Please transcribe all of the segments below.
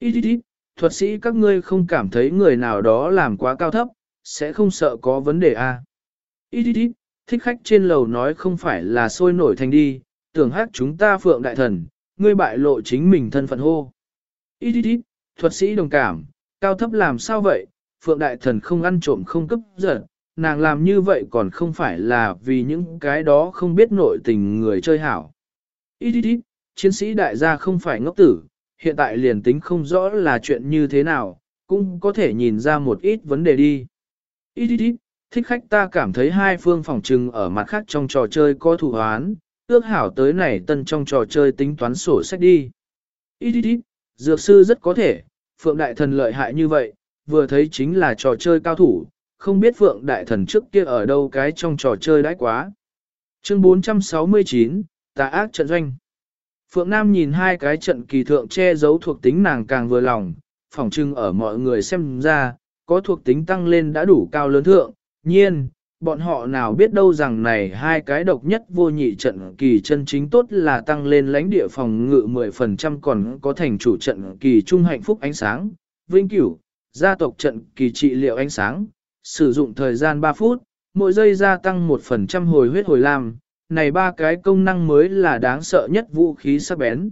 Ít ít ít, thuật sĩ các ngươi không cảm thấy người nào đó làm quá cao thấp, sẽ không sợ có vấn đề à. Ít ít ít, thích khách trên lầu nói không phải là sôi nổi thành đi, tưởng hát chúng ta phượng đại thần, ngươi bại lộ chính mình thân phận hô. Ít ít ít, thuật sĩ đồng cảm, cao thấp làm sao vậy, phượng đại thần không ăn trộm không cấp giật, nàng làm như vậy còn không phải là vì những cái đó không biết nội tình người chơi hảo. Ít ít ít, chiến sĩ đại gia không phải ngốc tử, hiện tại liền tính không rõ là chuyện như thế nào, cũng có thể nhìn ra một ít vấn đề đi. Ít ít ít, thích khách ta cảm thấy hai phương phòng trừng ở mặt khác trong trò chơi có thủ hoán, ước hảo tới này tân trong trò chơi tính toán sổ sách đi. Ít ít ít, dược sư rất có thể, Phượng Đại Thần lợi hại như vậy, vừa thấy chính là trò chơi cao thủ, không biết Phượng Đại Thần trước kia ở đâu cái trong trò chơi đãi quá. Chương 469, Tà ác trận doanh. Phượng Nam nhìn hai cái trận kỳ thượng che giấu thuộc tính nàng càng vừa lòng, phỏng trưng ở mọi người xem ra, có thuộc tính tăng lên đã đủ cao lớn thượng, nhiên, bọn họ nào biết đâu rằng này hai cái độc nhất vô nhị trận kỳ chân chính tốt là tăng lên lãnh địa phòng ngự 10% còn có thành chủ trận kỳ trung hạnh phúc ánh sáng, vinh cửu, gia tộc trận kỳ trị liệu ánh sáng, sử dụng thời gian 3 phút, mỗi giây gia tăng 1% hồi huyết hồi lam, này ba cái công năng mới là đáng sợ nhất vũ khí sắc bén.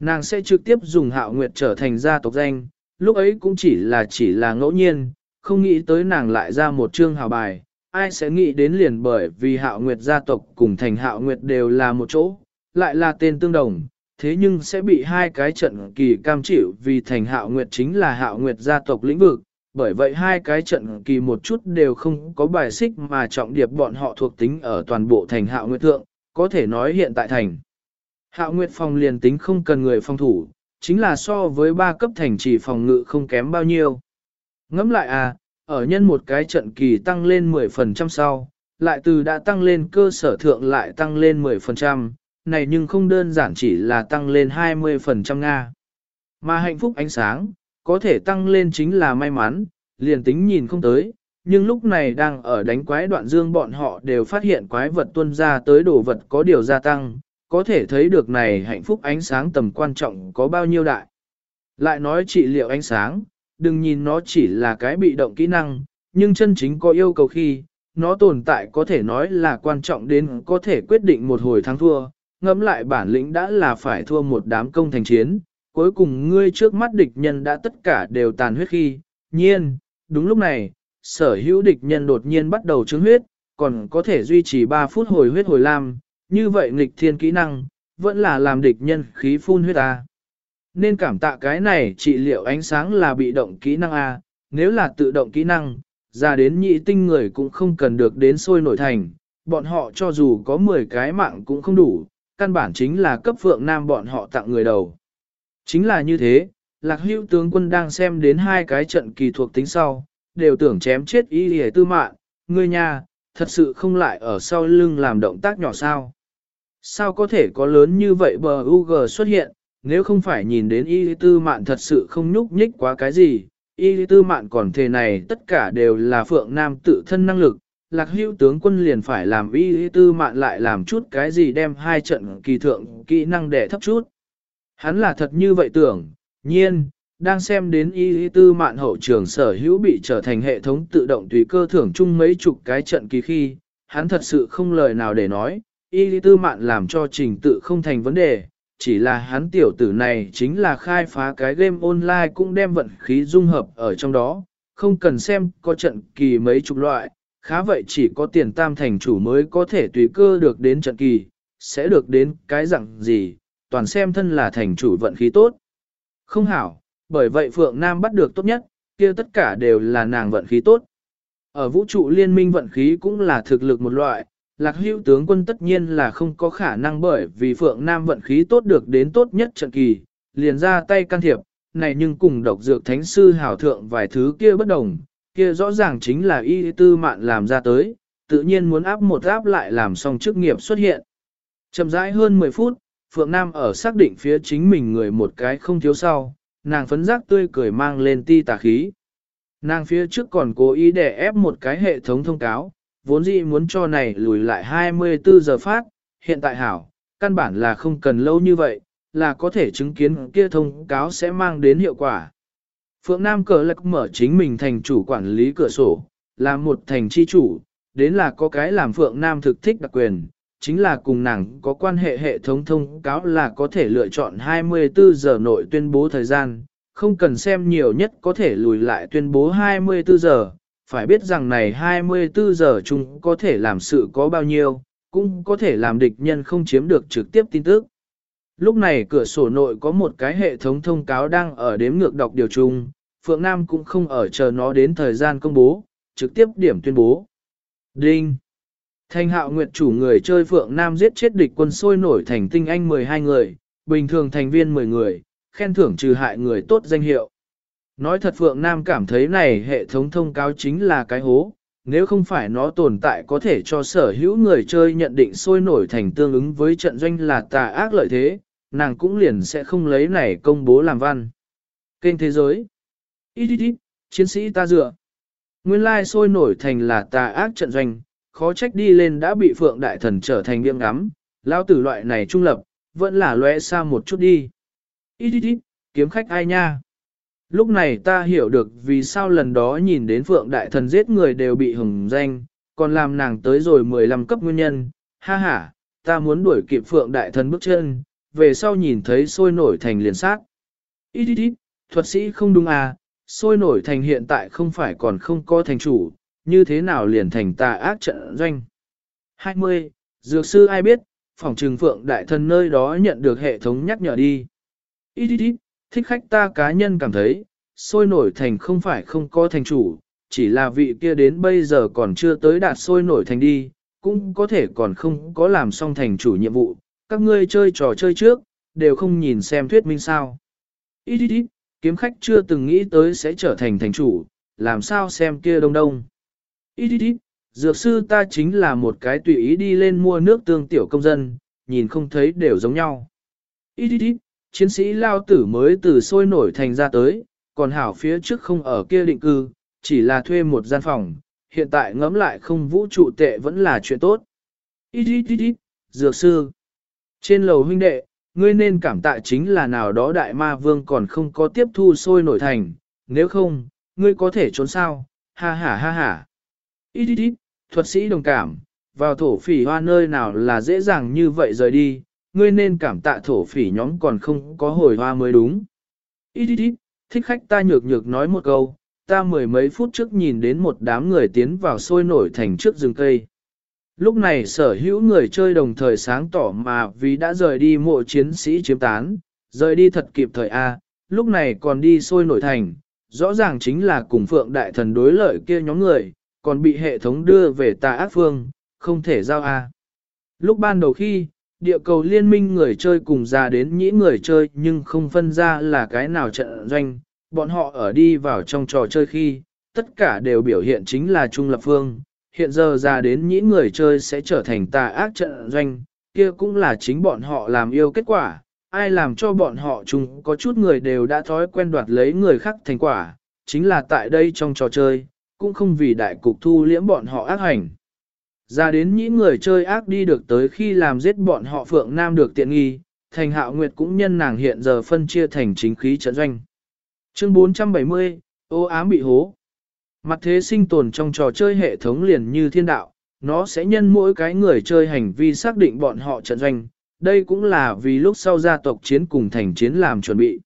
Nàng sẽ trực tiếp dùng hạo nguyệt trở thành gia tộc danh, lúc ấy cũng chỉ là chỉ là ngẫu nhiên, không nghĩ tới nàng lại ra một chương hào bài, ai sẽ nghĩ đến liền bởi vì hạo nguyệt gia tộc cùng thành hạo nguyệt đều là một chỗ, lại là tên tương đồng, thế nhưng sẽ bị hai cái trận kỳ cam chịu vì thành hạo nguyệt chính là hạo nguyệt gia tộc lĩnh vực, bởi vậy hai cái trận kỳ một chút đều không có bài xích mà trọng điệp bọn họ thuộc tính ở toàn bộ thành hạo nguyệt thượng, có thể nói hiện tại thành. Hạo nguyệt phòng liền tính không cần người phòng thủ, chính là so với ba cấp thành chỉ phòng ngự không kém bao nhiêu. Ngẫm lại à, ở nhân một cái trận kỳ tăng lên 10% sau, lại từ đã tăng lên cơ sở thượng lại tăng lên 10%, này nhưng không đơn giản chỉ là tăng lên 20% Nga. Mà hạnh phúc ánh sáng, có thể tăng lên chính là may mắn, liền tính nhìn không tới, nhưng lúc này đang ở đánh quái đoạn dương bọn họ đều phát hiện quái vật tuân ra tới đồ vật có điều gia tăng, có thể thấy được này hạnh phúc ánh sáng tầm quan trọng có bao nhiêu đại. Lại nói trị liệu ánh sáng, đừng nhìn nó chỉ là cái bị động kỹ năng, nhưng chân chính có yêu cầu khi, nó tồn tại có thể nói là quan trọng đến có thể quyết định một hồi thắng thua, ngẫm lại bản lĩnh đã là phải thua một đám công thành chiến, cuối cùng ngươi trước mắt địch nhân đã tất cả đều tàn huyết khi, nhiên, đúng lúc này, sở hữu địch nhân đột nhiên bắt đầu chứng huyết, còn có thể duy trì 3 phút hồi huyết hồi lam, như vậy nghịch thiên kỹ năng, vẫn là làm địch nhân khí phun huyết A. Nên cảm tạ cái này trị liệu ánh sáng là bị động kỹ năng A, nếu là tự động kỹ năng, ra đến nhị tinh người cũng không cần được đến sôi nổi thành, bọn họ cho dù có 10 cái mạng cũng không đủ, căn bản chính là cấp phượng nam bọn họ tặng người đầu. Chính là như thế, lạc hữu tướng quân đang xem đến hai cái trận kỳ thuộc tính sau, đều tưởng chém chết y hề tư mạng, người nhà, thật sự không lại ở sau lưng làm động tác nhỏ sao. Sao có thể có lớn như vậy bờ UG xuất hiện, nếu không phải nhìn đến y tư mạn thật sự không nhúc nhích quá cái gì, y tư mạn còn thế này tất cả đều là phượng nam tự thân năng lực, lạc hữu tướng quân liền phải làm y tư mạn lại làm chút cái gì đem hai trận kỳ thượng kỹ năng để thấp chút. Hắn là thật như vậy tưởng, nhiên, đang xem đến y tư mạn hậu trường sở hữu bị trở thành hệ thống tự động tùy cơ thưởng chung mấy chục cái trận kỳ khi, hắn thật sự không lời nào để nói, y tư mạn làm cho trình tự không thành vấn đề, chỉ là hắn tiểu tử này chính là khai phá cái game online cũng đem vận khí dung hợp ở trong đó, không cần xem có trận kỳ mấy chục loại, khá vậy chỉ có tiền tam thành chủ mới có thể tùy cơ được đến trận kỳ, sẽ được đến cái dạng gì, toàn xem thân là thành chủ vận khí tốt. Không hảo, bởi vậy Phượng Nam bắt được tốt nhất, kia tất cả đều là nàng vận khí tốt. Ở vũ trụ liên minh vận khí cũng là thực lực một loại, lạc hữu tướng quân tất nhiên là không có khả năng bởi vì Phượng Nam vận khí tốt được đến tốt nhất trận kỳ, liền ra tay can thiệp, này nhưng cùng độc dược thánh sư hảo thượng vài thứ kia bất đồng, kia rõ ràng chính là y tư mạn làm ra tới, tự nhiên muốn áp một áp lại làm xong chức nghiệp xuất hiện. Chậm rãi hơn 10 phút, Phượng Nam ở xác định phía chính mình người một cái không thiếu sau, nàng phấn giác tươi cười mang lên ti tà khí. Nàng phía trước còn cố ý để ép một cái hệ thống thông cáo, vốn dĩ muốn cho này lùi lại 24 giờ phát, hiện tại hảo, căn bản là không cần lâu như vậy, là có thể chứng kiến kia thông cáo sẽ mang đến hiệu quả. Phượng Nam cờ lạc mở chính mình thành chủ quản lý cửa sổ, là một thành chi chủ, đến là có cái làm Phượng Nam thực thích đặc quyền, chính là cùng nàng có quan hệ hệ thống thông cáo là có thể lựa chọn 24 giờ nội tuyên bố thời gian, không cần xem nhiều nhất có thể lùi lại tuyên bố 24 giờ, phải biết rằng này 24 giờ chung có thể làm sự có bao nhiêu, cũng có thể làm địch nhân không chiếm được trực tiếp tin tức. Lúc này cửa sổ nội có một cái hệ thống thông cáo đang ở đếm ngược đọc điều chung, Phượng Nam cũng không ở chờ nó đến thời gian công bố, trực tiếp điểm tuyên bố. Đinh! Thành hạo nguyệt chủ người chơi Phượng Nam giết chết địch quân sôi nổi thành tinh anh 12 người, bình thường thành viên 10 người, khen thưởng trừ hại người tốt danh hiệu. Nói thật Phượng Nam cảm thấy này hệ thống thông cáo chính là cái hố, nếu không phải nó tồn tại có thể cho sở hữu người chơi nhận định sôi nổi thành tương ứng với trận doanh là tà ác lợi thế, nàng cũng liền sẽ không lấy này công bố làm văn. Kênh Thế Giới Ít ít ít, chiến sĩ ta dựa. Nguyên lai sôi nổi thành là tà ác trận doanh, khó trách đi lên đã bị Phượng Đại Thần trở thành biếng ngắm, lao tử loại này trung lập, vẫn là lóe xa một chút đi. Ít ít ít, kiếm khách ai nha? Lúc này ta hiểu được vì sao lần đó nhìn đến Phượng Đại Thần giết người đều bị hừng danh, còn làm nàng tới rồi 15 cấp nguyên nhân, ha ha, ta muốn đuổi kịp Phượng Đại Thần bước chân, về sau nhìn thấy sôi nổi thành liền sát. Ít ít ít, thuật sĩ không đúng à, sôi nổi thành hiện tại không phải còn không có thành chủ, như thế nào liền thành tà ác trận doanh. 20. Dược sư ai biết, phòng trừng Phượng Đại Thần nơi đó nhận được hệ thống nhắc nhở đi. Ít ít ít, thích khách ta cá nhân cảm thấy, sôi nổi thành không phải không có thành chủ, chỉ là vị kia đến bây giờ còn chưa tới đạt sôi nổi thành đi, cũng có thể còn không có làm xong thành chủ nhiệm vụ, các ngươi chơi trò chơi trước, đều không nhìn xem thuyết minh sao. Ít ít ít, kiếm khách chưa từng nghĩ tới sẽ trở thành thành chủ, làm sao xem kia đông đông. Ít ít ít, dược sư ta chính là một cái tùy ý đi lên mua nước tương tiểu công dân, nhìn không thấy đều giống nhau. Ít ít ít, chiến sĩ lao tử mới từ sôi nổi thành ra tới, còn hảo phía trước không ở kia định cư, chỉ là thuê một gian phòng, hiện tại ngẫm lại không vũ trụ tệ vẫn là chuyện tốt. Ít ít ít ít, dược sư. Trên lầu huynh đệ, ngươi nên cảm tạ chính là nào đó đại ma vương còn không có tiếp thu sôi nổi thành, nếu không, ngươi có thể trốn sao, ha ha ha ha. Ít ít ít, thuật sĩ đồng cảm, vào thổ phỉ hoa nơi nào là dễ dàng như vậy rời đi, ngươi nên cảm tạ thổ phỉ nhóm còn không có hồi hoa mới đúng. Ít ít ít, thích khách ta nhược nhược nói một câu, ta mười mấy phút trước nhìn đến một đám người tiến vào sôi nổi thành trước rừng cây. Lúc này sở hữu người chơi đồng thời sáng tỏ mà vì đã rời đi mộ chiến sĩ chiếm tán, rời đi thật kịp thời A, lúc này còn đi sôi nổi thành, rõ ràng chính là cùng phượng đại thần đối lợi kia nhóm người, còn bị hệ thống đưa về tà ác phương, không thể giao A. Lúc ban đầu khi, địa cầu liên minh người chơi cùng ra đến nhĩ người chơi nhưng không phân ra là cái nào trận doanh, bọn họ ở đi vào trong trò chơi khi, tất cả đều biểu hiện chính là trung lập phương, hiện giờ ra đến nhĩ người chơi sẽ trở thành tà ác trận doanh, kia cũng là chính bọn họ làm yêu kết quả, ai làm cho bọn họ chung có chút người đều đã thói quen đoạt lấy người khác thành quả, chính là tại đây trong trò chơi, cũng không vì đại cục thu liễm bọn họ ác hành. Ra đến những người chơi ác đi được tới khi làm giết bọn họ Phượng Nam được tiện nghi, thành hạo nguyệt cũng nhân nàng hiện giờ phân chia thành chính khí trận doanh. Chương 470, ô ám bị hố. Mặt thế sinh tồn trong trò chơi hệ thống liền như thiên đạo, nó sẽ nhân mỗi cái người chơi hành vi xác định bọn họ trận doanh, đây cũng là vì lúc sau gia tộc chiến cùng thành chiến làm chuẩn bị.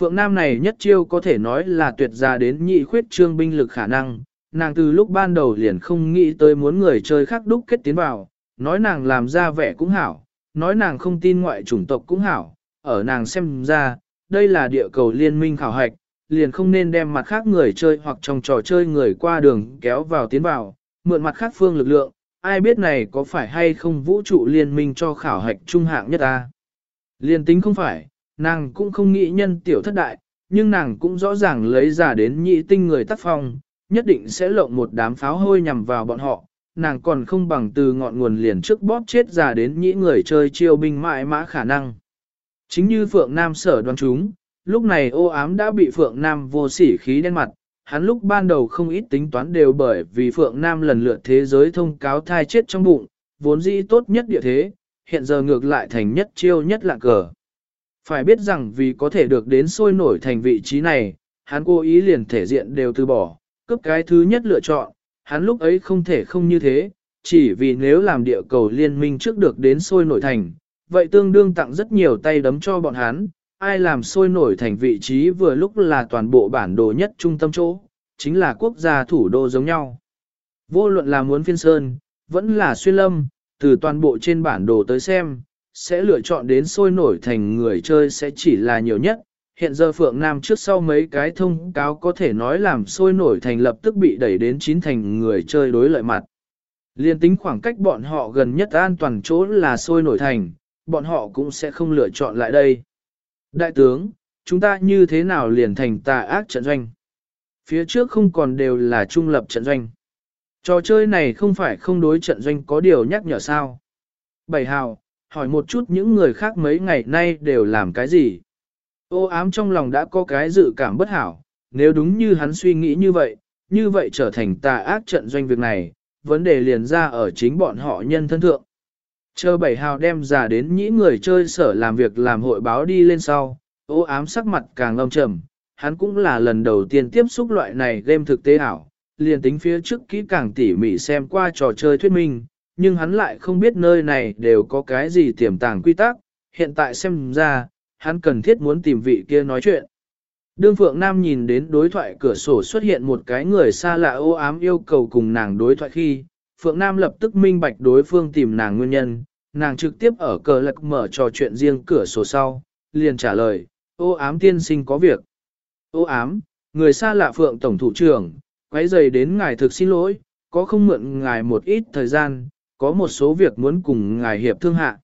Phượng Nam này nhất chiêu có thể nói là tuyệt ra đến nhị khuyết trương binh lực khả năng, nàng từ lúc ban đầu liền không nghĩ tới muốn người chơi khác đúc kết tiến vào, nói nàng làm ra vẻ cũng hảo, nói nàng không tin ngoại chủng tộc cũng hảo, ở nàng xem ra, đây là địa cầu liên minh khảo hạch, liền không nên đem mặt khác người chơi hoặc trong trò chơi người qua đường kéo vào tiến vào, mượn mặt khác phương lực lượng, ai biết này có phải hay không vũ trụ liên minh cho khảo hạch trung hạng nhất ta. Liên tính không phải, nàng cũng không nghĩ nhân tiểu thất đại, nhưng nàng cũng rõ ràng lấy ra đến nhị tinh người tác phong, nhất định sẽ lộng một đám pháo hôi nhằm vào bọn họ, nàng còn không bằng từ ngọn nguồn liền trước bóp chết ra đến nhĩ người chơi chiêu binh mãi mã khả năng. Chính như Phượng Nam sở đoán chúng, lúc này ô ám đã bị Phượng Nam vô sỉ khí đen mặt, hắn lúc ban đầu không ít tính toán đều bởi vì Phượng Nam lần lượt thế giới thông cáo thai chết trong bụng, vốn dĩ tốt nhất địa thế, hiện giờ ngược lại thành nhất chiêu nhất lạ cờ. Phải biết rằng vì có thể được đến sôi nổi thành vị trí này, hắn cố ý liền thể diện đều từ bỏ, cấp cái thứ nhất lựa chọn, hắn lúc ấy không thể không như thế, chỉ vì nếu làm địa cầu liên minh trước được đến sôi nổi thành, vậy tương đương tặng rất nhiều tay đấm cho bọn hắn, ai làm sôi nổi thành vị trí vừa lúc là toàn bộ bản đồ nhất trung tâm chỗ, chính là quốc gia thủ đô giống nhau. Vô luận là muốn phiên sơn, vẫn là xuyên lâm, từ toàn bộ trên bản đồ tới xem, sẽ lựa chọn đến sôi nổi thành người chơi sẽ chỉ là nhiều nhất. Hiện giờ Phượng Nam trước sau mấy cái thông cáo có thể nói làm sôi nổi thành lập tức bị đẩy đến chín thành người chơi đối lợi mặt. Liên tính khoảng cách bọn họ gần nhất an toàn chỗ là sôi nổi thành, bọn họ cũng sẽ không lựa chọn lại đây. Đại tướng, chúng ta như thế nào liền thành tà ác trận doanh? Phía trước không còn đều là trung lập trận doanh. Trò chơi này không phải không đối trận doanh có điều nhắc nhở sao. Bảy hào, hỏi một chút những người khác mấy ngày nay đều làm cái gì. Ô ám trong lòng đã có cái dự cảm bất hảo, nếu đúng như hắn suy nghĩ như vậy, như vậy trở thành tà ác trận doanh việc này, vấn đề liền ra ở chính bọn họ nhân thân thượng. Chờ bảy hào đem giả đến nhĩ người chơi sở làm việc làm hội báo đi lên sau, ô ám sắc mặt càng âm trầm, hắn cũng là lần đầu tiên tiếp xúc loại này game thực tế ảo, liền tính phía trước kỹ càng tỉ mỉ xem qua trò chơi thuyết minh, nhưng hắn lại không biết nơi này đều có cái gì tiềm tàng quy tắc, hiện tại xem ra, hắn cần thiết muốn tìm vị kia nói chuyện. Đương Phượng Nam nhìn đến đối thoại cửa sổ xuất hiện một cái người xa lạ ô ám yêu cầu cùng nàng đối thoại khi, Phượng Nam lập tức minh bạch đối phương tìm nàng nguyên nhân, nàng trực tiếp ở cờ lạc mở trò chuyện riêng cửa sổ sau, liền trả lời, ô ám tiên sinh có việc. Ô ám, người xa lạ Phượng Tổng Thủ trưởng, quấy giày đến ngài thực xin lỗi, có không mượn ngài một ít thời gian, có một số việc muốn cùng ngài hiệp thương hạ.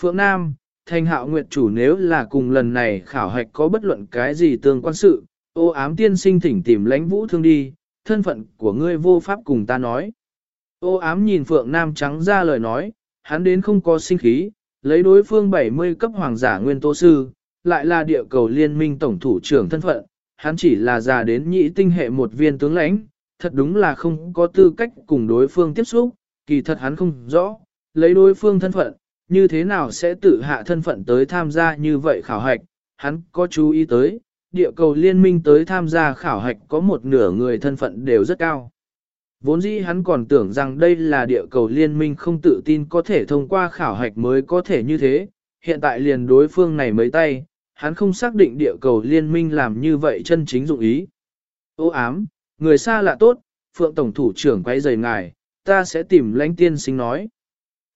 Phượng Nam, thanh hạo nguyệt chủ nếu là cùng lần này khảo hạch có bất luận cái gì tương quan sự, ô ám tiên sinh thỉnh tìm lãnh vũ thương đi, thân phận của ngươi vô pháp cùng ta nói. Ô ám nhìn Phượng Nam trắng ra lời nói, hắn đến không có sinh khí, lấy đối phương 70 cấp hoàng giả nguyên tố sư, lại là địa cầu liên minh tổng thủ trưởng thân phận, hắn chỉ là già đến nhị tinh hệ một viên tướng lãnh, thật đúng là không có tư cách cùng đối phương tiếp xúc, kỳ thật hắn không rõ, lấy đối phương thân phận, như thế nào sẽ tự hạ thân phận tới tham gia như vậy khảo hạch, hắn có chú ý tới, địa cầu liên minh tới tham gia khảo hạch có một nửa người thân phận đều rất cao. Vốn dĩ hắn còn tưởng rằng đây là địa cầu liên minh không tự tin có thể thông qua khảo hạch mới có thể như thế, hiện tại liền đối phương này mới tay, hắn không xác định địa cầu liên minh làm như vậy chân chính dụng ý. Ô ám, người xa lạ tốt, Phượng Tổng Thủ trưởng quay rời ngài, ta sẽ tìm lãnh tiên sinh nói.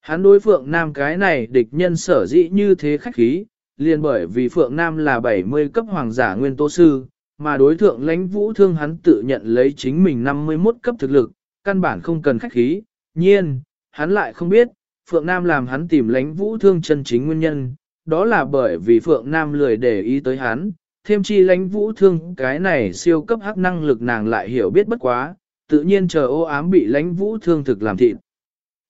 Hắn đối Phượng Nam cái này địch nhân sở dĩ như thế khách khí, liền bởi vì Phượng Nam là 70 cấp hoàng giả nguyên tố sư, mà đối thượng lãnh vũ thương hắn tự nhận lấy chính mình 51 cấp thực lực, căn bản không cần khách khí, nhiên, hắn lại không biết, Phượng Nam làm hắn tìm lãnh vũ thương chân chính nguyên nhân, đó là bởi vì Phượng Nam lười để ý tới hắn, thêm chi lãnh vũ thương cái này siêu cấp hắc năng lực nàng lại hiểu biết bất quá, tự nhiên chờ ô ám bị lãnh vũ thương thực làm thịt.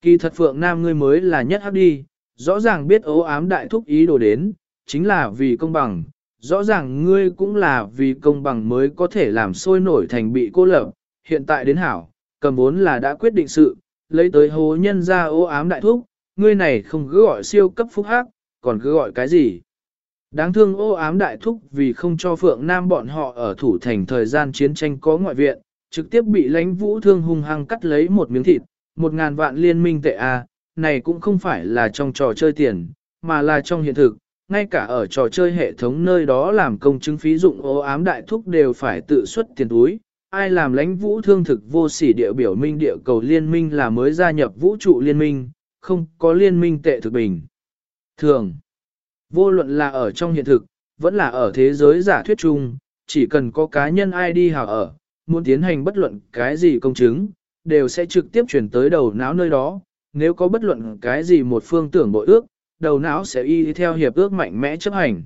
Kỳ thật Phượng Nam ngươi mới là nhất hắc đi, rõ ràng biết ô ám đại thúc ý đồ đến, chính là vì công bằng, rõ ràng ngươi cũng là vì công bằng mới có thể làm sôi nổi thành bị cô lập, hiện tại đến hảo, cầm vốn là đã quyết định sự, lấy tới hố nhân ra ô ám đại thúc, ngươi này không cứ gọi siêu cấp phúc hắc, còn cứ gọi cái gì. Đáng thương ô ám đại thúc vì không cho Phượng Nam bọn họ ở thủ thành thời gian chiến tranh có ngoại viện, trực tiếp bị lãnh vũ thương hung hăng cắt lấy một miếng thịt, một ngàn vạn liên minh tệ A, này cũng không phải là trong trò chơi tiền, mà là trong hiện thực, ngay cả ở trò chơi hệ thống nơi đó làm công chứng phí dụng ô ám đại thúc đều phải tự xuất tiền túi. Ai làm lãnh vũ thương thực vô sỉ địa biểu minh địa cầu liên minh là mới gia nhập vũ trụ liên minh, không có liên minh tệ thực bình. Thường, vô luận là ở trong hiện thực, vẫn là ở thế giới giả thuyết chung, chỉ cần có cá nhân ID hào ở, muốn tiến hành bất luận cái gì công chứng, đều sẽ trực tiếp chuyển tới đầu não nơi đó, nếu có bất luận cái gì một phương tưởng bội ước, đầu não sẽ y theo hiệp ước mạnh mẽ chấp hành.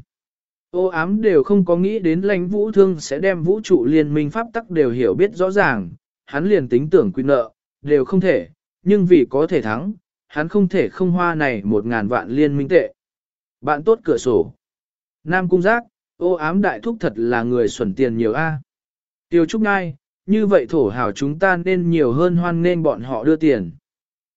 Ô ám đều không có nghĩ đến lãnh vũ thương sẽ đem vũ trụ liên minh pháp tắc đều hiểu biết rõ ràng, hắn liền tính tưởng quy nợ, đều không thể, nhưng vì có thể thắng, hắn không thể không hoa này một ngàn vạn liên minh tệ. Bạn tốt cửa sổ. Nam cung giác, ô ám đại thúc thật là người xuẩn tiền nhiều a. Tiêu Trúc Ngai, như vậy thổ hảo chúng ta nên nhiều hơn hoan nên bọn họ đưa tiền.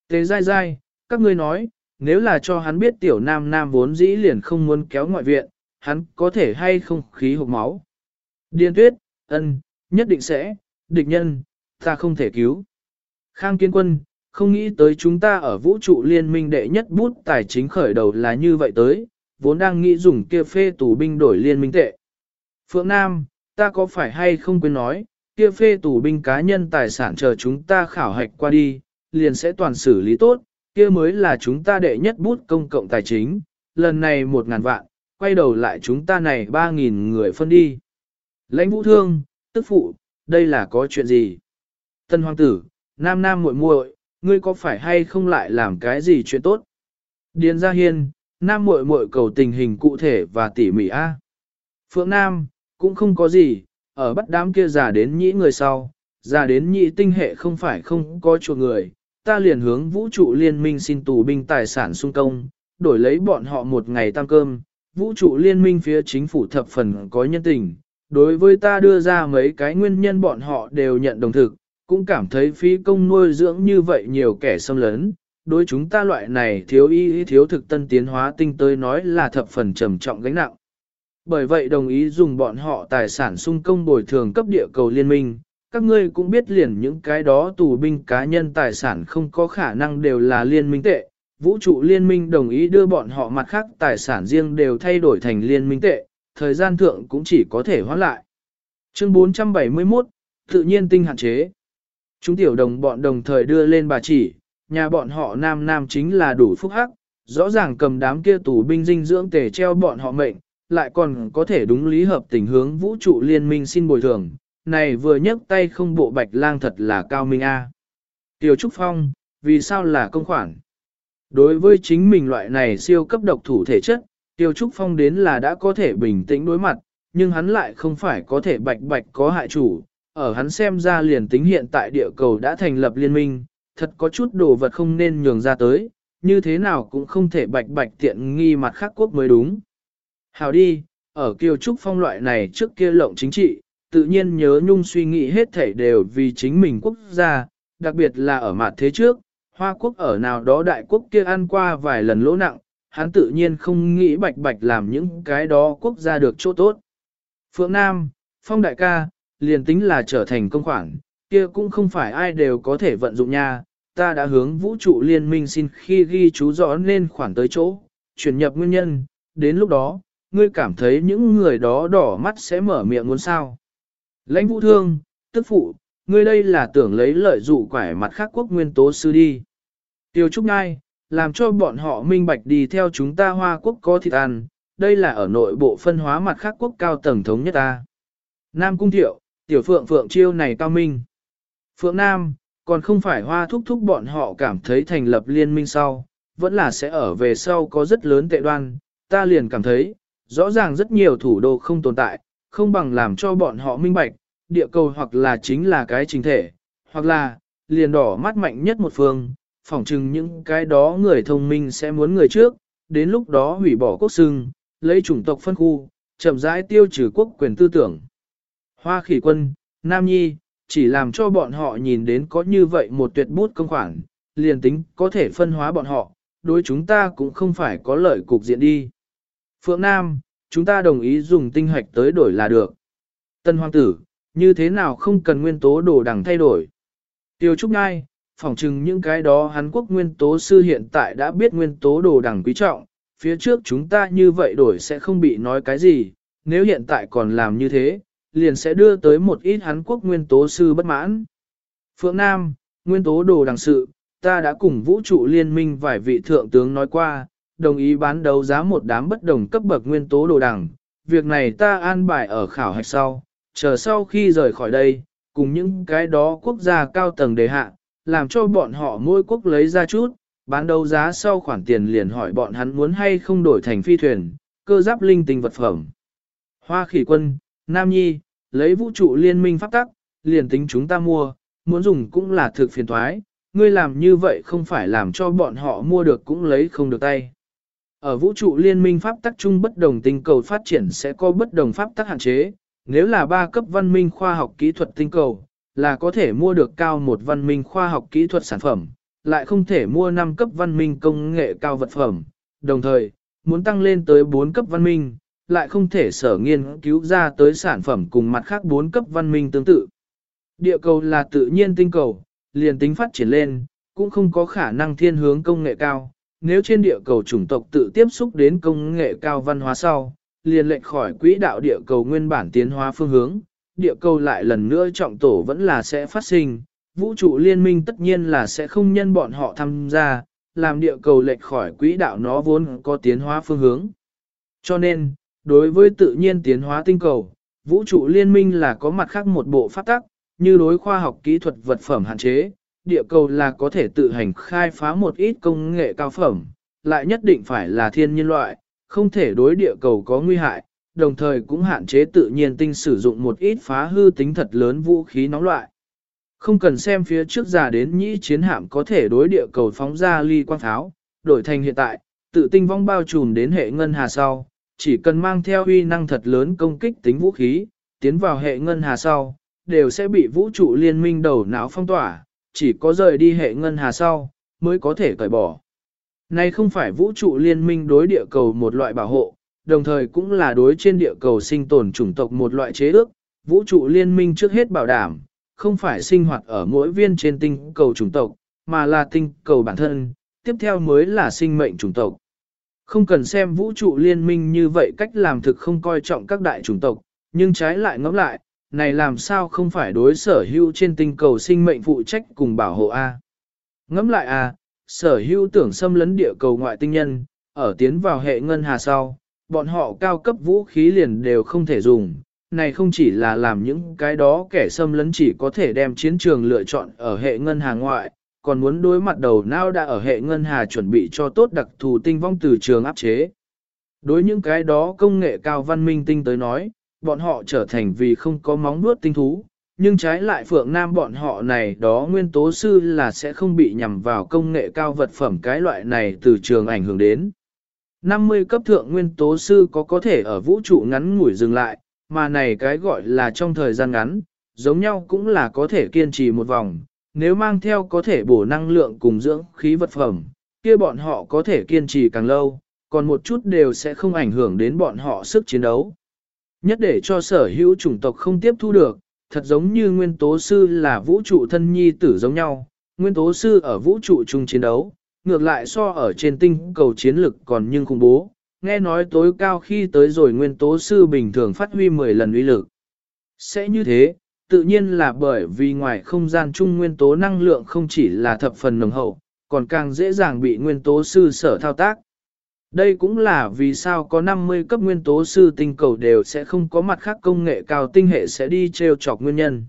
Tế dai dai, các ngươi nói, nếu là cho hắn biết tiểu nam nam vốn dĩ liền không muốn kéo ngoại viện, hắn có thể hay không khí hộp máu. Điên tuyết, ân, nhất định sẽ, địch nhân, ta không thể cứu. Khang Kiến Quân, không nghĩ tới chúng ta ở vũ trụ liên minh đệ nhất bút tài chính khởi đầu là như vậy tới, vốn đang nghĩ dùng kia phê tù binh đổi liên minh tệ. Phượng Nam, ta có phải hay không quên nói, kia phê tù binh cá nhân tài sản chờ chúng ta khảo hạch qua đi, liền sẽ toàn xử lý tốt, kia mới là chúng ta đệ nhất bút công cộng tài chính, lần này một ngàn vạn, quay đầu lại chúng ta này ba nghìn người phân đi. Lãnh vũ thương, tức phụ, đây là có chuyện gì? Tân hoàng tử, nam nam muội muội, ngươi có phải hay không lại làm cái gì chuyện tốt? Điền gia hiên, nam muội muội cầu tình hình cụ thể và tỉ mỉ a. Phượng Nam, cũng không có gì, ở bắt đám kia già đến nhĩ người sau, già đến nhĩ tinh hệ không phải không có chuộc người, ta liền hướng vũ trụ liên minh xin tù binh tài sản sung công, đổi lấy bọn họ một ngày tam cơm, vũ trụ liên minh phía chính phủ thập phần có nhân tình, đối với ta đưa ra mấy cái nguyên nhân bọn họ đều nhận đồng thực, cũng cảm thấy phí công nuôi dưỡng như vậy nhiều kẻ xâm lấn, đối chúng ta loại này thiếu y thiếu thực tân tiến hóa tinh tới nói là thập phần trầm trọng gánh nặng. Bởi vậy đồng ý dùng bọn họ tài sản sung công bồi thường cấp địa cầu liên minh, các ngươi cũng biết liền những cái đó tù binh cá nhân tài sản không có khả năng đều là liên minh tệ, vũ trụ liên minh đồng ý đưa bọn họ mặt khác tài sản riêng đều thay đổi thành liên minh tệ, thời gian thượng cũng chỉ có thể hoãn lại. Chương 471, tự nhiên tinh hạn chế. Chúng tiểu đồng bọn đồng thời đưa lên bà chỉ, nhà bọn họ nam nam chính là đủ phúc hắc, rõ ràng cầm đám kia tù binh dinh dưỡng tề treo bọn họ mệnh, lại còn có thể đúng lý hợp tình hướng vũ trụ liên minh xin bồi thường, này vừa nhấc tay không bộ bạch lang thật là cao minh a. Tiểu Trúc Phong, vì sao là công khoản? Đối với chính mình loại này siêu cấp độc thủ thể chất, Tiêu Trúc Phong đến là đã có thể bình tĩnh đối mặt, nhưng hắn lại không phải có thể bạch bạch có hại chủ. Ở hắn xem ra liền tính hiện tại địa cầu đã thành lập liên minh, thật có chút đồ vật không nên nhường ra tới, như thế nào cũng không thể bạch bạch tiện nghi mặt khác quốc mới đúng. Hào đi, ở Kiều Trúc Phong loại này trước kia lộng chính trị, tự nhiên nhớ nhung suy nghĩ hết thảy đều vì chính mình quốc gia, đặc biệt là ở mặt thế trước, Hoa quốc ở nào đó đại quốc kia ăn qua vài lần lỗ nặng, hắn tự nhiên không nghĩ bạch bạch làm những cái đó quốc gia được chỗ tốt. Phượng Nam, Phong đại ca, liền tính là trở thành công khoản, kia cũng không phải ai đều có thể vận dụng nha, ta đã hướng vũ trụ liên minh xin khi ghi chú rõ nên khoản tới chỗ, chuyển nhập nguyên nhân, đến lúc đó, ngươi cảm thấy những người đó đỏ mắt sẽ mở miệng muốn sao. Lãnh vũ thương, tức phụ, ngươi đây là tưởng lấy lợi dụ quải mặt khác quốc nguyên tố sư đi. Tiêu Trúc Ngai, làm cho bọn họ minh bạch đi theo chúng ta hoa quốc có thịt ăn, đây là ở nội bộ phân hóa mặt khác quốc cao tầng thống nhất ta. Nam Cung Thiệu, Tiểu Phượng Phượng chiêu này cao minh. Phượng Nam, còn không phải hoa thúc thúc bọn họ cảm thấy thành lập liên minh sau, vẫn là sẽ ở về sau có rất lớn tệ đoan, ta liền cảm thấy, rõ ràng rất nhiều thủ đô không tồn tại, không bằng làm cho bọn họ minh bạch, địa cầu hoặc là chính là cái chính thể, hoặc là, liền đỏ mắt mạnh nhất một phương, phỏng chừng những cái đó người thông minh sẽ muốn người trước, đến lúc đó hủy bỏ quốc xưng, lấy chủng tộc phân khu, chậm rãi tiêu trừ quốc quyền tư tưởng. Hoa khỉ quân, Nam Nhi, chỉ làm cho bọn họ nhìn đến có như vậy một tuyệt bút công khoản, liền tính có thể phân hóa bọn họ, đối chúng ta cũng không phải có lợi cục diện đi. Phượng Nam, chúng ta đồng ý dùng tinh hoạch tới đổi là được. Tân Hoàng tử, như thế nào không cần nguyên tố đồ đằng thay đổi. Tiêu Trúc Ngai, phỏng chừng những cái đó Hàn Quốc nguyên tố sư hiện tại đã biết nguyên tố đồ đằng quý trọng, phía trước chúng ta như vậy đổi sẽ không bị nói cái gì, nếu hiện tại còn làm như thế, liền sẽ đưa tới một ít Hàn Quốc nguyên tố sư bất mãn. Phượng Nam, nguyên tố đồ đằng sự, ta đã cùng vũ trụ liên minh vài vị thượng tướng nói qua, đồng ý bán đấu giá một đám bất đồng cấp bậc nguyên tố đồ đằng. Việc này ta an bài ở khảo hạch sau, chờ sau khi rời khỏi đây, cùng những cái đó quốc gia cao tầng đề hạ, làm cho bọn họ mỗi quốc lấy ra chút, bán đấu giá sau khoản tiền liền hỏi bọn hắn muốn hay không đổi thành phi thuyền, cơ giáp linh tinh vật phẩm. Hoa khỉ quân, Nam Nhi, lấy vũ trụ liên minh pháp tắc, liền tính chúng ta mua, muốn dùng cũng là thực phiền thoái, ngươi làm như vậy không phải làm cho bọn họ mua được cũng lấy không được tay. Ở vũ trụ liên minh pháp tắc chung bất đồng tinh cầu phát triển sẽ có bất đồng pháp tắc hạn chế, nếu là ba cấp văn minh khoa học kỹ thuật tinh cầu, là có thể mua được cao một văn minh khoa học kỹ thuật sản phẩm, lại không thể mua 5 cấp văn minh công nghệ cao vật phẩm. Đồng thời, muốn tăng lên tới 4 cấp văn minh, lại không thể sở nghiên cứu ra tới sản phẩm cùng mặt khác bốn cấp văn minh tương tự. Địa cầu là tự nhiên tinh cầu, liền tính phát triển lên, cũng không có khả năng thiên hướng công nghệ cao. Nếu trên địa cầu chủng tộc tự tiếp xúc đến công nghệ cao văn hóa sau, liền lệnh khỏi quỹ đạo địa cầu nguyên bản tiến hóa phương hướng, địa cầu lại lần nữa trọng tổ vẫn là sẽ phát sinh, vũ trụ liên minh tất nhiên là sẽ không nhân bọn họ tham gia, làm địa cầu lệch khỏi quỹ đạo nó vốn có tiến hóa phương hướng. Cho nên, đối với tự nhiên tiến hóa tinh cầu, vũ trụ liên minh là có mặt khác một bộ pháp tắc, như đối khoa học kỹ thuật vật phẩm hạn chế, địa cầu là có thể tự hành khai phá một ít công nghệ cao phẩm, lại nhất định phải là thiên nhiên loại, không thể đối địa cầu có nguy hại, đồng thời cũng hạn chế tự nhiên tinh sử dụng một ít phá hư tính thật lớn vũ khí nóng loại. Không cần xem phía trước giả đến nhĩ chiến hạm có thể đối địa cầu phóng ra ly quang tháo, đổi thành hiện tại, tự tinh vong bao trùm đến hệ ngân hà sau, chỉ cần mang theo uy năng thật lớn công kích tính vũ khí, tiến vào hệ ngân hà sau, đều sẽ bị vũ trụ liên minh đầu não phong tỏa, chỉ có rời đi hệ ngân hà sau, mới có thể cởi bỏ. Này không phải vũ trụ liên minh đối địa cầu một loại bảo hộ, đồng thời cũng là đối trên địa cầu sinh tồn chủng tộc một loại chế ước, vũ trụ liên minh trước hết bảo đảm, không phải sinh hoạt ở mỗi viên trên tinh cầu chủng tộc, mà là tinh cầu bản thân, tiếp theo mới là sinh mệnh chủng tộc. Không cần xem vũ trụ liên minh như vậy cách làm thực không coi trọng các đại chủng tộc, nhưng trái lại ngẫm lại, này làm sao không phải đối sở hữu trên tinh cầu sinh mệnh phụ trách cùng bảo hộ A. Ngẫm lại A, sở hữu tưởng xâm lấn địa cầu ngoại tinh nhân, ở tiến vào hệ ngân hà sau, bọn họ cao cấp vũ khí liền đều không thể dùng. Này không chỉ là làm những cái đó kẻ xâm lấn chỉ có thể đem chiến trường lựa chọn ở hệ ngân hà ngoại, còn muốn đối mặt đầu não đã ở hệ ngân hà chuẩn bị cho tốt đặc thù tinh vong từ trường áp chế. Đối những cái đó công nghệ cao văn minh tinh tới nói, bọn họ trở thành vì không có móng nuốt tinh thú, nhưng trái lại phượng nam bọn họ này đó nguyên tố sư là sẽ không bị nhằm vào công nghệ cao vật phẩm cái loại này từ trường ảnh hưởng đến. 50 cấp thượng nguyên tố sư có có thể ở vũ trụ ngắn ngủi dừng lại, mà này cái gọi là trong thời gian ngắn, giống nhau cũng là có thể kiên trì một vòng, nếu mang theo có thể bổ năng lượng cùng dưỡng khí vật phẩm, kia bọn họ có thể kiên trì càng lâu, còn một chút đều sẽ không ảnh hưởng đến bọn họ sức chiến đấu. Nhất để cho sở hữu chủng tộc không tiếp thu được, thật giống như nguyên tố sư là vũ trụ thân nhi tử giống nhau, nguyên tố sư ở vũ trụ chung chiến đấu, ngược lại so ở trên tinh cầu chiến lực còn nhưng khủng bố, nghe nói tối cao khi tới rồi nguyên tố sư bình thường phát huy 10 lần uy lực. Sẽ như thế, tự nhiên là bởi vì ngoài không gian chung nguyên tố năng lượng không chỉ là thập phần nồng hậu, còn càng dễ dàng bị nguyên tố sư sở thao tác. Đây cũng là vì sao có 50 cấp nguyên tố sư tinh cầu đều sẽ không có mặt khác công nghệ cao tinh hệ sẽ đi treo chọc nguyên nhân.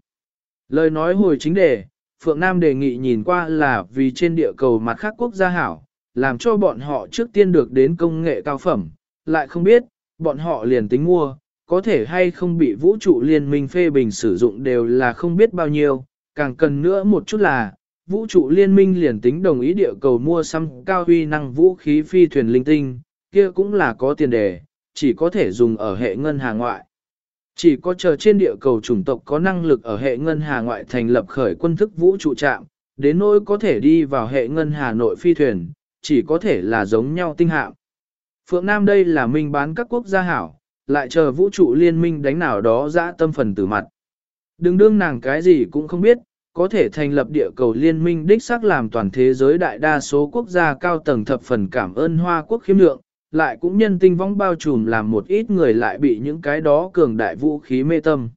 Lời nói hồi chính đề, Phượng Nam đề nghị nhìn qua là vì trên địa cầu mặt khác quốc gia hảo, làm cho bọn họ trước tiên được đến công nghệ cao phẩm, lại không biết, bọn họ liền tính mua, có thể hay không bị vũ trụ liên minh phê bình sử dụng đều là không biết bao nhiêu, càng cần nữa một chút là, vũ trụ liên minh liền tính đồng ý địa cầu mua xăm cao huy năng vũ khí phi thuyền linh tinh, kia cũng là có tiền đề, chỉ có thể dùng ở hệ ngân hàng ngoại. Chỉ có chờ trên địa cầu chủng tộc có năng lực ở hệ ngân hà ngoại thành lập khởi quân thức vũ trụ trạm, đến nỗi có thể đi vào hệ ngân hà nội phi thuyền, chỉ có thể là giống nhau tinh hạm. Phượng Nam đây là minh bán các quốc gia hảo, lại chờ vũ trụ liên minh đánh nào đó dã tâm phần tử mặt. Đừng đương nàng cái gì cũng không biết, có thể thành lập địa cầu liên minh đích xác làm toàn thế giới đại đa số quốc gia cao tầng thập phần cảm ơn Hoa quốc khiêm lượng, lại cũng nhân tinh vong bao trùm làm một ít người lại bị những cái đó cường đại vũ khí mê tâm.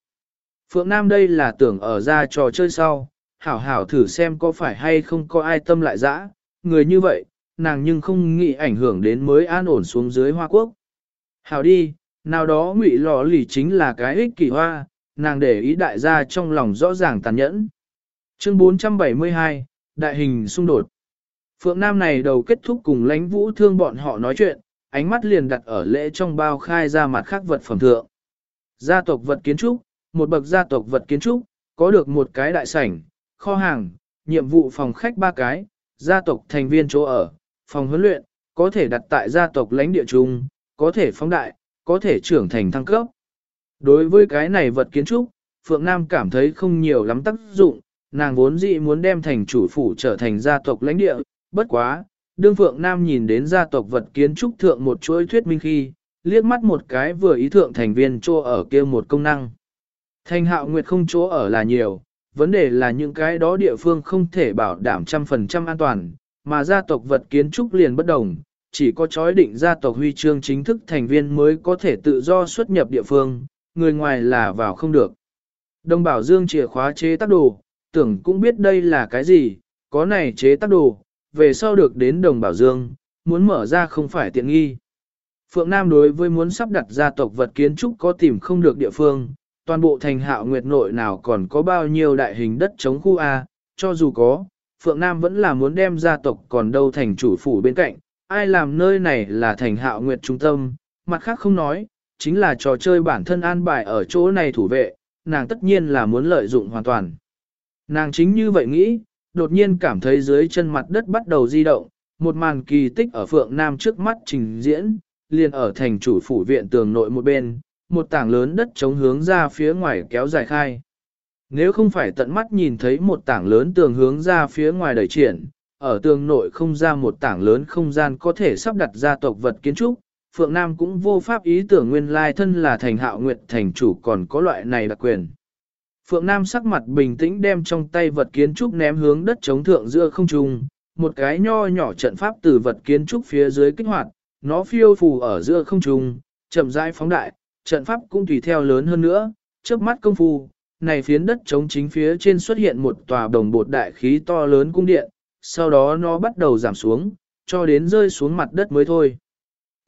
Phượng Nam đây là tưởng ở ra trò chơi sau, hảo hảo thử xem có phải hay không có ai tâm lại dã, người như vậy, nàng nhưng không nghĩ ảnh hưởng đến mới an ổn xuống dưới Hoa Quốc. Hảo đi, nào đó ngụy lò lì chính là cái ích kỷ hoa, nàng để ý đại gia trong lòng rõ ràng tàn nhẫn. Chương 472, Đại hình xung đột. Phượng Nam này đầu kết thúc cùng lãnh vũ thương bọn họ nói chuyện, ánh mắt liền đặt ở lễ trong bao khai ra mặt khác vật phẩm thượng. Gia tộc vật kiến trúc, một bậc gia tộc vật kiến trúc, có được một cái đại sảnh, kho hàng, nhiệm vụ phòng khách ba cái, gia tộc thành viên chỗ ở, phòng huấn luyện, có thể đặt tại gia tộc lãnh địa chung, có thể phóng đại, có thể trưởng thành thăng cấp. Đối với cái này vật kiến trúc, Phượng Nam cảm thấy không nhiều lắm tác dụng, nàng vốn dĩ muốn đem thành chủ phủ trở thành gia tộc lãnh địa, bất quá, đương Phượng Nam nhìn đến gia tộc vật kiến trúc thượng một chuỗi thuyết minh khi, liếc mắt một cái vừa ý thượng thành viên chỗ ở kia một công năng. Thành hạo nguyệt không chỗ ở là nhiều, vấn đề là những cái đó địa phương không thể bảo đảm trăm phần trăm an toàn, mà gia tộc vật kiến trúc liền bất đồng, chỉ có chói định gia tộc huy chương chính thức thành viên mới có thể tự do xuất nhập địa phương, người ngoài là vào không được. Đồng bảo dương chìa khóa chế tác đồ, tưởng cũng biết đây là cái gì, có này chế tác đồ, về sau được đến đồng bảo dương, muốn mở ra không phải tiện nghi. Phượng Nam đối với muốn sắp đặt gia tộc vật kiến trúc có tìm không được địa phương, toàn bộ thành hạo nguyệt nội nào còn có bao nhiêu đại hình đất chống khu A, cho dù có, Phượng Nam vẫn là muốn đem gia tộc còn đâu thành chủ phủ bên cạnh, ai làm nơi này là thành hạo nguyệt trung tâm, mặt khác không nói, chính là trò chơi bản thân an bài ở chỗ này thủ vệ, nàng tất nhiên là muốn lợi dụng hoàn toàn. Nàng chính như vậy nghĩ, đột nhiên cảm thấy dưới chân mặt đất bắt đầu di động, một màn kỳ tích ở Phượng Nam trước mắt trình diễn, liền ở thành chủ phủ viện tường nội một bên, một tảng lớn đất chống hướng ra phía ngoài kéo dài khai. Nếu không phải tận mắt nhìn thấy một tảng lớn tường hướng ra phía ngoài đẩy triển, ở tường nội không ra một tảng lớn không gian có thể sắp đặt ra tộc vật kiến trúc, Phượng Nam cũng vô pháp ý tưởng nguyên lai thân là thành hạo nguyện thành chủ còn có loại này đặc quyền. Phượng Nam sắc mặt bình tĩnh đem trong tay vật kiến trúc ném hướng đất chống thượng giữa không trung, một cái nho nhỏ trận pháp từ vật kiến trúc phía dưới kích hoạt, nó phiêu phù ở giữa không trung, chậm rãi phóng đại, trận pháp cũng tùy theo lớn hơn nữa, trước mắt công phu, này phiến đất chống chính phía trên xuất hiện một tòa đồng bột đại khí to lớn cung điện, sau đó nó bắt đầu giảm xuống, cho đến rơi xuống mặt đất mới thôi.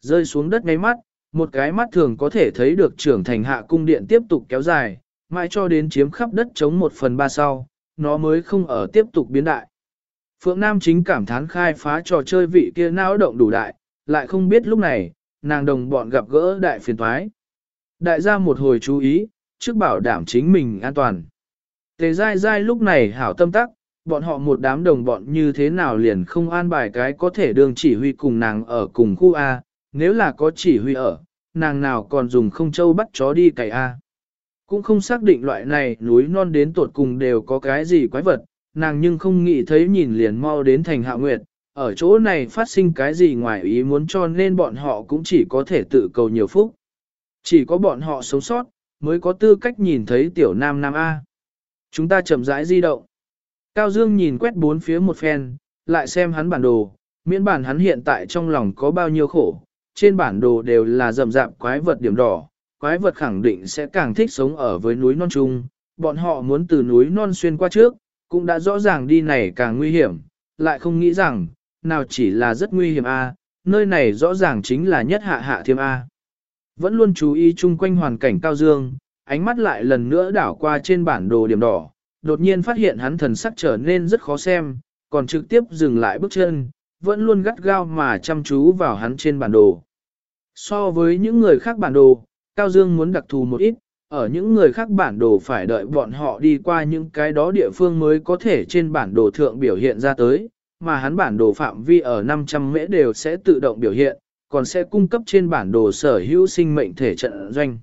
Rơi xuống đất ngay mắt, một cái mắt thường có thể thấy được trưởng thành hạ cung điện tiếp tục kéo dài, mãi cho đến chiếm khắp đất chống một phần ba sau, nó mới không ở tiếp tục biến đại. Phượng Nam chính cảm thán khai phá trò chơi vị kia não động đủ đại, lại không biết lúc này, nàng đồng bọn gặp gỡ đại phiền thoái. Đại gia một hồi chú ý, trước bảo đảm chính mình an toàn. Tề dai dai lúc này hảo tâm tắc, bọn họ một đám đồng bọn như thế nào liền không an bài cái có thể đường chỉ huy cùng nàng ở cùng khu A, nếu là có chỉ huy ở, nàng nào còn dùng không châu bắt chó đi cày A. Cũng không xác định loại này núi non đến tột cùng đều có cái gì quái vật, nàng nhưng không nghĩ thấy nhìn liền mau đến thành hạ nguyệt, ở chỗ này phát sinh cái gì ngoài ý muốn cho nên bọn họ cũng chỉ có thể tự cầu nhiều phúc. Chỉ có bọn họ sống sót, mới có tư cách nhìn thấy tiểu nam nam A. Chúng ta chậm rãi di động. Cao Dương nhìn quét bốn phía một phen, lại xem hắn bản đồ, miễn bản hắn hiện tại trong lòng có bao nhiêu khổ. Trên bản đồ đều là rậm rạp quái vật điểm đỏ, quái vật khẳng định sẽ càng thích sống ở với núi non trung. Bọn họ muốn từ núi non xuyên qua trước, cũng đã rõ ràng đi này càng nguy hiểm, lại không nghĩ rằng, nào chỉ là rất nguy hiểm a, nơi này rõ ràng chính là nhất hạ hạ thiêm a. Vẫn luôn chú ý chung quanh hoàn cảnh cao dương, ánh mắt lại lần nữa đảo qua trên bản đồ điểm đỏ, đột nhiên phát hiện hắn thần sắc trở nên rất khó xem, còn trực tiếp dừng lại bước chân, vẫn luôn gắt gao mà chăm chú vào hắn trên bản đồ. So với những người khác bản đồ, Cao Dương muốn đặc thù một ít, ở những người khác bản đồ phải đợi bọn họ đi qua những cái đó địa phương mới có thể trên bản đồ thượng biểu hiện ra tới, mà hắn bản đồ phạm vi ở 500 mễ đều sẽ tự động biểu hiện, còn sẽ cung cấp trên bản đồ sở hữu sinh mệnh thể trận doanh.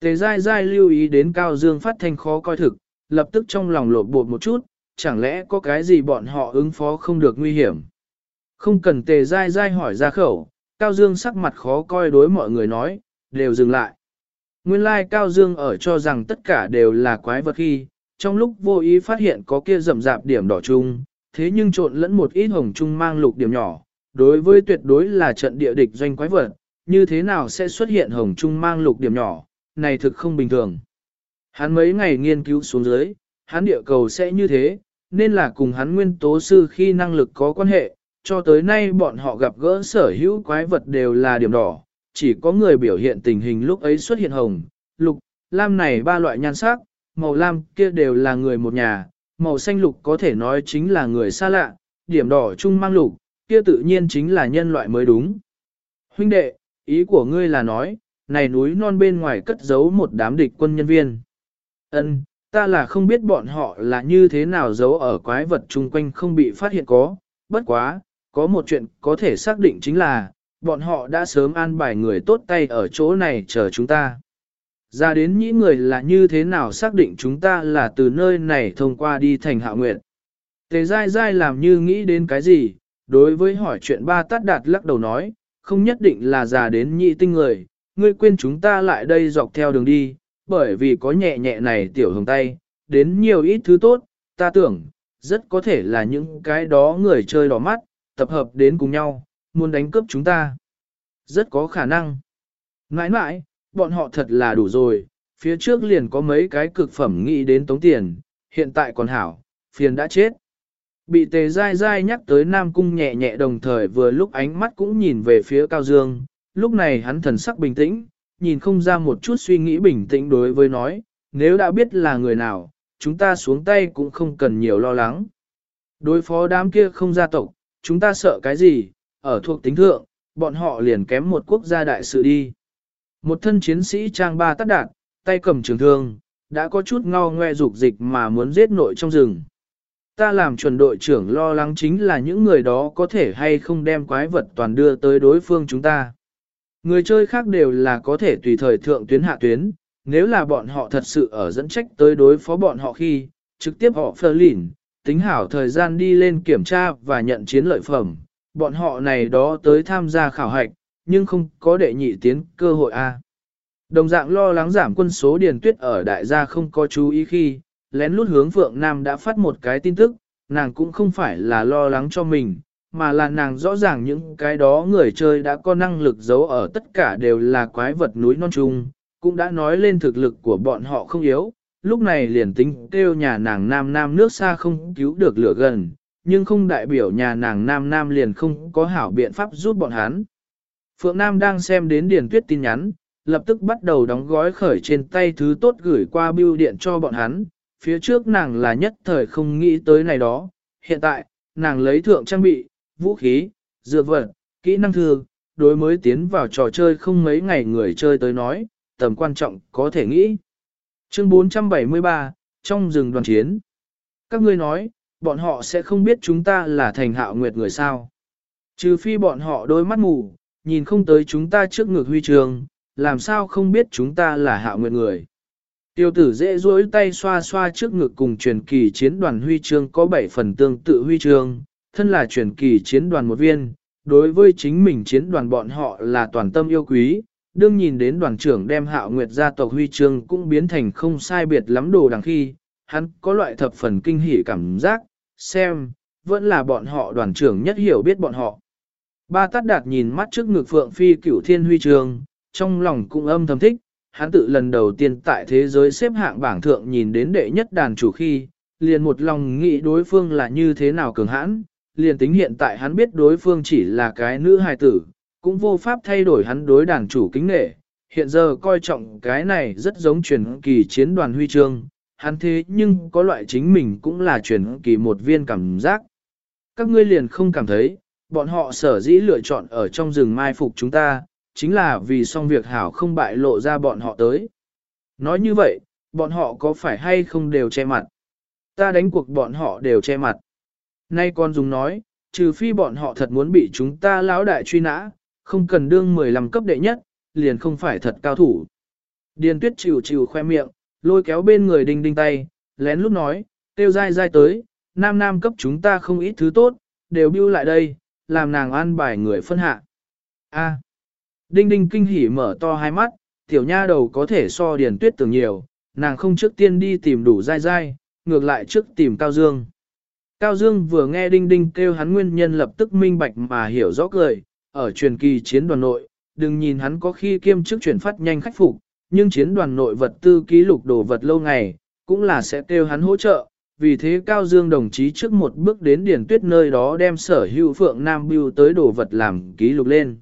Tề dai dai lưu ý đến Cao Dương phát thanh khó coi thực, lập tức trong lòng lột bột một chút, chẳng lẽ có cái gì bọn họ ứng phó không được nguy hiểm. Không cần tề dai dai hỏi ra khẩu, Cao Dương sắc mặt khó coi đối mọi người nói, đều dừng lại. Nguyên lai Cao Dương ở cho rằng tất cả đều là quái vật khi, trong lúc vô ý phát hiện có kia rậm rạp điểm đỏ chung, thế nhưng trộn lẫn một ít hồng chung mang lục điểm nhỏ, đối với tuyệt đối là trận địa địch doanh quái vật, như thế nào sẽ xuất hiện hồng chung mang lục điểm nhỏ, này thực không bình thường. Hắn mấy ngày nghiên cứu xuống dưới, hắn địa cầu sẽ như thế, nên là cùng hắn nguyên tố sư khi năng lực có quan hệ, cho tới nay bọn họ gặp gỡ sở hữu quái vật đều là điểm đỏ, chỉ có người biểu hiện tình hình lúc ấy xuất hiện hồng, lục, lam này ba loại nhan sắc, màu lam kia đều là người một nhà, màu xanh lục có thể nói chính là người xa lạ, điểm đỏ chung mang lục, kia tự nhiên chính là nhân loại mới đúng. Huynh đệ, ý của ngươi là nói, này núi non bên ngoài cất giấu một đám địch quân nhân viên. Ân, ta là không biết bọn họ là như thế nào giấu ở quái vật chung quanh không bị phát hiện có, bất quá, có một chuyện có thể xác định chính là, bọn họ đã sớm an bài người tốt tay ở chỗ này chờ chúng ta. Ra đến những người là như thế nào xác định chúng ta là từ nơi này thông qua đi thành hạ nguyện. Tề dai dai làm như nghĩ đến cái gì, đối với hỏi chuyện ba tát đạt lắc đầu nói, không nhất định là già đến nhị tinh người, ngươi quên chúng ta lại đây dọc theo đường đi, bởi vì có nhẹ nhẹ này tiểu hồng tay, đến nhiều ít thứ tốt, ta tưởng, rất có thể là những cái đó người chơi đỏ mắt, tập hợp đến cùng nhau, muốn đánh cướp chúng ta. Rất có khả năng. Nãi nãi, bọn họ thật là đủ rồi, phía trước liền có mấy cái cực phẩm nghĩ đến tống tiền, hiện tại còn hảo, phiền đã chết. Bị tề dai dai nhắc tới Nam Cung nhẹ nhẹ đồng thời vừa lúc ánh mắt cũng nhìn về phía Cao Dương, lúc này hắn thần sắc bình tĩnh, nhìn không ra một chút suy nghĩ bình tĩnh đối với nói, nếu đã biết là người nào, chúng ta xuống tay cũng không cần nhiều lo lắng. Đối phó đám kia không gia tộc, chúng ta sợ cái gì, ở thuộc tính thượng, bọn họ liền kém một quốc gia đại sự đi. Một thân chiến sĩ trang ba tắt đạn, tay cầm trường thương, đã có chút ngao ngoe dục dịch mà muốn giết nội trong rừng. Ta làm chuẩn đội trưởng lo lắng chính là những người đó có thể hay không đem quái vật toàn đưa tới đối phương chúng ta. Người chơi khác đều là có thể tùy thời thượng tuyến hạ tuyến, nếu là bọn họ thật sự ở dẫn trách tới đối phó bọn họ khi, trực tiếp họ phơ lỉn, tính hảo thời gian đi lên kiểm tra và nhận chiến lợi phẩm, bọn họ này đó tới tham gia khảo hạch, nhưng không có đệ nhị tiến cơ hội A. Đồng dạng lo lắng giảm quân số điền tuyết ở đại gia không có chú ý khi, lén lút hướng Phượng Nam đã phát một cái tin tức, nàng cũng không phải là lo lắng cho mình, mà là nàng rõ ràng những cái đó người chơi đã có năng lực giấu ở tất cả đều là quái vật núi non trung, cũng đã nói lên thực lực của bọn họ không yếu, lúc này liền tính kêu nhà nàng nam nam nước xa không cứu được lửa gần, nhưng không đại biểu nhà nàng nam nam liền không có hảo biện pháp giúp bọn hắn. Phượng Nam đang xem đến Điền Tuyết tin nhắn, lập tức bắt đầu đóng gói khởi trên tay thứ tốt gửi qua bưu điện cho bọn hắn, phía trước nàng là nhất thời không nghĩ tới này đó, hiện tại, nàng lấy thượng trang bị, vũ khí, dược vật, kỹ năng thư, đối mới tiến vào trò chơi không mấy ngày người chơi tới nói, tầm quan trọng có thể nghĩ. Chương 473, trong rừng đoàn chiến. Các ngươi nói, bọn họ sẽ không biết chúng ta là thành hạo nguyệt người sao. Trừ phi bọn họ đôi mắt mù, nhìn không tới chúng ta trước ngực huy trường, làm sao không biết chúng ta là hạo nguyệt người. Tiêu tử dễ duỗi tay xoa xoa trước ngực cùng truyền kỳ chiến đoàn huy chương có 7 phần tương tự huy chương, thân là truyền kỳ chiến đoàn một viên, đối với chính mình chiến đoàn bọn họ là toàn tâm yêu quý, đương nhìn đến đoàn trưởng đem hạo nguyệt gia tộc huy chương cũng biến thành không sai biệt lắm đồ đằng khi, hắn có loại thập phần kinh hỉ cảm giác, xem, vẫn là bọn họ đoàn trưởng nhất hiểu biết bọn họ. Ba tát đạt nhìn mắt trước ngực phượng phi cửu thiên huy Trường, trong lòng cũng âm thầm thích, hắn tự lần đầu tiên tại thế giới xếp hạng bảng thượng nhìn đến đệ nhất đàn chủ khi, liền một lòng nghĩ đối phương là như thế nào cường hãn, liền tính hiện tại hắn biết đối phương chỉ là cái nữ hài tử, cũng vô pháp thay đổi hắn đối đàn chủ kính nghệ. Hiện giờ coi trọng cái này rất giống truyền kỳ chiến đoàn huy chương, hắn thế nhưng có loại chính mình cũng là truyền kỳ một viên cảm giác. Các ngươi liền không cảm thấy, bọn họ sở dĩ lựa chọn ở trong rừng mai phục chúng ta, chính là vì xong việc hảo không bại lộ ra bọn họ tới. Nói như vậy, bọn họ có phải hay không đều che mặt? Ta đánh cuộc bọn họ đều che mặt. Nay con dùng nói, trừ phi bọn họ thật muốn bị chúng ta lão đại truy nã, không cần đương 15 cấp đệ nhất, liền không phải thật cao thủ. Điền tuyết chịu chịu khoe miệng, lôi kéo bên người đinh đinh tay, lén lúc nói, tiêu dai dai tới, nam nam cấp chúng ta không ít thứ tốt, đều bưu lại đây, làm nàng an bài người phân hạ. A. Đinh đinh kinh hỉ mở to hai mắt, tiểu nha đầu có thể so điền tuyết tưởng nhiều, nàng không trước tiên đi tìm đủ dai dai, ngược lại trước tìm Cao Dương. Cao Dương vừa nghe đinh đinh kêu hắn nguyên nhân lập tức minh bạch mà hiểu rõ cười, ở truyền kỳ chiến đoàn nội, đừng nhìn hắn có khi kiêm chức chuyển phát nhanh khách phục, nhưng chiến đoàn nội vật tư ký lục đồ vật lâu ngày, cũng là sẽ kêu hắn hỗ trợ. Vì thế Cao Dương đồng chí trước một bước đến điển tuyết nơi đó đem sở hữu Phượng Nam Biêu tới đồ vật làm ký lục lên.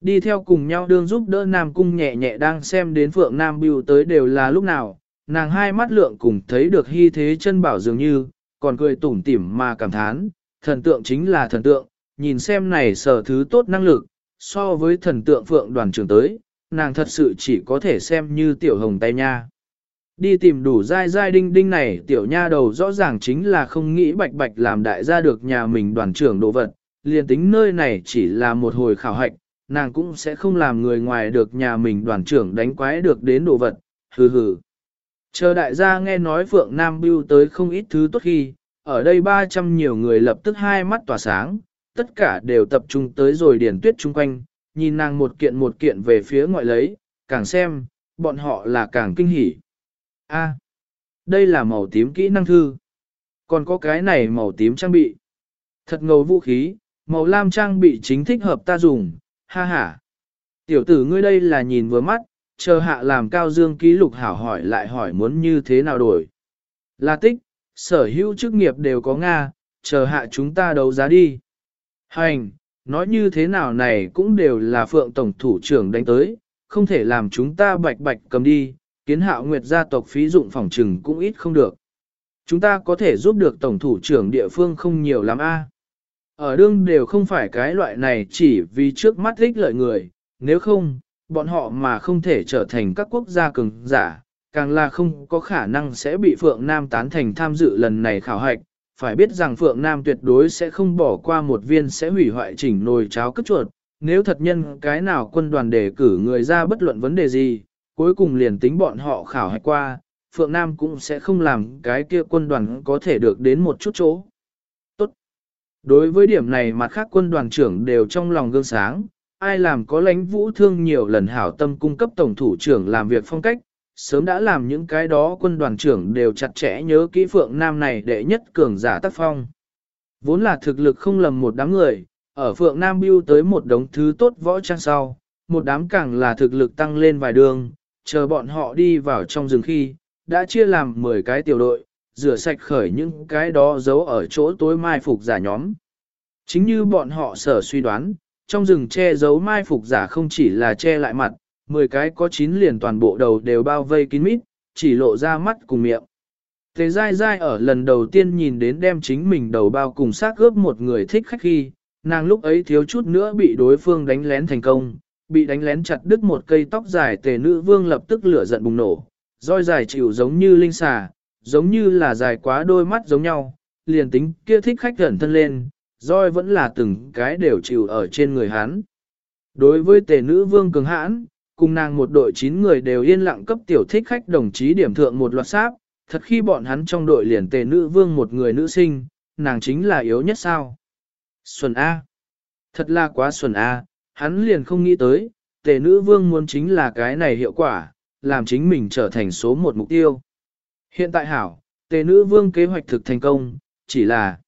Đi theo cùng nhau đương giúp đỡ Nam Cung nhẹ nhẹ đang xem đến Phượng Nam Biêu tới đều là lúc nào, nàng hai mắt lượng cùng thấy được hy thế chân bảo dường như, còn cười tủm tỉm mà cảm thán, thần tượng chính là thần tượng, nhìn xem này sở thứ tốt năng lực, so với thần tượng Phượng đoàn trưởng tới, nàng thật sự chỉ có thể xem như tiểu hồng tay nha. Đi tìm đủ dai dai đinh đinh này tiểu nha đầu rõ ràng chính là không nghĩ bạch bạch làm đại gia được nhà mình đoàn trưởng đồ vật, liền tính nơi này chỉ là một hồi khảo hạch, nàng cũng sẽ không làm người ngoài được nhà mình đoàn trưởng đánh quái được đến đồ vật, hừ hừ. Chờ đại gia nghe nói Phượng Nam bưu tới không ít thứ tốt khi, ở đây 300 nhiều người lập tức hai mắt tỏa sáng, tất cả đều tập trung tới rồi điển tuyết chung quanh, nhìn nàng một kiện một kiện về phía ngoại lấy, càng xem, bọn họ là càng kinh hỉ. A, đây là màu tím kỹ năng thư. Còn có cái này màu tím trang bị. Thật ngầu vũ khí, màu lam trang bị chính thích hợp ta dùng, ha ha. Tiểu tử ngươi đây là nhìn vừa mắt, chờ hạ làm cao dương ký lục hảo hỏi lại hỏi muốn như thế nào đổi. Là tích, sở hữu chức nghiệp đều có Nga, chờ hạ chúng ta đấu giá đi. Hành, nói như thế nào này cũng đều là phượng tổng thủ trưởng đánh tới, không thể làm chúng ta bạch bạch cầm đi, kiến hạo nguyệt gia tộc phí dụng phòng trừng cũng ít không được. Chúng ta có thể giúp được tổng thủ trưởng địa phương không nhiều lắm a. Ở đương đều không phải cái loại này chỉ vì trước mắt ích lợi người, nếu không, bọn họ mà không thể trở thành các quốc gia cường giả, càng là không có khả năng sẽ bị Phượng Nam tán thành tham dự lần này khảo hạch. Phải biết rằng Phượng Nam tuyệt đối sẽ không bỏ qua một viên sẽ hủy hoại chỉnh nồi cháo cất chuột, nếu thật nhân cái nào quân đoàn đề cử người ra bất luận vấn đề gì, cuối cùng liền tính bọn họ khảo hạch qua, Phượng Nam cũng sẽ không làm cái kia quân đoàn có thể được đến một chút chỗ. Tốt. Đối với điểm này mặt khác quân đoàn trưởng đều trong lòng gương sáng, ai làm có lãnh vũ thương nhiều lần hảo tâm cung cấp tổng thủ trưởng làm việc phong cách, sớm đã làm những cái đó quân đoàn trưởng đều chặt chẽ nhớ kỹ Phượng Nam này để nhất cường giả tác phong. Vốn là thực lực không lầm một đám người, ở Phượng Nam Biêu tới một đống thứ tốt võ trang sau, một đám càng là thực lực tăng lên vài đường, chờ bọn họ đi vào trong rừng khi, đã chia làm 10 cái tiểu đội, rửa sạch khởi những cái đó giấu ở chỗ tối mai phục giả nhóm. Chính như bọn họ sở suy đoán, trong rừng che giấu mai phục giả không chỉ là che lại mặt, 10 cái có 9 liền toàn bộ đầu đều bao vây kín mít, chỉ lộ ra mắt cùng miệng. Tề dai dai ở lần đầu tiên nhìn đến đem chính mình đầu bao cùng xác gớp một người thích khách khi, nàng lúc ấy thiếu chút nữa bị đối phương đánh lén thành công, bị đánh lén chặt đứt một cây tóc dài tề nữ vương lập tức lửa giận bùng nổ, roi dài chịu giống như linh xà, giống như là dài quá đôi mắt giống nhau, liền tính kia thích khách gần thân lên, roi vẫn là từng cái đều chịu ở trên người hắn. Đối với tề nữ vương cường hãn, cùng nàng một đội 9 người đều yên lặng cấp tiểu thích khách đồng chí điểm thượng một loạt sáp, thật khi bọn hắn trong đội liền tề nữ vương một người nữ sinh, nàng chính là yếu nhất sao. Xuân A. Thật là quá xuân A, hắn liền không nghĩ tới, tề nữ vương muốn chính là cái này hiệu quả, làm chính mình trở thành số một mục tiêu. Hiện tại hảo, tề nữ vương kế hoạch thực thành công, chỉ là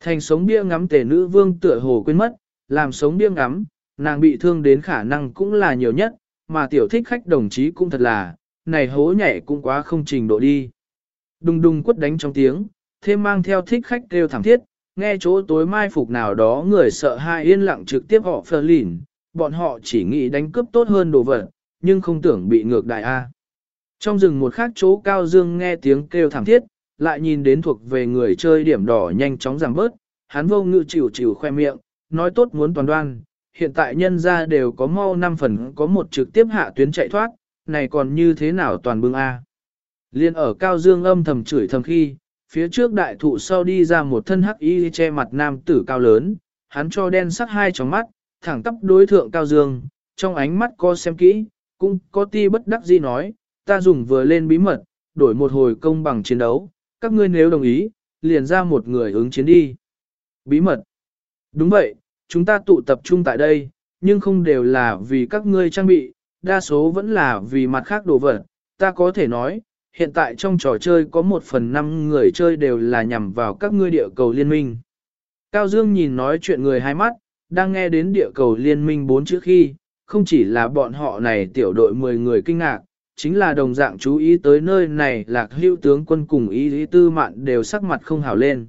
thành sống bia ngắm tề nữ vương tựa hồ quên mất, làm sống bia ngắm, nàng bị thương đến khả năng cũng là nhiều nhất, mà tiểu thích khách đồng chí cũng thật là, này hố nhảy cũng quá không trình độ đi. Đùng đùng quất đánh trong tiếng, thêm mang theo thích khách kêu thẳng thiết, nghe chỗ tối mai phục nào đó người sợ hai yên lặng trực tiếp họ phờ lỉn, bọn họ chỉ nghĩ đánh cướp tốt hơn đồ vật, nhưng không tưởng bị ngược đại A. Trong rừng một khác chỗ cao dương nghe tiếng kêu thảm thiết, lại nhìn đến thuộc về người chơi điểm đỏ nhanh chóng giảm bớt, hắn vô ngự chịu chịu khoe miệng, nói tốt muốn toàn đoan, hiện tại nhân ra đều có mau 5 phần có một trực tiếp hạ tuyến chạy thoát, này còn như thế nào toàn bưng A. Liên ở cao dương âm thầm chửi thầm khi, phía trước đại thụ sau đi ra một thân hắc y che mặt nam tử cao lớn, hắn cho đen sắc hai tròng mắt, thẳng tắp đối thượng cao dương, trong ánh mắt có xem kỹ, cũng có ti bất đắc dĩ nói, ta dùng vừa lên bí mật, đổi một hồi công bằng chiến đấu, các ngươi nếu đồng ý, liền ra một người ứng chiến đi. Bí mật. Đúng vậy, chúng ta tụ tập trung tại đây, nhưng không đều là vì các ngươi trang bị, đa số vẫn là vì mặt khác đồ vật. Ta có thể nói, hiện tại trong trò chơi có một phần năm người chơi đều là nhằm vào các ngươi địa cầu liên minh. Cao Dương nhìn nói chuyện người hai mắt, đang nghe đến địa cầu liên minh bốn chữ khi, không chỉ là bọn họ này tiểu đội 10 người kinh ngạc, chính là đồng dạng chú ý tới nơi này lạc hữu tướng quân cùng ý lý tư mạn đều sắc mặt không hảo lên.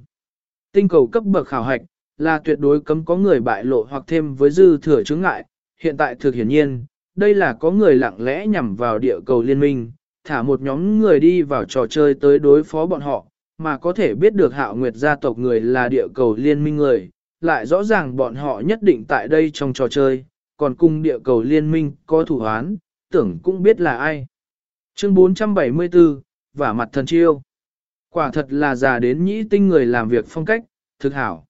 Tinh cầu cấp bậc khảo hạch, là tuyệt đối cấm có người bại lộ hoặc thêm với dư thừa chứng ngại, hiện tại thực hiển nhiên, đây là có người lặng lẽ nhằm vào địa cầu liên minh, thả một nhóm người đi vào trò chơi tới đối phó bọn họ, mà có thể biết được hạo nguyệt gia tộc người là địa cầu liên minh người, lại rõ ràng bọn họ nhất định tại đây trong trò chơi, còn cùng địa cầu liên minh có thủ hoán, tưởng cũng biết là ai. Chương 474, vả mặt thần chiêu. Quả thật là già đến nhĩ tinh người làm việc phong cách, thực hảo.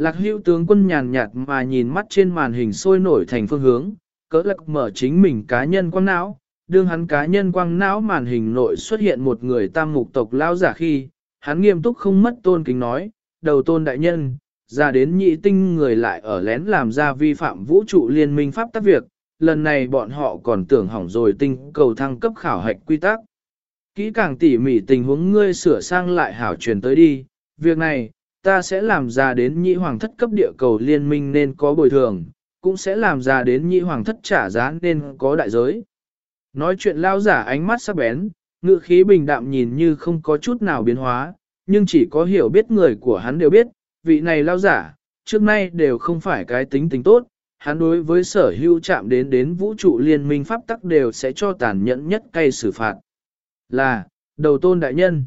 Lạc hữu tướng quân nhàn nhạt mà nhìn mắt trên màn hình sôi nổi thành phương hướng, cỡ lạc mở chính mình cá nhân quang não, đương hắn cá nhân quang não màn hình nội xuất hiện một người tam mục tộc lao giả khi, hắn nghiêm túc không mất tôn kính nói, đầu tôn đại nhân, ra đến nhị tinh người lại ở lén làm ra vi phạm vũ trụ liên minh pháp tác việc, lần này bọn họ còn tưởng hỏng rồi tinh cầu thăng cấp khảo hạch quy tắc. Kỹ càng tỉ mỉ tình huống ngươi sửa sang lại hảo truyền tới đi, việc này, ta sẽ làm ra đến nhị hoàng thất cấp địa cầu liên minh nên có bồi thường, cũng sẽ làm ra đến nhị hoàng thất trả giá nên có đại giới. Nói chuyện lao giả ánh mắt sắc bén, ngự khí bình đạm nhìn như không có chút nào biến hóa, nhưng chỉ có hiểu biết người của hắn đều biết, vị này lao giả, trước nay đều không phải cái tính tính tốt, hắn đối với sở hữu chạm đến đến vũ trụ liên minh pháp tắc đều sẽ cho tàn nhẫn nhất cây xử phạt. Là, đầu tôn đại nhân.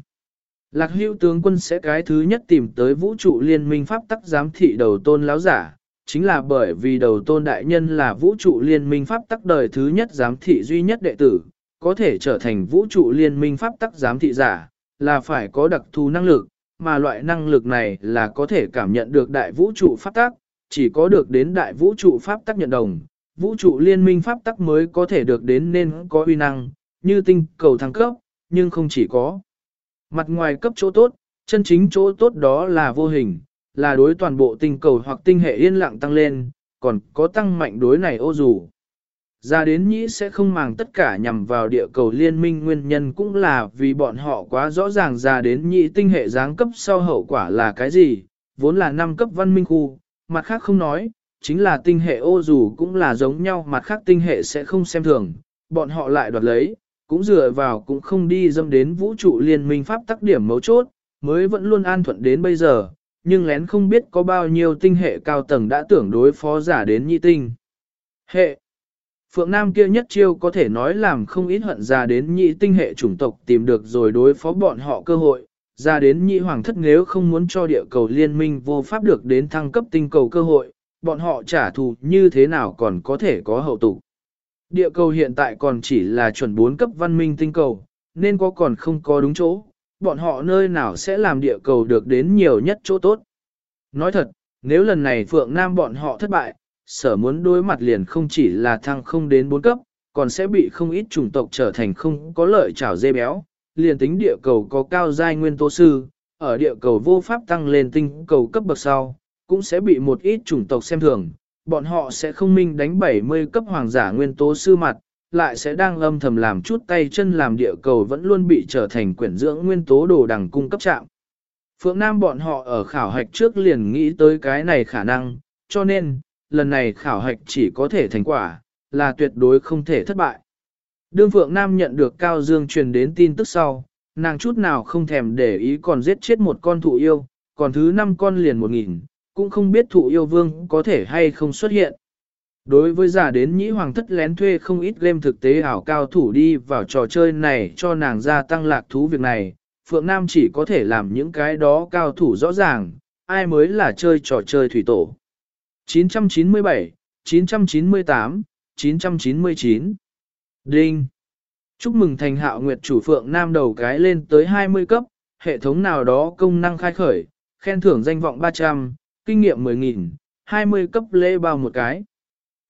Lạc hữu tướng quân sẽ cái thứ nhất tìm tới vũ trụ liên minh pháp tắc giám thị đầu tôn lão giả, chính là bởi vì đầu tôn đại nhân là vũ trụ liên minh pháp tắc đời thứ nhất giám thị duy nhất đệ tử, có thể trở thành vũ trụ liên minh pháp tắc giám thị giả, là phải có đặc thù năng lực, mà loại năng lực này là có thể cảm nhận được đại vũ trụ pháp tắc, chỉ có được đến đại vũ trụ pháp tắc nhận đồng, vũ trụ liên minh pháp tắc mới có thể được đến nên có uy năng, như tinh cầu thăng cấp, nhưng không chỉ có. Mặt ngoài cấp chỗ tốt, chân chính chỗ tốt đó là vô hình, là đối toàn bộ tinh cầu hoặc tinh hệ yên lặng tăng lên, còn có tăng mạnh đối này ô dù. Ra đến nhĩ sẽ không màng tất cả nhằm vào địa cầu liên minh nguyên nhân cũng là vì bọn họ quá rõ ràng ra đến nhĩ tinh hệ giáng cấp sau hậu quả là cái gì, vốn là năm cấp văn minh khu, mặt khác không nói, chính là tinh hệ ô dù cũng là giống nhau mặt khác tinh hệ sẽ không xem thường, bọn họ lại đoạt lấy, cũng dựa vào cũng không đi dâm đến vũ trụ liên minh pháp tắc điểm mấu chốt, mới vẫn luôn an thuận đến bây giờ, nhưng lén không biết có bao nhiêu tinh hệ cao tầng đã tưởng đối phó giả đến nhị tinh. Hệ Phượng Nam kia nhất chiêu có thể nói làm không ít hận ra đến nhị tinh hệ chủng tộc tìm được rồi đối phó bọn họ cơ hội, ra đến nhị hoàng thất nếu không muốn cho địa cầu liên minh vô pháp được đến thăng cấp tinh cầu cơ hội, bọn họ trả thù như thế nào còn có thể có hậu tục. Địa cầu hiện tại còn chỉ là chuẩn 4 cấp văn minh tinh cầu, nên có còn không có đúng chỗ, bọn họ nơi nào sẽ làm địa cầu được đến nhiều nhất chỗ tốt. Nói thật, nếu lần này Phượng Nam bọn họ thất bại, sở muốn đối mặt liền không chỉ là thăng không đến 4 cấp, còn sẽ bị không ít chủng tộc trở thành không có lợi chảo dê béo, liền tính địa cầu có cao giai nguyên tố sư, ở địa cầu vô pháp tăng lên tinh cầu cấp bậc sau, cũng sẽ bị một ít chủng tộc xem thường, bọn họ sẽ không minh đánh 70 cấp hoàng giả nguyên tố sư mặt, lại sẽ đang âm thầm làm chút tay chân làm địa cầu vẫn luôn bị trở thành quyển dưỡng nguyên tố đồ đằng cung cấp trạm. Phượng Nam bọn họ ở khảo hạch trước liền nghĩ tới cái này khả năng, cho nên, lần này khảo hạch chỉ có thể thành quả, là tuyệt đối không thể thất bại. Đương Phượng Nam nhận được Cao Dương truyền đến tin tức sau, nàng chút nào không thèm để ý còn giết chết một con thụ yêu, còn thứ năm con liền một nghìn, cũng không biết thụ yêu vương có thể hay không xuất hiện. Đối với giả đến nhĩ hoàng thất lén thuê không ít game thực tế ảo cao thủ đi vào trò chơi này cho nàng gia tăng lạc thú việc này, Phượng Nam chỉ có thể làm những cái đó cao thủ rõ ràng, ai mới là chơi trò chơi thủy tổ. 997, 998, 999 Đinh Chúc mừng thành hạo nguyệt chủ Phượng Nam đầu cái lên tới 20 cấp, hệ thống nào đó công năng khai khởi, khen thưởng danh vọng 300, kinh nghiệm 10.000, 20 cấp lễ bao một cái.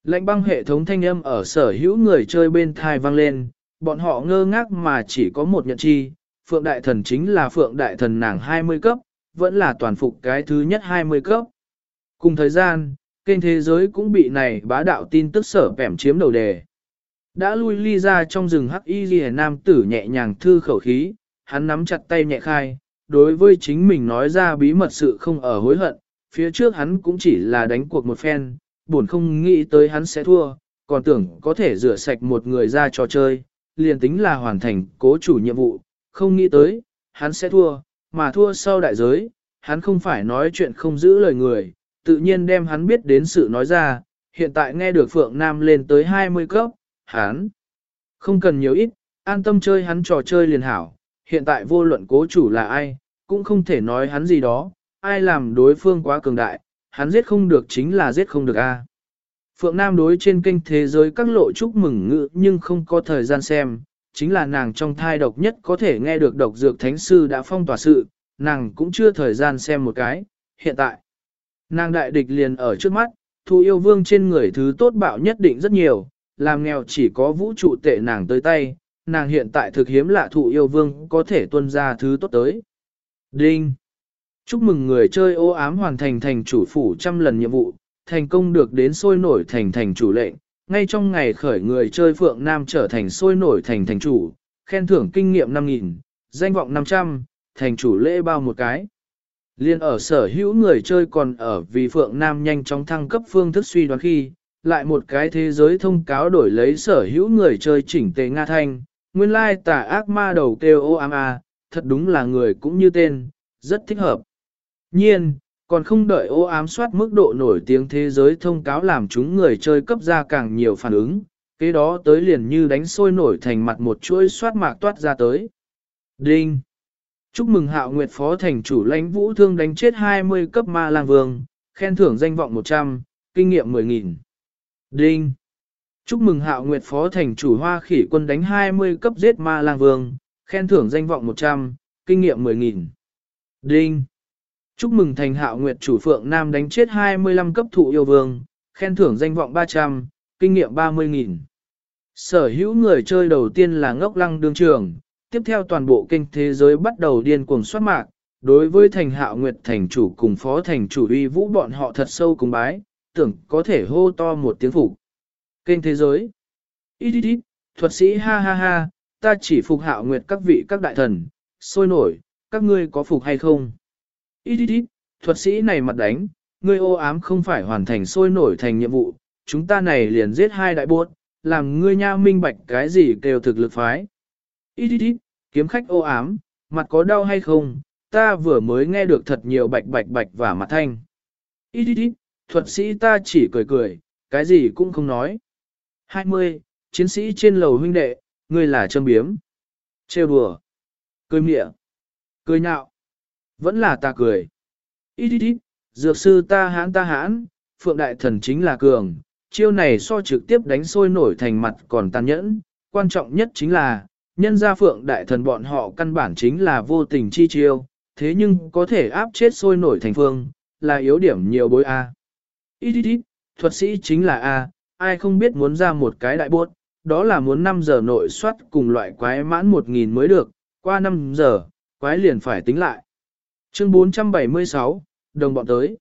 Lệnh băng hệ thống thanh âm ở sở hữu người chơi bên thai vang lên, bọn họ ngơ ngác mà chỉ có một nhận chi, Phượng Đại Thần chính là Phượng Đại Thần nàng 20 cấp, vẫn là toàn phục cái thứ nhất 20 cấp. Cùng thời gian, kênh thế giới cũng bị này bá đạo tin tức sở bẻm chiếm đầu đề. Đã lui ly ra trong rừng hắc y ghi nam tử nhẹ nhàng thư khẩu khí, hắn nắm chặt tay nhẹ khai, đối với chính mình nói ra bí mật sự không ở hối hận, phía trước hắn cũng chỉ là đánh cuộc một phen, buồn không nghĩ tới hắn sẽ thua, còn tưởng có thể rửa sạch một người ra trò chơi, liền tính là hoàn thành cố chủ nhiệm vụ, không nghĩ tới, hắn sẽ thua, mà thua sau đại giới, hắn không phải nói chuyện không giữ lời người, tự nhiên đem hắn biết đến sự nói ra, hiện tại nghe được Phượng Nam lên tới 20 cấp, hắn không cần nhiều ít, an tâm chơi hắn trò chơi liền hảo, hiện tại vô luận cố chủ là ai, cũng không thể nói hắn gì đó, ai làm đối phương quá cường đại, hắn giết không được chính là giết không được a. Phượng Nam đối trên kênh thế giới các lộ chúc mừng ngữ nhưng không có thời gian xem, chính là nàng trong thai độc nhất có thể nghe được độc dược thánh sư đã phong tỏa sự, nàng cũng chưa thời gian xem một cái, hiện tại. Nàng đại địch liền ở trước mắt, thu yêu vương trên người thứ tốt bạo nhất định rất nhiều, làm nghèo chỉ có vũ trụ tệ nàng tới tay, nàng hiện tại thực hiếm lạ thụ yêu vương có thể tuân ra thứ tốt tới. Đinh! Chúc mừng người chơi ô ám hoàn thành thành chủ phủ trăm lần nhiệm vụ, thành công được đến sôi nổi thành thành chủ lệnh. Ngay trong ngày khởi người chơi Phượng Nam trở thành sôi nổi thành thành chủ, khen thưởng kinh nghiệm 5.000, danh vọng 500, thành chủ lễ bao một cái. Liên ở sở hữu người chơi còn ở vì Phượng Nam nhanh chóng thăng cấp phương thức suy đoán khi, lại một cái thế giới thông cáo đổi lấy sở hữu người chơi chỉnh tề Nga Thanh, nguyên lai tà ác ma đầu kêu ô ám a, thật đúng là người cũng như tên, rất thích hợp. Nhiên, còn không đợi ô ám soát mức độ nổi tiếng thế giới thông cáo làm chúng người chơi cấp ra càng nhiều phản ứng, kế đó tới liền như đánh sôi nổi thành mặt một chuỗi soát mạc toát ra tới. Đinh! Chúc mừng hạo nguyệt phó thành chủ lãnh vũ thương đánh chết 20 cấp ma lang vương, khen thưởng danh vọng 100, kinh nghiệm 10.000. Đinh! Chúc mừng hạo nguyệt phó thành chủ hoa khỉ quân đánh 20 cấp giết ma lang vương, khen thưởng danh vọng 100, kinh nghiệm 10.000. Đinh! Chúc mừng thành hạo nguyệt chủ phượng nam đánh chết 25 cấp thụ yêu vương, khen thưởng danh vọng 300, kinh nghiệm 30.000. Sở hữu người chơi đầu tiên là ngốc lăng đương trường, tiếp theo toàn bộ kinh thế giới bắt đầu điên cuồng soát mạc, đối với thành hạo nguyệt thành chủ cùng phó thành chủ uy vũ bọn họ thật sâu cùng bái, tưởng có thể hô to một tiếng phục. Kênh thế giới. Ít ít ít, thuật sĩ ha ha ha, ta chỉ phục hạo nguyệt các vị các đại thần, sôi nổi, các ngươi có phục hay không? Ít ít ít, thuật sĩ này mặt đánh, ngươi ô ám không phải hoàn thành sôi nổi thành nhiệm vụ, chúng ta này liền giết hai đại buốt, làm ngươi nha minh bạch cái gì kêu thực lực phái. Ít ít ít, kiếm khách ô ám, mặt có đau hay không, ta vừa mới nghe được thật nhiều bạch bạch bạch và mặt thanh. Ít ít ít, thuật sĩ ta chỉ cười cười, cái gì cũng không nói. 20. Chiến sĩ trên lầu huynh đệ, ngươi là châm biếm. Trêu đùa. Cười mịa. Cười nhạo. Vẫn là ta cười. Ít ít ít, dược sư ta hãn ta hãn, phượng đại thần chính là cường. Chiêu này so trực tiếp đánh sôi nổi thành mặt còn tàn nhẫn. Quan trọng nhất chính là, nhân gia phượng đại thần bọn họ căn bản chính là vô tình chi chiêu, thế nhưng có thể áp chết sôi nổi thành phương, là yếu điểm nhiều bối A. Ít ít ít, thuật sĩ chính là A, ai không biết muốn ra một cái đại bốt, đó là muốn 5 giờ nội soát cùng loại quái mãn 1.000 mới được, qua 5 giờ, quái liền phải tính lại. Chương 476, đồng bọn tới.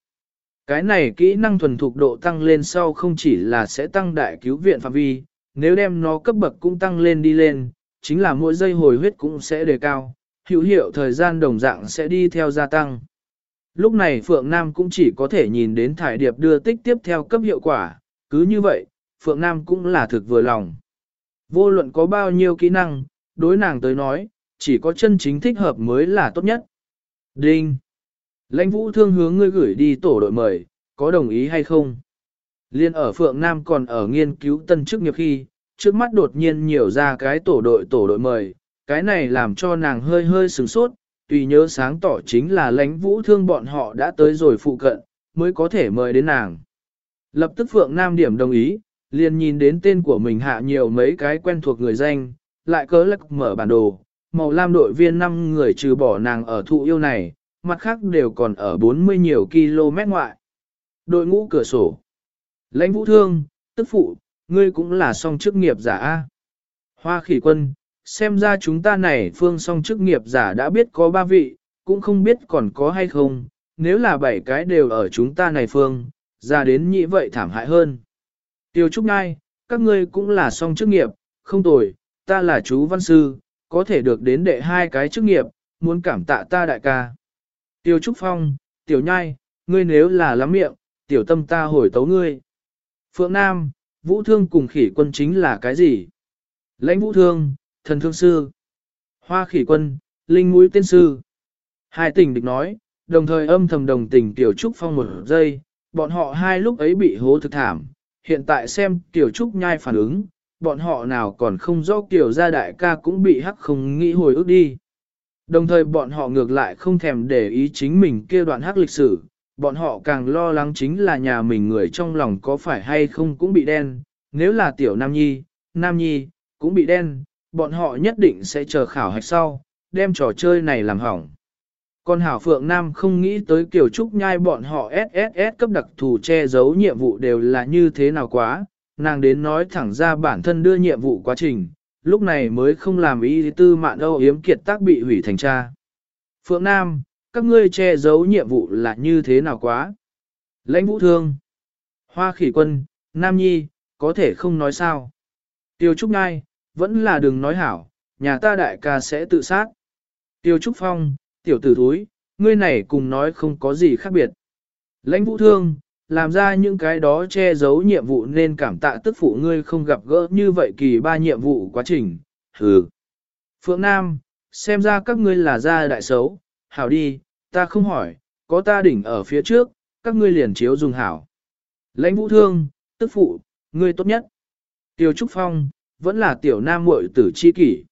Cái này kỹ năng thuần thục độ tăng lên sau không chỉ là sẽ tăng đại cứu viện phạm vi, nếu đem nó cấp bậc cũng tăng lên đi lên, chính là mỗi giây hồi huyết cũng sẽ đề cao, hữu hiệu thời gian đồng dạng sẽ đi theo gia tăng. Lúc này Phượng Nam cũng chỉ có thể nhìn đến thải điệp đưa tích tiếp theo cấp hiệu quả, cứ như vậy, Phượng Nam cũng là thực vừa lòng. Vô luận có bao nhiêu kỹ năng, đối nàng tới nói, chỉ có chân chính thích hợp mới là tốt nhất. Đinh! Lãnh vũ thương hướng ngươi gửi đi tổ đội mời, có đồng ý hay không? Liên ở Phượng Nam còn ở nghiên cứu tân chức nghiệp khi, trước mắt đột nhiên nhiều ra cái tổ đội tổ đội mời, cái này làm cho nàng hơi hơi sửng sốt, tùy nhớ sáng tỏ chính là lãnh vũ thương bọn họ đã tới rồi phụ cận, mới có thể mời đến nàng. Lập tức Phượng Nam điểm đồng ý, liền nhìn đến tên của mình hạ nhiều mấy cái quen thuộc người danh, lại cớ lắc mở bản đồ, màu lam đội viên 5 người trừ bỏ nàng ở thụ yêu này, mặt khác đều còn ở 40 nhiều km ngoại. Đội ngũ cửa sổ. Lãnh vũ thương, tức phụ, ngươi cũng là song chức nghiệp giả A. Hoa khỉ quân, xem ra chúng ta này phương song chức nghiệp giả đã biết có ba vị, cũng không biết còn có hay không, nếu là bảy cái đều ở chúng ta này phương, ra đến nhị vậy thảm hại hơn. Tiêu Trúc Ngai, các ngươi cũng là song chức nghiệp, không tồi, ta là chú văn sư, có thể được đến đệ hai cái chức nghiệp, muốn cảm tạ ta đại ca. Tiêu Trúc Phong, Tiểu Nhai, ngươi nếu là lắm miệng, tiểu tâm ta hồi tấu ngươi. Phượng Nam, vũ thương cùng khỉ quân chính là cái gì? Lãnh vũ thương, thần thương sư. Hoa khỉ quân, linh mũi tiên sư. Hai tỉnh địch nói, đồng thời âm thầm đồng tình Tiểu Trúc Phong một giây, bọn họ hai lúc ấy bị hố thực thảm. Hiện tại xem Tiểu Trúc nhai phản ứng, bọn họ nào còn không rõ kiểu gia đại ca cũng bị hắc không nghĩ hồi ức đi. Đồng thời bọn họ ngược lại không thèm để ý chính mình kia đoạn hắc lịch sử, bọn họ càng lo lắng chính là nhà mình người trong lòng có phải hay không cũng bị đen, nếu là tiểu Nam Nhi, Nam Nhi, cũng bị đen, bọn họ nhất định sẽ chờ khảo hạch sau, đem trò chơi này làm hỏng. Còn Hảo Phượng Nam không nghĩ tới kiểu trúc nhai bọn họ SSS cấp đặc thù che giấu nhiệm vụ đều là như thế nào quá, nàng đến nói thẳng ra bản thân đưa nhiệm vụ quá trình, lúc này mới không làm ý tư mạn âu yếm kiệt tác bị hủy thành cha. Phượng Nam, các ngươi che giấu nhiệm vụ là như thế nào quá. Lãnh vũ thương, hoa khỉ quân, nam nhi, có thể không nói sao. Tiêu Trúc Ngai, vẫn là đừng nói hảo, nhà ta đại ca sẽ tự sát. Tiêu Trúc Phong, tiểu tử thúi, ngươi này cùng nói không có gì khác biệt. Lãnh vũ thương, làm ra những cái đó che giấu nhiệm vụ nên cảm tạ tức phụ ngươi không gặp gỡ như vậy kỳ ba nhiệm vụ quá trình, hừ. Phượng Nam, xem ra các ngươi là gia đại xấu, hảo đi, ta không hỏi, có ta đỉnh ở phía trước, các ngươi liền chiếu dùng hảo. Lãnh vũ thương, tức phụ, ngươi tốt nhất. Tiêu Trúc Phong, vẫn là tiểu nam muội tử chi kỷ.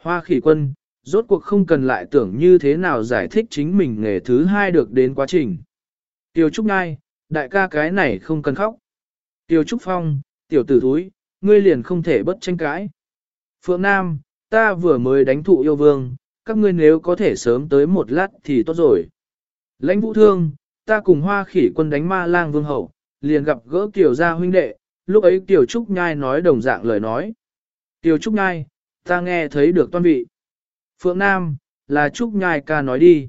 Hoa khỉ quân, rốt cuộc không cần lại tưởng như thế nào giải thích chính mình nghề thứ hai được đến quá trình. Tiêu Trúc Ngai, đại ca cái này không cần khóc. Tiêu Trúc Phong, tiểu tử thúi, ngươi liền không thể bất tranh cãi. Phượng Nam, ta vừa mới đánh thụ yêu vương, các ngươi nếu có thể sớm tới một lát thì tốt rồi. Lãnh vũ thương, ta cùng hoa khỉ quân đánh ma lang vương hậu, liền gặp gỡ Kiều gia huynh đệ, lúc ấy Kiều Trúc Nhai nói đồng dạng lời nói. Kiều Trúc Nhai, ta nghe thấy được toan vị. Phượng Nam, là Trúc Nhai ca nói đi.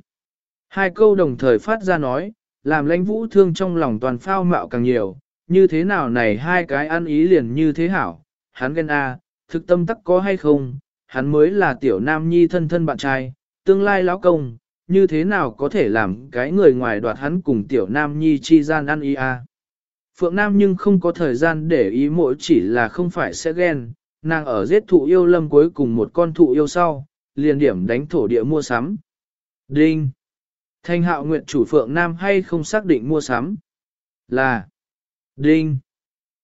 Hai câu đồng thời phát ra nói, làm lãnh vũ thương trong lòng toàn phao mạo càng nhiều, như thế nào này hai cái ăn ý liền như thế hảo, hắn ghen a, thực tâm tắc có hay không, hắn mới là tiểu nam nhi thân thân bạn trai, tương lai lão công, như thế nào có thể làm cái người ngoài đoạt hắn cùng tiểu nam nhi chi gian ăn ý a. Phượng Nam nhưng không có thời gian để ý mỗi chỉ là không phải sẽ ghen, nàng ở giết thụ yêu lâm cuối cùng một con thụ yêu sau, liền điểm đánh thổ địa mua sắm. Đinh! Thanh hạo nguyện chủ Phượng Nam hay không xác định mua sắm? Là Đinh!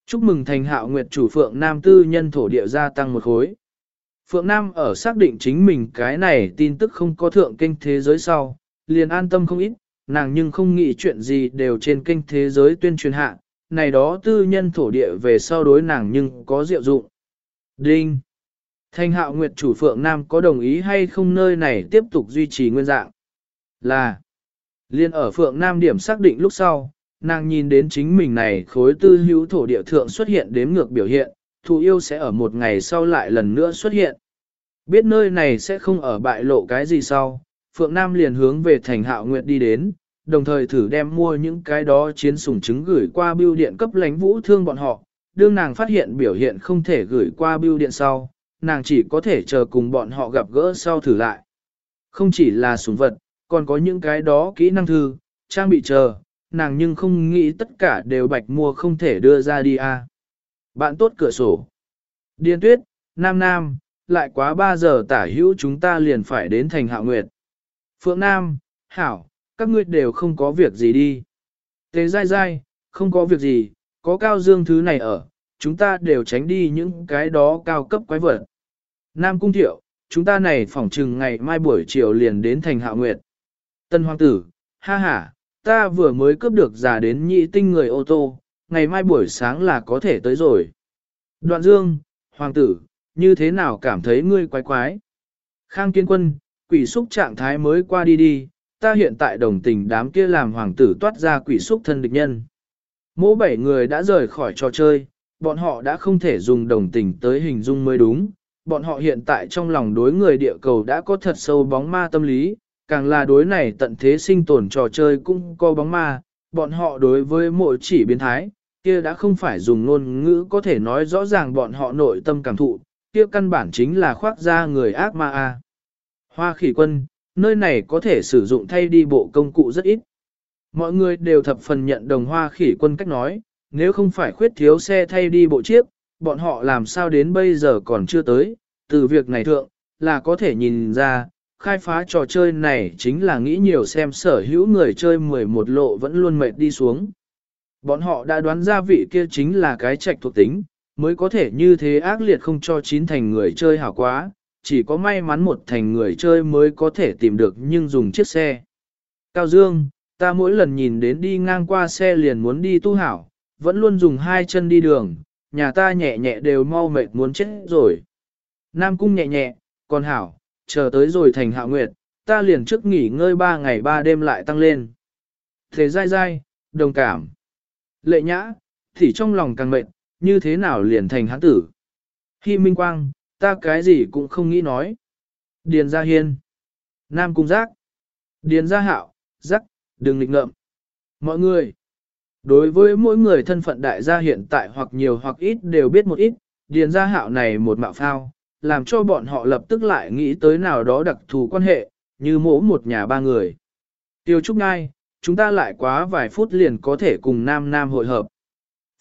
Chúc mừng thành hạo nguyệt chủ Phượng Nam tư nhân thổ địa gia tăng một khối. Phượng Nam ở xác định chính mình cái này tin tức không có thượng kênh thế giới sau, liền an tâm không ít, nàng nhưng không nghĩ chuyện gì đều trên kênh thế giới tuyên truyền hạ, này đó tư nhân thổ địa về sau đối nàng nhưng có diệu dụng. Đinh! Thanh hạo nguyệt chủ Phượng Nam có đồng ý hay không nơi này tiếp tục duy trì nguyên dạng? Là! Liên ở Phượng Nam điểm xác định lúc sau, nàng nhìn đến chính mình này khối tư hữu thổ địa thượng xuất hiện đếm ngược biểu hiện, thù yêu sẽ ở một ngày sau lại lần nữa xuất hiện. Biết nơi này sẽ không ở bại lộ cái gì sau, Phượng Nam liền hướng về thành hạo nguyện đi đến, đồng thời thử đem mua những cái đó chiến sủng trứng gửi qua bưu điện cấp lánh vũ thương bọn họ. Đương nàng phát hiện biểu hiện không thể gửi qua bưu điện sau, nàng chỉ có thể chờ cùng bọn họ gặp gỡ sau thử lại. Không chỉ là sủng vật, còn có những cái đó kỹ năng thư, trang bị chờ, nàng nhưng không nghĩ tất cả đều bạch mua không thể đưa ra đi à. Bạn tốt cửa sổ. Điên tuyết, Nam Nam, lại quá 3 giờ tả hữu chúng ta liền phải đến thành hạ nguyệt. Phượng Nam, Hảo, các ngươi đều không có việc gì đi. Tế dai dai, không có việc gì, có cao dương thứ này ở, chúng ta đều tránh đi những cái đó cao cấp quái vật. Nam Cung Thiệu, chúng ta này phỏng trừng ngày mai buổi chiều liền đến thành hạ nguyệt. Tân Hoàng tử, ha ha, ta vừa mới cướp được giả đến nhị tinh người ô tô, ngày mai buổi sáng là có thể tới rồi. Đoạn Dương, Hoàng tử, như thế nào cảm thấy ngươi quái quái? Khang Kiên Quân, quỷ xúc trạng thái mới qua đi đi, ta hiện tại đồng tình đám kia làm hoàng tử toát ra quỷ xúc thân địch nhân. Mỗi bảy người đã rời khỏi trò chơi, bọn họ đã không thể dùng đồng tình tới hình dung mới đúng. Bọn họ hiện tại trong lòng đối người địa cầu đã có thật sâu bóng ma tâm lý, càng là đối này tận thế sinh tồn trò chơi cũng có bóng ma, bọn họ đối với mỗi chỉ biến thái, kia đã không phải dùng ngôn ngữ có thể nói rõ ràng bọn họ nội tâm cảm thụ, kia căn bản chính là khoác ra người ác ma a. Hoa khỉ quân, nơi này có thể sử dụng thay đi bộ công cụ rất ít. Mọi người đều thập phần nhận đồng hoa khỉ quân cách nói, nếu không phải khuyết thiếu xe thay đi bộ chiếc, bọn họ làm sao đến bây giờ còn chưa tới, từ việc này thượng, là có thể nhìn ra, khai phá trò chơi này chính là nghĩ nhiều xem sở hữu người chơi 11 lộ vẫn luôn mệt đi xuống. Bọn họ đã đoán ra vị kia chính là cái trạch thuộc tính, mới có thể như thế ác liệt không cho chín thành người chơi hảo quá, chỉ có may mắn một thành người chơi mới có thể tìm được nhưng dùng chiếc xe. Cao Dương, ta mỗi lần nhìn đến đi ngang qua xe liền muốn đi tu hảo, vẫn luôn dùng hai chân đi đường, nhà ta nhẹ nhẹ đều mau mệt muốn chết rồi. Nam Cung nhẹ nhẹ, còn hảo, chờ tới rồi thành hạ nguyệt, ta liền trước nghỉ ngơi ba ngày ba đêm lại tăng lên. Thế dai dai, đồng cảm. Lệ nhã, thì trong lòng càng mệt, như thế nào liền thành hán tử. Hi Minh Quang, ta cái gì cũng không nghĩ nói. Điền Gia Hiên. Nam Cung Giác. Điền gia hạo, giác đừng nghịch ngợm. Mọi người, đối với mỗi người thân phận đại gia hiện tại hoặc nhiều hoặc ít đều biết một ít, điền gia hạo này một mạo phao, làm cho bọn họ lập tức lại nghĩ tới nào đó đặc thù quan hệ, như mỗ một nhà ba người. Tiêu Trúc Ngai, chúng ta lại quá vài phút liền có thể cùng Nam Nam hội hợp.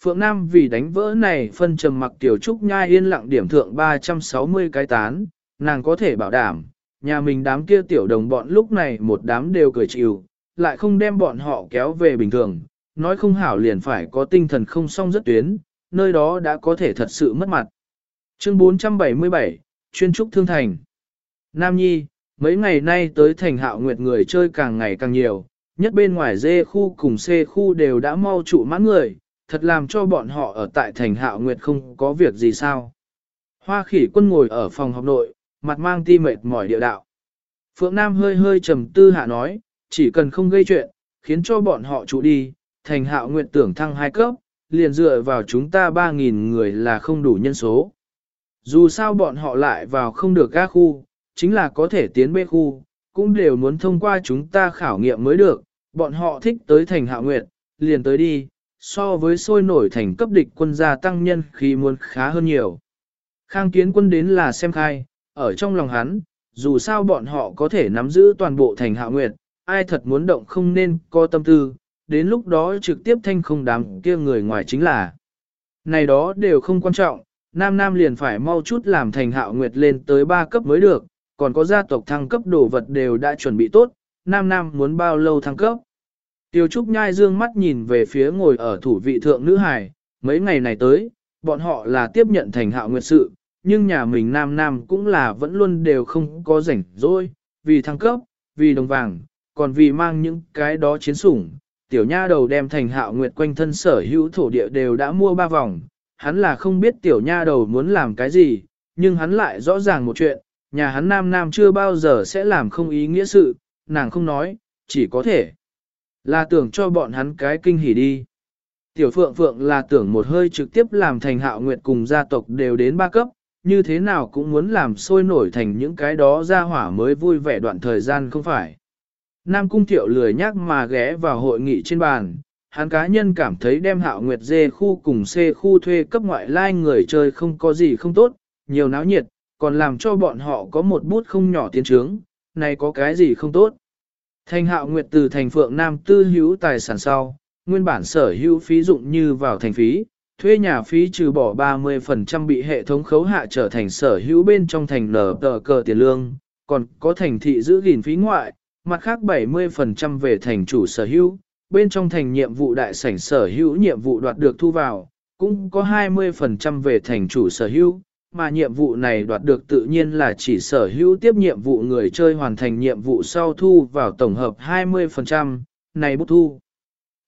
Phượng Nam vì đánh vỡ này phân trầm mặc Tiểu Trúc Nhai yên lặng điểm thượng 360 cái tán, nàng có thể bảo đảm, nhà mình đám kia tiểu đồng bọn lúc này một đám đều cười chịu, lại không đem bọn họ kéo về bình thường, nói không hảo liền phải có tinh thần không song rất tuyến, nơi đó đã có thể thật sự mất mặt. Chương 477, chuyên trúc thương thành. Nam Nhi, mấy ngày nay tới thành hạo nguyệt người chơi càng ngày càng nhiều, nhất bên ngoài dê khu cùng C khu đều đã mau trụ mãn người, thật làm cho bọn họ ở tại thành hạo nguyệt không có việc gì sao. Hoa khỉ quân ngồi ở phòng học nội, mặt mang ti mệt mỏi địa đạo. Phượng Nam hơi hơi trầm tư hạ nói, chỉ cần không gây chuyện, khiến cho bọn họ trụ đi, thành hạo nguyện tưởng thăng hai cấp, liền dựa vào chúng ta 3.000 người là không đủ nhân số. Dù sao bọn họ lại vào không được các khu, chính là có thể tiến bê khu, cũng đều muốn thông qua chúng ta khảo nghiệm mới được, bọn họ thích tới thành hạ nguyệt, liền tới đi, so với sôi nổi thành cấp địch quân gia tăng nhân khi muốn khá hơn nhiều. Khang kiến quân đến là xem khai, ở trong lòng hắn, dù sao bọn họ có thể nắm giữ toàn bộ thành hạ nguyệt, ai thật muốn động không nên có tâm tư, đến lúc đó trực tiếp thanh không đám kia người ngoài chính là. Này đó đều không quan trọng, Nam Nam liền phải mau chút làm thành hạo nguyệt lên tới 3 cấp mới được, còn có gia tộc thăng cấp đồ vật đều đã chuẩn bị tốt, Nam Nam muốn bao lâu thăng cấp. Tiêu Trúc Nhai dương mắt nhìn về phía ngồi ở thủ vị thượng nữ hải, mấy ngày này tới, bọn họ là tiếp nhận thành hạo nguyệt sự, nhưng nhà mình Nam Nam cũng là vẫn luôn đều không có rảnh rỗi, vì thăng cấp, vì đồng vàng, còn vì mang những cái đó chiến sủng. Tiểu nha đầu đem thành hạo nguyệt quanh thân sở hữu thổ địa đều đã mua ba vòng, hắn là không biết tiểu nha đầu muốn làm cái gì, nhưng hắn lại rõ ràng một chuyện, nhà hắn nam nam chưa bao giờ sẽ làm không ý nghĩa sự, nàng không nói, chỉ có thể là tưởng cho bọn hắn cái kinh hỉ đi. Tiểu Phượng Phượng là tưởng một hơi trực tiếp làm thành hạo nguyệt cùng gia tộc đều đến ba cấp, như thế nào cũng muốn làm sôi nổi thành những cái đó ra hỏa mới vui vẻ đoạn thời gian không phải. Nam Cung Thiệu lười nhắc mà ghé vào hội nghị trên bàn, hắn cá nhân cảm thấy đem hạo nguyệt dê khu cùng C khu thuê cấp ngoại lai người chơi không có gì không tốt, nhiều náo nhiệt, còn làm cho bọn họ có một bút không nhỏ tiến trướng, này có cái gì không tốt. Thành hạo nguyệt từ thành phượng Nam tư hữu tài sản sau, nguyên bản sở hữu phí dụng như vào thành phí, thuê nhà phí trừ bỏ 30% bị hệ thống khấu hạ trở thành sở hữu bên trong thành nở tờ cờ tiền lương, còn có thành thị giữ gìn phí ngoại, mặt khác 70% về thành chủ sở hữu, bên trong thành nhiệm vụ đại sảnh sở hữu nhiệm vụ đoạt được thu vào, cũng có 20% về thành chủ sở hữu, mà nhiệm vụ này đoạt được tự nhiên là chỉ sở hữu tiếp nhiệm vụ người chơi hoàn thành nhiệm vụ sau thu vào tổng hợp 20%, này bút thu.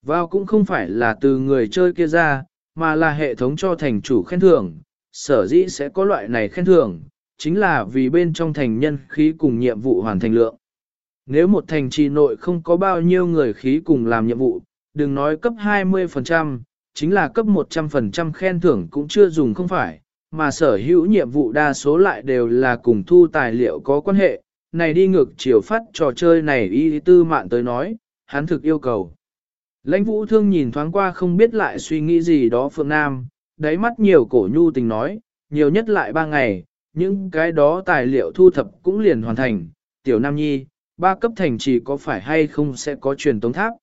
Vào cũng không phải là từ người chơi kia ra, mà là hệ thống cho thành chủ khen thưởng, sở dĩ sẽ có loại này khen thưởng, chính là vì bên trong thành nhân khí cùng nhiệm vụ hoàn thành lượng. Nếu một thành trì nội không có bao nhiêu người khí cùng làm nhiệm vụ, đừng nói cấp 20%, chính là cấp 100% khen thưởng cũng chưa dùng không phải, mà sở hữu nhiệm vụ đa số lại đều là cùng thu tài liệu có quan hệ. Này đi ngược chiều phát trò chơi này y tư mạn tới nói, hắn thực yêu cầu. Lãnh vũ thương nhìn thoáng qua không biết lại suy nghĩ gì đó Phượng Nam, đáy mắt nhiều cổ nhu tình nói, nhiều nhất lại ba ngày, những cái đó tài liệu thu thập cũng liền hoàn thành. Tiểu Nam Nhi, ba cấp thành chỉ có phải hay không sẽ có truyền tống tháp.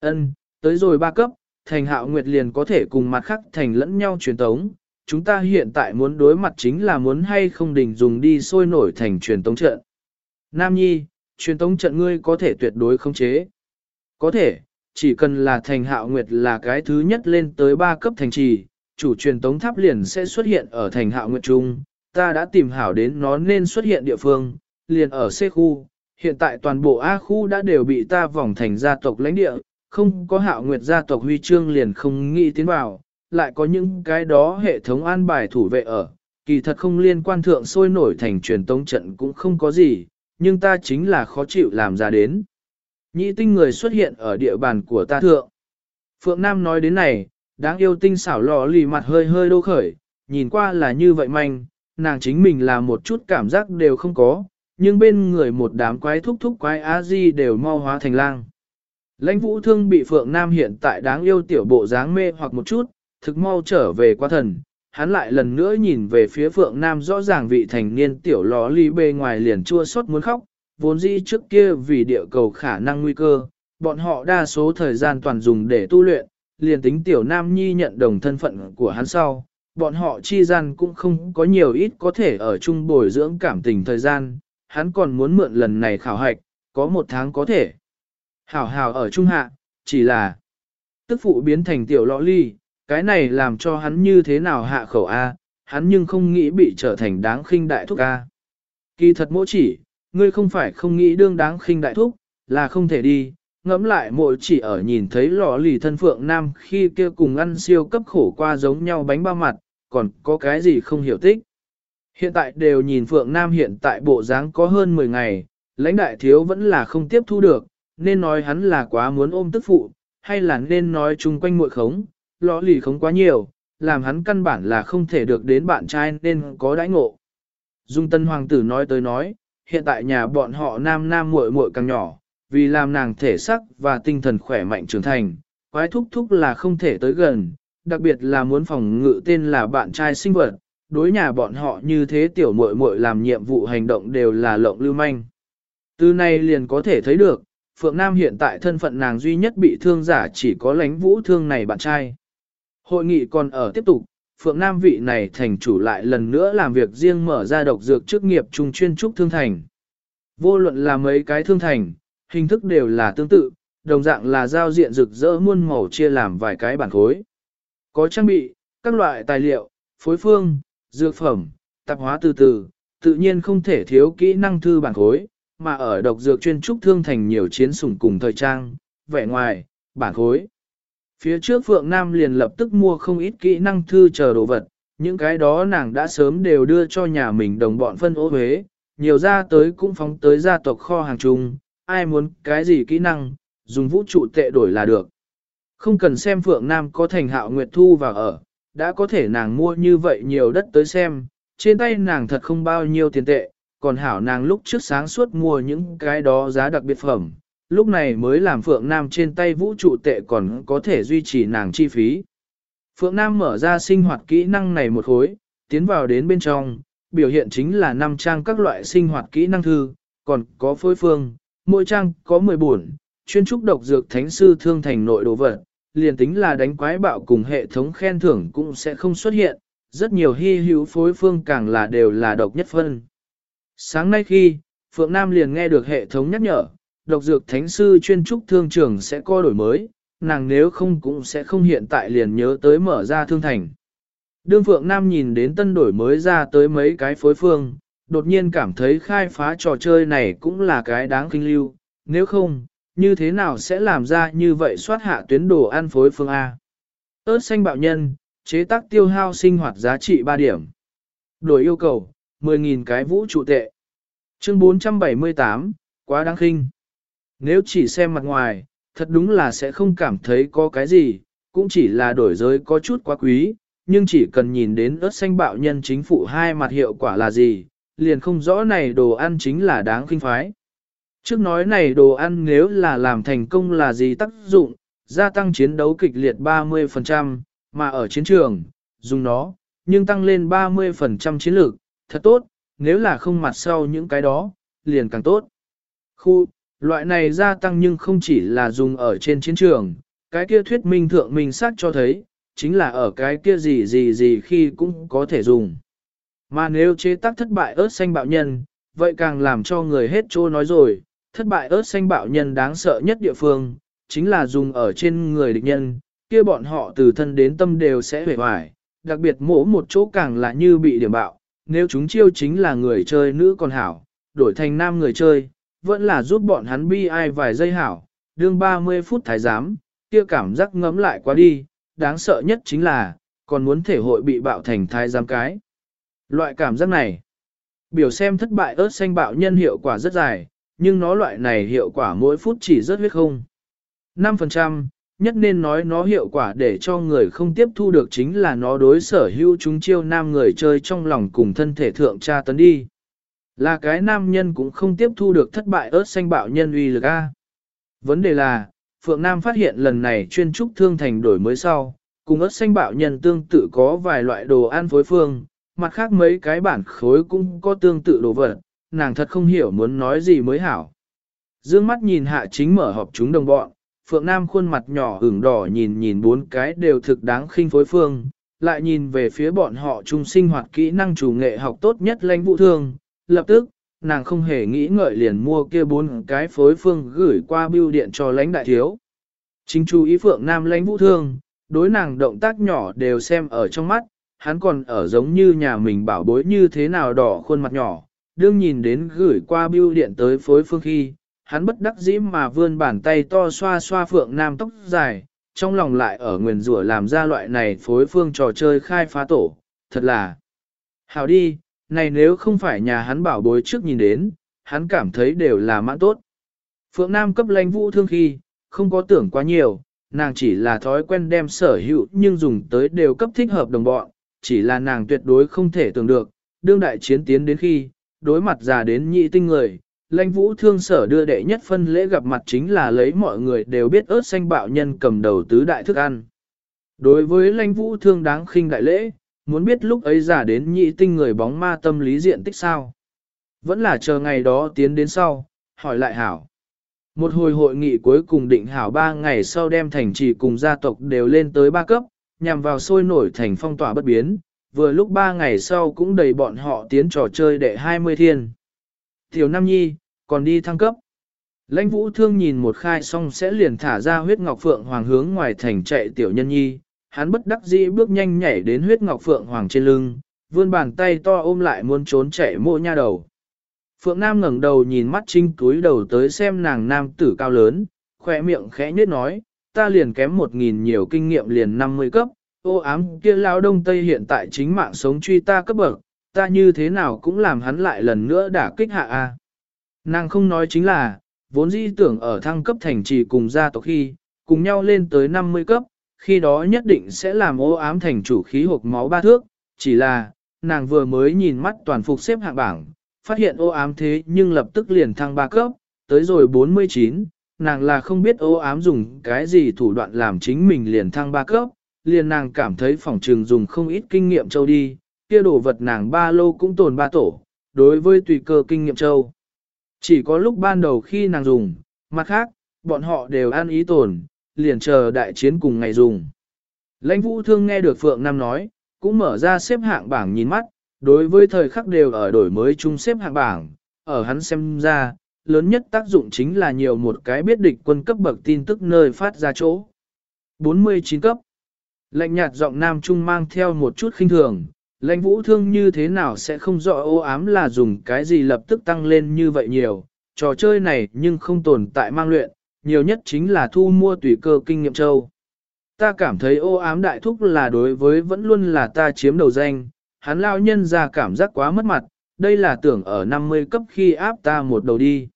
Ân, tới rồi ba cấp, thành hạo nguyệt liền có thể cùng mặt khác thành lẫn nhau truyền tống. Chúng ta hiện tại muốn đối mặt chính là muốn hay không đình dùng đi sôi nổi thành truyền tống trận. Nam Nhi, truyền tống trận ngươi có thể tuyệt đối không chế. Có thể, chỉ cần là thành hạo nguyệt là cái thứ nhất lên tới ba cấp thành trì, chủ truyền tống tháp liền sẽ xuất hiện ở thành hạo nguyệt trung, ta đã tìm hảo đến nó nên xuất hiện địa phương, liền ở C khu, hiện tại toàn bộ A khu đã đều bị ta vòng thành gia tộc lãnh địa, không có hạo nguyệt gia tộc huy chương liền không nghĩ tiến vào, lại có những cái đó hệ thống an bài thủ vệ ở, kỳ thật không liên quan thượng sôi nổi thành truyền tống trận cũng không có gì, nhưng ta chính là khó chịu làm ra đến. Nhị tinh người xuất hiện ở địa bàn của ta thượng. Phượng Nam nói đến này, đáng yêu tinh xảo lò lì mặt hơi hơi đô khởi, nhìn qua là như vậy manh, nàng chính mình là một chút cảm giác đều không có, nhưng bên người một đám quái thúc thúc quái á di đều mau hóa thành lang. Lãnh vũ thương bị Phượng Nam hiện tại đáng yêu tiểu bộ dáng mê hoặc một chút, thực mau trở về qua thần, hắn lại lần nữa nhìn về phía Phượng Nam rõ ràng vị thành niên tiểu ló ly bê ngoài liền chua xót muốn khóc, vốn dĩ trước kia vì địa cầu khả năng nguy cơ, bọn họ đa số thời gian toàn dùng để tu luyện, liền tính tiểu nam nhi nhận đồng thân phận của hắn sau, bọn họ chi gian cũng không có nhiều ít có thể ở chung bồi dưỡng cảm tình thời gian, hắn còn muốn mượn lần này khảo hạch, có một tháng có thể. Hảo hảo ở trung hạ, chỉ là tức phụ biến thành tiểu lọ ly, cái này làm cho hắn như thế nào hạ khẩu A, hắn nhưng không nghĩ bị trở thành đáng khinh đại thúc A. Kỳ thật mỗi chỉ, ngươi không phải không nghĩ đương đáng khinh đại thúc, là không thể đi, ngẫm lại mỗi chỉ ở nhìn thấy lọ lì thân phượng nam khi kia cùng ăn siêu cấp khổ qua giống nhau bánh bao mặt, còn có cái gì không hiểu tích. Hiện tại đều nhìn phượng nam hiện tại bộ dáng có hơn 10 ngày, lãnh đại thiếu vẫn là không tiếp thu được, nên nói hắn là quá muốn ôm tức phụ, hay là nên nói chung quanh muội khống, lõ lì khống quá nhiều, làm hắn căn bản là không thể được đến bạn trai nên có đãi ngộ. Dung tân hoàng tử nói tới nói, hiện tại nhà bọn họ nam nam muội muội càng nhỏ, vì làm nàng thể sắc và tinh thần khỏe mạnh trưởng thành, quái thúc thúc là không thể tới gần, đặc biệt là muốn phòng ngự tên là bạn trai sinh vật, đối nhà bọn họ như thế tiểu muội muội làm nhiệm vụ hành động đều là lộng lưu manh. Từ này liền có thể thấy được, Phượng Nam hiện tại thân phận nàng duy nhất bị thương giả chỉ có lánh vũ thương này bạn trai. Hội nghị còn ở tiếp tục, Phượng Nam vị này thành chủ lại lần nữa làm việc riêng mở ra độc dược chức nghiệp trung chuyên trúc thương thành. Vô luận là mấy cái thương thành, hình thức đều là tương tự, đồng dạng là giao diện rực rỡ muôn màu chia làm vài cái bản khối. Có trang bị, các loại tài liệu, phối phương, dược phẩm, tạp hóa từ từ, tự nhiên không thể thiếu kỹ năng thư bản khối, mà ở độc dược chuyên trúc thương thành nhiều chiến sủng cùng thời trang, vẻ ngoài, bản khối. Phía trước Phượng Nam liền lập tức mua không ít kỹ năng thư chờ đồ vật, những cái đó nàng đã sớm đều đưa cho nhà mình đồng bọn phân ô huế, nhiều ra tới cũng phóng tới gia tộc kho hàng chung, ai muốn cái gì kỹ năng, dùng vũ trụ tệ đổi là được. Không cần xem Phượng Nam có thành hạo nguyệt thu vào ở, đã có thể nàng mua như vậy nhiều đất tới xem, trên tay nàng thật không bao nhiêu tiền tệ, còn hảo nàng lúc trước sáng suốt mua những cái đó giá đặc biệt phẩm, lúc này mới làm Phượng Nam trên tay vũ trụ tệ còn có thể duy trì nàng chi phí. Phượng Nam mở ra sinh hoạt kỹ năng này một khối, tiến vào đến bên trong, biểu hiện chính là năm trang các loại sinh hoạt kỹ năng thư, còn có phối phương, mỗi trang có 10 buồn, chuyên trúc độc dược thánh sư thương thành nội đồ vật, liền tính là đánh quái bạo cùng hệ thống khen thưởng cũng sẽ không xuất hiện, rất nhiều hy hữu phối phương càng là đều là độc nhất phân. Sáng nay khi, Phượng Nam liền nghe được hệ thống nhắc nhở, độc dược thánh sư chuyên trúc thương trường sẽ co đổi mới, nàng nếu không cũng sẽ không hiện tại liền nhớ tới mở ra thương thành. Đương Phượng Nam nhìn đến tân đổi mới ra tới mấy cái phối phương, đột nhiên cảm thấy khai phá trò chơi này cũng là cái đáng kinh lưu, nếu không, như thế nào sẽ làm ra như vậy soát hạ tuyến đồ ăn phối phương A. ớt xanh bạo nhân, chế tác tiêu hao sinh hoạt giá trị 3 điểm. Đổi yêu cầu, 10.000 cái vũ trụ tệ. Chương 478, quá đáng khinh. Nếu chỉ xem mặt ngoài, thật đúng là sẽ không cảm thấy có cái gì, cũng chỉ là đổi giới có chút quá quý, nhưng chỉ cần nhìn đến ớt xanh bạo nhân chính phủ hai mặt hiệu quả là gì, liền không rõ này đồ ăn chính là đáng khinh phái. Trước nói này đồ ăn nếu là làm thành công là gì tác dụng, gia tăng chiến đấu kịch liệt 30%, mà ở chiến trường, dùng nó, nhưng tăng lên 30% chiến lược, thật tốt, nếu là không mặt sau những cái đó, liền càng tốt. Khu, loại này gia tăng nhưng không chỉ là dùng ở trên chiến trường, cái kia thuyết minh thượng minh sát cho thấy, chính là ở cái kia gì gì gì khi cũng có thể dùng. Mà nếu chế tác thất bại ớt xanh bạo nhân, vậy càng làm cho người hết trô nói rồi, thất bại ớt xanh bạo nhân đáng sợ nhất địa phương, chính là dùng ở trên người địch nhân, kia bọn họ từ thân đến tâm đều sẽ hề hoài, đặc biệt mỗ một chỗ càng là như bị điểm bạo, nếu chúng chiêu chính là người chơi nữ còn hảo, đổi thành nam người chơi, vẫn là giúp bọn hắn bi ai vài giây hảo, đương 30 phút thái giám, kia cảm giác ngấm lại quá đi, đáng sợ nhất chính là, còn muốn thể hội bị bạo thành thái giám cái. Loại cảm giác này, biểu xem thất bại ớt xanh bạo nhân hiệu quả rất dài, nhưng nó loại này hiệu quả mỗi phút chỉ rất huyết không. 5%, nhất nên nói nó hiệu quả để cho người không tiếp thu được chính là nó đối sở hữu chúng chiêu nam người chơi trong lòng cùng thân thể thượng tra tấn đi. Là cái nam nhân cũng không tiếp thu được thất bại ớt xanh bạo nhân uy lực A. Vấn đề là, Phượng Nam phát hiện lần này chuyên trúc thương thành đổi mới sau, cùng ớt xanh bạo nhân tương tự có vài loại đồ ăn phối phương, mặt khác mấy cái bản khối cũng có tương tự đồ vật, nàng thật không hiểu muốn nói gì mới hảo. Dương mắt nhìn hạ chính mở họp chúng đồng bọn, Phượng Nam khuôn mặt nhỏ ửng đỏ nhìn nhìn bốn cái đều thực đáng khinh phối phương, lại nhìn về phía bọn họ chung sinh hoạt kỹ năng chủ nghệ học tốt nhất lãnh vũ thương, lập tức, nàng không hề nghĩ ngợi liền mua kia bốn cái phối phương gửi qua bưu điện cho lãnh đại thiếu. Chính chú ý Phượng Nam lãnh vũ thương, đối nàng động tác nhỏ đều xem ở trong mắt, hắn còn ở giống như nhà mình bảo bối như thế nào đỏ khuôn mặt nhỏ, đương nhìn đến gửi qua bưu điện tới phối phương khi, hắn bất đắc dĩ mà vươn bàn tay to xoa xoa Phượng Nam tóc dài, trong lòng lại ở nguyền rủa làm ra loại này phối phương trò chơi khai phá tổ, thật là hảo đi, này nếu không phải nhà hắn bảo bối trước nhìn đến, hắn cảm thấy đều là mãn tốt. Phượng Nam cấp lãnh vũ thương khi, không có tưởng quá nhiều, nàng chỉ là thói quen đem sở hữu nhưng dùng tới đều cấp thích hợp đồng bọn, chỉ là nàng tuyệt đối không thể tưởng được, đương đại chiến tiến đến khi, đối mặt già đến nhị tinh người, lãnh vũ thương sở đưa đệ nhất phân lễ gặp mặt chính là lấy mọi người đều biết ớt xanh bạo nhân cầm đầu tứ đại thức ăn. Đối với lãnh vũ thương đáng khinh đại lễ, muốn biết lúc ấy giả đến nhị tinh người bóng ma tâm lý diện tích sao. Vẫn là chờ ngày đó tiến đến sau, hỏi lại hảo. Một hồi hội nghị cuối cùng định hảo ba ngày sau đem thành trì cùng gia tộc đều lên tới ba cấp, nhằm vào sôi nổi thành phong tỏa bất biến, vừa lúc ba ngày sau cũng đầy bọn họ tiến trò chơi đệ 20 thiên. Tiểu Nam Nhi, còn đi thăng cấp. Lãnh vũ thương nhìn một khai xong sẽ liền thả ra huyết ngọc phượng hoàng hướng ngoài thành chạy tiểu nhân nhi, hắn bất đắc dĩ bước nhanh nhảy đến huyết ngọc phượng hoàng trên lưng, vươn bàn tay to ôm lại muốn trốn chạy mộ nha đầu. Phượng Nam ngẩng đầu nhìn mắt trinh túi đầu tới xem nàng nam tử cao lớn, khỏe miệng khẽ nhếch nói, ta liền kém một nghìn nhiều kinh nghiệm liền 50 cấp, ô ám kia lao đông tây hiện tại chính mạng sống truy ta cấp bậc, ta như thế nào cũng làm hắn lại lần nữa đả kích hạ a. Nàng không nói chính là, vốn dĩ tưởng ở thăng cấp thành trì cùng gia tộc khi, cùng nhau lên tới 50 cấp, khi đó nhất định sẽ làm ô ám thành chủ khí hộp máu ba thước, chỉ là, nàng vừa mới nhìn mắt toàn phục xếp hạng bảng, phát hiện ô ám thế nhưng lập tức liền thăng ba cấp, tới rồi 49, nàng là không biết ô ám dùng cái gì thủ đoạn làm chính mình liền thăng ba cấp, liền nàng cảm thấy phòng trường dùng không ít kinh nghiệm châu đi, kia đồ vật nàng ba lô cũng tồn ba tổ, đối với tùy cơ kinh nghiệm châu. Chỉ có lúc ban đầu khi nàng dùng, mặt khác, bọn họ đều ăn ý tồn, liền chờ đại chiến cùng ngày dùng. Lãnh vũ thương nghe được Phượng Nam nói, cũng mở ra xếp hạng bảng nhìn mắt, đối với thời khắc đều ở đổi mới chung xếp hạng bảng, ở hắn xem ra, lớn nhất tác dụng chính là nhiều một cái biết địch quân cấp bậc tin tức nơi phát ra chỗ. 49 cấp Lạnh nhạt giọng Nam Trung mang theo một chút khinh thường, lãnh vũ thương như thế nào sẽ không rõ ô ám là dùng cái gì lập tức tăng lên như vậy nhiều, trò chơi này nhưng không tồn tại mang luyện, nhiều nhất chính là thu mua tùy cơ kinh nghiệm châu. Ta cảm thấy ô ám đại thúc là đối với vẫn luôn là ta chiếm đầu danh, hắn lao nhân ra cảm giác quá mất mặt, đây là tưởng ở 50 cấp khi áp ta một đầu đi.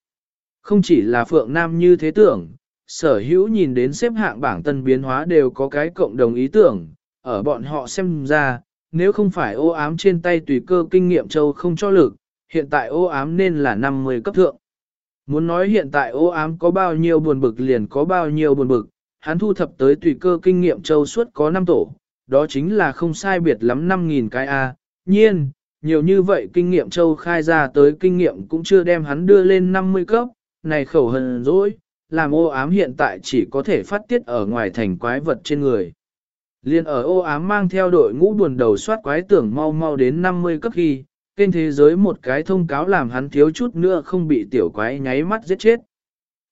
Không chỉ là Phượng Nam như thế tưởng, sở hữu nhìn đến xếp hạng bảng tân biến hóa đều có cái cộng đồng ý tưởng, ở bọn họ xem ra, nếu không phải ô ám trên tay tùy cơ kinh nghiệm châu không cho lực, hiện tại ô ám nên là 50 cấp thượng. Muốn nói hiện tại ô ám có bao nhiêu buồn bực liền có bao nhiêu buồn bực, hắn thu thập tới tùy cơ kinh nghiệm châu suốt có 5 tổ, đó chính là không sai biệt lắm 5.000 cái A. Nhiên, nhiều như vậy kinh nghiệm châu khai ra tới kinh nghiệm cũng chưa đem hắn đưa lên 50 cấp, này khẩu hận dỗi, làm ô ám hiện tại chỉ có thể phát tiết ở ngoài thành quái vật trên người. Liên ở ô ám mang theo đội ngũ buồn đầu soát quái tưởng mau mau đến 50 cấp khi, kênh thế giới một cái thông cáo làm hắn thiếu chút nữa không bị tiểu quái nháy mắt giết chết.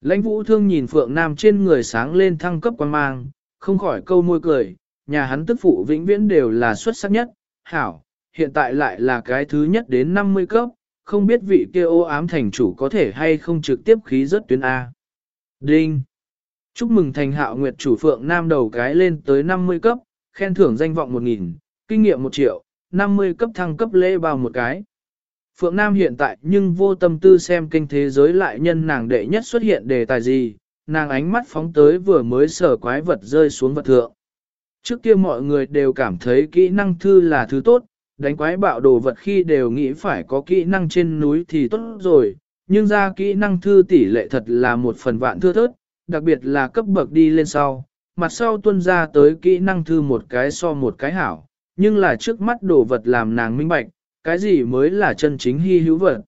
Lãnh vũ thương nhìn Phượng Nam trên người sáng lên thăng cấp quan mang, không khỏi câu môi cười, nhà hắn tức phụ vĩnh viễn đều là xuất sắc nhất, hảo, hiện tại lại là cái thứ nhất đến 50 cấp, không biết vị kia ô ám thành chủ có thể hay không trực tiếp khí rất tuyến A. Đinh! Chúc mừng thành hạo nguyệt chủ Phượng Nam đầu cái lên tới 50 cấp, khen thưởng danh vọng 1.000, kinh nghiệm 1 triệu, 50 cấp thăng cấp lễ bao một cái. Phượng Nam hiện tại nhưng vô tâm tư xem kinh thế giới lại nhân nàng đệ nhất xuất hiện đề tài gì, nàng ánh mắt phóng tới vừa mới sở quái vật rơi xuống vật thượng. Trước kia mọi người đều cảm thấy kỹ năng thư là thứ tốt, đánh quái bạo đồ vật khi đều nghĩ phải có kỹ năng trên núi thì tốt rồi, nhưng ra kỹ năng thư tỷ lệ thật là một phần vạn thưa thớt, đặc biệt là cấp bậc đi lên sau, mặt sau tuân ra tới kỹ năng thư một cái so một cái hảo, nhưng là trước mắt đồ vật làm nàng minh bạch, cái gì mới là chân chính hy hữu vật.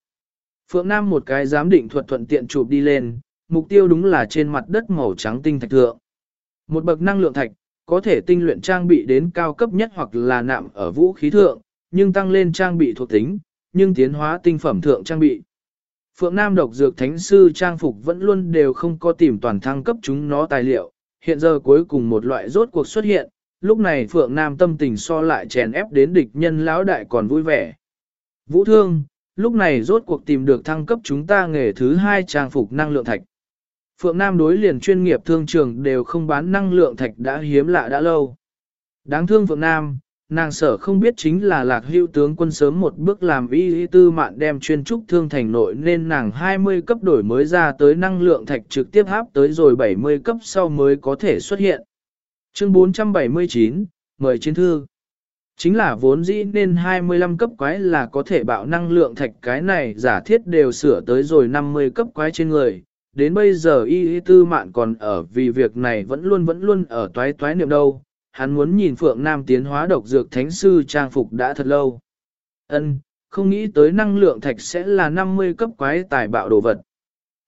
Phượng Nam một cái giám định thuật thuận tiện chụp đi lên, mục tiêu đúng là trên mặt đất màu trắng tinh thạch thượng. Một bậc năng lượng thạch, có thể tinh luyện trang bị đến cao cấp nhất hoặc là nạm ở vũ khí thượng, nhưng tăng lên trang bị thuộc tính, nhưng tiến hóa tinh phẩm thượng trang bị. Phượng Nam độc dược thánh sư trang phục vẫn luôn đều không có tìm toàn thăng cấp chúng nó tài liệu, hiện giờ cuối cùng một loại rốt cuộc xuất hiện, lúc này Phượng Nam tâm tình so lại chèn ép đến địch nhân lão đại còn vui vẻ. Vũ thương, lúc này rốt cuộc tìm được thăng cấp chúng ta nghề thứ hai trang phục năng lượng thạch. Phượng Nam đối liền chuyên nghiệp thương trường đều không bán năng lượng thạch đã hiếm lạ đã lâu. Đáng thương Phượng Nam, nàng sở không biết chính là lạc hưu tướng quân sớm một bước làm y y tư mạn đem chuyên trúc thương thành nội nên nàng 20 cấp đổi mới ra tới năng lượng thạch trực tiếp háp tới rồi 70 cấp sau mới có thể xuất hiện. Chương 479, mời chiến thư. Chính là vốn dĩ nên 25 cấp quái là có thể bạo năng lượng thạch cái này giả thiết đều sửa tới rồi 50 cấp quái trên người. Đến bây giờ y y tư mạn còn ở vì việc này vẫn luôn vẫn luôn ở toái toái niệm đâu. Hắn muốn nhìn Phượng Nam tiến hóa độc dược thánh sư trang phục đã thật lâu. Ân, không nghĩ tới năng lượng thạch sẽ là 50 cấp quái tài bạo đồ vật.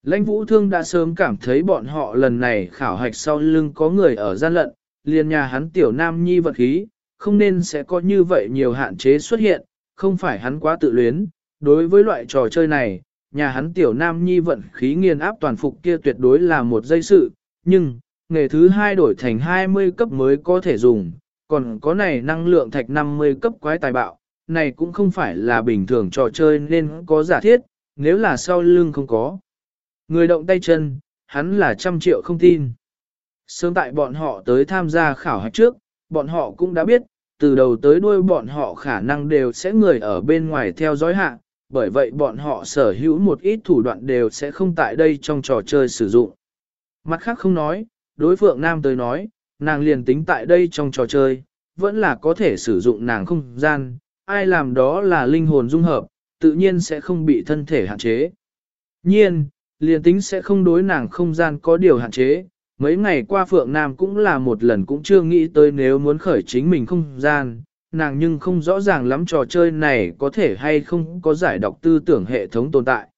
Lãnh vũ thương đã sớm cảm thấy bọn họ lần này khảo hạch sau lưng có người ở gian lận, liền nhà hắn tiểu nam nhi vật khí, không nên sẽ có như vậy nhiều hạn chế xuất hiện, không phải hắn quá tự luyến. Đối với loại trò chơi này, nhà hắn tiểu nam nhi vận khí nghiền áp toàn phục kia tuyệt đối là một dây sự, nhưng, nghề thứ hai đổi thành 20 cấp mới có thể dùng, còn có này năng lượng thạch 50 cấp quái tài bạo, này cũng không phải là bình thường trò chơi nên có giả thiết, nếu là sau lưng không có. Người động tay chân, hắn là trăm triệu không tin. Sớm tại bọn họ tới tham gia khảo hạch trước, bọn họ cũng đã biết, từ đầu tới đuôi bọn họ khả năng đều sẽ người ở bên ngoài theo dõi hạ, bởi vậy bọn họ sở hữu một ít thủ đoạn đều sẽ không tại đây trong trò chơi sử dụng. Mặt khác không nói, đối phượng nam tới nói, nàng liền tính tại đây trong trò chơi, vẫn là có thể sử dụng nàng không gian, ai làm đó là linh hồn dung hợp, tự nhiên sẽ không bị thân thể hạn chế. Nhiên, liền tính sẽ không đối nàng không gian có điều hạn chế, Mấy ngày qua Phượng Nam cũng là một lần cũng chưa nghĩ tới nếu muốn khởi chính mình không gian, nàng nhưng không rõ ràng lắm trò chơi này có thể hay không có giải đọc tư tưởng hệ thống tồn tại.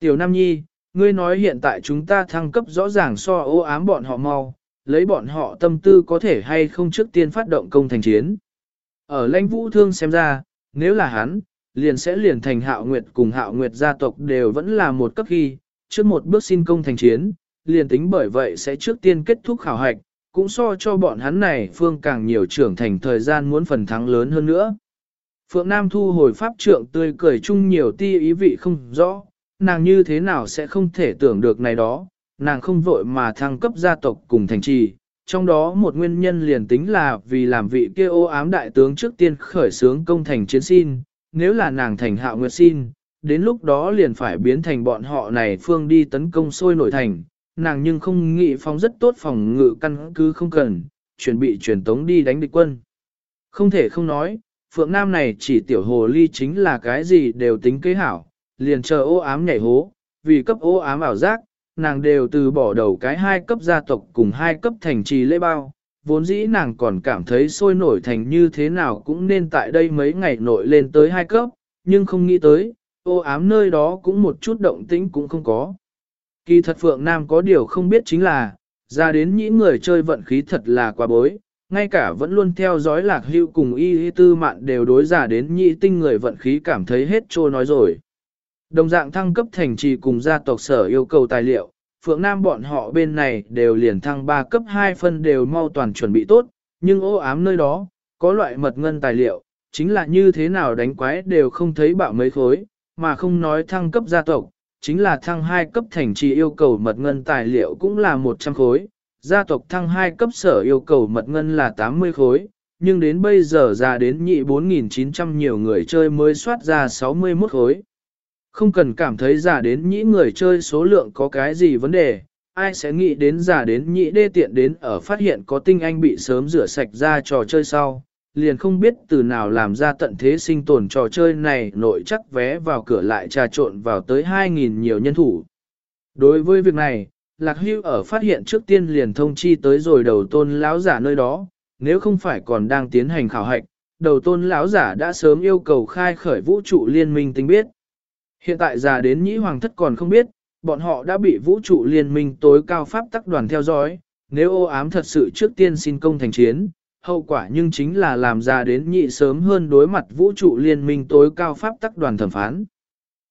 Tiểu Nam Nhi, ngươi nói hiện tại chúng ta thăng cấp rõ ràng so ô ám bọn họ mau, lấy bọn họ tâm tư có thể hay không trước tiên phát động công thành chiến. Ở lãnh vũ thương xem ra, nếu là hắn, liền sẽ liền thành hạo nguyệt cùng hạo nguyệt gia tộc đều vẫn là một cấp ghi, trước một bước xin công thành chiến, liền tính bởi vậy sẽ trước tiên kết thúc khảo hạch, cũng so cho bọn hắn này phương càng nhiều trưởng thành thời gian muốn phần thắng lớn hơn nữa. Phượng Nam thu hồi pháp trượng tươi cười chung nhiều ti ý vị không rõ, nàng như thế nào sẽ không thể tưởng được này đó, nàng không vội mà thăng cấp gia tộc cùng thành trì, trong đó một nguyên nhân liền tính là vì làm vị kia ô ám đại tướng trước tiên khởi xướng công thành chiến xin, nếu là nàng thành hạo nguyệt xin, đến lúc đó liền phải biến thành bọn họ này phương đi tấn công sôi nổi thành, nàng nhưng không nghĩ phóng rất tốt phòng ngự căn cứ không cần, chuẩn bị truyền tống đi đánh địch quân. Không thể không nói, Phượng Nam này chỉ tiểu hồ ly chính là cái gì đều tính kế hảo, liền chờ ô ám nhảy hố, vì cấp ô ám ảo giác, nàng đều từ bỏ đầu cái hai cấp gia tộc cùng hai cấp thành trì lễ bao. Vốn dĩ nàng còn cảm thấy sôi nổi thành như thế nào cũng nên tại đây mấy ngày nội lên tới hai cấp, nhưng không nghĩ tới, ô ám nơi đó cũng một chút động tĩnh cũng không có. Kỳ thật Phượng Nam có điều không biết chính là, ra đến những người chơi vận khí thật là quá bối, ngay cả vẫn luôn theo dõi lạc hưu cùng y y tư mạn đều đối giả đến nhị tinh người vận khí cảm thấy hết trôi nói rồi. Đồng dạng thăng cấp thành trì cùng gia tộc sở yêu cầu tài liệu, Phượng Nam bọn họ bên này đều liền thăng 3 cấp 2 phân đều mau toàn chuẩn bị tốt, nhưng ô ám nơi đó, có loại mật ngân tài liệu, chính là như thế nào đánh quái đều không thấy bạo mấy khối, mà không nói thăng cấp gia tộc, chính là thăng 2 cấp thành trì yêu cầu mật ngân tài liệu cũng là 100 khối, gia tộc thăng 2 cấp sở yêu cầu mật ngân là 80 khối, nhưng đến bây giờ ra đến nhị 4.900 nhiều người chơi mới soát ra 61 khối. Không cần cảm thấy giả đến nhĩ người chơi số lượng có cái gì vấn đề, ai sẽ nghĩ đến giả đến nhĩ đê tiện đến ở phát hiện có tinh anh bị sớm rửa sạch ra trò chơi sau, liền không biết từ nào làm ra tận thế sinh tồn trò chơi này nội chắc vé vào cửa lại trà trộn vào tới 2.000 nhiều nhân thủ. Đối với việc này, Lạc Hưu ở phát hiện trước tiên liền thông chi tới rồi đầu tôn lão giả nơi đó, nếu không phải còn đang tiến hành khảo hạch, đầu tôn lão giả đã sớm yêu cầu khai khởi vũ trụ liên minh tính biết. Hiện tại già đến nhĩ hoàng thất còn không biết, bọn họ đã bị vũ trụ liên minh tối cao pháp tắc đoàn theo dõi, nếu ô ám thật sự trước tiên xin công thành chiến, hậu quả nhưng chính là làm ra đến nhị sớm hơn đối mặt vũ trụ liên minh tối cao pháp tắc đoàn thẩm phán.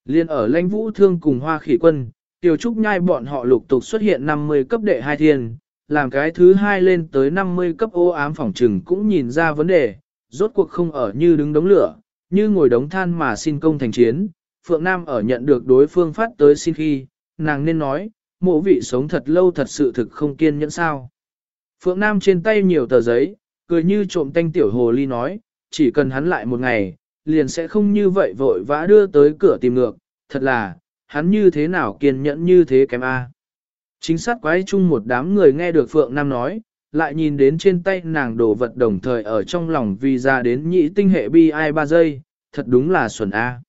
Liên ở lãnh vũ thương cùng hoa khỉ quân, tiểu trúc nhai bọn họ lục tục xuất hiện 50 cấp đệ hai thiên, làm cái thứ hai lên tới 50 cấp ô ám phòng trừng cũng nhìn ra vấn đề, rốt cuộc không ở như đứng đống lửa, như ngồi đống than mà xin công thành chiến. Phượng Nam ở nhận được đối phương phát tới xin khi, nàng nên nói, mộ vị sống thật lâu thật sự thực không kiên nhẫn sao. Phượng Nam trên tay nhiều tờ giấy, cười như trộm tanh tiểu hồ ly nói, chỉ cần hắn lại một ngày, liền sẽ không như vậy vội vã đưa tới cửa tìm ngược, thật là, hắn như thế nào kiên nhẫn như thế kém a. Chính sát quái chung một đám người nghe được Phượng Nam nói, lại nhìn đến trên tay nàng đồ vật đồng thời ở trong lòng vì ra đến nhị tinh hệ bi ai ba giây, thật đúng là xuẩn A.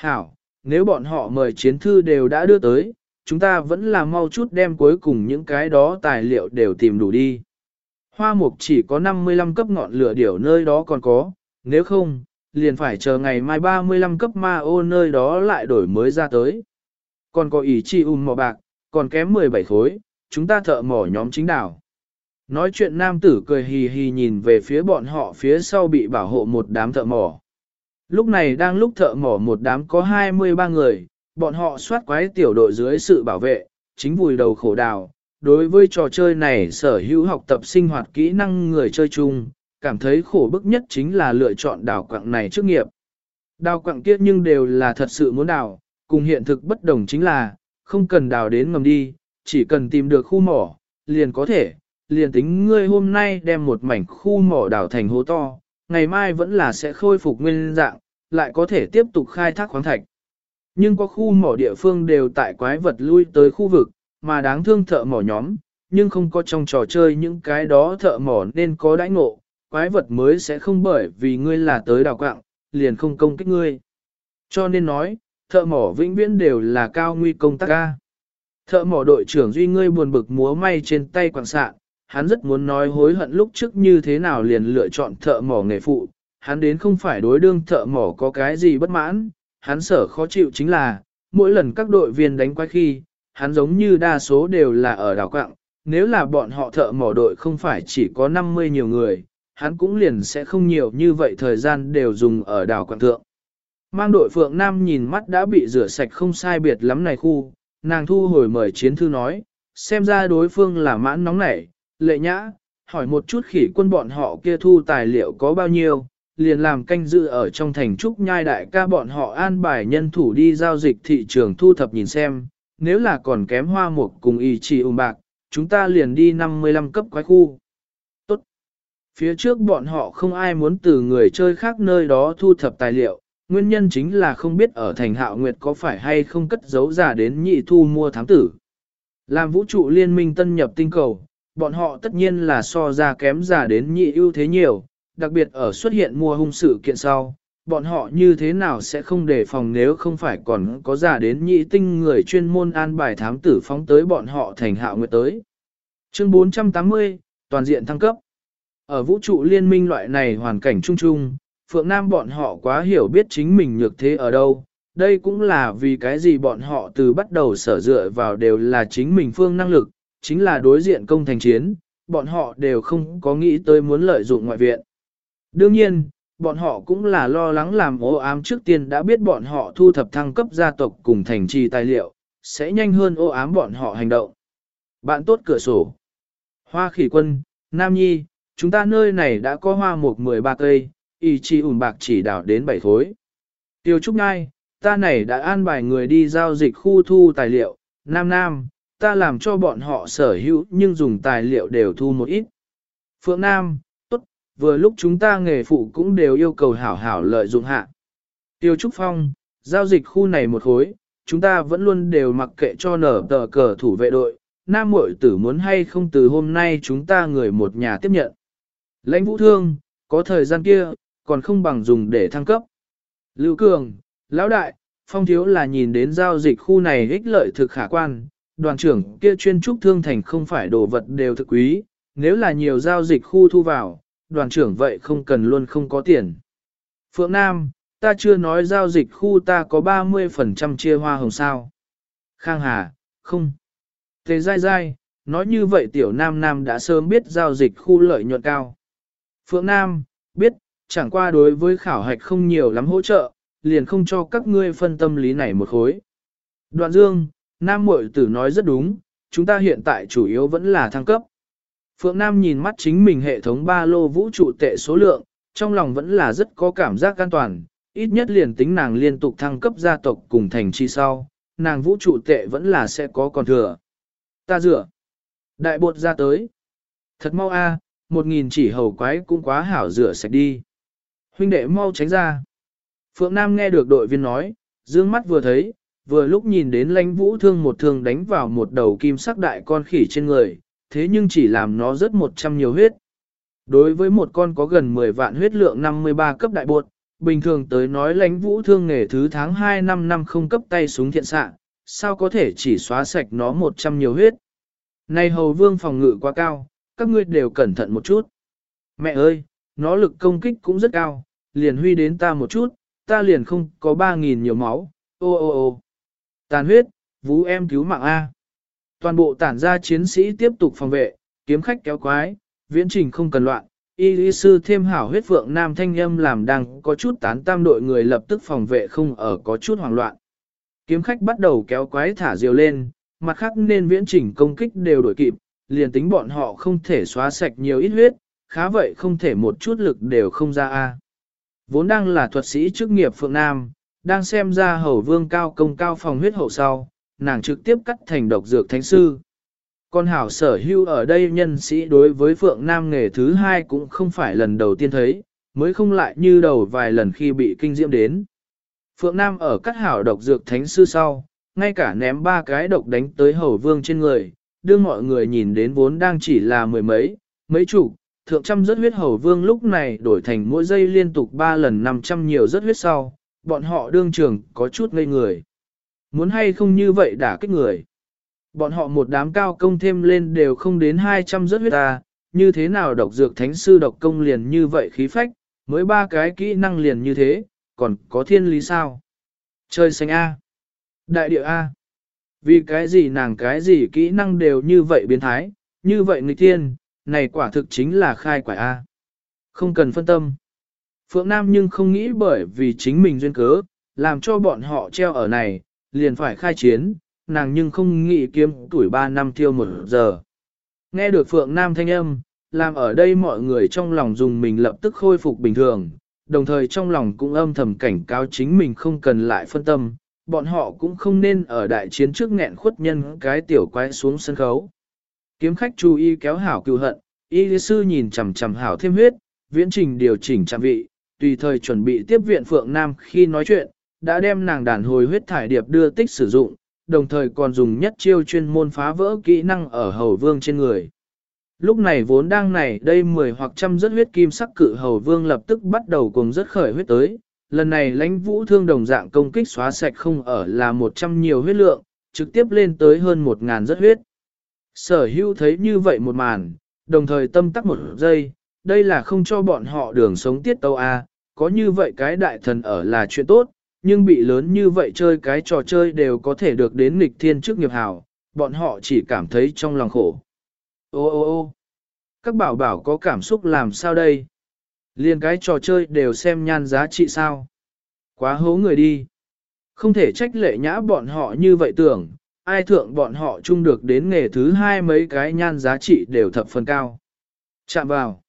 Hảo, nếu bọn họ mời chiến thư đều đã đưa tới, chúng ta vẫn là mau chút đem cuối cùng những cái đó tài liệu đều tìm đủ đi. Hoa mục chỉ có 55 cấp ngọn lửa điểu nơi đó còn có, nếu không, liền phải chờ ngày mai 35 cấp ma ô nơi đó lại đổi mới ra tới. Còn có ý chi um mỏ bạc, còn kém 17 khối, chúng ta thợ mỏ nhóm chính đảo. Nói chuyện nam tử cười hì hì nhìn về phía bọn họ phía sau bị bảo hộ một đám thợ mỏ. Lúc này đang lúc thợ mỏ một đám có 23 người, bọn họ soát quái tiểu đội dưới sự bảo vệ, chính vùi đầu khổ đào. Đối với trò chơi này sở hữu học tập sinh hoạt kỹ năng người chơi chung, cảm thấy khổ bức nhất chính là lựa chọn đào quặng này trước nghiệp. Đào quặng kia nhưng đều là thật sự muốn đào, cùng hiện thực bất đồng chính là, không cần đào đến ngầm đi, chỉ cần tìm được khu mỏ, liền có thể, liền tính ngươi hôm nay đem một mảnh khu mỏ đào thành hố to, ngày mai vẫn là sẽ khôi phục nguyên dạng, lại có thể tiếp tục khai thác khoáng thạch. Nhưng có khu mỏ địa phương đều tại quái vật lui tới khu vực, mà đáng thương thợ mỏ nhóm, nhưng không có trong trò chơi những cái đó thợ mỏ nên có đãi ngộ, quái vật mới sẽ không bởi vì ngươi là tới đào quạng, liền không công kích ngươi. Cho nên nói, thợ mỏ vĩnh viễn đều là cao nguy công tác ca. Thợ mỏ đội trưởng duy ngươi buồn bực múa may trên tay quảng sạn, hắn rất muốn nói hối hận lúc trước như thế nào liền lựa chọn thợ mỏ nghề phụ, hắn đến không phải đối đương thợ mỏ có cái gì bất mãn, hắn sở khó chịu chính là, mỗi lần các đội viên đánh quay khi, hắn giống như đa số đều là ở đảo quạng, nếu là bọn họ thợ mỏ đội không phải chỉ có 50 nhiều người, hắn cũng liền sẽ không nhiều như vậy thời gian đều dùng ở đảo quạng thượng. Mang đội Phượng Nam nhìn mắt đã bị rửa sạch không sai biệt lắm này khu, nàng thu hồi mời chiến thư nói, xem ra đối phương là mãn nóng nảy, lệ nhã, hỏi một chút khỉ quân bọn họ kia thu tài liệu có bao nhiêu, liền làm canh dự ở trong thành trúc nhai đại ca bọn họ an bài nhân thủ đi giao dịch thị trường thu thập nhìn xem, nếu là còn kém hoa mục cùng y trì ủng bạc, chúng ta liền đi 55 cấp quái khu. Tốt. Phía trước bọn họ không ai muốn từ người chơi khác nơi đó thu thập tài liệu, nguyên nhân chính là không biết ở thành hạo nguyệt có phải hay không cất giấu giả đến nhị thu mua thám tử. Làm vũ trụ liên minh tân nhập tinh cầu, bọn họ tất nhiên là so ra kém giả đến nhị ưu thế nhiều, đặc biệt ở xuất hiện mua hung sự kiện sau, bọn họ như thế nào sẽ không đề phòng nếu không phải còn có giả đến nhị tinh người chuyên môn an bài thám tử phóng tới bọn họ thành hạo nguyệt tới. Chương 480, toàn diện thăng cấp. Ở vũ trụ liên minh loại này hoàn cảnh chung chung, Phượng Nam bọn họ quá hiểu biết chính mình nhược thế ở đâu. Đây cũng là vì cái gì bọn họ từ bắt đầu sở dựa vào đều là chính mình phương năng lực, chính là đối diện công thành chiến, bọn họ đều không có nghĩ tới muốn lợi dụng ngoại viện. Đương nhiên, bọn họ cũng là lo lắng làm ô ám trước tiên đã biết bọn họ thu thập thăng cấp gia tộc cùng thành trì tài liệu, sẽ nhanh hơn ô ám bọn họ hành động. Bạn tốt cửa sổ. Hoa khỉ quân, Nam Nhi, chúng ta nơi này đã có hoa mục 13 cây, y chi ủn bạc chỉ đảo đến 7 thối. Tiêu Trúc Ngai, ta này đã an bài người đi giao dịch khu thu tài liệu, Nam Nam, ta làm cho bọn họ sở hữu nhưng dùng tài liệu đều thu một ít. Phượng Nam, tốt, vừa lúc chúng ta nghề phụ cũng đều yêu cầu hảo hảo lợi dụng hạ. Tiêu Trúc Phong, giao dịch khu này một khối, chúng ta vẫn luôn đều mặc kệ cho nở tờ cờ thủ vệ đội, nam muội tử muốn hay không từ hôm nay chúng ta người một nhà tiếp nhận. Lãnh vũ thương, có thời gian kia, còn không bằng dùng để thăng cấp. Lưu Cường, Lão Đại, Phong Thiếu là nhìn đến giao dịch khu này ích lợi thực khả quan, đoàn trưởng kia chuyên trúc thương thành không phải đồ vật đều thực quý, nếu là nhiều giao dịch khu thu vào, đoàn trưởng vậy không cần luôn không có tiền. Phượng Nam, ta chưa nói giao dịch khu ta có 30% chia hoa hồng sao. Khang Hà, không. Thế dai dai, nói như vậy tiểu Nam Nam đã sớm biết giao dịch khu lợi nhuận cao. Phượng Nam, biết, chẳng qua đối với khảo hạch không nhiều lắm hỗ trợ, liền không cho các ngươi phân tâm lý này một khối. Đoạn Dương, Nam Mội Tử nói rất đúng, chúng ta hiện tại chủ yếu vẫn là thăng cấp. Phượng Nam nhìn mắt chính mình hệ thống ba lô vũ trụ tệ số lượng, trong lòng vẫn là rất có cảm giác an toàn, ít nhất liền tính nàng liên tục thăng cấp gia tộc cùng thành chi sau, nàng vũ trụ tệ vẫn là sẽ có còn thừa. Ta dựa. Đại bột ra tới. Thật mau a, một nghìn chỉ hầu quái cũng quá hảo rửa sạch đi. Huynh đệ mau tránh ra. Phượng Nam nghe được đội viên nói, dương mắt vừa thấy, vừa lúc nhìn đến lãnh vũ thương một thương đánh vào một đầu kim sắc đại con khỉ trên người, thế nhưng chỉ làm nó rất một trăm nhiều huyết. Đối với một con có gần 10 vạn huyết lượng 53 cấp đại bột, bình thường tới nói lãnh vũ thương nghề thứ tháng 2 năm năm không cấp tay súng thiện xạ, sao có thể chỉ xóa sạch nó 100 nhiều huyết. Này hầu vương phòng ngự quá cao, các ngươi đều cẩn thận một chút. Mẹ ơi, nó lực công kích cũng rất cao, liền huy đến ta một chút, ta liền không có 3.000 nhiều máu, ô ô ô. Tàn huyết, vũ em cứu mạng A. Toàn bộ tản ra chiến sĩ tiếp tục phòng vệ, kiếm khách kéo quái, viễn trình không cần loạn. Y lý sư thêm hảo huyết vượng nam thanh âm làm đang có chút tán tam đội người lập tức phòng vệ không ở có chút hoảng loạn. Kiếm khách bắt đầu kéo quái thả diều lên, mặt khác nên viễn trình công kích đều đổi kịp, liền tính bọn họ không thể xóa sạch nhiều ít huyết, khá vậy không thể một chút lực đều không ra a. Vốn đang là thuật sĩ chức nghiệp Phượng Nam, đang xem ra hầu vương cao công cao phòng huyết hậu sau, nàng trực tiếp cắt thành độc dược thánh sư. Con hảo sở hưu ở đây nhân sĩ đối với Phượng Nam nghề thứ hai cũng không phải lần đầu tiên thấy, mới không lại như đầu vài lần khi bị kinh diễm đến. Phượng Nam ở cắt hảo độc dược thánh sư sau, ngay cả ném ba cái độc đánh tới hầu vương trên người, đưa mọi người nhìn đến vốn đang chỉ là mười mấy, mấy chục, thượng trăm rất huyết hầu vương lúc này đổi thành mỗi giây liên tục ba lần 500 nhiều rất huyết sau, bọn họ đương trường có chút ngây người. Muốn hay không như vậy đả kích người. Bọn họ một đám cao công thêm lên đều không đến 200 rất huyết ta, như thế nào độc dược thánh sư độc công liền như vậy khí phách, mới ba cái kỹ năng liền như thế, còn có thiên lý sao? Chơi xanh A. Đại địa A. Vì cái gì nàng cái gì kỹ năng đều như vậy biến thái, như vậy nghịch thiên, này quả thực chính là khai quả A. Không cần phân tâm. Phượng Nam nhưng không nghĩ bởi vì chính mình duyên cớ, làm cho bọn họ treo ở này, liền phải khai chiến, nàng nhưng không nghĩ kiếm tuổi 3 năm tiêu một giờ. Nghe được Phượng Nam thanh âm, làm ở đây mọi người trong lòng dùng mình lập tức khôi phục bình thường, đồng thời trong lòng cũng âm thầm cảnh cáo chính mình không cần lại phân tâm, bọn họ cũng không nên ở đại chiến trước nghẹn khuất nhân cái tiểu quái xuống sân khấu. Kiếm khách chú ý kéo hảo cựu hận, y sư nhìn chằm chằm hảo thêm huyết, viễn trình điều chỉnh trạm vị, tùy thời chuẩn bị tiếp viện Phượng Nam khi nói chuyện, đã đem nàng đàn hồi huyết thải điệp đưa tích sử dụng, đồng thời còn dùng nhất chiêu chuyên môn phá vỡ kỹ năng ở hầu vương trên người. Lúc này vốn đang này đây 10 hoặc trăm rất huyết kim sắc cự hầu vương lập tức bắt đầu cùng rất khởi huyết tới, lần này lãnh vũ thương đồng dạng công kích xóa sạch không ở là 100 nhiều huyết lượng, trực tiếp lên tới hơn 1.000 rất huyết. Sở hữu thấy như vậy một màn, đồng thời tâm tắc một giây, đây là không cho bọn họ đường sống tiết tâu A, à, có như vậy cái đại thần ở là chuyện tốt, nhưng bị lớn như vậy chơi cái trò chơi đều có thể được đến nghịch thiên trước nghiệp hảo, bọn họ chỉ cảm thấy trong lòng khổ. Ô ô ô các bảo bảo có cảm xúc làm sao đây? Liên cái trò chơi đều xem nhan giá trị sao? Quá hố người đi. Không thể trách lệ nhã bọn họ như vậy tưởng, ai thượng bọn họ chung được đến nghề thứ hai mấy cái nhan giá trị đều thập phần cao. Chạm vào.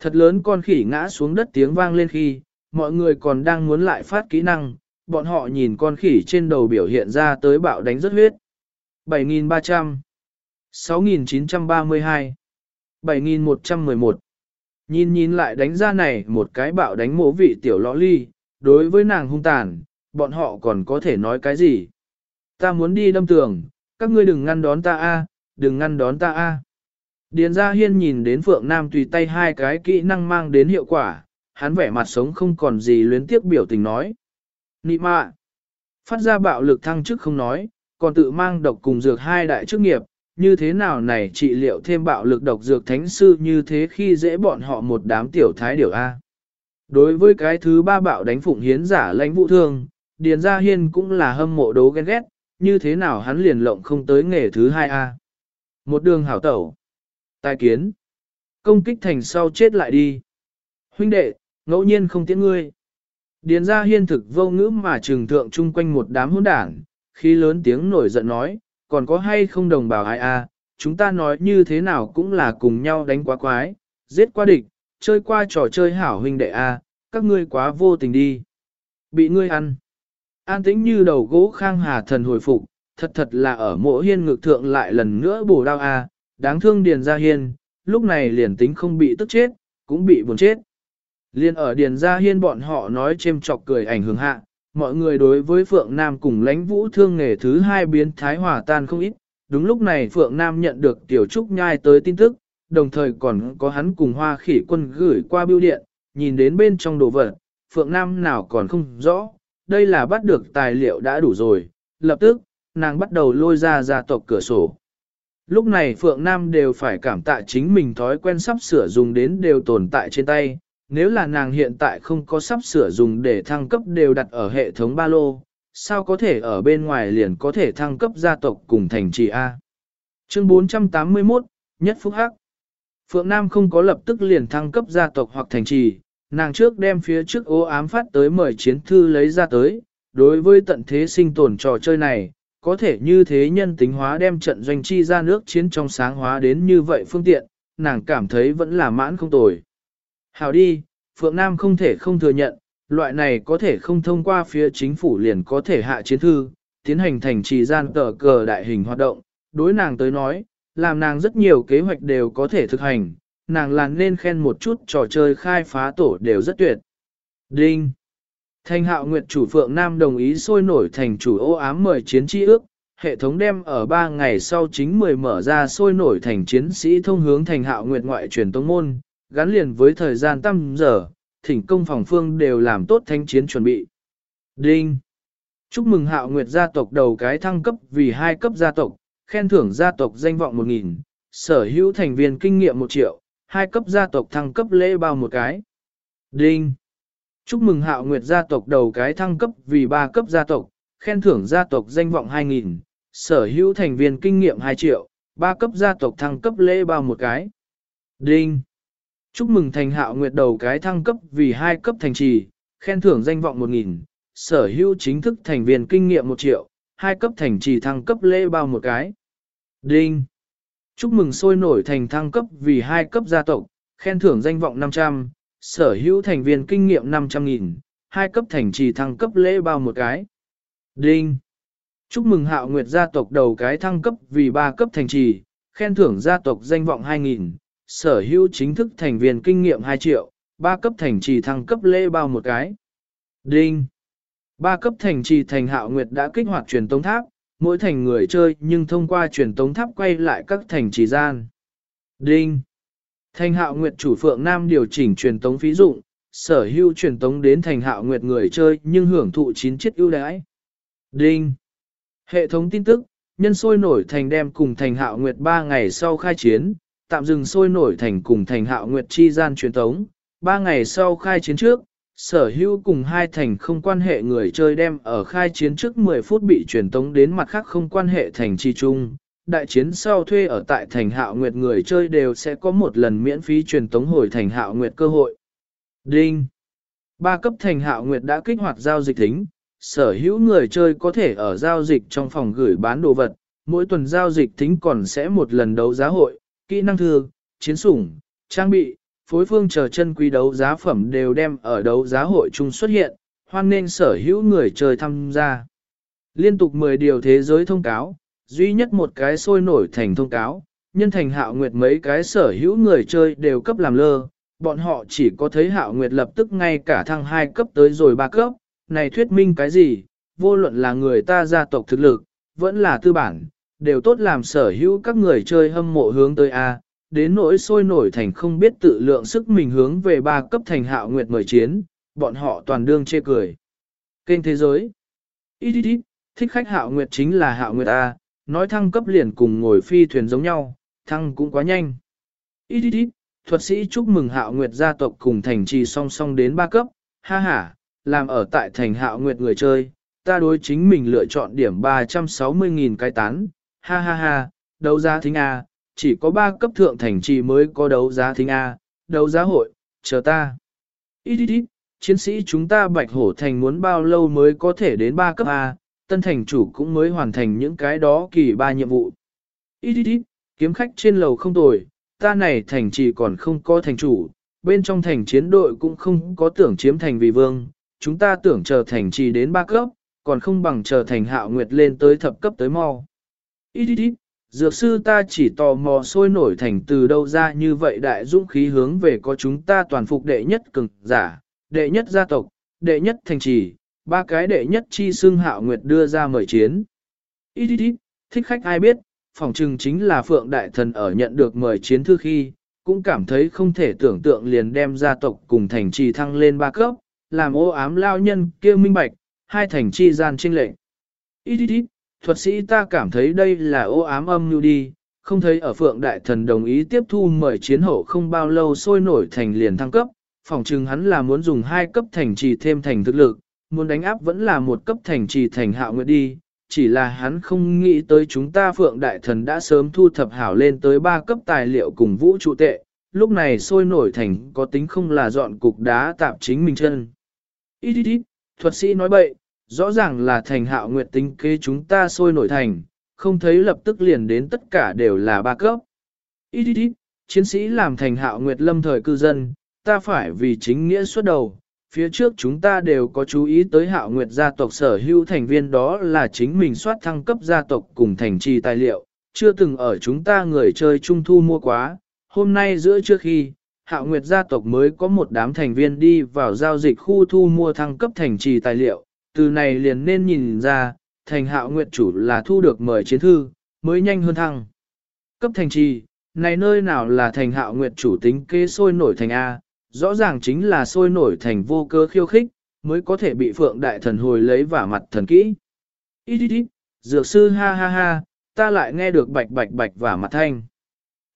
Thật lớn con khỉ ngã xuống đất tiếng vang lên khi, mọi người còn đang muốn lại phát kỹ năng, bọn họ nhìn con khỉ trên đầu biểu hiện ra tới bạo đánh rất huyết. 7.300 6.932 7.111 Nhìn nhìn lại đánh ra này một cái bạo đánh mổ vị tiểu lõ ly, đối với nàng hung tàn, bọn họ còn có thể nói cái gì? Ta muốn đi đâm tường, các ngươi đừng ngăn đón ta a, đừng ngăn đón ta a. Điền Gia Hiên nhìn đến Phượng Nam tùy tay hai cái kỹ năng mang đến hiệu quả, hắn vẻ mặt sống không còn gì luyến tiếc biểu tình nói. Nị mạ! Phát ra bạo lực thăng chức không nói, còn tự mang độc cùng dược hai đại chức nghiệp, như thế nào này trị liệu thêm bạo lực độc dược thánh sư như thế khi dễ bọn họ một đám tiểu thái điều A. Đối với cái thứ ba bạo đánh phụng hiến giả lãnh vũ thương, Điền Gia Hiên cũng là hâm mộ đố ghen ghét, như thế nào hắn liền lộng không tới nghề thứ hai A. Một đường hảo tẩu. Tai kiến. Công kích thành sau chết lại đi. Huynh đệ, ngẫu nhiên không tiễn ngươi. Điền Gia Hiên thực vô ngữ mà trừng thượng chung quanh một đám hỗn đảng, khi lớn tiếng nổi giận nói, còn có hay không đồng bào ai a, chúng ta nói như thế nào cũng là cùng nhau đánh quá quái, giết qua địch, chơi qua trò chơi hảo huynh đệ a, các ngươi quá vô tình đi. Bị ngươi ăn. An tĩnh như đầu gỗ khang hà thần hồi phục, thật thật là ở mộ hiên ngực thượng lại lần nữa bổ đau a, à, đáng thương Điền Gia Hiên, lúc này liền tính không bị tức chết, cũng bị buồn chết. Liên ở Điền Gia Hiên bọn họ nói chêm chọc cười ảnh hưởng hạ, mọi người đối với Phượng Nam cùng lãnh vũ thương nghề thứ hai biến thái hòa tan không ít. Đúng lúc này Phượng Nam nhận được Tiểu Trúc Nhai tới tin tức, đồng thời còn có hắn cùng hoa khỉ quân gửi qua bưu điện, nhìn đến bên trong đồ vật, Phượng Nam nào còn không rõ, đây là bắt được tài liệu đã đủ rồi, lập tức, nàng bắt đầu lôi ra gia tộc cửa sổ. Lúc này Phượng Nam đều phải cảm tạ chính mình thói quen sắp sửa dùng đến đều tồn tại trên tay, nếu là nàng hiện tại không có sắp sửa dùng để thăng cấp đều đặt ở hệ thống ba lô, sao có thể ở bên ngoài liền có thể thăng cấp gia tộc cùng thành trì A. Chương 481, Nhất Phúc Hắc Phượng Nam không có lập tức liền thăng cấp gia tộc hoặc thành trì, nàng trước đem phía trước ô ám phát tới mời chiến thư lấy ra tới, đối với tận thế sinh tồn trò chơi này, có thể như thế nhân tính hóa đem trận doanh chi ra nước chiến trong sáng hóa đến như vậy phương tiện, nàng cảm thấy vẫn là mãn không tồi. Hào đi, Phượng Nam không thể không thừa nhận, loại này có thể không thông qua phía chính phủ liền có thể hạ chiến thư, tiến hành thành trì gian tờ cờ đại hình hoạt động. Đối nàng tới nói, làm nàng rất nhiều kế hoạch đều có thể thực hành, nàng là nên khen một chút trò chơi khai phá tổ đều rất tuyệt. Đinh! Thanh hạo nguyệt chủ Phượng Nam đồng ý sôi nổi thành chủ ô ám mời chiến tri ước, hệ thống đem ở 3 ngày sau chính 10 mở ra sôi nổi thành chiến sĩ thông hướng thành hạo nguyệt ngoại truyền tông môn, gắn liền với thời gian tăm giờ, thỉnh công phòng phương đều làm tốt thanh chiến chuẩn bị. Đinh! Chúc mừng hạo nguyệt gia tộc đầu cái thăng cấp vì hai cấp gia tộc, khen thưởng gia tộc danh vọng 1.000, sở hữu thành viên kinh nghiệm 1 triệu, hai cấp gia tộc thăng cấp lễ bao một cái. Đinh! Chúc mừng hạo nguyệt gia tộc đầu cái thăng cấp vì ba cấp gia tộc, khen thưởng gia tộc danh vọng 2.000, sở hữu thành viên kinh nghiệm 2 triệu, ba cấp gia tộc thăng cấp lễ bao một cái. Đinh! Chúc mừng thành hạo nguyệt đầu cái thăng cấp vì hai cấp thành trì, khen thưởng danh vọng 1.000, sở hữu chính thức thành viên kinh nghiệm 1 triệu, hai cấp thành trì thăng cấp lễ bao một cái. Đinh! Chúc mừng sôi nổi thành thăng cấp vì hai cấp gia tộc, khen thưởng danh vọng 500, sở hữu thành viên kinh nghiệm 500.000, hai cấp thành trì thăng cấp lễ bao một cái. Đinh! Chúc mừng hạo nguyệt gia tộc đầu cái thăng cấp vì ba cấp thành trì, khen thưởng gia tộc danh vọng 2.000, sở hữu chính thức thành viên kinh nghiệm 2 triệu, ba cấp thành trì thăng cấp lễ bao một cái. Đinh! Ba cấp thành trì thành hạo nguyệt đã kích hoạt truyền tống tháp, mỗi thành người chơi nhưng thông qua truyền tống tháp quay lại các thành trì gian. Đinh! Thành hạo nguyệt chủ phượng nam điều chỉnh truyền tống phí dụng, sở hữu truyền tống đến thành hạo nguyệt người chơi nhưng hưởng thụ 9 chiếc ưu đãi. Đinh! Hệ thống tin tức, nhân sôi nổi thành đem cùng thành hạo nguyệt 3 ngày sau khai chiến, tạm dừng sôi nổi thành cùng thành hạo nguyệt chi gian truyền tống. Ba ngày sau khai chiến trước, sở hữu cùng hai thành không quan hệ người chơi đem ở khai chiến trước 10 phút bị truyền tống đến mặt khác không quan hệ thành chi chung. Đại chiến sau thuê ở tại thành hạo nguyệt người chơi đều sẽ có một lần miễn phí truyền tống hồi thành hạo nguyệt cơ hội. Đinh! Ba cấp thành hạo nguyệt đã kích hoạt giao dịch tính, sở hữu người chơi có thể ở giao dịch trong phòng gửi bán đồ vật, mỗi tuần giao dịch tính còn sẽ một lần đấu giá hội, kỹ năng thư, chiến sủng, trang bị, phối phương chờ chân quý đấu giá phẩm đều đem ở đấu giá hội chung xuất hiện, hoan nên sở hữu người chơi tham gia. Liên tục 10 điều thế giới thông cáo, duy nhất một cái sôi nổi thành thông cáo, nhân thành hạo nguyệt mấy cái sở hữu người chơi đều cấp làm lơ, bọn họ chỉ có thấy hạo nguyệt lập tức ngay cả thăng 2 cấp tới rồi 3 cấp, này thuyết minh cái gì, vô luận là người ta gia tộc thực lực, vẫn là tư bản, đều tốt làm sở hữu các người chơi hâm mộ hướng tới A, đến nỗi sôi nổi thành không biết tự lượng sức mình hướng về ba cấp thành hạo nguyệt mời chiến, bọn họ toàn đương chê cười. Kênh thế giới Ít ít ít, thích khách hạo nguyệt chính là hạo nguyệt A, nói thăng cấp liền cùng ngồi phi thuyền giống nhau, thăng cũng quá nhanh. Ít ít ít, thuật sĩ chúc mừng hạo nguyệt gia tộc cùng thành trì song song đến ba cấp, ha ha, làm ở tại thành hạo nguyệt người chơi, ta đối chính mình lựa chọn điểm 360.000 cái tán, ha ha ha, đấu giá thính A, chỉ có ba cấp thượng thành trì mới có đấu giá thính A, đấu giá hội, chờ ta. Ít ít ít, chiến sĩ chúng ta bạch hổ thành muốn bao lâu mới có thể đến ba cấp A, tân thành chủ cũng mới hoàn thành những cái đó kỳ ba nhiệm vụ. Ít ít ít, kiếm khách trên lầu không tồi, ta này thành trì còn không có thành chủ, bên trong thành chiến đội cũng không có tưởng chiếm thành vì vương, chúng ta tưởng chờ thành trì đến ba cấp, còn không bằng chờ thành hạo nguyệt lên tới thập cấp tới mau. Ít ít ít, dược sư ta chỉ tò mò sôi nổi thành từ đâu ra như vậy đại dũng khí hướng về có chúng ta toàn phục đệ nhất cường giả, đệ nhất gia tộc, đệ nhất thành trì, ba cái đệ nhất chi xưng hạo nguyệt đưa ra mời chiến. Ít ít ít, thích khách ai biết, phòng trừng chính là Phượng Đại Thần ở nhận được mời chiến thư khi, cũng cảm thấy không thể tưởng tượng liền đem gia tộc cùng thành trì thăng lên ba cấp, làm ô ám lao nhân kia minh bạch, hai thành chi gian trinh lệnh. Ít ít ít, thuật sĩ ta cảm thấy đây là ô ám âm như đi, không thấy ở Phượng Đại Thần đồng ý tiếp thu mời chiến hậu không bao lâu sôi nổi thành liền thăng cấp, phòng trừng hắn là muốn dùng hai cấp thành trì thêm thành thực lực, muốn đánh áp vẫn là một cấp thành trì thành hạo nguyện đi, chỉ là hắn không nghĩ tới chúng ta Phượng Đại Thần đã sớm thu thập hảo lên tới ba cấp tài liệu cùng vũ trụ tệ, lúc này sôi nổi thành có tính không là dọn cục đá tạp chính mình chân. Ít ít ít, thuật sĩ nói bậy, rõ ràng là thành hạo nguyệt tính kế chúng ta sôi nổi thành, không thấy lập tức liền đến tất cả đều là ba cấp. Ít ít ít, chiến sĩ làm thành hạo nguyệt lâm thời cư dân, ta phải vì chính nghĩa xuất đầu. Phía trước chúng ta đều có chú ý tới hạo nguyệt gia tộc sở hữu thành viên đó là chính mình soát thăng cấp gia tộc cùng thành trì tài liệu, chưa từng ở chúng ta người chơi trung thu mua quá. Hôm nay giữa trước khi, hạo nguyệt gia tộc mới có một đám thành viên đi vào giao dịch khu thu mua thăng cấp thành trì tài liệu, từ này liền nên nhìn ra, thành hạo nguyệt chủ là thu được mời chiến thư, mới nhanh hơn thăng. Cấp thành trì, này nơi nào là thành hạo nguyệt chủ tính kế sôi nổi thành A, rõ ràng chính là sôi nổi thành vô cơ khiêu khích, mới có thể bị phượng đại thần hồi lấy vả mặt thần kỹ. Ít ít ít, dược sư ha ha ha, ta lại nghe được bạch bạch bạch vả mặt thanh.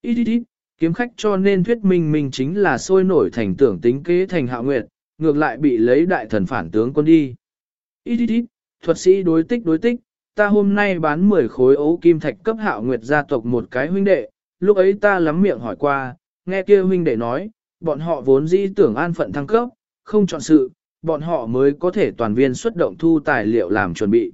Ít ít ít, kiếm khách cho nên thuyết minh mình chính là sôi nổi thành tưởng tính kế thành hạ nguyệt, ngược lại bị lấy đại thần phản tướng quân đi. Ít ít ít, thuật sĩ đối tích đối tích, ta hôm nay bán 10 khối ấu kim thạch cấp hạo nguyệt gia tộc một cái huynh đệ, lúc ấy ta lắm miệng hỏi qua, nghe kia huynh đệ nói, bọn họ vốn dĩ tưởng an phận thăng cấp, không chọn sự, bọn họ mới có thể toàn viên xuất động thu tài liệu làm chuẩn bị.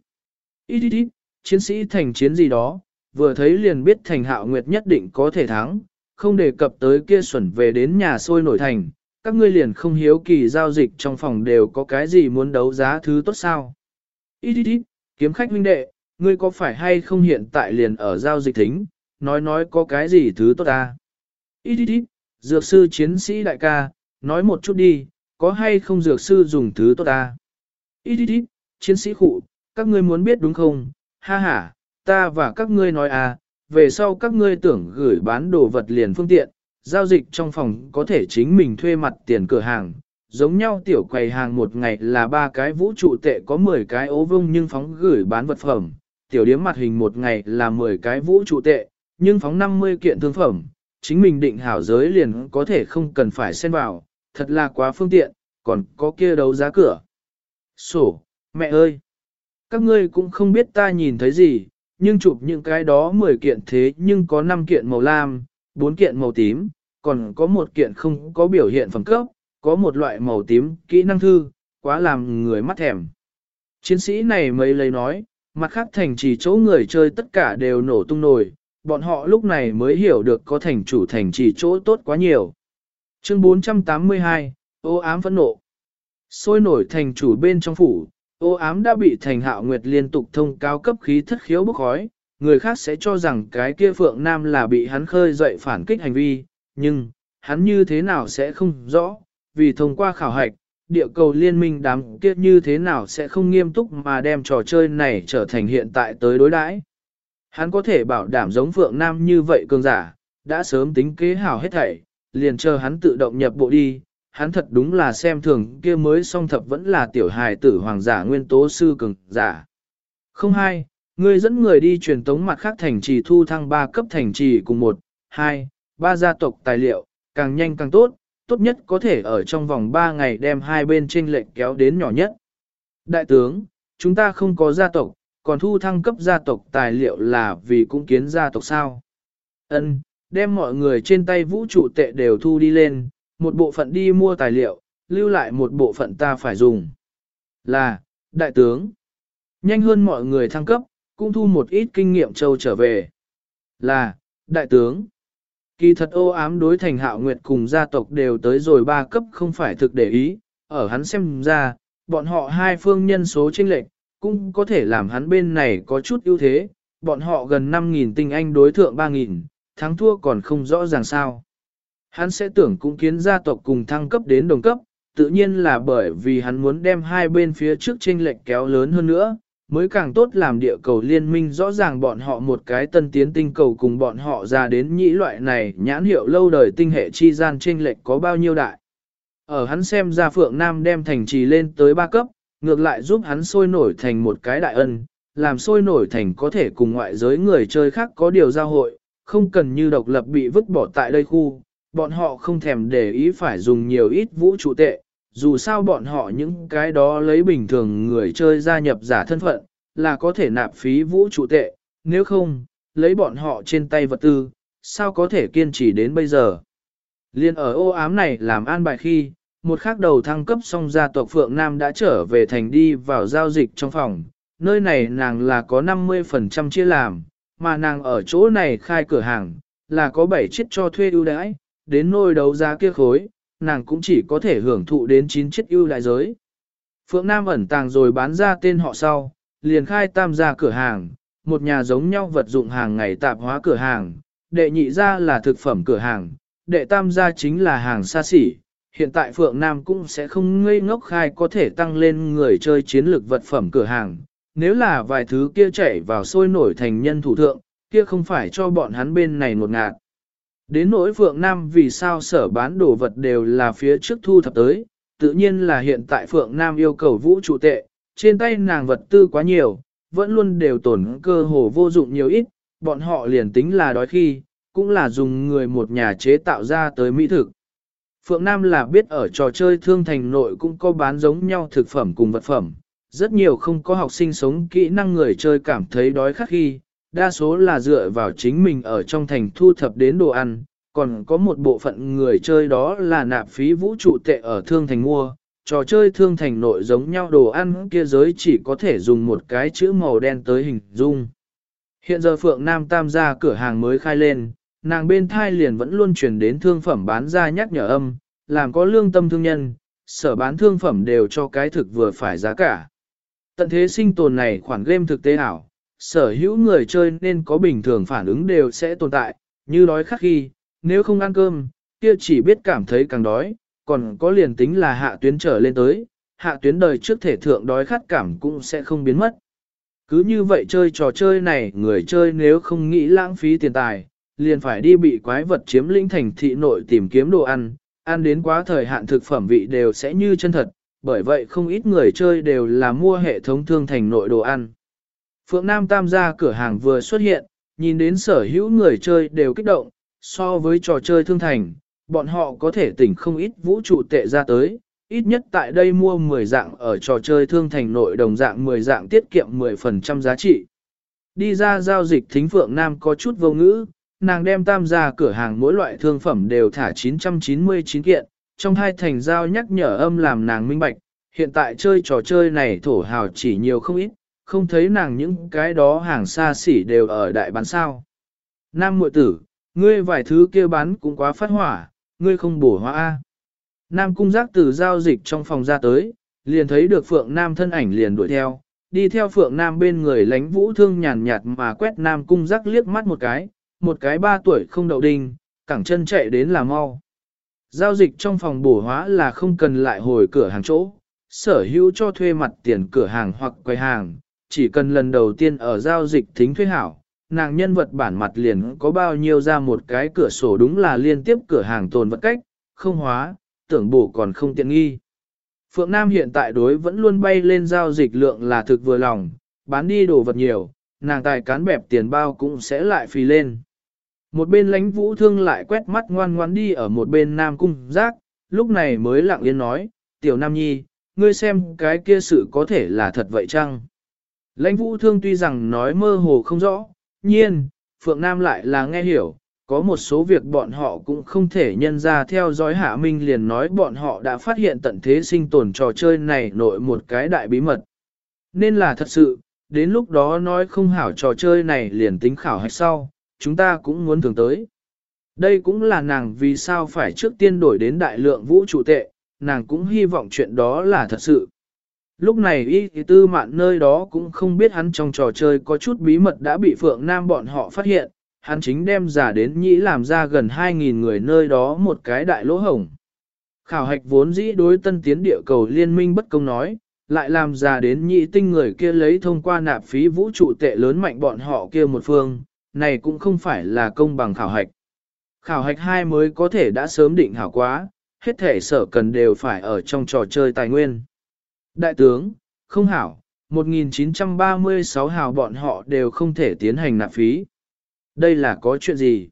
Ít ít ít, chiến sĩ thành chiến gì đó, vừa thấy liền biết thành hạo nguyệt nhất định có thể thắng, không đề cập tới kia xuẩn về đến nhà sôi nổi thành, các ngươi liền không hiếu kỳ giao dịch trong phòng đều có cái gì muốn đấu giá thứ tốt sao. Ít ít ít, kiếm khách huynh đệ, ngươi có phải hay không hiện tại liền ở giao dịch thính, nói nói có cái gì thứ tốt ta. Ít ít ít, dược sư chiến sĩ đại ca, nói một chút đi, có hay không dược sư dùng thứ tốt ta. Ít ít ít, chiến sĩ khụ, các ngươi muốn biết đúng không, ha ha, ta và các ngươi nói à, về sau các ngươi tưởng gửi bán đồ vật liền phương tiện, giao dịch trong phòng có thể chính mình thuê mặt tiền cửa hàng, giống nhau tiểu quầy hàng một ngày là ba cái vũ trụ tệ có 10 cái ố vông nhưng phóng gửi bán vật phẩm, tiểu điếm mặt hình một ngày là 10 cái vũ trụ tệ, nhưng phóng 50 kiện thương phẩm, chính mình định hảo giới liền có thể không cần phải xen vào, thật là quá phương tiện, còn có kia đấu giá cửa. Sổ, mẹ ơi! Các ngươi cũng không biết ta nhìn thấy gì, nhưng chụp những cái đó 10 kiện thế nhưng có 5 kiện màu lam, 4 kiện màu tím, còn có một kiện không có biểu hiện phẩm cấp, có một loại màu tím kỹ năng thư, quá làm người mắt thèm. Chiến sĩ này mấy lấy nói, mặt khác thành chỉ chỗ người chơi tất cả đều nổ tung nổi, bọn họ lúc này mới hiểu được có thành chủ thành chỉ chỗ tốt quá nhiều. Chương 482, ô ám phẫn nộ. Sôi nổi thành chủ bên trong phủ, ô ám đã bị thành hạo nguyệt liên tục thông cao cấp khí thất khiếu bốc khói, người khác sẽ cho rằng cái kia Phượng Nam là bị hắn khơi dậy phản kích hành vi, nhưng, hắn như thế nào sẽ không rõ, vì thông qua khảo hạch, địa cầu liên minh đám kia như thế nào sẽ không nghiêm túc mà đem trò chơi này trở thành hiện tại tới đối đãi. Hắn có thể bảo đảm giống Phượng Nam như vậy cường giả, đã sớm tính kế hảo hết thảy, liền chờ hắn tự động nhập bộ đi, hắn thật đúng là xem thường kia mới song thập vẫn là tiểu hài tử hoàng giả nguyên tố sư cường giả. Không hai, ngươi dẫn người đi truyền tống mặt khác thành trì thu thăng ba cấp thành trì cùng một, hai, ba gia tộc tài liệu, càng nhanh càng tốt, tốt nhất có thể ở trong vòng ba ngày đem hai bên trên lệnh kéo đến nhỏ nhất. Đại tướng, chúng ta không có gia tộc, còn thu thăng cấp gia tộc tài liệu là vì cũng kiến gia tộc sao. Ân, đem mọi người trên tay vũ trụ tệ đều thu đi lên, một bộ phận đi mua tài liệu, lưu lại một bộ phận ta phải dùng. Là, đại tướng, nhanh hơn mọi người thăng cấp, cũng thu một ít kinh nghiệm châu trở về. Là, đại tướng, kỳ thật ô ám đối thành hạo nguyệt cùng gia tộc đều tới rồi ba cấp không phải thực để ý, ở hắn xem ra, bọn họ hai phương nhân số chênh lệch, cũng có thể làm hắn bên này có chút ưu thế, bọn họ gần 5.000 tinh anh đối thượng 3.000, thắng thua còn không rõ ràng sao. Hắn sẽ tưởng cũng kiến gia tộc cùng thăng cấp đến đồng cấp, tự nhiên là bởi vì hắn muốn đem hai bên phía trước chênh lệch kéo lớn hơn nữa, mới càng tốt làm địa cầu liên minh rõ ràng bọn họ một cái tân tiến tinh cầu cùng bọn họ ra đến nhĩ loại này nhãn hiệu lâu đời tinh hệ chi gian chênh lệch có bao nhiêu đại. Ở hắn xem ra Phượng Nam đem thành trì lên tới ba cấp, ngược lại giúp hắn sôi nổi thành một cái đại ân, làm sôi nổi thành có thể cùng ngoại giới người chơi khác có điều giao hội, không cần như độc lập bị vứt bỏ tại đây khu, bọn họ không thèm để ý phải dùng nhiều ít vũ trụ tệ, dù sao bọn họ những cái đó lấy bình thường người chơi gia nhập giả thân phận, là có thể nạp phí vũ trụ tệ, nếu không, lấy bọn họ trên tay vật tư, sao có thể kiên trì đến bây giờ. Liên ở ô ám này làm an bài khi, một khắc đầu thăng cấp xong gia tộc Phượng Nam đã trở về thành đi vào giao dịch trong phòng, nơi này nàng là có 50% chia làm, mà nàng ở chỗ này khai cửa hàng, là có 7 chiếc cho thuê ưu đãi, đến nôi đấu giá kia khối, nàng cũng chỉ có thể hưởng thụ đến 9 chiếc ưu đại giới. Phượng Nam ẩn tàng rồi bán ra tên họ sau, liền khai tam gia cửa hàng, một nhà giống nhau vật dụng hàng ngày tạp hóa cửa hàng, đệ nhị gia là thực phẩm cửa hàng, đệ tam gia chính là hàng xa xỉ. Hiện tại Phượng Nam cũng sẽ không ngây ngốc khai có thể tăng lên người chơi chiến lược vật phẩm cửa hàng. Nếu là vài thứ kia chảy vào sôi nổi thành nhân thủ thượng, kia không phải cho bọn hắn bên này một ngạt. Đến nỗi Phượng Nam vì sao sở bán đồ vật đều là phía trước thu thập tới, tự nhiên là hiện tại Phượng Nam yêu cầu vũ trụ tệ, trên tay nàng vật tư quá nhiều, vẫn luôn đều tổn cơ hồ vô dụng nhiều ít, bọn họ liền tính là đói khi, cũng là dùng người một nhà chế tạo ra tới mỹ thực. Phượng Nam là biết ở trò chơi thương thành nội cũng có bán giống nhau thực phẩm cùng vật phẩm, rất nhiều không có học sinh sống kỹ năng người chơi cảm thấy đói khát khi, đa số là dựa vào chính mình ở trong thành thu thập đến đồ ăn, còn có một bộ phận người chơi đó là nạp phí vũ trụ tệ ở thương thành mua. Trò chơi thương thành nội giống nhau đồ ăn kia giới chỉ có thể dùng một cái chữ màu đen tới hình dung. Hiện giờ Phượng Nam Tam gia cửa hàng mới khai lên, nàng bên thai liền vẫn luôn truyền đến thương phẩm bán ra nhắc nhở âm, làm có lương tâm thương nhân, sở bán thương phẩm đều cho cái thực vừa phải giá cả. Tận thế sinh tồn này khoản game thực tế ảo, sở hữu người chơi nên có bình thường phản ứng đều sẽ tồn tại, như đói khắc khi, nếu không ăn cơm, kia chỉ biết cảm thấy càng đói, còn có liền tính là hạ tuyến trở lên tới, hạ tuyến đời trước thể thượng đói khát cảm cũng sẽ không biến mất. Cứ như vậy chơi trò chơi này, người chơi nếu không nghĩ lãng phí tiền tài, liền phải đi bị quái vật chiếm lĩnh thành thị nội tìm kiếm đồ ăn, ăn đến quá thời hạn thực phẩm vị đều sẽ như chân thật, bởi vậy không ít người chơi đều là mua hệ thống thương thành nội đồ ăn. Phượng Nam Tam gia cửa hàng vừa xuất hiện, nhìn đến sở hữu người chơi đều kích động, so với trò chơi thương thành, bọn họ có thể tỉnh không ít vũ trụ tệ ra tới, ít nhất tại đây mua 10 dạng ở trò chơi thương thành nội đồng dạng 10 dạng tiết kiệm 10% giá trị. Đi ra giao dịch thính Phượng Nam có chút vô ngữ, nàng đem tam gia cửa hàng mỗi loại thương phẩm đều thả 999 kiện, trong hai thành giao nhắc nhở âm làm nàng minh bạch, hiện tại chơi trò chơi này thổ hào chỉ nhiều không ít, không thấy nàng những cái đó hàng xa xỉ đều ở đại bán sao. Nam muội tử, ngươi vài thứ kia bán cũng quá phát hỏa, ngươi không bổ hóa A. Nam cung giác từ giao dịch trong phòng ra tới, liền thấy được Phượng Nam thân ảnh liền đuổi theo, đi theo Phượng Nam bên người lánh vũ thương nhàn nhạt mà quét Nam cung giác liếc mắt một cái, một cái ba tuổi không đậu đinh, cẳng chân chạy đến là mau. Giao dịch trong phòng bổ hóa là không cần lại hồi cửa hàng chỗ, sở hữu cho thuê mặt tiền cửa hàng hoặc quầy hàng, chỉ cần lần đầu tiên ở giao dịch thính thuê hảo, nàng nhân vật bản mặt liền có bao nhiêu ra một cái cửa sổ đúng là liên tiếp cửa hàng tồn vật cách, không hóa, tưởng bổ còn không tiện nghi. Phượng Nam hiện tại đối vẫn luôn bay lên giao dịch lượng là thực vừa lòng, bán đi đồ vật nhiều, nàng tài cán bẹp tiền bao cũng sẽ lại phì lên. Một bên lãnh vũ thương lại quét mắt ngoan ngoan đi ở một bên nam cung giác, lúc này mới lặng yên nói, tiểu nam nhi, ngươi xem cái kia sự có thể là thật vậy chăng? Lãnh vũ thương tuy rằng nói mơ hồ không rõ, nhiên, Phượng Nam lại là nghe hiểu, có một số việc bọn họ cũng không thể nhân ra theo dõi hạ minh liền nói bọn họ đã phát hiện tận thế sinh tồn trò chơi này nội một cái đại bí mật. Nên là thật sự, đến lúc đó nói không hảo trò chơi này liền tính khảo hạch sau, chúng ta cũng muốn thường tới. Đây cũng là nàng vì sao phải trước tiên đổi đến đại lượng vũ trụ tệ, nàng cũng hy vọng chuyện đó là thật sự. Lúc này y tư mạn nơi đó cũng không biết hắn trong trò chơi có chút bí mật đã bị Phượng Nam bọn họ phát hiện, hắn chính đem giả đến nhĩ làm ra gần 2.000 người nơi đó một cái đại lỗ hổng. Khảo hạch vốn dĩ đối tân tiến địa cầu liên minh bất công nói, lại làm giả đến nhị tinh người kia lấy thông qua nạp phí vũ trụ tệ lớn mạnh bọn họ kia một phương, này cũng không phải là công bằng khảo hạch. Khảo hạch hai mới có thể đã sớm định hảo quá, hết thể sở cần đều phải ở trong trò chơi tài nguyên. Đại tướng, không hảo, 1936 hào bọn họ đều không thể tiến hành nạp phí. Đây là có chuyện gì?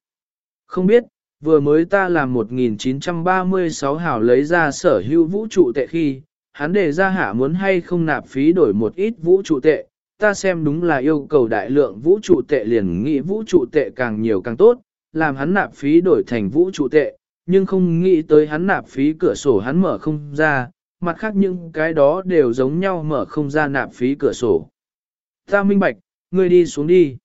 Không biết, vừa mới ta làm 1936 hào lấy ra sở hữu vũ trụ tệ khi, hắn đề ra hạ muốn hay không nạp phí đổi một ít vũ trụ tệ, ta xem đúng là yêu cầu đại lượng vũ trụ tệ liền nghĩ vũ trụ tệ càng nhiều càng tốt, làm hắn nạp phí đổi thành vũ trụ tệ, nhưng không nghĩ tới hắn nạp phí cửa sổ hắn mở không ra, mặt khác những cái đó đều giống nhau mở không ra nạp phí cửa sổ. Ta minh bạch, ngươi đi xuống đi.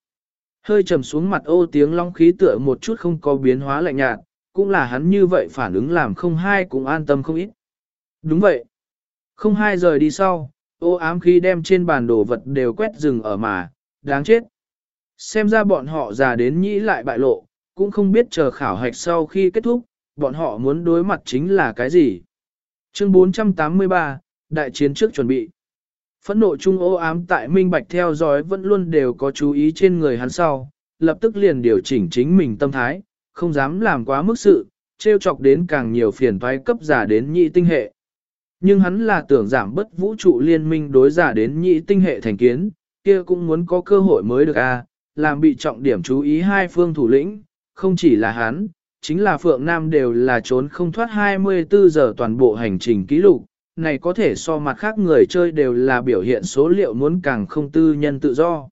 Hơi trầm xuống mặt ô tiếng long khí tựa một chút không có biến hóa lạnh nhạt, cũng là hắn như vậy phản ứng làm không hai cũng an tâm không ít. Đúng vậy. Không hai rời đi sau, ô ám khí đem trên bàn đồ vật đều quét rừng ở mà, đáng chết. Xem ra bọn họ già đến nhĩ lại bại lộ, cũng không biết chờ khảo hạch sau khi kết thúc, bọn họ muốn đối mặt chính là cái gì. Chương 483, Đại chiến trước chuẩn bị. Phẫn nộ trung ô ám tại minh bạch theo dõi vẫn luôn đều có chú ý trên người hắn sau, lập tức liền điều chỉnh chính mình tâm thái, không dám làm quá mức sự, trêu chọc đến càng nhiều phiền toái cấp giả đến nhị tinh hệ. Nhưng hắn là tưởng giảm bất vũ trụ liên minh đối giả đến nhị tinh hệ thành kiến, kia cũng muốn có cơ hội mới được a làm bị trọng điểm chú ý hai phương thủ lĩnh, không chỉ là hắn, chính là Phượng Nam đều là trốn không thoát 24 giờ toàn bộ hành trình ký lục, này có thể so mặt khác người chơi đều là biểu hiện số liệu muốn càng không tư nhân tự do.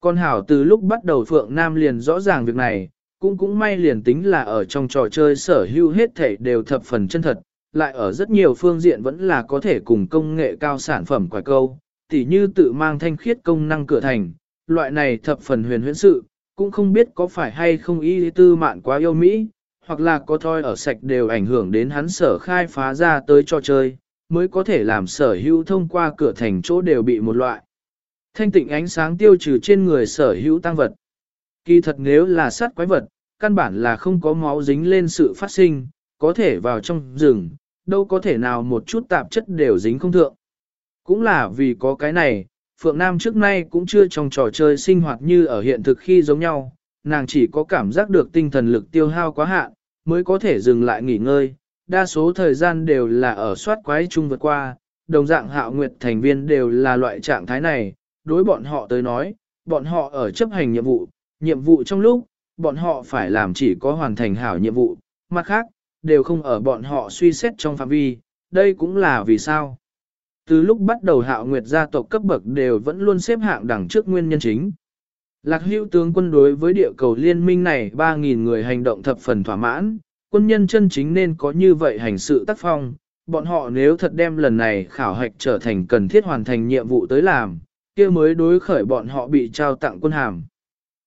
Con hảo từ lúc bắt đầu Phượng Nam liền rõ ràng việc này, cũng cũng may liền tính là ở trong trò chơi sở hữu hết thể đều thập phần chân thật, lại ở rất nhiều phương diện vẫn là có thể cùng công nghệ cao sản phẩm quả câu, tỉ như tự mang thanh khiết công năng cửa thành, loại này thập phần huyền huyễn sự, cũng không biết có phải hay không y tư mạn quá yêu Mỹ, hoặc là có thoi ở sạch đều ảnh hưởng đến hắn sở khai phá ra tới trò chơi, mới có thể làm sở hữu thông qua cửa thành chỗ đều bị một loại. Thanh tịnh ánh sáng tiêu trừ trên người sở hữu tăng vật. Kỳ thật nếu là sát quái vật, căn bản là không có máu dính lên sự phát sinh, có thể vào trong rừng, đâu có thể nào một chút tạp chất đều dính không thượng. Cũng là vì có cái này, Phượng Nam trước nay cũng chưa trong trò chơi sinh hoạt như ở hiện thực khi giống nhau, nàng chỉ có cảm giác được tinh thần lực tiêu hao quá hạn, mới có thể dừng lại nghỉ ngơi, đa số thời gian đều là ở soát quái chung vượt qua, đồng dạng hạo nguyệt thành viên đều là loại trạng thái này, đối bọn họ tới nói, bọn họ ở chấp hành nhiệm vụ, nhiệm vụ trong lúc, bọn họ phải làm chỉ có hoàn thành hảo nhiệm vụ, mặt khác, đều không ở bọn họ suy xét trong phạm vi, đây cũng là vì sao. Từ lúc bắt đầu hạo nguyệt gia tộc cấp bậc đều vẫn luôn xếp hạng đẳng trước nguyên nhân chính. Lạc hữu tướng quân đối với địa cầu liên minh này 3.000 người hành động thập phần thỏa mãn, quân nhân chân chính nên có như vậy hành sự tác phong, bọn họ nếu thật đem lần này khảo hạch trở thành cần thiết hoàn thành nhiệm vụ tới làm, kia mới đối khởi bọn họ bị trao tặng quân hàm.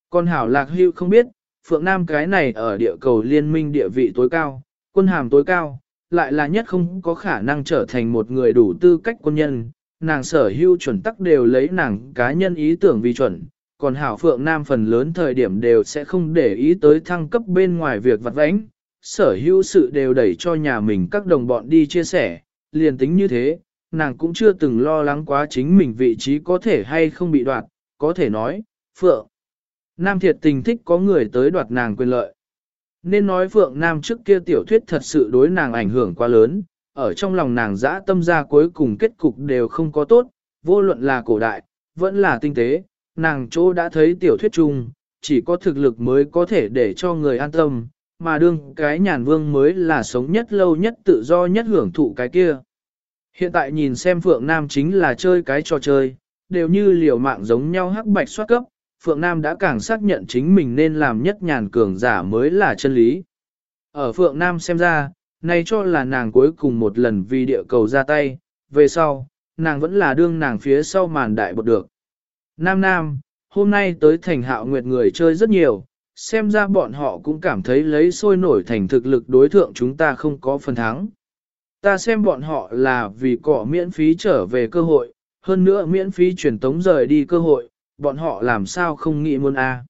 Còn hảo lạc hưu không biết, Phượng Nam cái này ở địa cầu liên minh địa vị tối cao, quân hàm tối cao, lại là nhất không có khả năng trở thành một người đủ tư cách quân nhân, nàng sở hưu chuẩn tắc đều lấy nàng cá nhân ý tưởng vì chuẩn, còn hảo Phượng Nam phần lớn thời điểm đều sẽ không để ý tới thăng cấp bên ngoài việc vặt vãnh, sở hữu sự đều đẩy cho nhà mình các đồng bọn đi chia sẻ, liền tính như thế, nàng cũng chưa từng lo lắng quá chính mình vị trí có thể hay không bị đoạt, có thể nói, Phượng. Nam thiệt tình thích có người tới đoạt nàng quyền lợi. Nên nói Phượng Nam trước kia tiểu thuyết thật sự đối nàng ảnh hưởng quá lớn, ở trong lòng nàng dã tâm ra cuối cùng kết cục đều không có tốt, vô luận là cổ đại, vẫn là tinh tế, nàng chỗ đã thấy tiểu thuyết chung, chỉ có thực lực mới có thể để cho người an tâm, mà đương cái nhàn vương mới là sống nhất lâu nhất tự do nhất hưởng thụ cái kia. Hiện tại nhìn xem Phượng Nam chính là chơi cái trò chơi, đều như liều mạng giống nhau hắc bạch soát cấp, Phượng Nam đã càng xác nhận chính mình nên làm nhất nhàn cường giả mới là chân lý. Ở Phượng Nam xem ra, này cho là nàng cuối cùng một lần vì địa cầu ra tay, về sau, nàng vẫn là đương nàng phía sau màn đại bột được. Nam Nam, hôm nay tới thành hạo nguyệt người chơi rất nhiều, xem ra bọn họ cũng cảm thấy lấy sôi nổi thành thực lực đối thượng chúng ta không có phần thắng. Ta xem bọn họ là vì cỏ miễn phí trở về cơ hội, hơn nữa miễn phí truyền tống rời đi cơ hội, bọn họ làm sao không nghĩ muốn a?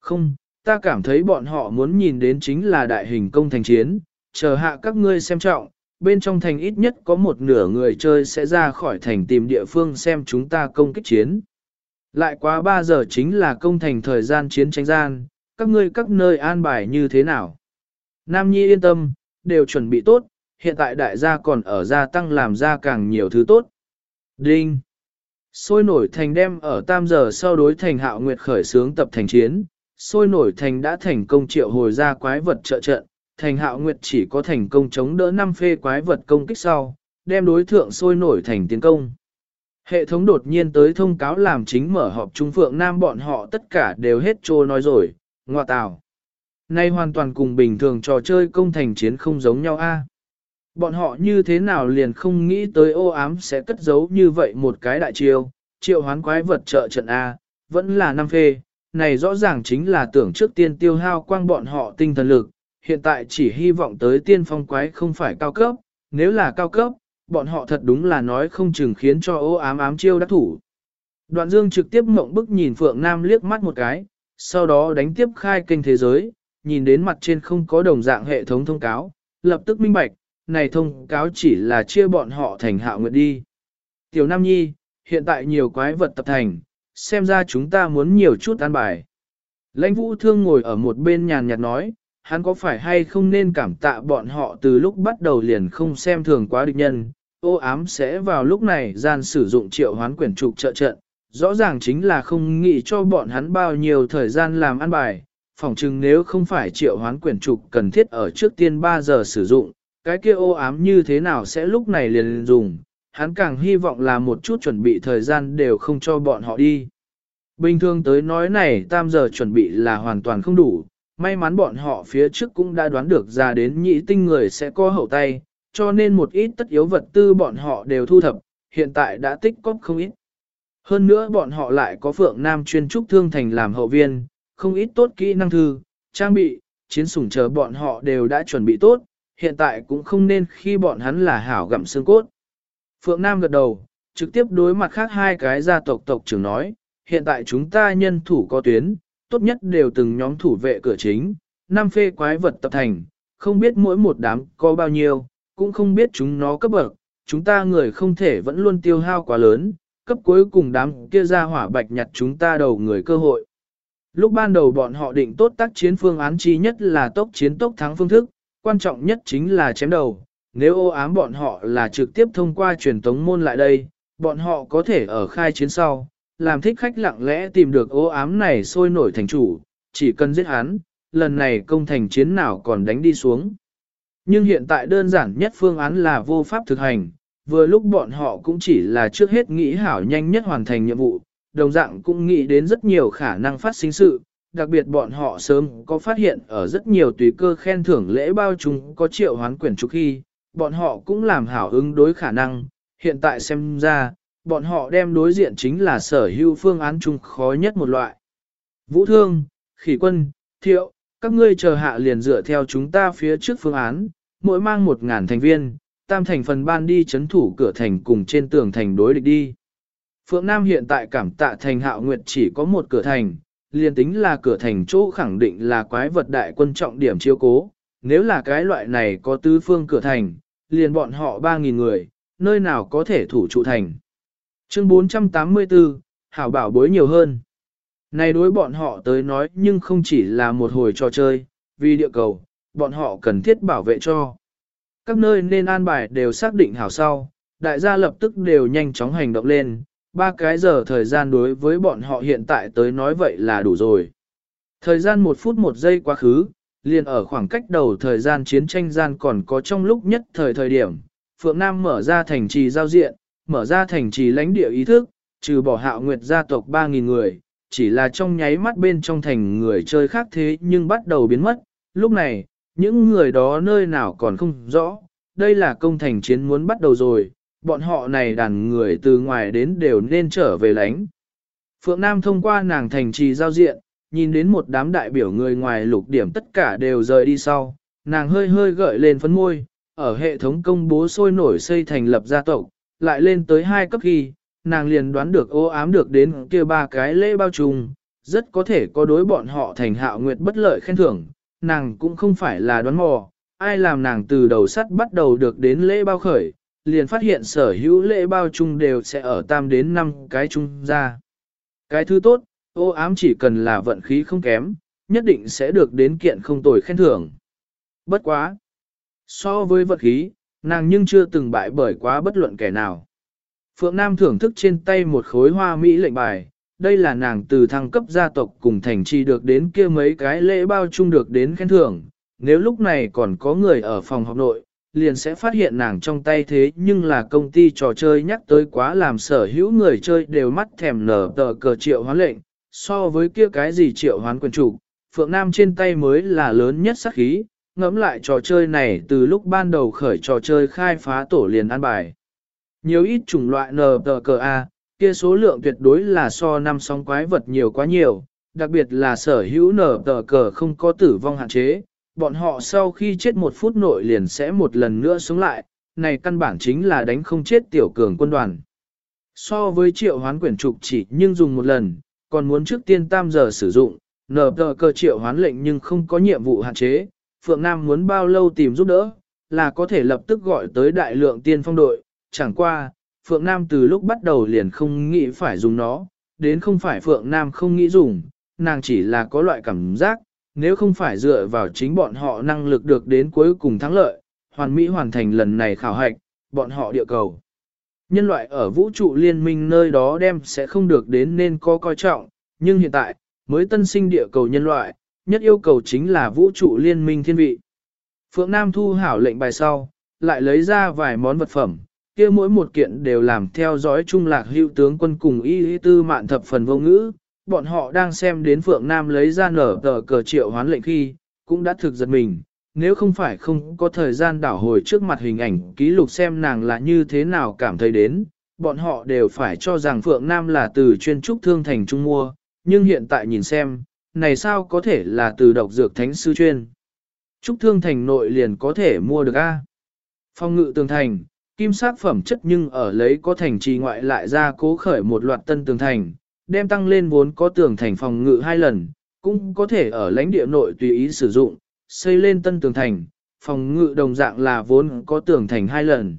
Không, ta cảm thấy bọn họ muốn nhìn đến chính là đại hình công thành chiến, chờ hạ các ngươi xem trọng, bên trong thành ít nhất có một nửa người chơi sẽ ra khỏi thành tìm địa phương xem chúng ta công kích chiến. Lại quá 3 giờ chính là công thành thời gian chiến tranh gian, các ngươi các nơi an bài như thế nào. Nam Nhi yên tâm, đều chuẩn bị tốt, hiện tại đại gia còn ở gia tăng làm ra càng nhiều thứ tốt. Đinh! Sôi nổi thành đem ở tam giờ sau đối thành hạo nguyệt khởi sướng tập thành chiến, sôi nổi thành đã thành công triệu hồi ra quái vật trợ trận, thành hạo nguyệt chỉ có thành công chống đỡ năm phê quái vật công kích sau, đem đối thượng sôi nổi thành tiến công. Hệ thống đột nhiên tới thông cáo làm chính mở họp trung phượng nam bọn họ tất cả đều hết trô nói rồi, ngoa tào. Nay hoàn toàn cùng bình thường trò chơi công thành chiến không giống nhau a. Bọn họ như thế nào liền không nghĩ tới ô ám sẽ cất giấu như vậy một cái đại chiêu, triệu hoán quái vật trợ trận A, vẫn là năm phê, này rõ ràng chính là tưởng trước tiên tiêu hao quang bọn họ tinh thần lực, hiện tại chỉ hy vọng tới tiên phong quái không phải cao cấp, nếu là cao cấp, bọn họ thật đúng là nói không chừng khiến cho ô ám ám chiêu đắc thủ. Đoạn dương trực tiếp mộng bức nhìn Phượng Nam liếc mắt một cái, sau đó đánh tiếp khai kênh thế giới, nhìn đến mặt trên không có đồng dạng hệ thống thông cáo, lập tức minh bạch, này thông cáo chỉ là chia bọn họ thành hạ nguyệt đi. Tiểu Nam Nhi, hiện tại nhiều quái vật tập thành, xem ra chúng ta muốn nhiều chút an bài. Lãnh vũ thương ngồi ở một bên nhàn nhạt nói, hắn có phải hay không nên cảm tạ bọn họ từ lúc bắt đầu liền không xem thường quá địch nhân, ô ám sẽ vào lúc này gian sử dụng triệu hoán quyển trục trợ trận, rõ ràng chính là không nghĩ cho bọn hắn bao nhiêu thời gian làm ăn bài, phỏng chừng nếu không phải triệu hoán quyển trục cần thiết ở trước tiên 3 giờ sử dụng, cái kia ô ám như thế nào sẽ lúc này liền dùng, hắn càng hy vọng là một chút chuẩn bị thời gian đều không cho bọn họ đi. Bình thường tới nói này tam giờ chuẩn bị là hoàn toàn không đủ, may mắn bọn họ phía trước cũng đã đoán được ra đến nhị tinh người sẽ có hậu tay, cho nên một ít tất yếu vật tư bọn họ đều thu thập, hiện tại đã tích cóp không ít. Hơn nữa bọn họ lại có Phượng Nam chuyên trúc thương thành làm hậu viên, không ít tốt kỹ năng thư, trang bị, chiến sủng chờ bọn họ đều đã chuẩn bị tốt, hiện tại cũng không nên khi bọn hắn là hảo gặm xương cốt. Phượng Nam gật đầu, trực tiếp đối mặt khác hai cái gia tộc tộc trưởng nói, hiện tại chúng ta nhân thủ có tuyến, tốt nhất đều từng nhóm thủ vệ cửa chính, năm phê quái vật tập thành, không biết mỗi một đám có bao nhiêu, cũng không biết chúng nó cấp bậc, chúng ta người không thể vẫn luôn tiêu hao quá lớn, cấp cuối cùng đám kia ra hỏa bạch nhặt chúng ta đầu người cơ hội. Lúc ban đầu bọn họ định tốt tác chiến phương án chi nhất là tốc chiến tốc thắng phương thức, quan trọng nhất chính là chém đầu. Nếu ô ám bọn họ là trực tiếp thông qua truyền tống môn lại đây, bọn họ có thể ở khai chiến sau, làm thích khách lặng lẽ tìm được ô ám này sôi nổi thành chủ, chỉ cần giết hắn, lần này công thành chiến nào còn đánh đi xuống. Nhưng hiện tại đơn giản nhất phương án là vô pháp thực hành, vừa lúc bọn họ cũng chỉ là trước hết nghĩ hảo nhanh nhất hoàn thành nhiệm vụ, đồng dạng cũng nghĩ đến rất nhiều khả năng phát sinh sự, đặc biệt bọn họ sớm có phát hiện ở rất nhiều tùy cơ khen thưởng lễ bao chúng có triệu hoán quyển trục khi, bọn họ cũng làm hảo ứng đối khả năng, hiện tại xem ra, bọn họ đem đối diện chính là sở hữu phương án chung khó nhất một loại. Vũ Thương, Khỉ Quân, Thiệu, các ngươi chờ hạ liền dựa theo chúng ta phía trước phương án, mỗi mang một ngàn thành viên, tam thành phần ban đi chấn thủ cửa thành cùng trên tường thành đối địch đi. Phượng Nam hiện tại cảm tạ thành hạo nguyệt chỉ có một cửa thành, liền tính là cửa thành chỗ khẳng định là quái vật đại quân trọng điểm chiếu cố, nếu là cái loại này có tứ phương cửa thành, liền bọn họ 3.000 người, nơi nào có thể thủ trụ thành. Chương 484, Hảo bảo bối nhiều hơn. Này đối bọn họ tới nói nhưng không chỉ là một hồi trò chơi, vì địa cầu, bọn họ cần thiết bảo vệ cho. Các nơi nên an bài đều xác định hảo sau, đại gia lập tức đều nhanh chóng hành động lên, ba cái giờ thời gian đối với bọn họ hiện tại tới nói vậy là đủ rồi. Thời gian một phút một giây quá khứ, liền ở khoảng cách đầu thời gian chiến tranh gian còn có trong lúc nhất thời thời điểm, Phượng Nam mở ra thành trì giao diện, mở ra thành trì lãnh địa ý thức, trừ bỏ hạo nguyệt gia tộc 3.000 người, chỉ là trong nháy mắt bên trong thành người chơi khác thế nhưng bắt đầu biến mất. Lúc này, những người đó nơi nào còn không rõ, đây là công thành chiến muốn bắt đầu rồi, bọn họ này đàn người từ ngoài đến đều nên trở về lánh. Phượng Nam thông qua nàng thành trì giao diện, nhìn đến một đám đại biểu người ngoài lục điểm tất cả đều rời đi sau, nàng hơi hơi gợi lên phấn môi, ở hệ thống công bố sôi nổi xây thành lập gia tộc, lại lên tới hai cấp khi, nàng liền đoán được ô ám được đến kia ba cái lễ bao trùng, rất có thể có đối bọn họ thành hạo nguyệt bất lợi khen thưởng, nàng cũng không phải là đoán mò, ai làm nàng từ đầu sắt bắt đầu được đến lễ bao khởi, liền phát hiện sở hữu lễ bao chung đều sẽ ở tam đến năm cái chung ra. Cái thứ tốt, ô ám chỉ cần là vận khí không kém, nhất định sẽ được đến kiện không tồi khen thưởng. Bất quá. So với vận khí, nàng nhưng chưa từng bại bởi quá bất luận kẻ nào. Phượng Nam thưởng thức trên tay một khối hoa mỹ lệnh bài, đây là nàng từ thăng cấp gia tộc cùng thành trì được đến kia mấy cái lễ bao chung được đến khen thưởng. Nếu lúc này còn có người ở phòng học nội, liền sẽ phát hiện nàng trong tay thế nhưng là công ty trò chơi nhắc tới quá làm sở hữu người chơi đều mắt thèm nở tờ cờ triệu hoán lệnh, so với kia cái gì triệu hoán quyền chủ, Phượng Nam trên tay mới là lớn nhất sắc khí, ngẫm lại trò chơi này từ lúc ban đầu khởi trò chơi khai phá tổ liền an bài. Nhiều ít chủng loại nờ tờ cờ A, kia số lượng tuyệt đối là so năm sóng quái vật nhiều quá nhiều, đặc biệt là sở hữu nở tờ cờ không có tử vong hạn chế, bọn họ sau khi chết một phút nội liền sẽ một lần nữa sống lại, này căn bản chính là đánh không chết tiểu cường quân đoàn. So với triệu hoán quyển trục chỉ nhưng dùng một lần, còn muốn trước tiên tam giờ sử dụng, nở tờ cơ triệu hoán lệnh nhưng không có nhiệm vụ hạn chế, Phượng Nam muốn bao lâu tìm giúp đỡ, là có thể lập tức gọi tới đại lượng tiên phong đội, chẳng qua, Phượng Nam từ lúc bắt đầu liền không nghĩ phải dùng nó, đến không phải Phượng Nam không nghĩ dùng, nàng chỉ là có loại cảm giác, nếu không phải dựa vào chính bọn họ năng lực được đến cuối cùng thắng lợi, hoàn mỹ hoàn thành lần này khảo hạch, bọn họ địa cầu. Nhân loại ở vũ trụ liên minh nơi đó đem sẽ không được đến nên có coi trọng, nhưng hiện tại, mới tân sinh địa cầu nhân loại, nhất yêu cầu chính là vũ trụ liên minh thiên vị. Phượng Nam thu hảo lệnh bài sau, lại lấy ra vài món vật phẩm, kia mỗi một kiện đều làm theo dõi trung lạc hữu tướng quân cùng y y tư mạn thập phần vô ngữ. Bọn họ đang xem đến Phượng Nam lấy ra nở tờ cờ triệu hoán lệnh khi, cũng đã thực giật mình. Nếu không phải không có thời gian đảo hồi trước mặt hình ảnh ký lục xem nàng là như thế nào cảm thấy đến, bọn họ đều phải cho rằng Phượng Nam là từ chuyên trúc thương thành trung mua, nhưng hiện tại nhìn xem, này sao có thể là từ độc dược thánh sư chuyên. Trúc thương thành nội liền có thể mua được A. Phong ngự tường thành, kim sắc phẩm chất nhưng ở lấy có thành trì ngoại lại ra cố khởi một loạt tân tường thành, đem tăng lên vốn có tường thành phòng ngự hai lần, cũng có thể ở lãnh địa nội tùy ý sử dụng, xây lên tân tường thành, phòng ngự đồng dạng là vốn có tường thành hai lần.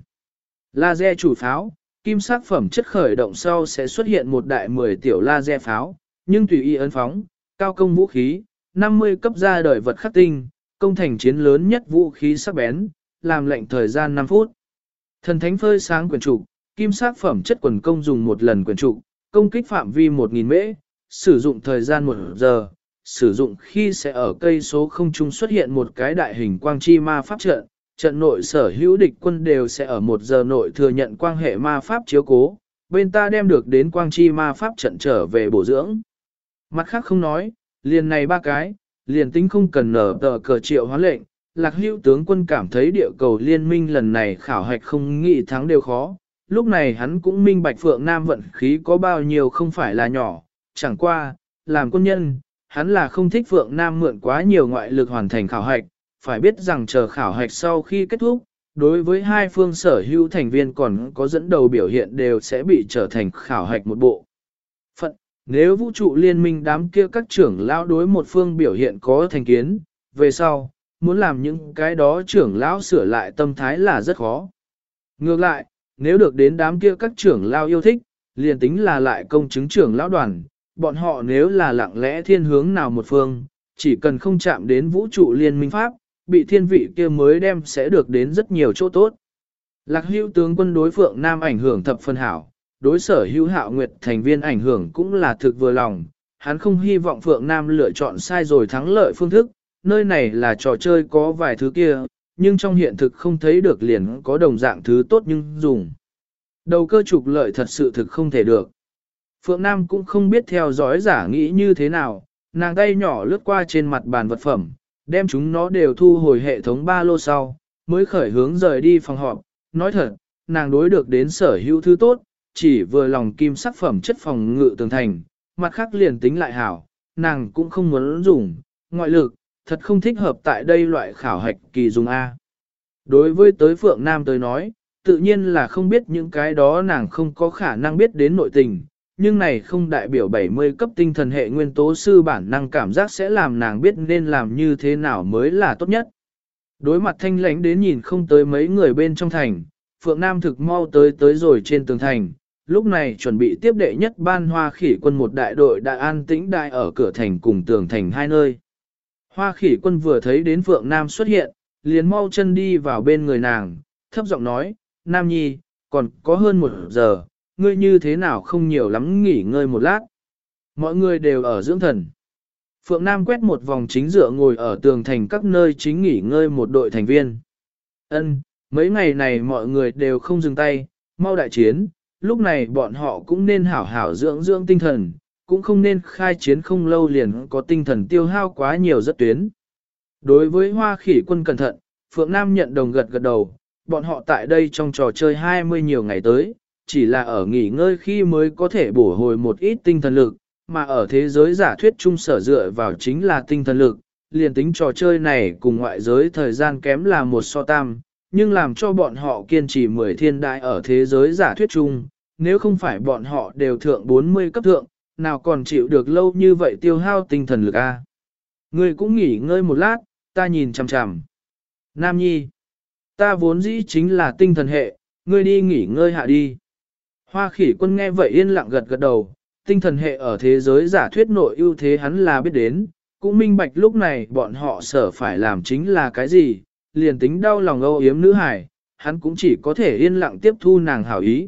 Laser chủ pháo, kim sắc phẩm chất khởi động sau sẽ xuất hiện một đại 10 tiểu laser pháo, nhưng tùy ý ấn phóng, cao công vũ khí, 50 cấp ra đời vật khắc tinh, công thành chiến lớn nhất vũ khí sắc bén, làm lệnh thời gian 5 phút. Thần thánh phơi sáng quyền trục, kim sắc phẩm chất quần công dùng một lần quyền trục, công kích phạm vi 1.000 mễ, sử dụng thời gian 1 giờ, sử dụng khi sẽ ở cây số không trung xuất hiện một cái đại hình quang chi ma pháp trận, trận nội sở hữu địch quân đều sẽ ở 1 giờ nội thừa nhận quang hệ ma pháp chiếu cố, bên ta đem được đến quang chi ma pháp trận trở về bổ dưỡng. Mặt khác không nói, liền này ba cái, liền tính không cần nở tờ cờ triệu hóa lệnh, lạc hữu tướng quân cảm thấy địa cầu liên minh lần này khảo hạch không nghĩ thắng đều khó. Lúc này hắn cũng minh bạch Phượng Nam vận khí có bao nhiêu không phải là nhỏ, chẳng qua, làm quân nhân, hắn là không thích Phượng Nam mượn quá nhiều ngoại lực hoàn thành khảo hạch, phải biết rằng chờ khảo hạch sau khi kết thúc, đối với hai phương sở hữu thành viên còn có dẫn đầu biểu hiện đều sẽ bị trở thành khảo hạch một bộ. Phận, nếu vũ trụ liên minh đám kia các trưởng lão đối một phương biểu hiện có thành kiến, về sau, muốn làm những cái đó trưởng lão sửa lại tâm thái là rất khó. Ngược lại, nếu được đến đám kia các trưởng lao yêu thích, liền tính là lại công chứng trưởng lão đoàn, bọn họ nếu là lặng lẽ thiên hướng nào một phương, chỉ cần không chạm đến vũ trụ liên minh pháp, bị thiên vị kia mới đem sẽ được đến rất nhiều chỗ tốt. Lạc hữu tướng quân đối phượng nam ảnh hưởng thập phân hảo, đối sở hữu hạo nguyệt thành viên ảnh hưởng cũng là thực vừa lòng, hắn không hy vọng phượng nam lựa chọn sai rồi thắng lợi phương thức, nơi này là trò chơi có vài thứ kia, nhưng trong hiện thực không thấy được liền có đồng dạng thứ tốt nhưng dùng. Đầu cơ trục lợi thật sự thực không thể được. Phượng Nam cũng không biết theo dõi giả nghĩ như thế nào, nàng tay nhỏ lướt qua trên mặt bàn vật phẩm, đem chúng nó đều thu hồi hệ thống ba lô sau, mới khởi hướng rời đi phòng họp. Nói thật, nàng đối được đến sở hữu thứ tốt, chỉ vừa lòng kim sắc phẩm chất phòng ngự tường thành, mặt khác liền tính lại hảo, nàng cũng không muốn dùng, ngoại lực, thật không thích hợp tại đây loại khảo hạch kỳ dùng A. Đối với tới Phượng Nam tới nói, tự nhiên là không biết những cái đó nàng không có khả năng biết đến nội tình, nhưng này không đại biểu 70 cấp tinh thần hệ nguyên tố sư bản năng cảm giác sẽ làm nàng biết nên làm như thế nào mới là tốt nhất. Đối mặt thanh lãnh đến nhìn không tới mấy người bên trong thành, Phượng Nam thực mau tới tới rồi trên tường thành, lúc này chuẩn bị tiếp đệ nhất ban hoa khỉ quân một đại đội đã an tĩnh đại ở cửa thành cùng tường thành hai nơi. Hoa khỉ quân vừa thấy đến Phượng Nam xuất hiện, liền mau chân đi vào bên người nàng, thấp giọng nói, Nam Nhi, còn có hơn một giờ, ngươi như thế nào không nhiều lắm nghỉ ngơi một lát. Mọi người đều ở dưỡng thần. Phượng Nam quét một vòng chính dựa ngồi ở tường thành các nơi chính nghỉ ngơi một đội thành viên. Ân, mấy ngày này mọi người đều không dừng tay, mau đại chiến, lúc này bọn họ cũng nên hảo hảo dưỡng dưỡng tinh thần, cũng không nên khai chiến không lâu liền có tinh thần tiêu hao quá nhiều rất tuyến. Đối với hoa khỉ quân cẩn thận, Phượng Nam nhận đồng gật gật đầu, bọn họ tại đây trong trò chơi 20 nhiều ngày tới, chỉ là ở nghỉ ngơi khi mới có thể bổ hồi một ít tinh thần lực, mà ở thế giới giả thuyết chung sở dựa vào chính là tinh thần lực, liền tính trò chơi này cùng ngoại giới thời gian kém là một so tam, nhưng làm cho bọn họ kiên trì 10 thiên đại ở thế giới giả thuyết chung, nếu không phải bọn họ đều thượng 40 cấp thượng, nào còn chịu được lâu như vậy tiêu hao tinh thần lực a. Ngươi cũng nghỉ ngơi một lát, ta nhìn chằm chằm. Nam Nhi, ta vốn dĩ chính là tinh thần hệ, ngươi đi nghỉ ngơi hạ đi. Hoa khỉ quân nghe vậy yên lặng gật gật đầu, tinh thần hệ ở thế giới giả thuyết nội ưu thế hắn là biết đến, cũng minh bạch lúc này bọn họ sở phải làm chính là cái gì, liền tính đau lòng âu yếm nữ hải, hắn cũng chỉ có thể yên lặng tiếp thu nàng hảo ý.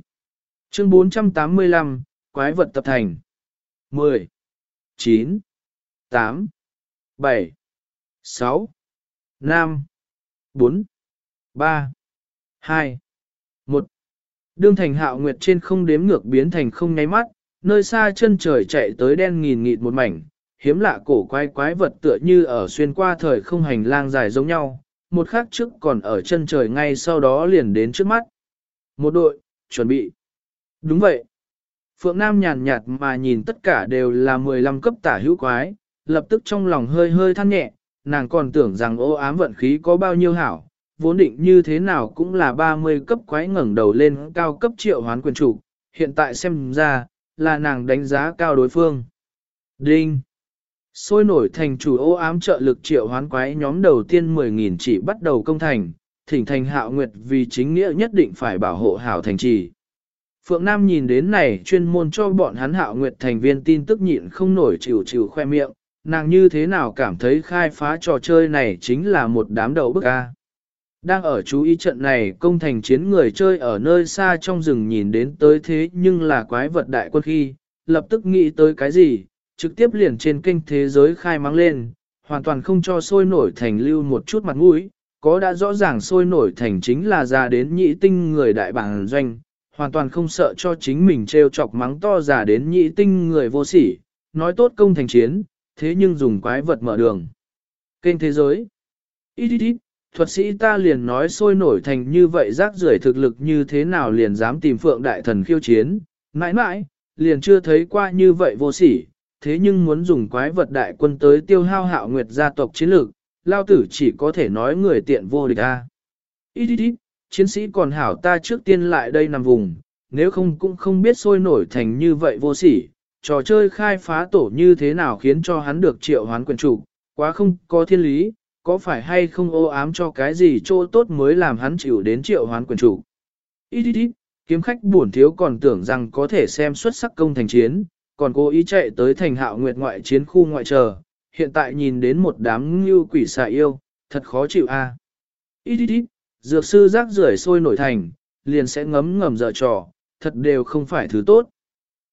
Chương 485, Quái vật tập thành 10, 9, 8, 7, 6, 5, 4, 3, 2, 1. Đương thành hạo nguyệt trên không đếm ngược biến thành không nháy mắt, nơi xa chân trời chạy tới đen nghìn nghịt một mảnh, hiếm lạ cổ quái quái vật tựa như ở xuyên qua thời không hành lang dài giống nhau, một khắc trước còn ở chân trời ngay sau đó liền đến trước mắt. Một đội, chuẩn bị. Đúng vậy. Phượng Nam nhàn nhạt mà nhìn tất cả đều là 15 cấp tả hữu quái, lập tức trong lòng hơi hơi than nhẹ, nàng còn tưởng rằng ô ám vận khí có bao nhiêu hảo, vốn định như thế nào cũng là 30 cấp quái ngẩng đầu lên cao cấp triệu hoán quyền chủ, hiện tại xem ra, là nàng đánh giá cao đối phương. Đinh! Sôi nổi thành chủ ô ám trợ lực triệu hoán quái nhóm đầu tiên 10.000 chỉ bắt đầu công thành, thỉnh thành hạo nguyệt vì chính nghĩa nhất định phải bảo hộ hảo thành trì. Phượng Nam nhìn đến này chuyên môn cho bọn hắn hạo nguyệt thành viên tin tức nhịn không nổi chịu chịu khoe miệng, nàng như thế nào cảm thấy khai phá trò chơi này chính là một đám đầu bức a. Đang ở chú ý trận này công thành chiến người chơi ở nơi xa trong rừng nhìn đến tới thế nhưng là quái vật đại quân khi, lập tức nghĩ tới cái gì, trực tiếp liền trên kênh thế giới khai mang lên, hoàn toàn không cho sôi nổi thành lưu một chút mặt mũi, có đã rõ ràng sôi nổi thành chính là ra đến nhị tinh người đại bản doanh, hoàn toàn không sợ cho chính mình trêu chọc mắng to giả đến nhị tinh người vô sỉ, nói tốt công thành chiến, thế nhưng dùng quái vật mở đường. Kênh thế giới. Ít ít ít, thuật sĩ ta liền nói sôi nổi thành như vậy rác rưởi thực lực như thế nào liền dám tìm phượng đại thần khiêu chiến, mãi mãi, liền chưa thấy qua như vậy vô sỉ, thế nhưng muốn dùng quái vật đại quân tới tiêu hao hạo nguyệt gia tộc chiến lược, lao tử chỉ có thể nói người tiện vô địch a. Ít ít ít, chiến sĩ còn hảo ta trước tiên lại đây nằm vùng, nếu không cũng không biết sôi nổi thành như vậy vô sỉ, trò chơi khai phá tổ như thế nào khiến cho hắn được triệu hoán quyền chủ, quá không có thiên lý, có phải hay không ô ám cho cái gì chỗ tốt mới làm hắn chịu đến triệu hoán quyền chủ. Ít ít ít, kiếm khách buồn thiếu còn tưởng rằng có thể xem xuất sắc công thành chiến, còn cố ý chạy tới thành hạo nguyệt ngoại chiến khu ngoại chờ, hiện tại nhìn đến một đám như quỷ xà yêu, thật khó chịu a. À. Ít ít ít, dược sư rác rưởi sôi nổi thành, liền sẽ ngấm ngầm dở trò, thật đều không phải thứ tốt.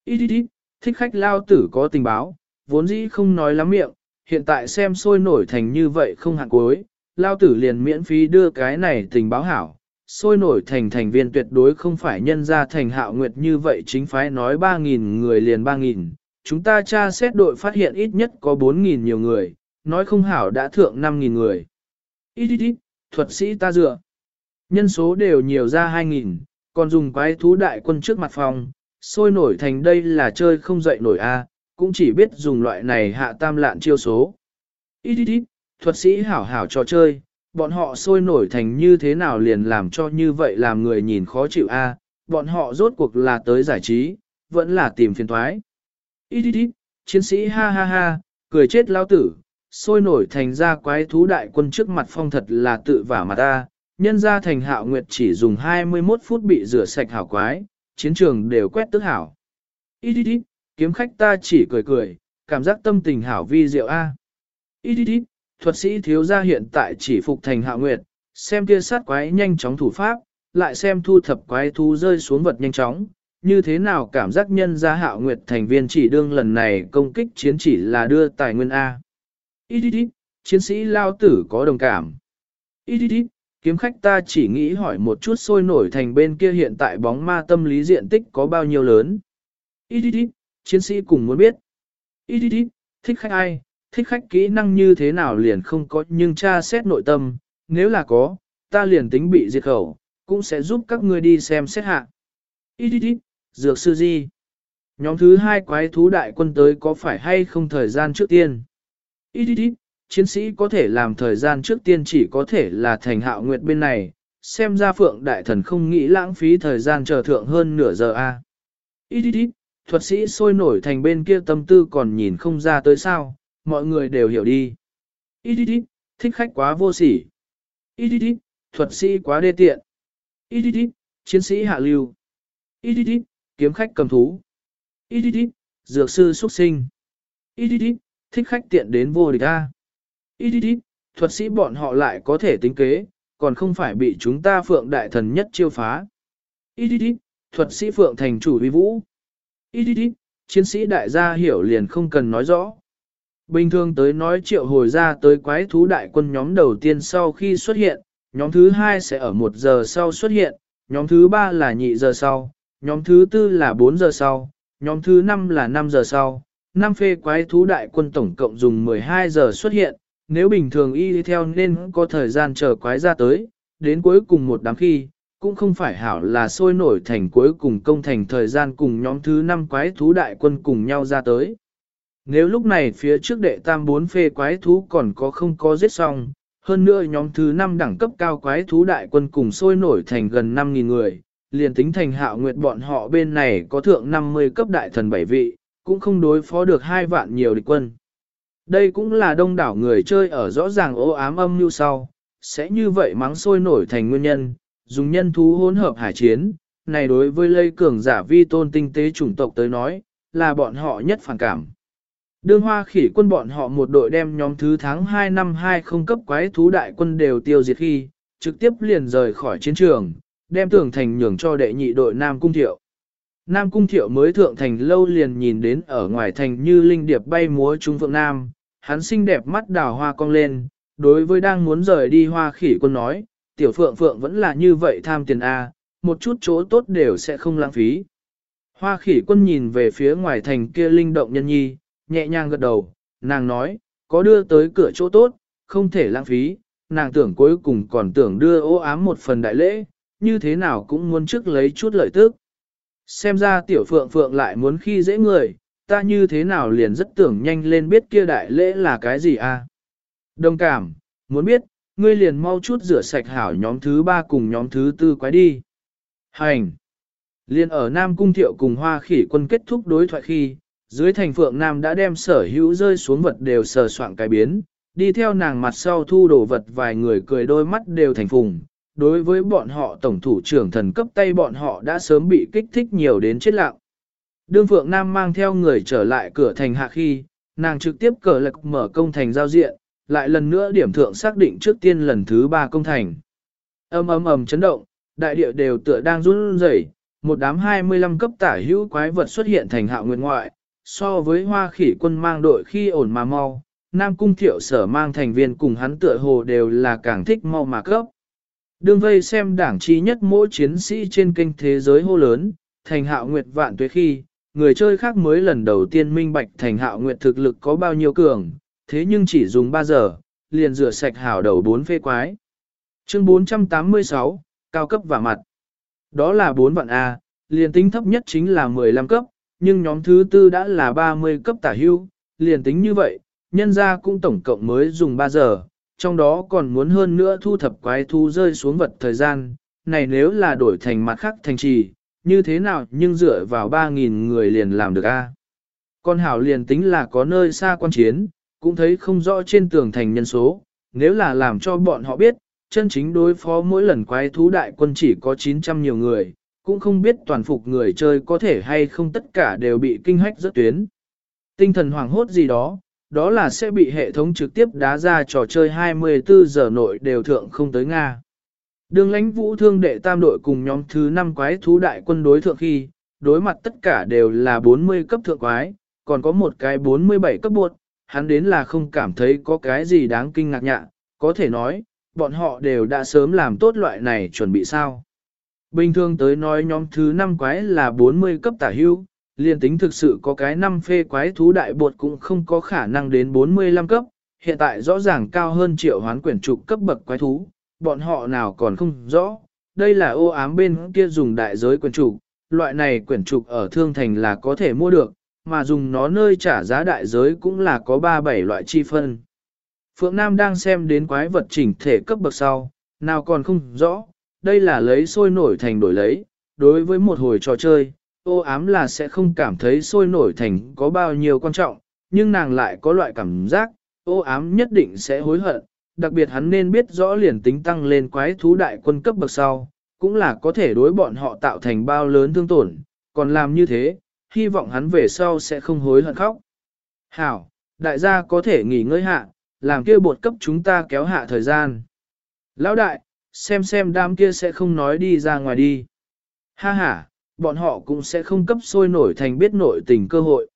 Ít ít ít, thích khách lao tử có tình báo, vốn dĩ không nói lắm miệng, hiện tại xem sôi nổi thành như vậy không hạn cuối, lao tử liền miễn phí đưa cái này tình báo hảo. Sôi nổi thành thành viên tuyệt đối không phải nhân ra thành hạo nguyệt như vậy chính phái nói 3.000 người liền 3.000, chúng ta tra xét đội phát hiện ít nhất có 4.000 nhiều người, nói không hảo đã thượng 5.000 người. Ít ít ít, thuật sĩ ta dựa. Nhân số đều nhiều ra 2.000, còn dùng quái thú đại quân trước mặt phòng, sôi nổi thành đây là chơi không dậy nổi a, cũng chỉ biết dùng loại này hạ tam lạn chiêu số. Ít ít ít, thuật sĩ hảo hảo trò chơi, bọn họ sôi nổi thành như thế nào liền làm cho như vậy làm người nhìn khó chịu a, bọn họ rốt cuộc là tới giải trí, vẫn là tìm phiền thoái. Ít ít ít, chiến sĩ ha ha ha, cười chết lao tử, sôi nổi thành ra quái thú đại quân trước mặt phong thật là tự vả mặt ta, nhân ra thành hạo nguyệt chỉ dùng 21 phút bị rửa sạch hảo quái, chiến trường đều quét tức hảo. Ít ít ít, kiếm khách ta chỉ cười cười, cảm giác tâm tình hảo vi diệu a. Ít ít ít, thuật sĩ thiếu gia hiện tại chỉ phục thành hạo nguyệt, xem kia sát quái nhanh chóng thủ pháp, lại xem thu thập quái thu rơi xuống vật nhanh chóng, như thế nào cảm giác nhân gia hạo nguyệt thành viên chỉ đương lần này công kích chiến chỉ là đưa tài nguyên A. Ít ít ít, chiến sĩ lao tử có đồng cảm. Ít ít ít, kiếm khách ta chỉ nghĩ hỏi một chút sôi nổi thành bên kia hiện tại bóng ma tâm lý diện tích có bao nhiêu lớn. Ít ít ít, chiến sĩ cùng muốn biết. Ít ít ít, thích khách ai, thích khách kỹ năng như thế nào liền không có nhưng tra xét nội tâm, nếu là có, ta liền tính bị diệt khẩu, cũng sẽ giúp các ngươi đi xem xét hạ. Ít ít ít, dược sư di. Nhóm thứ hai quái thú đại quân tới có phải hay không thời gian trước tiên? Ít ít ít, chiến sĩ có thể làm thời gian trước tiên chỉ có thể là thành hạo nguyệt bên này, xem ra phượng đại thần không nghĩ lãng phí thời gian chờ thượng hơn nửa giờ a. Ít ít ít, thuật sĩ sôi nổi thành bên kia tâm tư còn nhìn không ra tới sao, mọi người đều hiểu đi. Ít ít ít, thích khách quá vô sỉ. Ít ít ít, thuật sĩ quá đê tiện. Ít ít ít, chiến sĩ hạ lưu. Ít ít ít, kiếm khách cầm thú. Ít ít ít, dược sư xuất sinh. Ít ít ít, thích khách tiện đến vô địch a. Ít ít ít, thuật sĩ bọn họ lại có thể tính kế, còn không phải bị chúng ta phượng đại thần nhất chiêu phá. Ít ít ít, thuật sĩ phượng thành chủ uy vũ. Ít ít ít, chiến sĩ đại gia hiểu liền không cần nói rõ. Bình thường tới nói triệu hồi ra tới quái thú đại quân nhóm đầu tiên sau khi xuất hiện, nhóm thứ hai sẽ ở một giờ sau xuất hiện, nhóm thứ ba là nhị giờ sau, nhóm thứ tư là 4 giờ sau, nhóm thứ năm là 5 giờ sau. Năm phê quái thú đại quân tổng cộng dùng 12 giờ xuất hiện, nếu bình thường y theo nên có thời gian chờ quái ra tới, đến cuối cùng một đám khi, cũng không phải hảo là sôi nổi thành cuối cùng công thành thời gian cùng nhóm thứ năm quái thú đại quân cùng nhau ra tới. Nếu lúc này phía trước đệ tam bốn phê quái thú còn có không có giết xong, hơn nữa nhóm thứ năm đẳng cấp cao quái thú đại quân cùng sôi nổi thành gần 5.000 người, liền tính thành hạo nguyệt bọn họ bên này có thượng 50 cấp đại thần bảy vị, cũng không đối phó được hai vạn nhiều địch quân. Đây cũng là đông đảo người chơi ở rõ ràng ô ám âm như sau, sẽ như vậy mắng sôi nổi thành nguyên nhân, dùng nhân thú hỗn hợp hải chiến, này đối với lây cường giả vi tôn tinh tế chủng tộc tới nói, là bọn họ nhất phản cảm. Đương hoa khỉ quân bọn họ một đội đem nhóm thứ tháng 2 năm 2 không cấp quái thú đại quân đều tiêu diệt khi, trực tiếp liền rời khỏi chiến trường, đem tưởng thành nhường cho đệ nhị đội Nam Cung Thiệu. Nam Cung Thiệu mới thượng thành lâu liền nhìn đến ở ngoài thành như linh điệp bay múa trung phượng Nam, hắn xinh đẹp mắt đào hoa cong lên, đối với đang muốn rời đi hoa khỉ quân nói, tiểu phượng phượng vẫn là như vậy tham tiền A, một chút chỗ tốt đều sẽ không lãng phí. Hoa khỉ quân nhìn về phía ngoài thành kia linh động nhân nhi, nhẹ nhàng gật đầu, nàng nói, có đưa tới cửa chỗ tốt, không thể lãng phí, nàng tưởng cuối cùng còn tưởng đưa ô ám một phần đại lễ, như thế nào cũng muốn trước lấy chút lợi tức. Xem ra tiểu phượng phượng lại muốn khi dễ người, ta như thế nào liền rất tưởng nhanh lên biết kia đại lễ là cái gì a? À? Đồng cảm, muốn biết, ngươi liền mau chút rửa sạch hảo nhóm thứ ba cùng nhóm thứ tư quái đi. Hành! Liên ở Nam Cung Thiệu cùng Hoa Khỉ quân kết thúc đối thoại khi, dưới thành Phượng Nam đã đem sở hữu rơi xuống vật đều sờ soạn cái biến, đi theo nàng mặt sau thu đồ vật vài người cười đôi mắt đều thành phùng. Đối với bọn họ tổng thủ trưởng thần cấp tay bọn họ đã sớm bị kích thích nhiều đến chết lặng. Đương Phượng Nam mang theo người trở lại cửa thành hạ khi, nàng trực tiếp cờ lạc mở công thành giao diện, lại lần nữa điểm thượng xác định trước tiên lần thứ ba công thành. Âm ầm ầm chấn động, đại địa đều tựa đang run rẩy, một đám 25 cấp tả hữu quái vật xuất hiện thành hạ nguyện ngoại, so với hoa khỉ quân mang đội khi ổn mà mau, Nam Cung Thiệu sở mang thành viên cùng hắn tựa hồ đều là càng thích mau mà cấp. Đương vây xem đảng chi nhất mỗi chiến sĩ trên kênh thế giới hô lớn, thành hạo nguyệt vạn tuế khi, người chơi khác mới lần đầu tiên minh bạch thành hạo nguyệt thực lực có bao nhiêu cường, thế nhưng chỉ dùng 3 giờ, liền rửa sạch hảo đầu bốn phê quái. Chương 486, cao cấp và mặt. Đó là 4 vạn A, liền tính thấp nhất chính là 15 cấp, nhưng nhóm thứ tư đã là 30 cấp tả hưu, liền tính như vậy, nhân ra cũng tổng cộng mới dùng 3 giờ, trong đó còn muốn hơn nữa thu thập quái thu rơi xuống vật thời gian, này nếu là đổi thành mặt khác thành trì, như thế nào nhưng dựa vào 3.000 người liền làm được a Con hảo liền tính là có nơi xa quan chiến, cũng thấy không rõ trên tường thành nhân số, nếu là làm cho bọn họ biết, chân chính đối phó mỗi lần quái thú đại quân chỉ có 900 nhiều người, cũng không biết toàn phục người chơi có thể hay không tất cả đều bị kinh hách rất tuyến. Tinh thần hoảng hốt gì đó, đó là sẽ bị hệ thống trực tiếp đá ra trò chơi 24 giờ nội đều thượng không tới Nga. Đường lãnh vũ thương đệ tam đội cùng nhóm thứ 5 quái thú đại quân đối thượng khi, đối mặt tất cả đều là 40 cấp thượng quái, còn có một cái 47 cấp buộc, hắn đến là không cảm thấy có cái gì đáng kinh ngạc nhạ, có thể nói, bọn họ đều đã sớm làm tốt loại này chuẩn bị sao. Bình thường tới nói nhóm thứ 5 quái là 40 cấp tả hưu, liền tính thực sự có cái năm phê quái thú đại bột cũng không có khả năng đến 45 cấp, hiện tại rõ ràng cao hơn triệu hoán quyển trục cấp bậc quái thú, bọn họ nào còn không rõ. Đây là ô ám bên kia dùng đại giới quyển trục, loại này quyển trục ở thương thành là có thể mua được, mà dùng nó nơi trả giá đại giới cũng là có 3-7 loại chi phân. Phượng Nam đang xem đến quái vật chỉnh thể cấp bậc sau, nào còn không rõ, đây là lấy sôi nổi thành đổi lấy, đối với một hồi trò chơi, ô ám là sẽ không cảm thấy sôi nổi thành có bao nhiêu quan trọng, nhưng nàng lại có loại cảm giác, ô ám nhất định sẽ hối hận, đặc biệt hắn nên biết rõ liền tính tăng lên quái thú đại quân cấp bậc sau, cũng là có thể đối bọn họ tạo thành bao lớn thương tổn, còn làm như thế, hy vọng hắn về sau sẽ không hối hận khóc. Hảo, đại gia có thể nghỉ ngơi hạ, làm kia bột cấp chúng ta kéo hạ thời gian. Lão đại, xem xem đám kia sẽ không nói đi ra ngoài đi. Ha ha, bọn họ cũng sẽ không cấp sôi nổi thành biết nội tình cơ hội.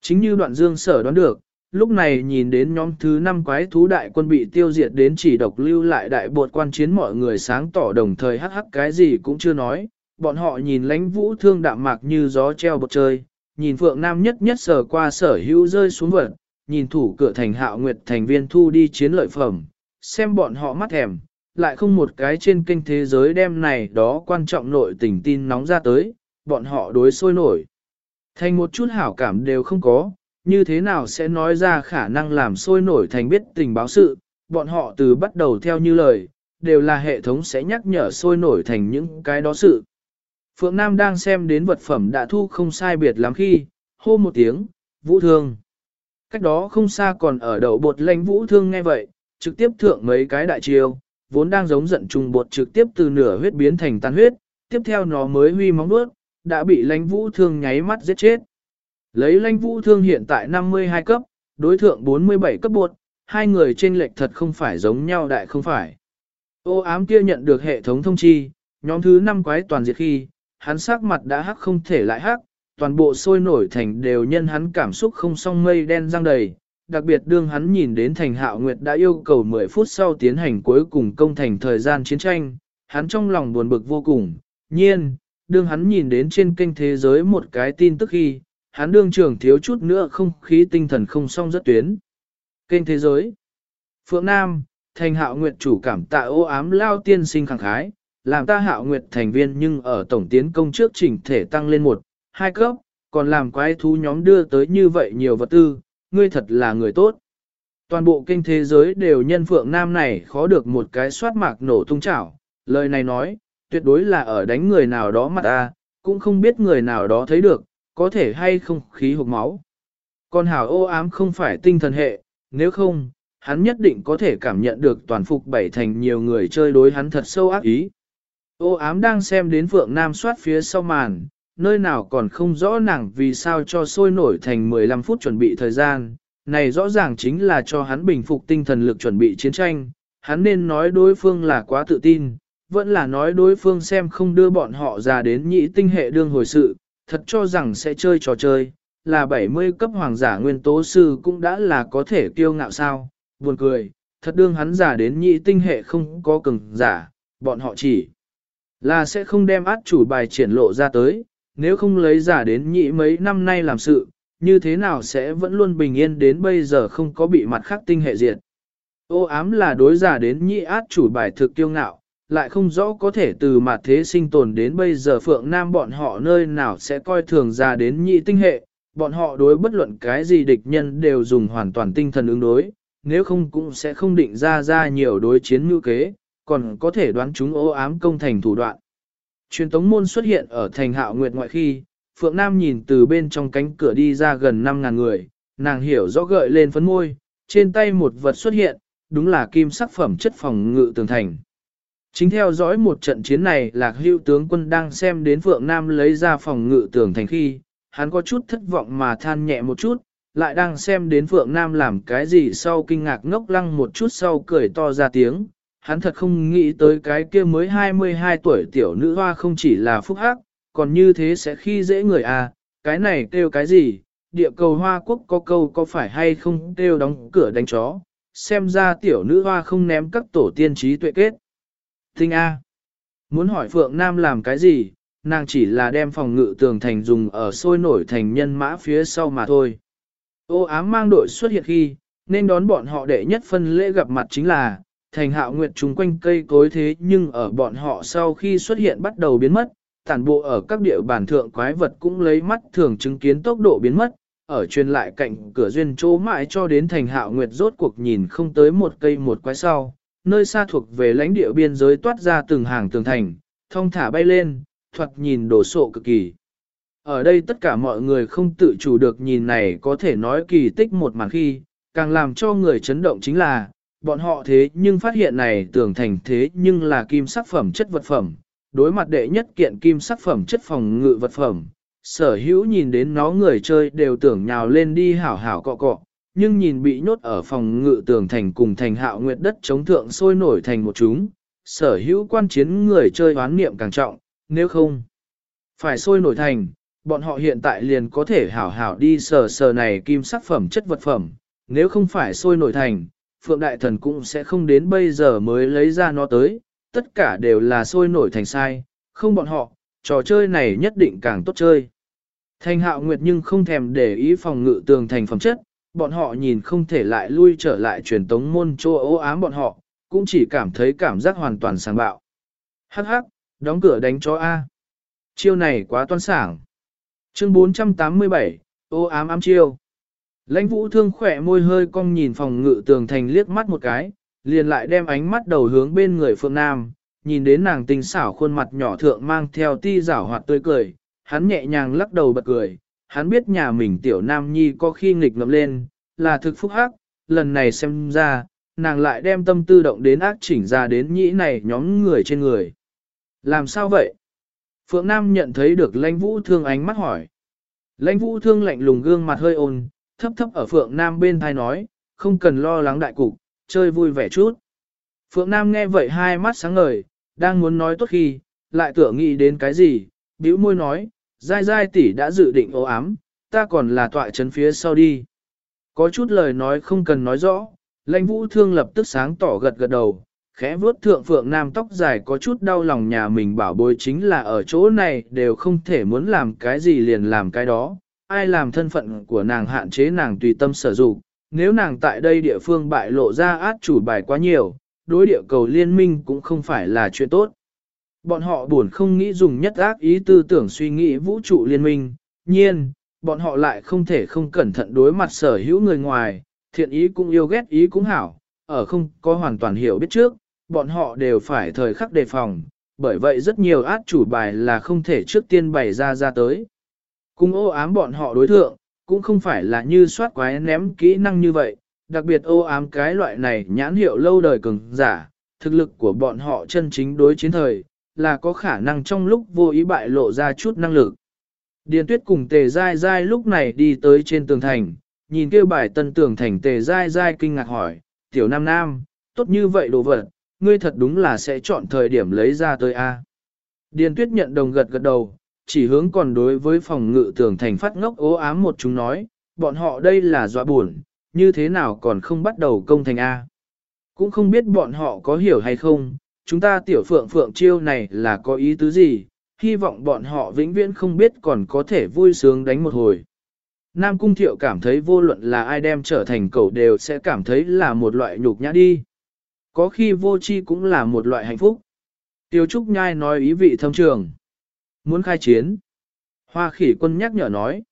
Chính như đoạn dương sở đoán được, lúc này nhìn đến nhóm thứ 5 quái thú đại quân bị tiêu diệt đến chỉ độc lưu lại đại bột quan chiến mọi người sáng tỏ đồng thời hắc hắc cái gì cũng chưa nói, bọn họ nhìn lánh vũ thương đạm mạc như gió treo bột trời, nhìn phượng nam nhất nhất sở qua sở hữu rơi xuống vật, nhìn thủ cửa thành hạo nguyệt thành viên thu đi chiến lợi phẩm, xem bọn họ mắt thèm, lại không một cái trên kênh thế giới đem này đó quan trọng nội tình tin nóng ra tới, bọn họ đối sôi nổi. Thành một chút hảo cảm đều không có, như thế nào sẽ nói ra khả năng làm sôi nổi thành biết tình báo sự, bọn họ từ bắt đầu theo như lời, đều là hệ thống sẽ nhắc nhở sôi nổi thành những cái đó sự. Phượng Nam đang xem đến vật phẩm đã thu không sai biệt lắm khi, hô một tiếng, vũ thương. Cách đó không xa còn ở đầu bột lãnh vũ thương nghe vậy, trực tiếp thượng mấy cái đại chiêu, vốn đang giống giận trùng bột trực tiếp từ nửa huyết biến thành tan huyết, tiếp theo nó mới huy móng nuốt, đã bị lãnh vũ thương nháy mắt giết chết. Lấy lãnh vũ thương hiện tại 52 cấp, đối thượng 47 cấp bột, hai người trên lệch thật không phải giống nhau đại không phải. Ô ám kia nhận được hệ thống thông chi, nhóm thứ 5 quái toàn diệt khi, hắn sắc mặt đã hắc không thể lại hắc, toàn bộ sôi nổi thành đều nhân hắn cảm xúc không song mây đen răng đầy, đặc biệt đương hắn nhìn đến thành hạo nguyệt đã yêu cầu 10 phút sau tiến hành cuối cùng công thành thời gian chiến tranh, hắn trong lòng buồn bực vô cùng, nhiên, đương hắn nhìn đến trên kênh thế giới một cái tin tức khi, hắn đương trưởng thiếu chút nữa không khí tinh thần không song rất tuyến. Kênh thế giới Phượng Nam, thành hạo nguyệt chủ cảm tạ ô ám lao tiên sinh khẳng khái, làm ta hạo nguyệt thành viên nhưng ở tổng tiến công trước chỉnh thể tăng lên một, hai cấp, còn làm quái thú nhóm đưa tới như vậy nhiều vật tư, ngươi thật là người tốt. Toàn bộ kinh thế giới đều nhân phượng nam này khó được một cái soát mạc nổ tung chảo, lời này nói, tuyệt đối là ở đánh người nào đó mặt ta, cũng không biết người nào đó thấy được, có thể hay không khí hộp máu. Còn hảo ô ám không phải tinh thần hệ, nếu không, hắn nhất định có thể cảm nhận được toàn phục bảy thành nhiều người chơi đối hắn thật sâu ác ý. Ô ám đang xem đến Phượng Nam soát phía sau màn, nơi nào còn không rõ nàng vì sao cho sôi nổi thành 15 phút chuẩn bị thời gian, này rõ ràng chính là cho hắn bình phục tinh thần lực chuẩn bị chiến tranh, hắn nên nói đối phương là quá tự tin, vẫn là nói đối phương xem không đưa bọn họ ra đến nhị tinh hệ đương hồi sự, thật cho rằng sẽ chơi trò chơi, là 70 cấp hoàng giả nguyên tố sư cũng đã là có thể kiêu ngạo sao, buồn cười, thật đương hắn giả đến nhị tinh hệ không có cường giả, bọn họ chỉ là sẽ không đem át chủ bài triển lộ ra tới, nếu không lấy giả đến nhị mấy năm nay làm sự, như thế nào sẽ vẫn luôn bình yên đến bây giờ không có bị mặt khác tinh hệ diệt. Ô ám là đối giả đến nhị át chủ bài thực kiêu ngạo, lại không rõ có thể từ mặt thế sinh tồn đến bây giờ Phượng Nam bọn họ nơi nào sẽ coi thường ra đến nhị tinh hệ, bọn họ đối bất luận cái gì địch nhân đều dùng hoàn toàn tinh thần ứng đối, nếu không cũng sẽ không định ra ra nhiều đối chiến ngữ kế, còn có thể đoán chúng ô ám công thành thủ đoạn. Truyền tống môn xuất hiện ở thành hạo nguyệt ngoại khi, Phượng Nam nhìn từ bên trong cánh cửa đi ra gần 5.000 người, nàng hiểu rõ gợi lên phấn môi, trên tay một vật xuất hiện, đúng là kim sắc phẩm chất phòng ngự tường thành. Chính theo dõi một trận chiến này lạc hưu tướng quân đang xem đến Phượng Nam lấy ra phòng ngự tường thành khi, hắn có chút thất vọng mà than nhẹ một chút, lại đang xem đến Phượng Nam làm cái gì sau kinh ngạc ngốc lăng một chút sau cười to ra tiếng. Hắn thật không nghĩ tới cái kia mới 22 tuổi tiểu nữ hoa không chỉ là phúc hắc, còn như thế sẽ khi dễ người à, cái này kêu cái gì, địa cầu hoa quốc có câu có phải hay không kêu đóng cửa đánh chó, xem ra tiểu nữ hoa không ném các tổ tiên trí tuệ kết. Tinh A. Muốn hỏi Phượng Nam làm cái gì, nàng chỉ là đem phòng ngự tường thành dùng ở sôi nổi thành nhân mã phía sau mà thôi. Ô ám mang đội xuất hiện khi, nên đón bọn họ đệ nhất phân lễ gặp mặt chính là, thành hạo nguyệt chúng quanh cây cối thế nhưng ở bọn họ sau khi xuất hiện bắt đầu biến mất, tản bộ ở các địa bản thượng quái vật cũng lấy mắt thường chứng kiến tốc độ biến mất, ở truyền lại cạnh cửa duyên chỗ mãi cho đến thành hạo nguyệt rốt cuộc nhìn không tới một cây một quái sau, nơi xa thuộc về lãnh địa biên giới toát ra từng hàng tường thành, thông thả bay lên, thoạt nhìn đổ sộ cực kỳ. Ở đây tất cả mọi người không tự chủ được nhìn này có thể nói kỳ tích một màn khi, càng làm cho người chấn động chính là, bọn họ thế nhưng phát hiện này tưởng thành thế nhưng là kim sắc phẩm chất vật phẩm, đối mặt đệ nhất kiện kim sắc phẩm chất phòng ngự vật phẩm. Sở hữu nhìn đến nó người chơi đều tưởng nhào lên đi hảo hảo cọ cọ, nhưng nhìn bị nhốt ở phòng ngự tường thành cùng thành hạo nguyệt đất chống thượng sôi nổi thành một chúng, sở hữu quan chiến người chơi hoán niệm càng trọng, nếu không phải sôi nổi thành, bọn họ hiện tại liền có thể hảo hảo đi sờ sờ này kim sắc phẩm chất vật phẩm, nếu không phải sôi nổi thành, Phượng Đại Thần cũng sẽ không đến bây giờ mới lấy ra nó tới, tất cả đều là sôi nổi thành sai, không bọn họ, trò chơi này nhất định càng tốt chơi. Thành hạo nguyệt nhưng không thèm để ý phòng ngự tường thành phẩm chất, bọn họ nhìn không thể lại lui trở lại truyền tống môn chô ố ám bọn họ, cũng chỉ cảm thấy cảm giác hoàn toàn sáng bạo. Hắc hắc, đóng cửa đánh chó A. Chiêu này quá toan sảng. Chương 487, ô ám ám chiêu. Lãnh vũ thương khỏe môi hơi cong nhìn phòng ngự tường thành liếc mắt một cái, liền lại đem ánh mắt đầu hướng bên người Phượng Nam, nhìn đến nàng tinh xảo khuôn mặt nhỏ thượng mang theo ti rảo hoạt tươi cười, hắn nhẹ nhàng lắc đầu bật cười, hắn biết nhà mình tiểu nam nhi có khi nghịch ngậm lên, là thực phúc hắc, lần này xem ra, nàng lại đem tâm tư động đến ác chỉnh ra đến nhĩ này nhóm người trên người. Làm sao vậy? Phượng Nam nhận thấy được lãnh vũ thương ánh mắt hỏi. Lãnh vũ thương lạnh lùng gương mặt hơi ồn, thấp thấp ở Phượng Nam bên thai nói, không cần lo lắng đại cục, chơi vui vẻ chút. Phượng Nam nghe vậy hai mắt sáng ngời, đang muốn nói tốt khi, lại tưởng nghĩ đến cái gì, bĩu môi nói, dai dai tỷ đã dự định ố ám, ta còn là tọa chấn phía sau đi. Có chút lời nói không cần nói rõ, lãnh vũ thương lập tức sáng tỏ gật gật đầu, khẽ vuốt thượng phượng nam tóc dài có chút đau lòng nhà mình bảo bối chính là ở chỗ này đều không thể muốn làm cái gì liền làm cái đó, ai làm thân phận của nàng hạn chế nàng tùy tâm sở dụng, nếu nàng tại đây địa phương bại lộ ra át chủ bài quá nhiều, đối địa cầu liên minh cũng không phải là chuyện tốt. Bọn họ buồn không nghĩ dùng nhất ác ý tư tưởng suy nghĩ vũ trụ liên minh, nhiên, bọn họ lại không thể không cẩn thận đối mặt sở hữu người ngoài, thiện ý cũng yêu ghét ý cũng hảo, ở không có hoàn toàn hiểu biết trước, bọn họ đều phải thời khắc đề phòng, bởi vậy rất nhiều át chủ bài là không thể trước tiên bày ra ra tới. Cùng ô ám bọn họ đối thượng, cũng không phải là như soát quái ném kỹ năng như vậy, đặc biệt ô ám cái loại này nhãn hiệu lâu đời cường giả, thực lực của bọn họ chân chính đối chiến thời, là có khả năng trong lúc vô ý bại lộ ra chút năng lực. Điền tuyết cùng tề dai dai lúc này đi tới trên tường thành, nhìn kêu bài tân tường thành tề dai dai kinh ngạc hỏi, tiểu nam nam, tốt như vậy đồ vật, ngươi thật đúng là sẽ chọn thời điểm lấy ra tới A. Điền tuyết nhận đồng gật gật đầu, chỉ hướng còn đối với phòng ngự tường thành phát ngốc ố ám một chúng nói, bọn họ đây là dọa buồn, như thế nào còn không bắt đầu công thành A. Cũng không biết bọn họ có hiểu hay không, chúng ta tiểu phượng phượng chiêu này là có ý tứ gì, hy vọng bọn họ vĩnh viễn không biết còn có thể vui sướng đánh một hồi. Nam Cung Thiệu cảm thấy vô luận là ai đem trở thành cậu đều sẽ cảm thấy là một loại nhục nhã đi. Có khi vô chi cũng là một loại hạnh phúc. Tiêu Trúc Nhai nói ý vị thâm trường. Muốn khai chiến. Hoa khỉ quân nhắc nhở nói.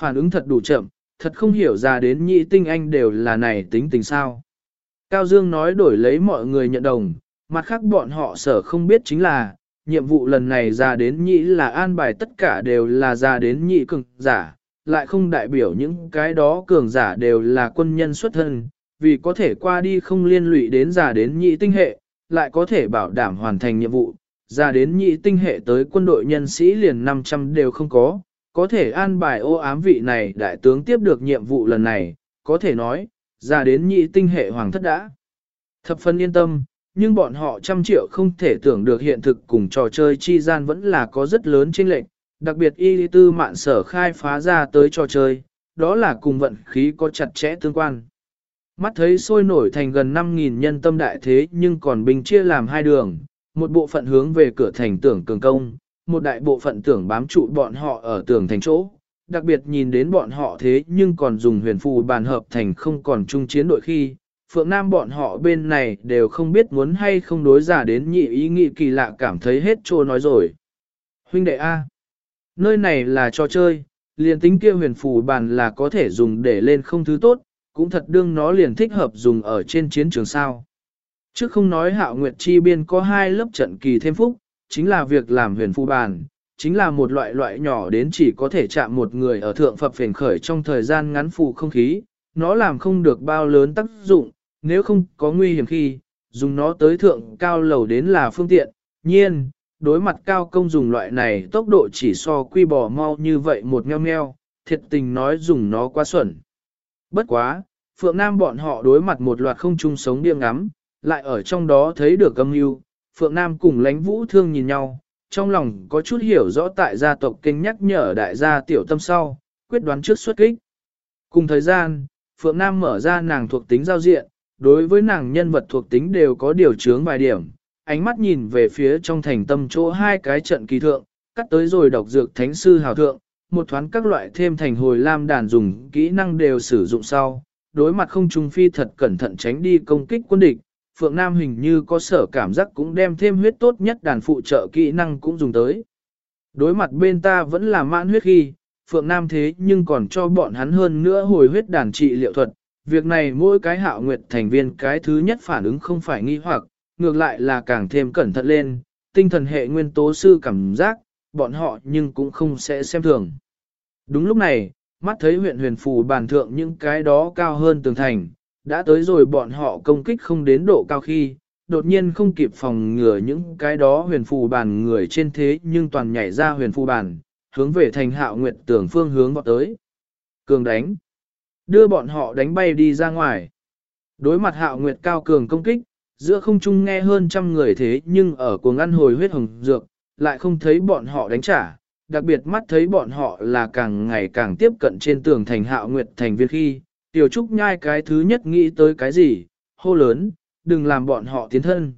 Phản ứng thật đủ chậm, thật không hiểu ra đến nhị tinh anh đều là này tính tình sao. Cao Dương nói đổi lấy mọi người nhận đồng, mặt khác bọn họ sở không biết chính là, nhiệm vụ lần này ra đến nhị là an bài tất cả đều là ra đến nhị cường giả, lại không đại biểu những cái đó cường giả đều là quân nhân xuất thân, vì có thể qua đi không liên lụy đến ra đến nhị tinh hệ, lại có thể bảo đảm hoàn thành nhiệm vụ, ra đến nhị tinh hệ tới quân đội nhân sĩ liền 500 đều không có, có thể an bài ô ám vị này đại tướng tiếp được nhiệm vụ lần này, có thể nói, ra đến nhị tinh hệ hoàng thất đã. Thập phân yên tâm, nhưng bọn họ trăm triệu không thể tưởng được hiện thực cùng trò chơi chi gian vẫn là có rất lớn chênh lệch, đặc biệt y tư mạn sở khai phá ra tới trò chơi, đó là cùng vận khí có chặt chẽ tương quan. Mắt thấy sôi nổi thành gần 5.000 nhân tâm đại thế nhưng còn bình chia làm hai đường, một bộ phận hướng về cửa thành tưởng cường công, một đại bộ phận tưởng bám trụ bọn họ ở tường thành chỗ. Đặc biệt nhìn đến bọn họ thế nhưng còn dùng huyền phù bàn hợp thành không còn chung chiến đội khi, Phượng Nam bọn họ bên này đều không biết muốn hay không đối giả đến nhị ý nghĩ kỳ lạ cảm thấy hết trô nói rồi. Huynh đệ A. Nơi này là trò chơi, liền tính kia huyền phù bàn là có thể dùng để lên không thứ tốt, cũng thật đương nó liền thích hợp dùng ở trên chiến trường sao. Trước không nói hạo nguyệt chi biên có hai lớp trận kỳ thêm phúc, chính là việc làm huyền phù bàn, chính là một loại loại nhỏ đến chỉ có thể chạm một người ở thượng phập phền khởi trong thời gian ngắn phù không khí, nó làm không được bao lớn tác dụng, nếu không có nguy hiểm khi, dùng nó tới thượng cao lầu đến là phương tiện, nhiên, đối mặt cao công dùng loại này tốc độ chỉ so quy bò mau như vậy một meo meo, thiệt tình nói dùng nó quá xuẩn. Bất quá, Phượng Nam bọn họ đối mặt một loạt không chung sống điên ngắm, lại ở trong đó thấy được âm mưu Phượng Nam cùng lánh vũ thương nhìn nhau, trong lòng có chút hiểu rõ tại gia tộc kinh nhắc nhở đại gia tiểu tâm sau, quyết đoán trước xuất kích. Cùng thời gian, Phượng Nam mở ra nàng thuộc tính giao diện, đối với nàng nhân vật thuộc tính đều có điều chướng vài điểm, ánh mắt nhìn về phía trong thành tâm chỗ hai cái trận kỳ thượng, cắt tới rồi đọc dược thánh sư hào thượng, một thoáng các loại thêm thành hồi lam đàn dùng kỹ năng đều sử dụng sau, đối mặt không trung phi thật cẩn thận tránh đi công kích quân địch, Phượng Nam hình như có sở cảm giác cũng đem thêm huyết tốt nhất đàn phụ trợ kỹ năng cũng dùng tới. Đối mặt bên ta vẫn là mãn huyết khi, Phượng Nam thế nhưng còn cho bọn hắn hơn nữa hồi huyết đàn trị liệu thuật. Việc này mỗi cái hạo nguyệt thành viên cái thứ nhất phản ứng không phải nghi hoặc, ngược lại là càng thêm cẩn thận lên, tinh thần hệ nguyên tố sư cảm giác, bọn họ nhưng cũng không sẽ xem thường. Đúng lúc này, mắt thấy huyện huyền phù bàn thượng những cái đó cao hơn tường thành, đã tới rồi bọn họ công kích không đến độ cao khi, đột nhiên không kịp phòng ngừa những cái đó huyền phù bàn người trên thế nhưng toàn nhảy ra huyền phù bàn, hướng về thành hạo nguyệt tưởng phương hướng vọt tới. Cường đánh. Đưa bọn họ đánh bay đi ra ngoài. Đối mặt hạo nguyệt cao cường công kích, giữa không trung nghe hơn trăm người thế nhưng ở cuồng ăn hồi huyết hồng dược, lại không thấy bọn họ đánh trả, đặc biệt mắt thấy bọn họ là càng ngày càng tiếp cận trên tường thành hạo nguyệt thành viên khi, tiểu trúc nhai cái thứ nhất nghĩ tới cái gì, hô lớn, đừng làm bọn họ tiến thân.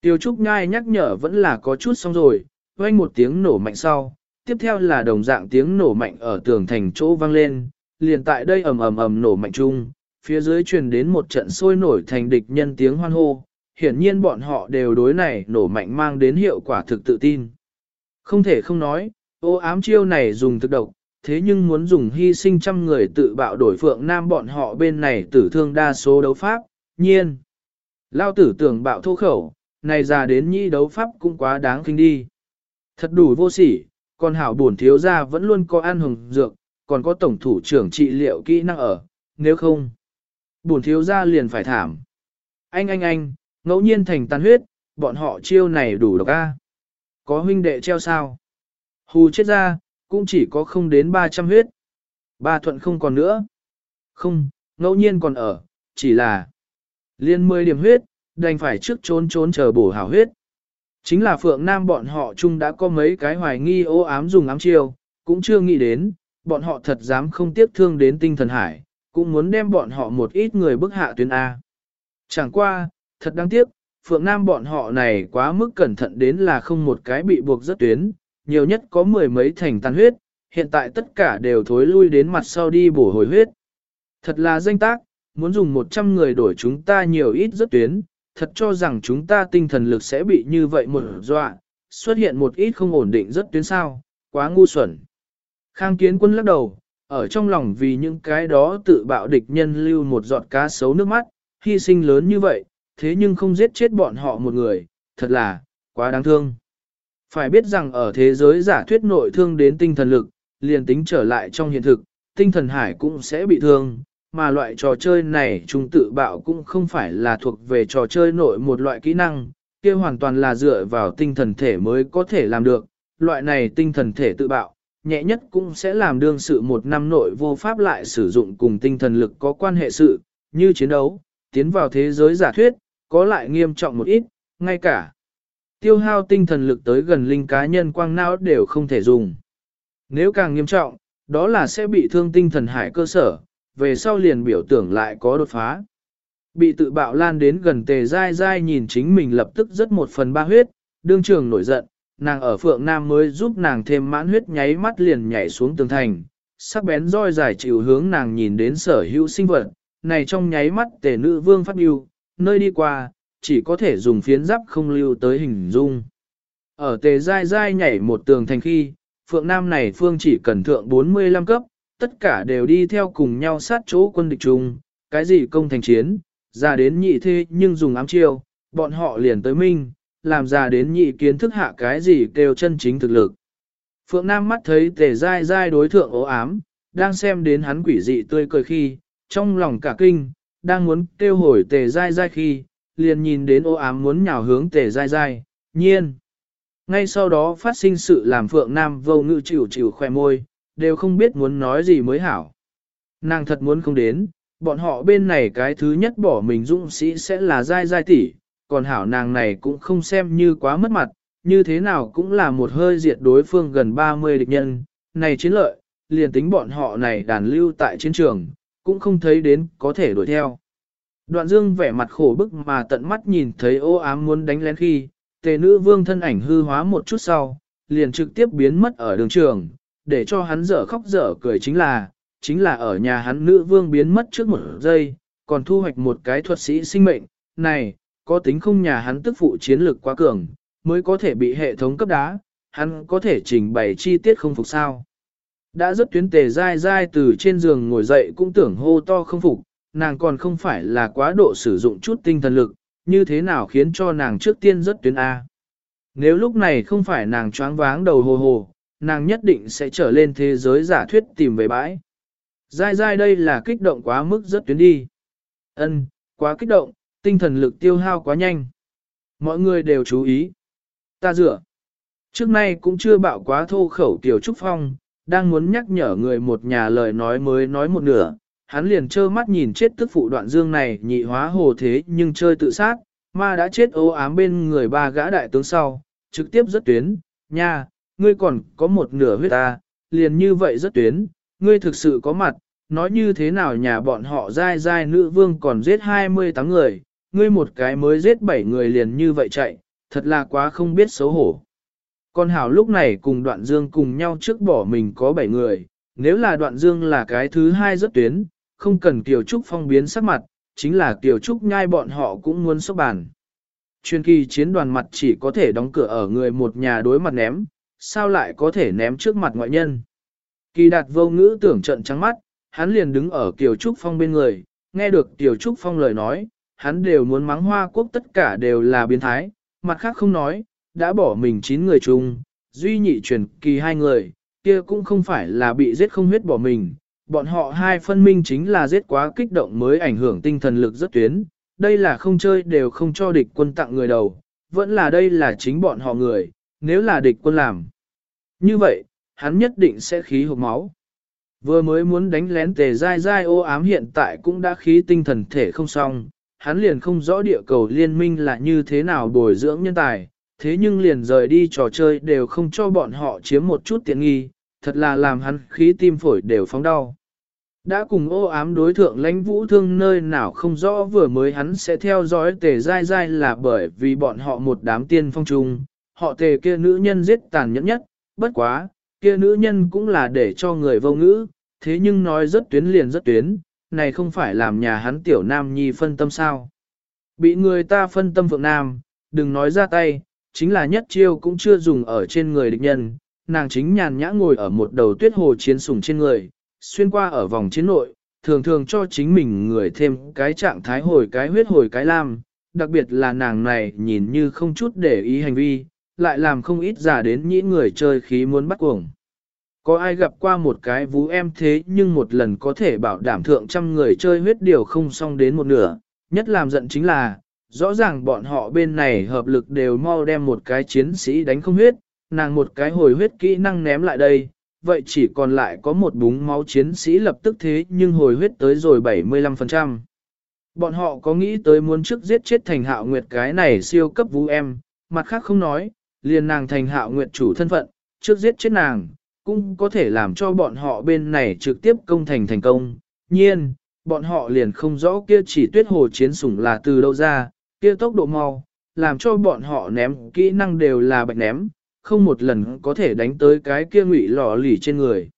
Tiểu trúc nhai nhắc nhở vẫn là có chút xong rồi, quanh một tiếng nổ mạnh sau, tiếp theo là đồng dạng tiếng nổ mạnh ở tường thành chỗ vang lên, liền tại đây ầm ầm ầm nổ mạnh chung, phía dưới truyền đến một trận sôi nổi thành địch nhân tiếng hoan hô, hiển nhiên bọn họ đều đối này nổ mạnh mang đến hiệu quả thực tự tin. Không thể không nói, ô ám chiêu này dùng thực độc, thế nhưng muốn dùng hy sinh trăm người tự bạo đổi phượng nam bọn họ bên này tử thương đa số đấu pháp, nhiên. Lao tử tưởng bạo thô khẩu, này già đến nhi đấu pháp cũng quá đáng kinh đi. Thật đủ vô sỉ, còn hảo buồn thiếu ra vẫn luôn có ăn hồng dược, còn có tổng thủ trưởng trị liệu kỹ năng ở, nếu không, buồn thiếu ra liền phải thảm. Anh anh anh, ngẫu nhiên thành tàn huyết, bọn họ chiêu này đủ độc a. Có huynh đệ treo sao? Hù chết ra, cũng chỉ có không đến 300 huyết. Ba thuận không còn nữa. Không, ngẫu nhiên còn ở, chỉ là liên 10 điểm huyết, đành phải trước trốn trốn chờ bổ hảo huyết. Chính là Phượng Nam bọn họ chung đã có mấy cái hoài nghi ô ám dùng ám chiêu, cũng chưa nghĩ đến, bọn họ thật dám không tiếc thương đến tinh thần hải, cũng muốn đem bọn họ một ít người bức hạ tuyến A. Chẳng qua, thật đáng tiếc, Phượng Nam bọn họ này quá mức cẩn thận đến là không một cái bị buộc rất tuyến, nhiều nhất có mười mấy thành tàn huyết, hiện tại tất cả đều thối lui đến mặt sau đi bổ hồi huyết. Thật là danh tác, muốn dùng 100 người đổi chúng ta nhiều ít rất tuyến, thật cho rằng chúng ta tinh thần lực sẽ bị như vậy một dọa, xuất hiện một ít không ổn định rất tuyến sao, quá ngu xuẩn. Khang kiến quân lắc đầu, ở trong lòng vì những cái đó tự bạo địch nhân lưu một giọt cá sấu nước mắt, hy sinh lớn như vậy, thế nhưng không giết chết bọn họ một người, thật là, quá đáng thương. Phải biết rằng ở thế giới giả thuyết nội thương đến tinh thần lực, liền tính trở lại trong hiện thực, tinh thần hải cũng sẽ bị thương, mà loại trò chơi này chúng tự bạo cũng không phải là thuộc về trò chơi nội một loại kỹ năng, kia hoàn toàn là dựa vào tinh thần thể mới có thể làm được, loại này tinh thần thể tự bạo, nhẹ nhất cũng sẽ làm đương sự một năm nội vô pháp lại sử dụng cùng tinh thần lực có quan hệ sự, như chiến đấu, tiến vào thế giới giả thuyết, có lại nghiêm trọng một ít, ngay cả tiêu hao tinh thần lực tới gần linh cá nhân quang não đều không thể dùng. Nếu càng nghiêm trọng, đó là sẽ bị thương tinh thần hải cơ sở, về sau liền biểu tưởng lại có đột phá. Bị tự bạo lan đến gần tề dai dai nhìn chính mình lập tức rất một phần ba huyết, đương trường nổi giận, nàng ở phượng nam mới giúp nàng thêm mãn huyết nháy mắt liền nhảy xuống tường thành, sắc bén roi dài chịu hướng nàng nhìn đến sở hữu sinh vật, này trong nháy mắt tề nữ vương phát yêu, nơi đi qua, chỉ có thể dùng phiến giáp không lưu tới hình dung. Ở tề dai dai nhảy một tường thành khi, phượng nam này phương chỉ cần thượng 45 cấp, tất cả đều đi theo cùng nhau sát chỗ quân địch chung, cái gì công thành chiến, ra đến nhị thế nhưng dùng ám chiêu, bọn họ liền tới minh, làm ra đến nhị kiến thức hạ cái gì kêu chân chính thực lực. Phượng Nam mắt thấy tề dai dai đối thượng ố ám, đang xem đến hắn quỷ dị tươi cười khi, trong lòng cả kinh, đang muốn kêu hồi tề dai dai khi, liền nhìn đến ô ám muốn nhào hướng tề dai dai, nhiên. Ngay sau đó phát sinh sự làm Phượng Nam vô ngự chịu chịu khoe môi, đều không biết muốn nói gì mới hảo. Nàng thật muốn không đến, bọn họ bên này cái thứ nhất bỏ mình dũng sĩ sẽ là dai dai tỷ, còn hảo nàng này cũng không xem như quá mất mặt, như thế nào cũng là một hơi diệt đối phương gần 30 địch nhân, này chiến lợi, liền tính bọn họ này đàn lưu tại chiến trường, cũng không thấy đến có thể đuổi theo. Đoạn dương vẻ mặt khổ bức mà tận mắt nhìn thấy ô ám muốn đánh lén khi, tề nữ vương thân ảnh hư hóa một chút sau, liền trực tiếp biến mất ở đường trường, để cho hắn dở khóc dở cười chính là, chính là ở nhà hắn nữ vương biến mất trước một giây, còn thu hoạch một cái thuật sĩ sinh mệnh, này, có tính không nhà hắn tức phụ chiến lược quá cường, mới có thể bị hệ thống cấp đá, hắn có thể trình bày chi tiết không phục sao. Đã rất tuyến tề dai dai từ trên giường ngồi dậy cũng tưởng hô to không phục, nàng còn không phải là quá độ sử dụng chút tinh thần lực, như thế nào khiến cho nàng trước tiên rất tuyến A. Nếu lúc này không phải nàng choáng váng đầu hồ hồ, nàng nhất định sẽ trở lên thế giới giả thuyết tìm về bãi. Dai dai đây là kích động quá mức rất tuyến đi. Ân, quá kích động, tinh thần lực tiêu hao quá nhanh. Mọi người đều chú ý. Ta dựa. Trước nay cũng chưa bạo quá thô khẩu Tiểu Trúc Phong, đang muốn nhắc nhở người một nhà lời nói mới nói một nửa. Hắn liền trơ mắt nhìn chết tức phụ đoạn dương này nhị hóa hồ thế nhưng chơi tự sát, ma đã chết ố ám bên người ba gã đại tướng sau, trực tiếp rất tuyến, nha, ngươi còn có một nửa huyết ta, liền như vậy rất tuyến, ngươi thực sự có mặt, nói như thế nào nhà bọn họ dai dai nữ vương còn giết 28 người, ngươi một cái mới giết bảy người liền như vậy chạy, thật là quá không biết xấu hổ. Con hảo lúc này cùng đoạn dương cùng nhau trước bỏ mình có bảy người, nếu là đoạn dương là cái thứ hai rất tuyến, không cần Kiều Trúc phong biến sắc mặt, chính là Kiều Trúc nhai bọn họ cũng muốn sốc bàn. Chuyên kỳ chiến đoàn mặt chỉ có thể đóng cửa ở người một nhà đối mặt ném, sao lại có thể ném trước mặt ngoại nhân. Kỳ đạt vô ngữ tưởng trận trắng mắt, hắn liền đứng ở Kiều Trúc Phong bên người, nghe được Kiều Trúc Phong lời nói, hắn đều muốn mắng hoa quốc tất cả đều là biến thái, mặt khác không nói, đã bỏ mình 9 người chung, duy nhị truyền kỳ hai người, kia cũng không phải là bị giết không huyết bỏ mình, bọn họ hai phân minh chính là giết quá kích động mới ảnh hưởng tinh thần lực rất tuyến, đây là không chơi đều không cho địch quân tặng người đầu, vẫn là đây là chính bọn họ người, nếu là địch quân làm. Như vậy, hắn nhất định sẽ khí hộp máu. Vừa mới muốn đánh lén tề dai dai ô ám hiện tại cũng đã khí tinh thần thể không xong, hắn liền không rõ địa cầu liên minh là như thế nào bồi dưỡng nhân tài, thế nhưng liền rời đi trò chơi đều không cho bọn họ chiếm một chút tiện nghi, thật là làm hắn khí tim phổi đều phóng đau. Đã cùng ô ám đối thượng lãnh vũ thương nơi nào không rõ vừa mới hắn sẽ theo dõi tề dai dai là bởi vì bọn họ một đám tiên phong trung, họ tề kia nữ nhân giết tàn nhẫn nhất, bất quá, kia nữ nhân cũng là để cho người vô ngữ, thế nhưng nói rất tuyến liền rất tuyến, này không phải làm nhà hắn tiểu nam nhi phân tâm sao. Bị người ta phân tâm phượng nam, đừng nói ra tay, chính là nhất chiêu cũng chưa dùng ở trên người địch nhân, nàng chính nhàn nhã ngồi ở một đầu tuyết hồ chiến sủng trên người, xuyên qua ở vòng chiến nội, thường thường cho chính mình người thêm cái trạng thái hồi cái huyết hồi cái lam, đặc biệt là nàng này nhìn như không chút để ý hành vi, lại làm không ít giả đến nhĩ người chơi khí muốn bắt cuồng. Có ai gặp qua một cái vú em thế nhưng một lần có thể bảo đảm thượng trăm người chơi huyết điều không xong đến một nửa, nhất làm giận chính là, rõ ràng bọn họ bên này hợp lực đều mau đem một cái chiến sĩ đánh không huyết, nàng một cái hồi huyết kỹ năng ném lại đây, vậy chỉ còn lại có một búng máu chiến sĩ lập tức thế nhưng hồi huyết tới rồi 75%. Bọn họ có nghĩ tới muốn trước giết chết thành hạo nguyệt cái này siêu cấp vũ em, mặt khác không nói, liền nàng thành hạo nguyệt chủ thân phận, trước giết chết nàng, cũng có thể làm cho bọn họ bên này trực tiếp công thành thành công. Nhiên, bọn họ liền không rõ kia chỉ tuyết hồ chiến sủng là từ đâu ra, kia tốc độ mau, làm cho bọn họ ném kỹ năng đều là bạch ném, không một lần có thể đánh tới cái kia ngụy lọ lỉ trên người.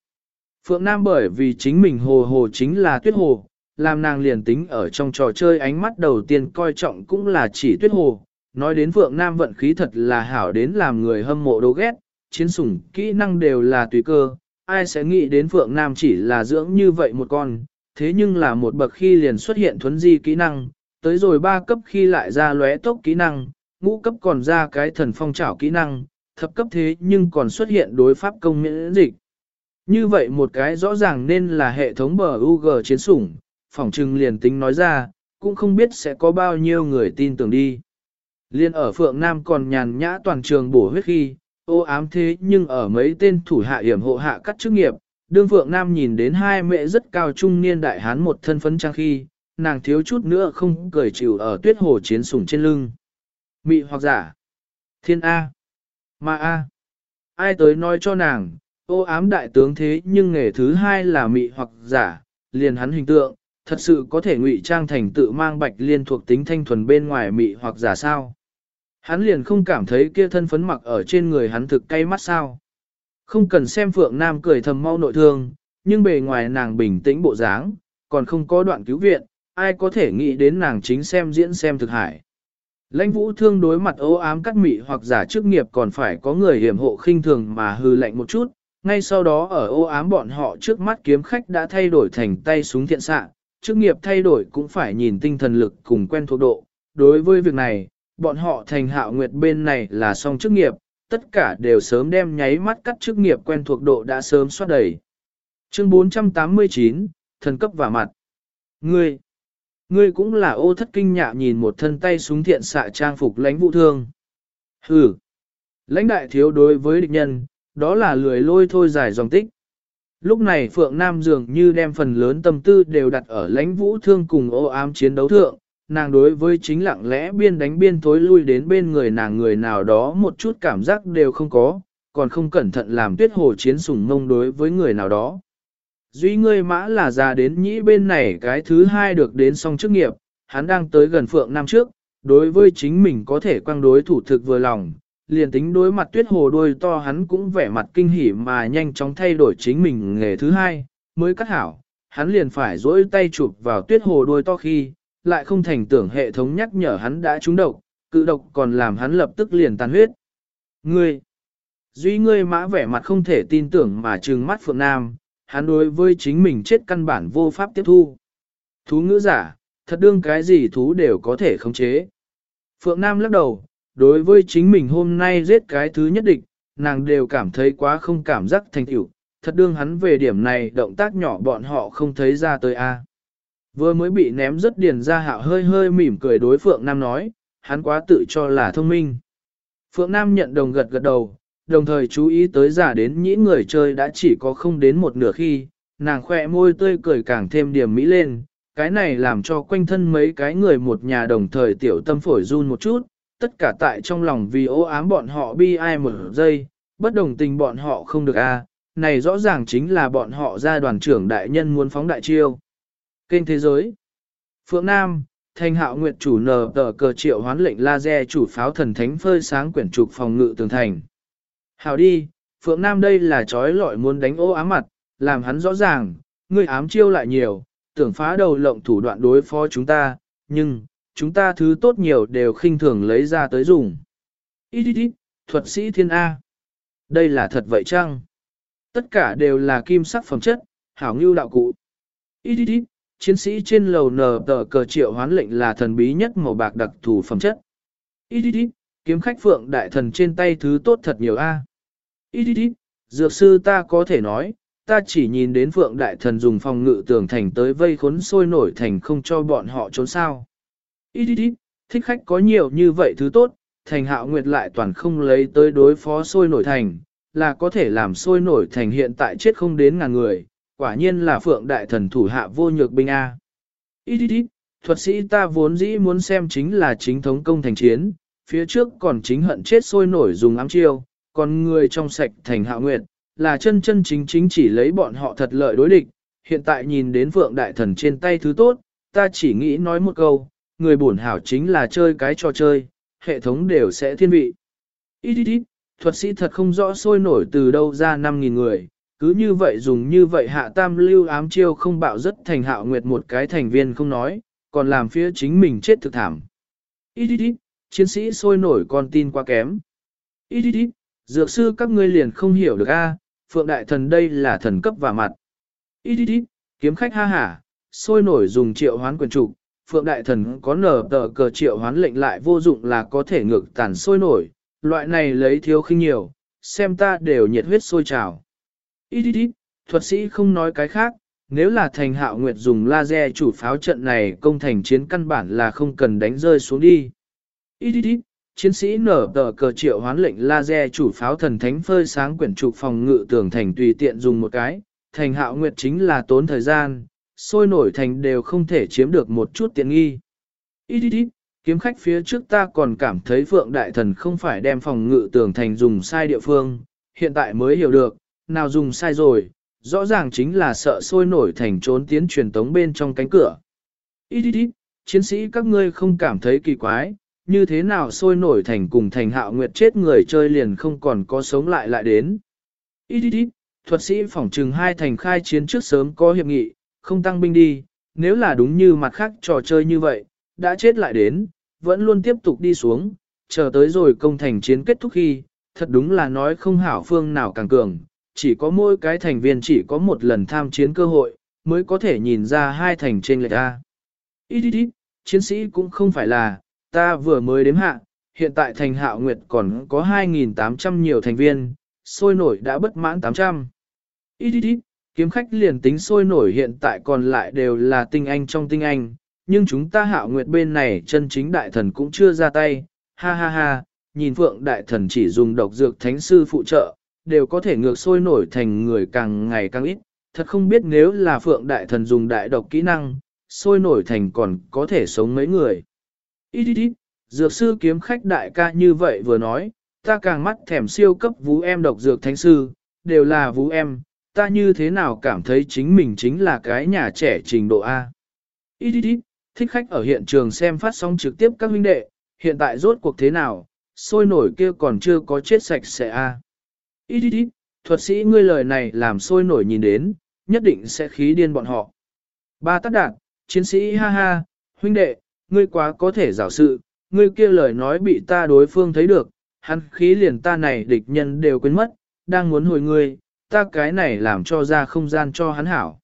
Phượng Nam bởi vì chính mình hồ hồ chính là tuyết hồ, làm nàng liền tính ở trong trò chơi ánh mắt đầu tiên coi trọng cũng là chỉ tuyết hồ. Nói đến Phượng Nam vận khí thật là hảo đến làm người hâm mộ đố ghét, chiến sủng kỹ năng đều là tùy cơ, ai sẽ nghĩ đến Phượng Nam chỉ là dưỡng như vậy một con, thế nhưng là một bậc khi liền xuất hiện thuấn di kỹ năng, tới rồi ba cấp khi lại ra lóe tốc kỹ năng, ngũ cấp còn ra cái thần phong trảo kỹ năng, thập cấp thế nhưng còn xuất hiện đối pháp công miễn dịch. Như vậy một cái rõ ràng nên là hệ thống bờ UG chiến sủng, phỏng trừng liền tính nói ra, cũng không biết sẽ có bao nhiêu người tin tưởng đi. Liên ở Phượng Nam còn nhàn nhã toàn trường bổ huyết khi, ô ám thế nhưng ở mấy tên thủ hạ hiểm hộ hạ cắt chức nghiệp, đương Phượng Nam nhìn đến hai mẹ rất cao trung niên đại hán một thân phấn trang khi, nàng thiếu chút nữa không cười chịu ở tuyết hồ chiến sủng trên lưng. Mị hoặc giả. Thiên A. Ma A. Ai tới nói cho nàng, ô ám đại tướng thế nhưng nghề thứ hai là mị hoặc giả, liền hắn hình tượng, thật sự có thể ngụy trang thành tự mang bạch liên thuộc tính thanh thuần bên ngoài mị hoặc giả sao. Hắn liền không cảm thấy kia thân phấn mặc ở trên người hắn thực cay mắt sao. Không cần xem Phượng Nam cười thầm mau nội thương, nhưng bề ngoài nàng bình tĩnh bộ dáng, còn không có đoạn cứu viện, ai có thể nghĩ đến nàng chính xem diễn xem thực hải. Lãnh vũ thương đối mặt ấu ám cắt mị hoặc giả chức nghiệp còn phải có người hiểm hộ khinh thường mà hư lạnh một chút, ngay sau đó ở ô ám bọn họ trước mắt kiếm khách đã thay đổi thành tay súng thiện xạ, chức nghiệp thay đổi cũng phải nhìn tinh thần lực cùng quen thuộc độ. Đối với việc này, bọn họ thành hạo nguyệt bên này là song chức nghiệp, tất cả đều sớm đem nháy mắt cắt chức nghiệp quen thuộc độ đã sớm xoát đầy. Chương 489, thần cấp và mặt. Ngươi, ngươi cũng là ô thất kinh nhạ nhìn một thân tay súng thiện xạ trang phục lãnh vũ thương. Hừ, lãnh đại thiếu đối với địch nhân, đó là lười lôi thôi dài dòng tích. Lúc này Phượng Nam dường như đem phần lớn tâm tư đều đặt ở lãnh vũ thương cùng ô ám chiến đấu thượng, nàng đối với chính lặng lẽ biên đánh biên thối lui đến bên người nàng người nào đó một chút cảm giác đều không có, còn không cẩn thận làm tuyết hồ chiến sủng mông đối với người nào đó. Duy ngươi mã là già đến nhĩ bên này cái thứ hai được đến xong chức nghiệp, hắn đang tới gần phượng năm trước, đối với chính mình có thể quang đối thủ thực vừa lòng, liền tính đối mặt tuyết hồ đôi to hắn cũng vẻ mặt kinh hỉ mà nhanh chóng thay đổi chính mình nghề thứ hai, mới cắt hảo, hắn liền phải dỗi tay chụp vào tuyết hồ đôi to khi, lại không thành tưởng hệ thống nhắc nhở hắn đã trúng độc, cự độc còn làm hắn lập tức liền tàn huyết. Ngươi, duy ngươi mã vẻ mặt không thể tin tưởng mà trừng mắt Phượng Nam, hắn đối với chính mình chết căn bản vô pháp tiếp thu. Thú ngữ giả, thật đương cái gì thú đều có thể khống chế. Phượng Nam lắc đầu, đối với chính mình hôm nay giết cái thứ nhất địch, nàng đều cảm thấy quá không cảm giác thành tựu, thật đương hắn về điểm này động tác nhỏ bọn họ không thấy ra tới a. Vừa mới bị ném rất điền ra hạo hơi hơi mỉm cười đối Phượng Nam nói, hắn quá tự cho là thông minh. Phượng Nam nhận đồng gật gật đầu, đồng thời chú ý tới giả đến nhĩ người chơi đã chỉ có không đến một nửa khi, nàng khỏe môi tươi cười càng thêm điểm mỹ lên, cái này làm cho quanh thân mấy cái người một nhà đồng thời tiểu tâm phổi run một chút, tất cả tại trong lòng vì ô ám bọn họ bi ai một giây, bất đồng tình bọn họ không được a này rõ ràng chính là bọn họ ra đoàn trưởng đại nhân muốn phóng đại chiêu. Kênh Thế Giới Phượng Nam, Thanh Hạo Nguyệt chủ nờ tờ cờ triệu hoán lệnh laser chủ pháo thần thánh phơi sáng quyển trục phòng ngự tường thành. Hảo đi, Phượng Nam đây là trói lọi muốn đánh ô ám mặt, làm hắn rõ ràng, ngươi ám chiêu lại nhiều, tưởng phá đầu lộng thủ đoạn đối phó chúng ta, nhưng, chúng ta thứ tốt nhiều đều khinh thường lấy ra tới dùng. Ít ít ít, thuật sĩ thiên A. Đây là thật vậy chăng? Tất cả đều là kim sắc phẩm chất, hảo ngưu đạo cụ. Ít ít ít, chiến sĩ trên lầu nờ tờ cờ triệu hoán lệnh là thần bí nhất màu bạc đặc thù phẩm chất. Ít ít ít, kiếm khách phượng đại thần trên tay thứ tốt thật nhiều A. Ít ít ít, dược sư ta có thể nói, ta chỉ nhìn đến phượng đại thần dùng phòng ngự tường thành tới vây khốn sôi nổi thành không cho bọn họ trốn sao. Ít ít ít, thích khách có nhiều như vậy thứ tốt, thành hạo nguyệt lại toàn không lấy tới đối phó sôi nổi thành, là có thể làm sôi nổi thành hiện tại chết không đến ngàn người, quả nhiên là phượng đại thần thủ hạ vô nhược binh A. Ít ít ít, thuật sĩ ta vốn dĩ muốn xem chính là chính thống công thành chiến, phía trước còn chính hận chết sôi nổi dùng ám chiêu, còn người trong sạch thành hạ nguyệt, là chân chân chính chính chỉ lấy bọn họ thật lợi đối địch, hiện tại nhìn đến phượng đại thần trên tay thứ tốt, ta chỉ nghĩ nói một câu, người bổn hảo chính là chơi cái trò chơi, hệ thống đều sẽ thiên vị. Ít ít ít, thuật sĩ thật không rõ sôi nổi từ đâu ra 5.000 người, cứ như vậy dùng như vậy hạ tam lưu ám chiêu không bạo rất thành hạo nguyệt một cái thành viên không nói, còn làm phía chính mình chết thực thảm. Ít ít ít, chiến sĩ sôi nổi con tin quá kém. Ít ít ít, dược sư các ngươi liền không hiểu được a, phượng đại thần đây là thần cấp và mặt. Ít ít ít, kiếm khách ha hả, sôi nổi dùng triệu hoán quyền trục, phượng đại thần có nở tờ cờ triệu hoán lệnh lại vô dụng là có thể ngược tàn sôi nổi, loại này lấy thiếu khinh nhiều, xem ta đều nhiệt huyết sôi trào. Ít ít ít, thuật sĩ không nói cái khác, nếu là thành hạo nguyệt dùng laser chủ pháo trận này công thành chiến căn bản là không cần đánh rơi xuống đi. Ít ít ít, chiến sĩ nở tờ cờ triệu hoán lệnh laser chủ pháo thần thánh phơi sáng quyển trục phòng ngự tường thành tùy tiện dùng một cái, thành hạo nguyệt chính là tốn thời gian, sôi nổi thành đều không thể chiếm được một chút tiện nghi. Ít ít ít, kiếm khách phía trước ta còn cảm thấy Phượng Đại Thần không phải đem phòng ngự tường thành dùng sai địa phương, hiện tại mới hiểu được, nào dùng sai rồi, rõ ràng chính là sợ sôi nổi thành trốn tiến truyền tống bên trong cánh cửa. Ít ít ít, chiến sĩ các ngươi không cảm thấy kỳ quái, như thế nào sôi nổi thành cùng thành hạo nguyệt chết người chơi liền không còn có sống lại lại đến. Ít ít ít, thuật sĩ phỏng trừng hai thành khai chiến trước sớm có hiệp nghị, không tăng binh đi, nếu là đúng như mặt khác trò chơi như vậy, đã chết lại đến, vẫn luôn tiếp tục đi xuống, chờ tới rồi công thành chiến kết thúc khi, thật đúng là nói không hảo phương nào càng cường, chỉ có mỗi cái thành viên chỉ có một lần tham chiến cơ hội, mới có thể nhìn ra hai thành trên lệch ra. Ít ít ít, chiến sĩ cũng không phải là, ta vừa mới đếm hạ, hiện tại thành hạo nguyệt còn có 2.800 nhiều thành viên, sôi nổi đã bất mãn 800. Ít ít ít, kiếm khách liền tính sôi nổi hiện tại còn lại đều là tinh anh trong tinh anh, nhưng chúng ta hạo nguyệt bên này chân chính đại thần cũng chưa ra tay, ha ha ha, nhìn phượng đại thần chỉ dùng độc dược thánh sư phụ trợ, đều có thể ngược sôi nổi thành người càng ngày càng ít, thật không biết nếu là phượng đại thần dùng đại độc kỹ năng, sôi nổi thành còn có thể sống mấy người. Ít ít ít, dược sư kiếm khách đại ca như vậy vừa nói, ta càng mắt thèm siêu cấp vũ em độc dược thánh sư, đều là vũ em, ta như thế nào cảm thấy chính mình chính là cái nhà trẻ trình độ A. Ít ít ít, thích khách ở hiện trường xem phát sóng trực tiếp các huynh đệ, hiện tại rốt cuộc thế nào, sôi nổi kia còn chưa có chết sạch sẽ A. Ít ít ít, thuật sĩ ngươi lời này làm sôi nổi nhìn đến, nhất định sẽ khí điên bọn họ. Ba tắt đạt, chiến sĩ ha ha, huynh đệ, ngươi quá có thể giảo sự, ngươi kia lời nói bị ta đối phương thấy được, hắn khí liền ta này địch nhân đều quên mất, đang muốn hồi ngươi, ta cái này làm cho ra không gian cho hắn hảo.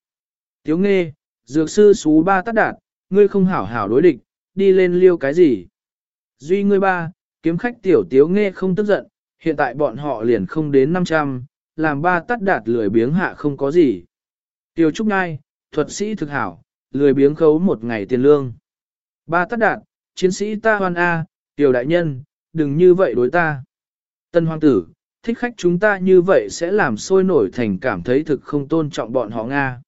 Tiếu nghe, dược sư xú ba tắt đạt, ngươi không hảo hảo đối địch, đi lên liêu cái gì? Duy ngươi ba, kiếm khách tiểu tiếu nghe không tức giận, hiện tại bọn họ liền không đến 500, làm ba tắt đạt lười biếng hạ không có gì. Tiêu Trúc Ngai, thuật sĩ thực hảo, lười biếng khấu một ngày tiền lương. Ba tắt đạt, chiến sĩ ta hoan A, tiểu đại nhân, đừng như vậy đối ta. Tân hoàng tử, thích khách chúng ta như vậy sẽ làm sôi nổi thành cảm thấy thực không tôn trọng bọn họ Nga.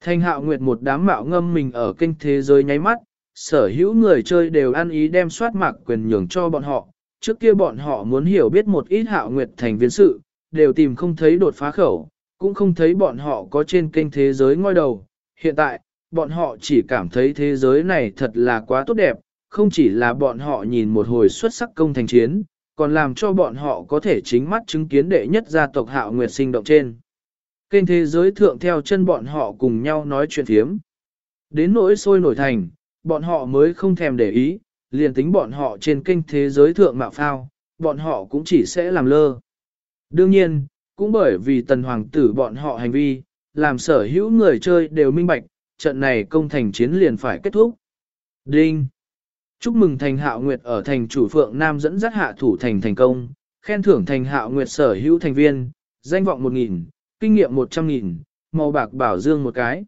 Thanh hạo nguyệt một đám mạo ngâm mình ở kinh thế giới nháy mắt, sở hữu người chơi đều ăn ý đem soát mạc quyền nhường cho bọn họ, trước kia bọn họ muốn hiểu biết một ít hạo nguyệt thành viên sự, đều tìm không thấy đột phá khẩu, cũng không thấy bọn họ có trên kênh thế giới ngôi đầu. Hiện tại, bọn họ chỉ cảm thấy thế giới này thật là quá tốt đẹp, không chỉ là bọn họ nhìn một hồi xuất sắc công thành chiến, còn làm cho bọn họ có thể chính mắt chứng kiến đệ nhất gia tộc hạo nguyệt sinh động trên. Kênh thế giới thượng theo chân bọn họ cùng nhau nói chuyện thiếm. Đến nỗi sôi nổi thành, bọn họ mới không thèm để ý, liền tính bọn họ trên kênh thế giới thượng mạo phao, bọn họ cũng chỉ sẽ làm lơ. Đương nhiên, cũng bởi vì tần hoàng tử bọn họ hành vi, làm sở hữu người chơi đều minh bạch, trận này công thành chiến liền phải kết thúc. Đinh! Chúc mừng thành hạo nguyệt ở thành chủ phượng Nam dẫn dắt hạ thủ thành thành công, khen thưởng thành hạo nguyệt sở hữu thành viên, danh vọng 1.000, kinh nghiệm 100.000, màu bạc bảo dương một cái.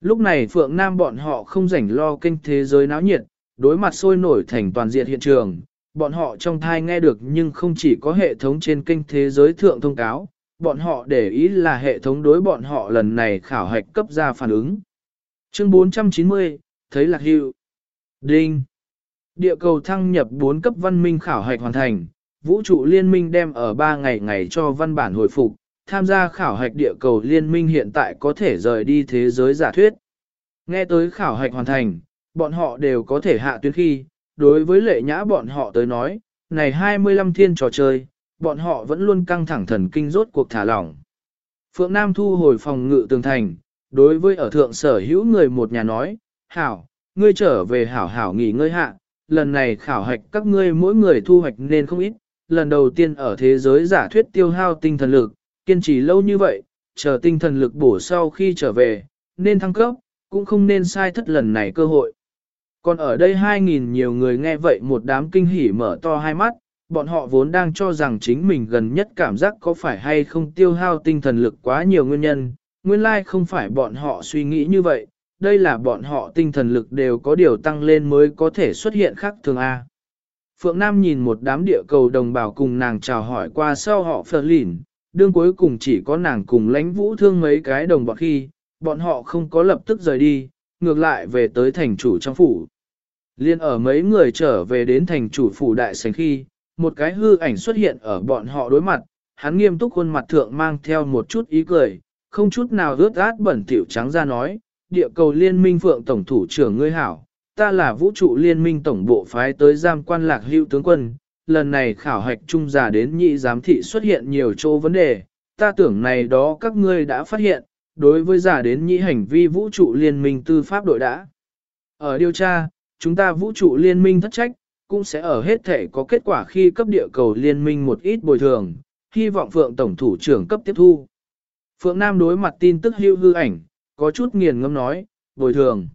Lúc này phượng Nam bọn họ không rảnh lo kênh thế giới náo nhiệt, đối mặt sôi nổi thành toàn diện hiện trường, bọn họ trong thai nghe được nhưng không chỉ có hệ thống trên kênh thế giới thượng thông cáo, bọn họ để ý là hệ thống đối bọn họ lần này khảo hạch cấp ra phản ứng. Chương 490, thấy lạc hiệu. Đinh. Địa cầu thăng nhập 4 cấp văn minh khảo hạch hoàn thành, vũ trụ liên minh đem ở 3 ngày ngày cho văn bản hồi phục, tham gia khảo hạch địa cầu liên minh hiện tại có thể rời đi thế giới giả thuyết. Nghe tới khảo hạch hoàn thành, bọn họ đều có thể hạ tuyến khi, đối với lệ nhã bọn họ tới nói, này 25 thiên trò chơi, bọn họ vẫn luôn căng thẳng thần kinh rốt cuộc thả lỏng. Phượng Nam thu hồi phòng ngự tường thành, đối với ở thượng sở hữu người một nhà nói, hảo, ngươi trở về hảo hảo nghỉ ngơi hạ, lần này khảo hạch các ngươi mỗi người thu hoạch nên không ít, lần đầu tiên ở thế giới giả thuyết tiêu hao tinh thần lực, kiên trì lâu như vậy, chờ tinh thần lực bổ sau khi trở về, nên thăng cấp, cũng không nên sai thất lần này cơ hội. Còn ở đây 2.000 nhiều người nghe vậy một đám kinh hỉ mở to hai mắt, bọn họ vốn đang cho rằng chính mình gần nhất cảm giác có phải hay không tiêu hao tinh thần lực quá nhiều nguyên nhân, nguyên lai like không phải bọn họ suy nghĩ như vậy, đây là bọn họ tinh thần lực đều có điều tăng lên mới có thể xuất hiện khác thường A. Phượng Nam nhìn một đám địa cầu đồng bào cùng nàng chào hỏi qua sau họ phở lỉn, đương cuối cùng chỉ có nàng cùng lãnh vũ thương mấy cái đồng bọn khi, bọn họ không có lập tức rời đi, ngược lại về tới thành chủ trong phủ. Liên ở mấy người trở về đến thành chủ phủ đại sảnh khi, một cái hư ảnh xuất hiện ở bọn họ đối mặt, hắn nghiêm túc khuôn mặt thượng mang theo một chút ý cười, không chút nào rớt át bẩn tiểu trắng ra nói, địa cầu liên minh phượng tổng thủ trưởng ngươi hảo, ta là vũ trụ liên minh tổng bộ phái tới giam quan lạc hữu tướng quân, lần này khảo hạch trung giả đến nhị giám thị xuất hiện nhiều chỗ vấn đề, ta tưởng này đó các ngươi đã phát hiện, đối với giả đến nhị hành vi vũ trụ liên minh tư pháp đội đã. Ở điều tra, chúng ta vũ trụ liên minh thất trách, cũng sẽ ở hết thể có kết quả khi cấp địa cầu liên minh một ít bồi thường, hy vọng Phượng Tổng thủ trưởng cấp tiếp thu. Phượng Nam đối mặt tin tức hưu hư ảnh, có chút nghiền ngâm nói, bồi thường.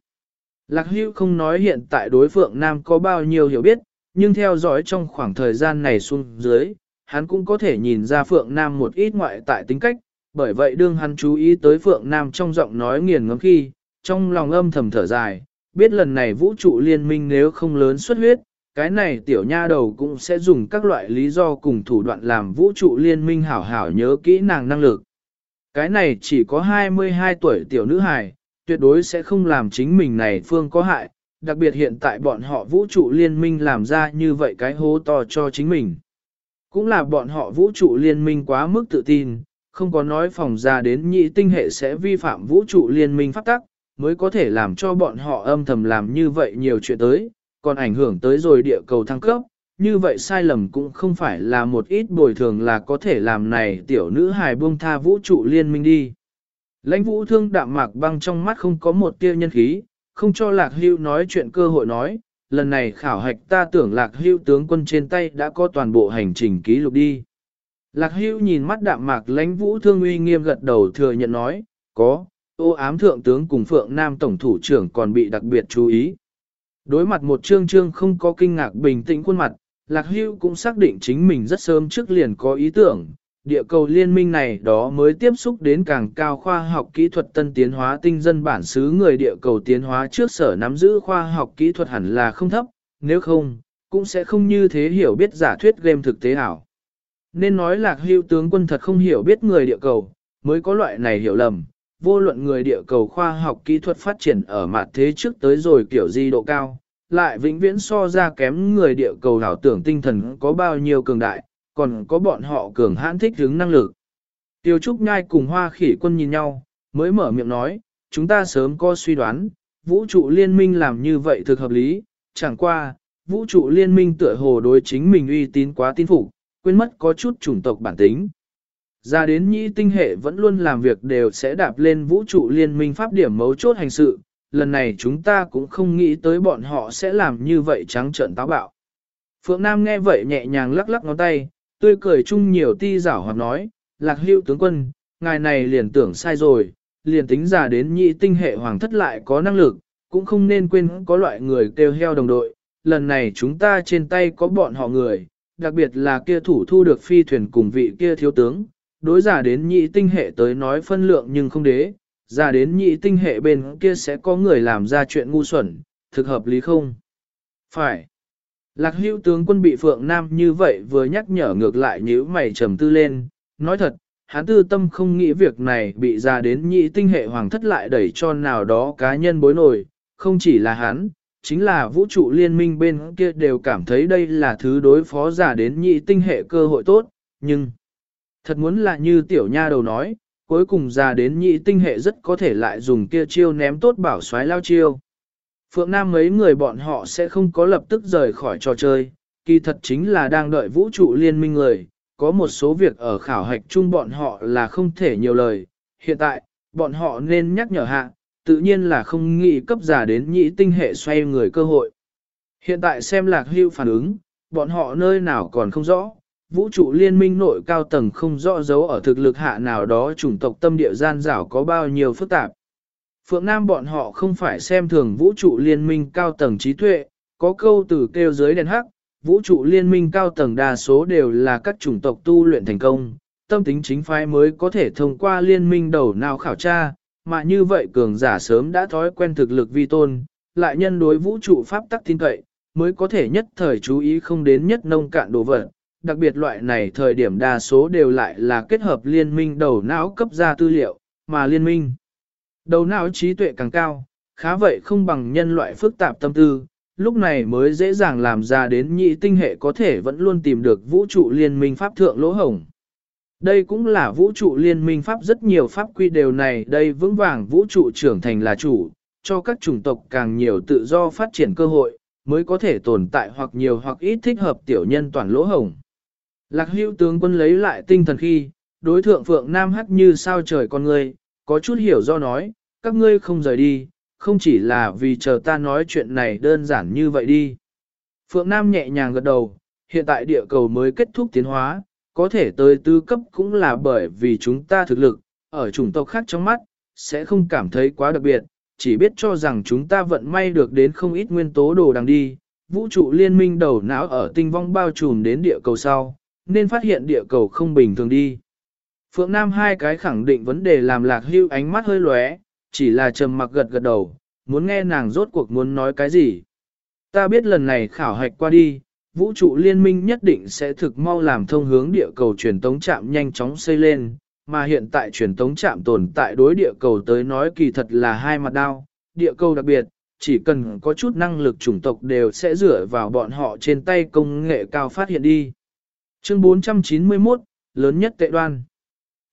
Lạc hưu không nói hiện tại đối Phượng Nam có bao nhiêu hiểu biết, nhưng theo dõi trong khoảng thời gian này xuống dưới, hắn cũng có thể nhìn ra Phượng Nam một ít ngoại tại tính cách, bởi vậy đương hắn chú ý tới Phượng Nam trong giọng nói nghiền ngấm khi, trong lòng âm thầm thở dài, biết lần này vũ trụ liên minh nếu không lớn xuất huyết, cái này tiểu nha đầu cũng sẽ dùng các loại lý do cùng thủ đoạn làm vũ trụ liên minh hảo hảo nhớ kỹ nàng năng lực. Cái này chỉ có 22 tuổi tiểu nữ hài, tuyệt đối sẽ không làm chính mình này phương có hại, đặc biệt hiện tại bọn họ vũ trụ liên minh làm ra như vậy cái hố to cho chính mình. Cũng là bọn họ vũ trụ liên minh quá mức tự tin, không có nói phòng ra đến nhị tinh hệ sẽ vi phạm vũ trụ liên minh pháp tắc, mới có thể làm cho bọn họ âm thầm làm như vậy nhiều chuyện tới, còn ảnh hưởng tới rồi địa cầu thăng cấp. Như vậy sai lầm cũng không phải là một ít bồi thường là có thể làm này tiểu nữ hài buông tha vũ trụ liên minh đi. Lãnh vũ thương đạm mạc băng trong mắt không có một tia nhân khí, không cho lạc hưu nói chuyện cơ hội nói, lần này khảo hạch ta tưởng lạc hưu tướng quân trên tay đã có toàn bộ hành trình ký lục đi. Lạc hưu nhìn mắt đạm mạc lãnh vũ thương uy nghiêm gật đầu thừa nhận nói, có, ô ám thượng tướng cùng phượng nam tổng thủ trưởng còn bị đặc biệt chú ý. Đối mặt một trương trương không có kinh ngạc bình tĩnh khuôn mặt, Lạc Hưu cũng xác định chính mình rất sớm trước liền có ý tưởng, địa cầu liên minh này đó mới tiếp xúc đến càng cao khoa học kỹ thuật tân tiến hóa tinh dân bản xứ người địa cầu tiến hóa trước sở nắm giữ khoa học kỹ thuật hẳn là không thấp, nếu không, cũng sẽ không như thế hiểu biết giả thuyết game thực tế ảo. Nên nói lạc hưu tướng quân thật không hiểu biết người địa cầu, mới có loại này hiểu lầm. Vô luận người địa cầu khoa học kỹ thuật phát triển ở mặt thế trước tới rồi kiểu di độ cao, lại vĩnh viễn so ra kém người địa cầu đảo tưởng tinh thần có bao nhiêu cường đại, còn có bọn họ cường hãn thích hứng năng lực. Tiêu Trúc Nhai cùng Hoa Khỉ Quân nhìn nhau, mới mở miệng nói, chúng ta sớm có suy đoán, vũ trụ liên minh làm như vậy thực hợp lý, chẳng qua, vũ trụ liên minh tựa hồ đối chính mình uy tín quá tin phục, quên mất có chút chủng tộc bản tính. Ra đến nhĩ tinh hệ vẫn luôn làm việc đều sẽ đạp lên vũ trụ liên minh pháp điểm mấu chốt hành sự, lần này chúng ta cũng không nghĩ tới bọn họ sẽ làm như vậy trắng trợn táo bạo. Phượng Nam nghe vậy nhẹ nhàng lắc lắc ngón tay, tươi cười chung nhiều ti giảo hoặc nói, lạc hữu tướng quân, ngài này liền tưởng sai rồi, liền tính giả đến nhị tinh hệ hoàng thất lại có năng lực, cũng không nên quên có loại người kêu heo đồng đội, lần này chúng ta trên tay có bọn họ người, đặc biệt là kia thủ thu được phi thuyền cùng vị kia thiếu tướng, đối giả đến nhị tinh hệ tới nói phân lượng nhưng không đế, giả đến nhị tinh hệ bên kia sẽ có người làm ra chuyện ngu xuẩn, thực hợp lý không? Phải. Lạc hữu tướng quân bị Phượng Nam như vậy vừa nhắc nhở ngược lại nhíu mày trầm tư lên, nói thật, hắn tư tâm không nghĩ việc này bị ra đến nhị tinh hệ hoàng thất lại đẩy cho nào đó cá nhân bối nổi, không chỉ là hắn, chính là vũ trụ liên minh bên kia đều cảm thấy đây là thứ đối phó giả đến nhị tinh hệ cơ hội tốt, nhưng thật muốn là như tiểu nha đầu nói, cuối cùng giả đến nhị tinh hệ rất có thể lại dùng kia chiêu ném tốt bảo xoáy lao chiêu. Phượng Nam mấy người bọn họ sẽ không có lập tức rời khỏi trò chơi, kỳ thật chính là đang đợi vũ trụ liên minh người, có một số việc ở khảo hạch chung bọn họ là không thể nhiều lời, hiện tại, bọn họ nên nhắc nhở hạ, tự nhiên là không nghĩ cấp giả đến nhị tinh hệ xoay người cơ hội. Hiện tại xem lạc hưu phản ứng, bọn họ nơi nào còn không rõ, vũ trụ liên minh nội cao tầng không rõ dấu ở thực lực hạ nào đó chủng tộc tâm địa gian rảo có bao nhiêu phức tạp. Phượng Nam bọn họ không phải xem thường vũ trụ liên minh cao tầng trí tuệ, có câu từ kêu dưới đèn hắc, vũ trụ liên minh cao tầng đa số đều là các chủng tộc tu luyện thành công, tâm tính chính phái mới có thể thông qua liên minh đầu nào khảo tra, mà như vậy cường giả sớm đã thói quen thực lực vi tôn, lại nhân đối vũ trụ pháp tắc tin cậy, mới có thể nhất thời chú ý không đến nhất nông cạn đồ vật. Đặc biệt loại này thời điểm đa số đều lại là kết hợp liên minh đầu não cấp ra tư liệu, mà liên minh đầu não trí tuệ càng cao, khá vậy không bằng nhân loại phức tạp tâm tư, lúc này mới dễ dàng làm ra đến nhị tinh hệ có thể vẫn luôn tìm được vũ trụ liên minh pháp thượng lỗ hổng. Đây cũng là vũ trụ liên minh pháp rất nhiều pháp quy đều này đây vững vàng vũ trụ trưởng thành là chủ, cho các chủng tộc càng nhiều tự do phát triển cơ hội, mới có thể tồn tại hoặc nhiều hoặc ít thích hợp tiểu nhân toàn lỗ hồng Lạc hữu tướng quân lấy lại tinh thần khi, đối thượng Phượng Nam hắt như sao trời con người, có chút hiểu do nói, các ngươi không rời đi, không chỉ là vì chờ ta nói chuyện này đơn giản như vậy đi. Phượng Nam nhẹ nhàng gật đầu, hiện tại địa cầu mới kết thúc tiến hóa, có thể tới tứ cấp cũng là bởi vì chúng ta thực lực, ở chủng tộc khác trong mắt, sẽ không cảm thấy quá đặc biệt, chỉ biết cho rằng chúng ta vận may được đến không ít nguyên tố đồ đằng đi. Vũ trụ liên minh đầu não ở tinh vong bao trùm đến địa cầu sau, nên phát hiện địa cầu không bình thường đi. Phượng Nam hai cái khẳng định vấn đề làm lạc hưu ánh mắt hơi lóe, chỉ là trầm mặc gật gật đầu, muốn nghe nàng rốt cuộc muốn nói cái gì. Ta biết lần này khảo hạch qua đi, vũ trụ liên minh nhất định sẽ thực mau làm thông hướng địa cầu truyền tống chạm nhanh chóng xây lên, mà hiện tại truyền tống chạm tồn tại đối địa cầu tới nói kỳ thật là hai mặt đao, địa cầu đặc biệt, chỉ cần có chút năng lực chủng tộc đều sẽ dựa vào bọn họ trên tay công nghệ cao phát hiện đi. Chương 491, lớn nhất tệ đoan.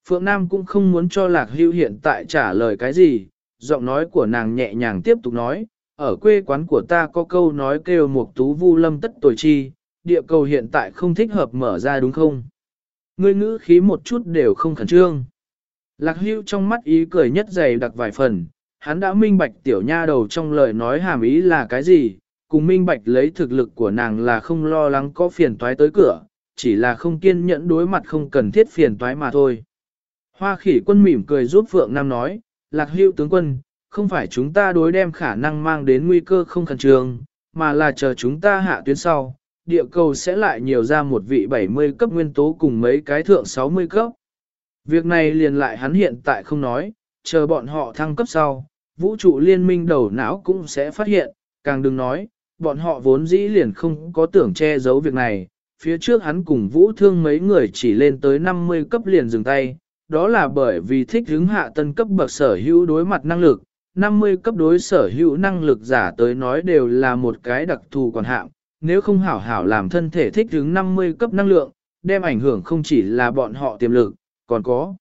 Phượng Nam cũng không muốn cho Lạc Hưu hiện tại trả lời cái gì, giọng nói của nàng nhẹ nhàng tiếp tục nói, ở quê quán của ta có câu nói kêu một tú vu lâm tất tuổi chi, địa cầu hiện tại không thích hợp mở ra đúng không? Ngươi ngữ khí một chút đều không khẩn trương. Lạc hưu trong mắt ý cười nhất dày đặc vài phần, hắn đã minh bạch tiểu nha đầu trong lời nói hàm ý là cái gì, cùng minh bạch lấy thực lực của nàng là không lo lắng có phiền toái tới cửa, chỉ là không kiên nhẫn đối mặt không cần thiết phiền toái mà thôi. Hoa khỉ quân mỉm cười giúp Phượng Nam nói, Lạc hưu tướng quân, không phải chúng ta đối đem khả năng mang đến nguy cơ không khẩn trương, mà là chờ chúng ta hạ tuyến sau, địa cầu sẽ lại nhiều ra một vị 70 cấp nguyên tố cùng mấy cái thượng 60 cấp. Việc này liền lại hắn hiện tại không nói, chờ bọn họ thăng cấp sau, vũ trụ liên minh đầu não cũng sẽ phát hiện, càng đừng nói, bọn họ vốn dĩ liền không có tưởng che giấu việc này, phía trước hắn cùng vũ thương mấy người chỉ lên tới 50 cấp liền dừng tay, đó là bởi vì thích hứng hạ tân cấp bậc sở hữu đối mặt năng lực, 50 cấp đối sở hữu năng lực giả tới nói đều là một cái đặc thù còn hạng, nếu không hảo hảo làm thân thể thích ứng 50 cấp năng lượng, đem ảnh hưởng không chỉ là bọn họ tiềm lực, còn có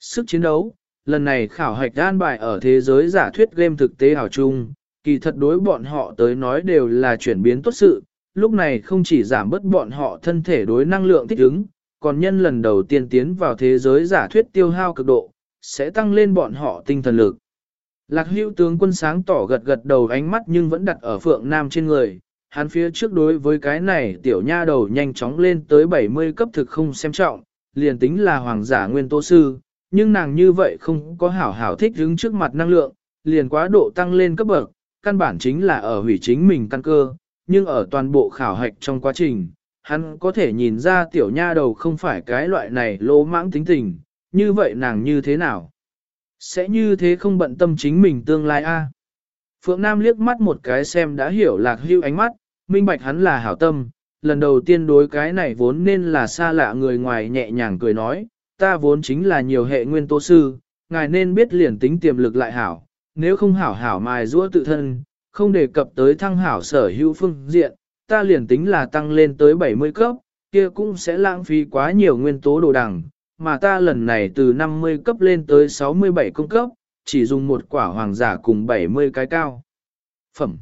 sức chiến đấu. Lần này khảo hạch an bài ở thế giới giả thuyết game thực tế hảo chung, kỳ thật đối bọn họ tới nói đều là chuyển biến tốt sự, lúc này không chỉ giảm bớt bọn họ thân thể đối năng lượng thích ứng, còn nhân lần đầu tiên tiến vào thế giới giả thuyết tiêu hao cực độ, sẽ tăng lên bọn họ tinh thần lực. Lạc hữu tướng quân sáng tỏ gật gật đầu ánh mắt nhưng vẫn đặt ở phượng nam trên người, hắn phía trước đối với cái này tiểu nha đầu nhanh chóng lên tới 70 cấp thực không xem trọng, liền tính là hoàng giả nguyên tố sư, nhưng nàng như vậy không có hảo hảo thích đứng trước mặt năng lượng, liền quá độ tăng lên cấp bậc, căn bản chính là ở hủy chính mình căn cơ, nhưng ở toàn bộ khảo hạch trong quá trình, hắn có thể nhìn ra tiểu nha đầu không phải cái loại này lỗ mãng tính tình, như vậy nàng như thế nào? Sẽ như thế không bận tâm chính mình tương lai a? Phượng Nam liếc mắt một cái xem đã hiểu lạc hưu ánh mắt, minh bạch hắn là hảo tâm, lần đầu tiên đối cái này vốn nên là xa lạ người ngoài nhẹ nhàng cười nói, ta vốn chính là nhiều hệ nguyên tố sư, ngài nên biết liền tính tiềm lực lại hảo, nếu không hảo hảo mài rũa tự thân, không đề cập tới thăng hảo sở hữu phương diện, ta liền tính là tăng lên tới 70 cấp, kia cũng sẽ lãng phí quá nhiều nguyên tố đồ đẳng mà ta lần này từ 50 cấp lên tới 67 công cấp, chỉ dùng một quả hoàng giả cùng 70 cái cao. Phẩm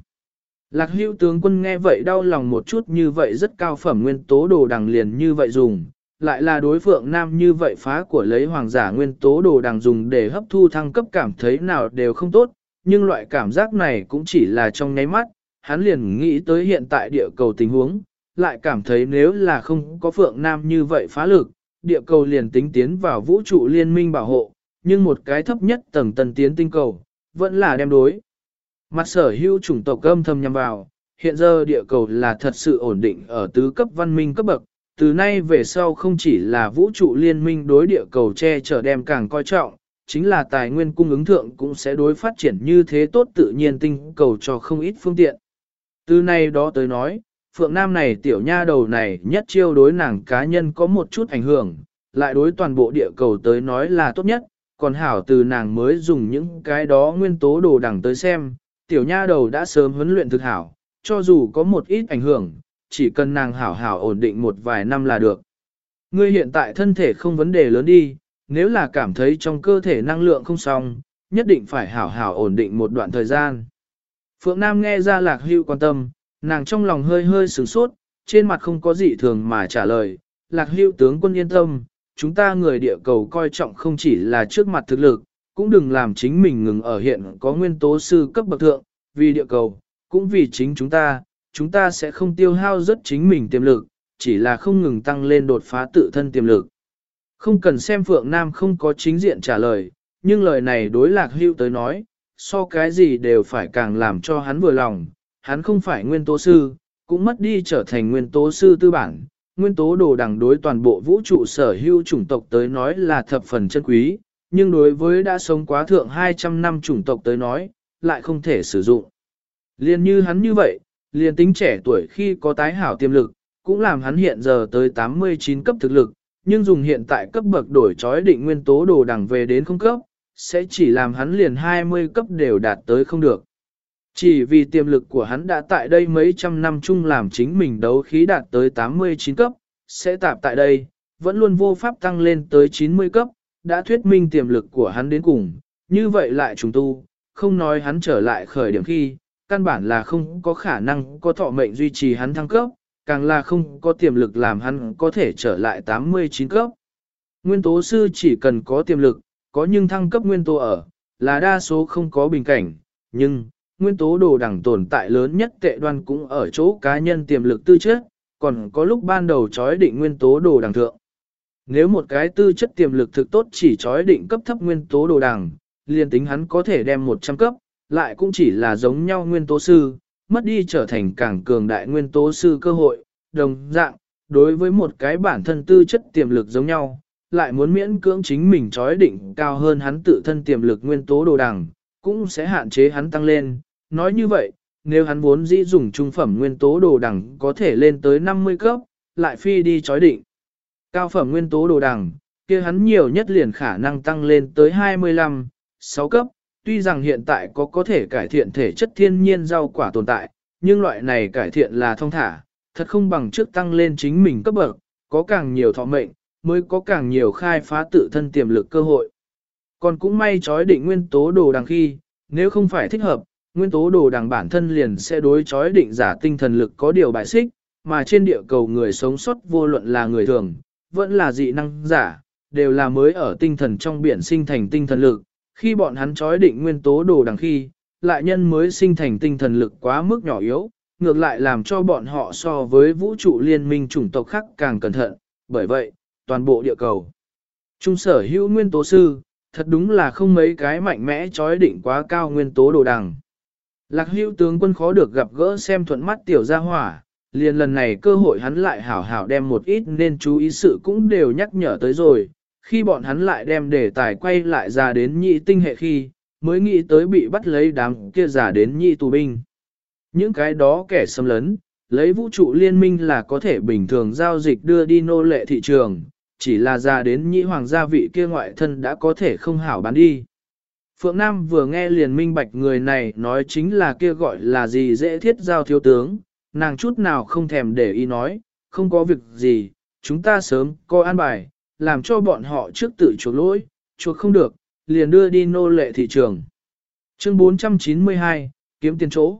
Lạc hữu tướng quân nghe vậy đau lòng một chút như vậy rất cao phẩm nguyên tố đồ đằng liền như vậy dùng, lại là đối phượng nam như vậy phá của lấy hoàng giả nguyên tố đồ đằng dùng để hấp thu thăng cấp cảm thấy nào đều không tốt, nhưng loại cảm giác này cũng chỉ là trong nháy mắt, hắn liền nghĩ tới hiện tại địa cầu tình huống, lại cảm thấy nếu là không có phượng nam như vậy phá lực, địa cầu liền tính tiến vào vũ trụ liên minh bảo hộ, nhưng một cái thấp nhất tầng tần tiến tinh cầu, vẫn là đem đối. Mặt sở hữu chủng tộc âm thầm nhằm vào, hiện giờ địa cầu là thật sự ổn định ở tứ cấp văn minh cấp bậc, từ nay về sau không chỉ là vũ trụ liên minh đối địa cầu che chở đem càng coi trọng, chính là tài nguyên cung ứng thượng cũng sẽ đối phát triển như thế tốt tự nhiên tinh cầu cho không ít phương tiện. Từ nay đó tới nói, Phượng Nam này tiểu nha đầu này nhất chiêu đối nàng cá nhân có một chút ảnh hưởng, lại đối toàn bộ địa cầu tới nói là tốt nhất, còn hảo từ nàng mới dùng những cái đó nguyên tố đồ đẳng tới xem, tiểu nha đầu đã sớm huấn luyện thực hảo, cho dù có một ít ảnh hưởng, chỉ cần nàng hảo hảo ổn định một vài năm là được. Ngươi hiện tại thân thể không vấn đề lớn đi, nếu là cảm thấy trong cơ thể năng lượng không xong, nhất định phải hảo hảo ổn định một đoạn thời gian. Phượng Nam nghe ra lạc hưu quan tâm, nàng trong lòng hơi hơi sửng sốt, trên mặt không có gì thường mà trả lời, lạc hưu tướng quân yên tâm, chúng ta người địa cầu coi trọng không chỉ là trước mặt thực lực, cũng đừng làm chính mình ngừng ở hiện có nguyên tố sư cấp bậc thượng, vì địa cầu, cũng vì chính chúng ta, chúng ta sẽ không tiêu hao rất chính mình tiềm lực, chỉ là không ngừng tăng lên đột phá tự thân tiềm lực. Không cần xem Phượng Nam không có chính diện trả lời, nhưng lời này đối lạc hưu tới nói, so cái gì đều phải càng làm cho hắn vừa lòng, hắn không phải nguyên tố sư, cũng mất đi trở thành nguyên tố sư tư bản. Nguyên tố đồ đẳng đối toàn bộ vũ trụ sở hữu chủng tộc tới nói là thập phần chân quý, nhưng đối với đã sống quá thượng 200 năm chủng tộc tới nói, lại không thể sử dụng. Liên như hắn như vậy, liền tính trẻ tuổi khi có tái hảo tiềm lực, cũng làm hắn hiện giờ tới 89 cấp thực lực, nhưng dùng hiện tại cấp bậc đổi chói định nguyên tố đồ đẳng về đến không cấp, sẽ chỉ làm hắn liền 20 cấp đều đạt tới không được. Chỉ vì tiềm lực của hắn đã tại đây mấy trăm năm chung làm chính mình đấu khí đạt tới 89 cấp, sẽ tạp tại đây, vẫn luôn vô pháp tăng lên tới 90 cấp, đã thuyết minh tiềm lực của hắn đến cùng, như vậy lại trùng tu, không nói hắn trở lại khởi điểm khi, căn bản là không có khả năng có thọ mệnh duy trì hắn thăng cấp, càng là không có tiềm lực làm hắn có thể trở lại 89 cấp. Nguyên tố sư chỉ cần có tiềm lực, có nhưng thăng cấp nguyên tố ở, là đa số không có bình cảnh, nhưng, nguyên tố đồ đẳng tồn tại lớn nhất tệ đoan cũng ở chỗ cá nhân tiềm lực tư chất, còn có lúc ban đầu chói định nguyên tố đồ đẳng thượng. Nếu một cái tư chất tiềm lực thực tốt chỉ chói định cấp thấp nguyên tố đồ đẳng, liền tính hắn có thể đem 100 cấp, lại cũng chỉ là giống nhau nguyên tố sư, mất đi trở thành càng cường đại nguyên tố sư cơ hội, đồng dạng, đối với một cái bản thân tư chất tiềm lực giống nhau, lại muốn miễn cưỡng chính mình trói định cao hơn hắn tự thân tiềm lực nguyên tố đồ đằng, cũng sẽ hạn chế hắn tăng lên. Nói như vậy, nếu hắn vốn dĩ dùng trung phẩm nguyên tố đồ đằng có thể lên tới 50 cấp, lại phi đi chói định. Cao phẩm nguyên tố đồ đằng, kia hắn nhiều nhất liền khả năng tăng lên tới 25, 6 cấp, tuy rằng hiện tại có có thể cải thiện thể chất thiên nhiên rau quả tồn tại, nhưng loại này cải thiện là thông thả, thật không bằng trước tăng lên chính mình cấp bậc, có càng nhiều thọ mệnh, mới có càng nhiều khai phá tự thân tiềm lực cơ hội. Còn cũng may chói định nguyên tố đồ đằng khi, nếu không phải thích hợp, nguyên tố đồ đằng bản thân liền sẽ đối chói định giả tinh thần lực có điều bại xích, mà trên địa cầu người sống sót vô luận là người thường, vẫn là dị năng giả, đều là mới ở tinh thần trong biển sinh thành tinh thần lực, khi bọn hắn chói định nguyên tố đồ đằng khi, lại nhân mới sinh thành tinh thần lực quá mức nhỏ yếu, ngược lại làm cho bọn họ so với vũ trụ liên minh chủng tộc khác càng cẩn thận, bởi vậy, toàn bộ địa cầu. Trung sở hữu nguyên tố sư, thật đúng là không mấy cái mạnh mẽ chói định quá cao nguyên tố đồ đằng. Lạc Hưu tướng quân khó được gặp gỡ xem thuận mắt tiểu gia hỏa, liền lần này cơ hội hắn lại hảo hảo đem một ít nên chú ý sự cũng đều nhắc nhở tới rồi, khi bọn hắn lại đem đề tài quay lại ra đến nhị tinh hệ khi, mới nghĩ tới bị bắt lấy đám kia giả đến nhị tù binh. Những cái đó kẻ xâm lấn, lấy vũ trụ liên minh là có thể bình thường giao dịch đưa đi nô lệ thị trường, chỉ là ra đến nhị hoàng gia vị kia ngoại thân đã có thể không hảo bán đi. Phượng Nam vừa nghe liền minh bạch người này nói chính là kia gọi là gì dễ thiết giao thiếu tướng, nàng chút nào không thèm để ý nói, không có việc gì, chúng ta sớm coi an bài, làm cho bọn họ trước tự chuộc lỗi, chuộc không được, liền đưa đi nô lệ thị trường. Chương 492, kiếm tiền chỗ.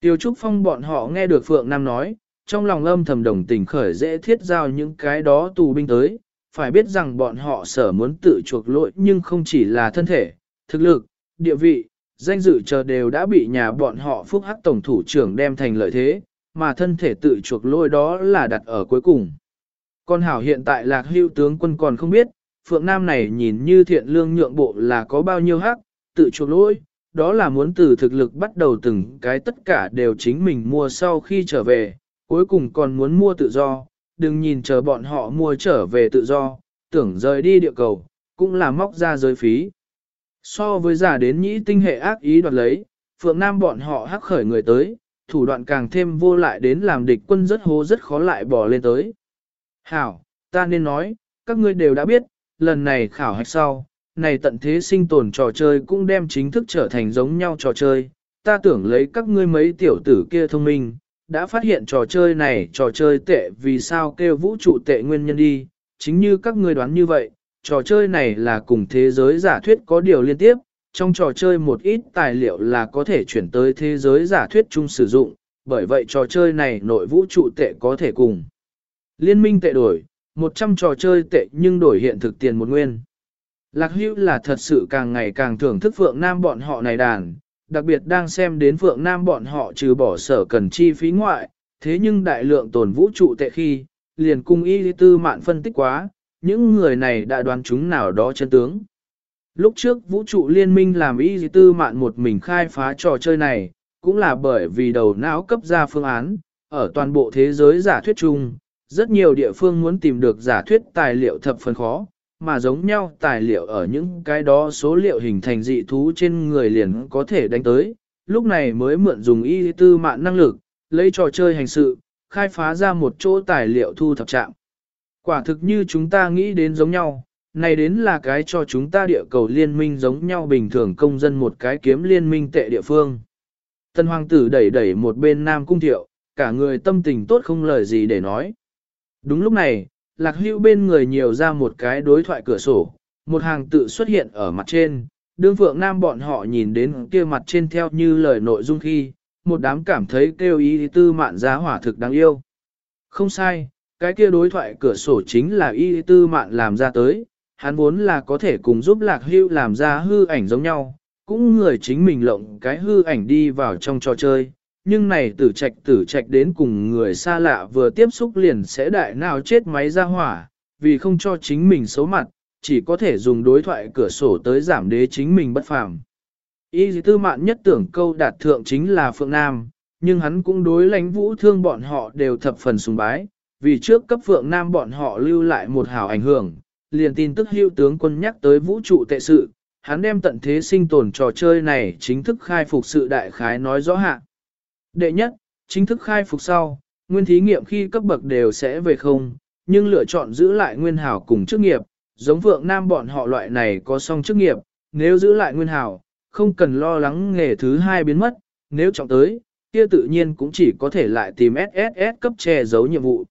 Tiêu Trúc Phong bọn họ nghe được Phượng Nam nói, trong lòng âm thầm đồng tình khởi dễ thiết giao những cái đó tù binh tới, phải biết rằng bọn họ sở muốn tự chuộc lỗi nhưng không chỉ là thân thể, thực lực, địa vị, danh dự chờ đều đã bị nhà bọn họ phúc hắc tổng thủ trưởng đem thành lợi thế, mà thân thể tự chuộc lỗi đó là đặt ở cuối cùng. Con hảo hiện tại lạc hưu tướng quân còn không biết, Phượng Nam này nhìn như thiện lương nhượng bộ là có bao nhiêu hắc, tự chuộc lỗi, đó là muốn từ thực lực bắt đầu từng cái tất cả đều chính mình mua sau khi trở về, cuối cùng còn muốn mua tự do, đừng nhìn chờ bọn họ mua trở về tự do, tưởng rời đi địa cầu, cũng là móc ra giới phí. So với giả đến nhĩ tinh hệ ác ý đoạt lấy, Phượng Nam bọn họ hắc khởi người tới, thủ đoạn càng thêm vô lại đến làm địch quân rất hố rất khó lại bỏ lên tới. Hảo, ta nên nói, các ngươi đều đã biết, lần này khảo hạch sau, này tận thế sinh tồn trò chơi cũng đem chính thức trở thành giống nhau trò chơi. Ta tưởng lấy các ngươi mấy tiểu tử kia thông minh, đã phát hiện trò chơi này trò chơi tệ vì sao kêu vũ trụ tệ nguyên nhân đi, chính như các ngươi đoán như vậy, trò chơi này là cùng thế giới giả thuyết có điều liên tiếp, trong trò chơi một ít tài liệu là có thể chuyển tới thế giới giả thuyết chung sử dụng, bởi vậy trò chơi này nội vũ trụ tệ có thể cùng. Liên minh tệ đổi, 100 trò chơi tệ nhưng đổi hiện thực tiền một nguyên. Lạc hữu là thật sự càng ngày càng thưởng thức Phượng Nam bọn họ này đàn, đặc biệt đang xem đến Phượng Nam bọn họ trừ bỏ sở cần chi phí ngoại, thế nhưng đại lượng tồn vũ trụ tệ khi, liền cung y tư mạn phân tích quá, những người này đã đoán chúng nào đó chân tướng. Lúc trước vũ trụ liên minh làm y tư mạn một mình khai phá trò chơi này, cũng là bởi vì đầu não cấp ra phương án, ở toàn bộ thế giới giả thuyết chung, rất nhiều địa phương muốn tìm được giả thuyết tài liệu thập phần khó, mà giống nhau tài liệu ở những cái đó số liệu hình thành dị thú trên người liền có thể đánh tới, lúc này mới mượn dùng y tư mạng năng lực, lấy trò chơi hành sự, khai phá ra một chỗ tài liệu thu thập trạng. Quả thực như chúng ta nghĩ đến giống nhau, này đến là cái cho chúng ta địa cầu liên minh giống nhau bình thường công dân một cái kiếm liên minh tệ địa phương. Tân hoàng tử đẩy đẩy một bên nam cung thiệu, cả người tâm tình tốt không lời gì để nói. Đúng lúc này, lạc hữu bên người nhiều ra một cái đối thoại cửa sổ, một hàng tự xuất hiện ở mặt trên, đương phượng nam bọn họ nhìn đến kia mặt trên theo như lời nội dung khi, một đám cảm thấy kêu ý tư mạn giá hỏa thực đáng yêu. Không sai, cái kia đối thoại cửa sổ chính là y tư mạn làm ra tới, hắn vốn là có thể cùng giúp lạc hưu làm ra hư ảnh giống nhau, cũng người chính mình lộng cái hư ảnh đi vào trong trò chơi, nhưng này tử trạch tử trạch đến cùng người xa lạ vừa tiếp xúc liền sẽ đại nào chết máy ra hỏa, vì không cho chính mình xấu mặt, chỉ có thể dùng đối thoại cửa sổ tới giảm đế chính mình bất phàm. Y tư mạn nhất tưởng câu đạt thượng chính là Phượng Nam, nhưng hắn cũng đối lãnh vũ thương bọn họ đều thập phần sùng bái, vì trước cấp Phượng Nam bọn họ lưu lại một hảo ảnh hưởng, liền tin tức hưu tướng quân nhắc tới vũ trụ tệ sự, hắn đem tận thế sinh tồn trò chơi này chính thức khai phục sự đại khái nói rõ hạ. Đệ nhất, chính thức khai phục sau, nguyên thí nghiệm khi cấp bậc đều sẽ về không, nhưng lựa chọn giữ lại nguyên hảo cùng chức nghiệp, giống vượng nam bọn họ loại này có song chức nghiệp, nếu giữ lại nguyên hảo, không cần lo lắng nghề thứ hai biến mất, nếu trọng tới, kia tự nhiên cũng chỉ có thể lại tìm SSS cấp che giấu nhiệm vụ.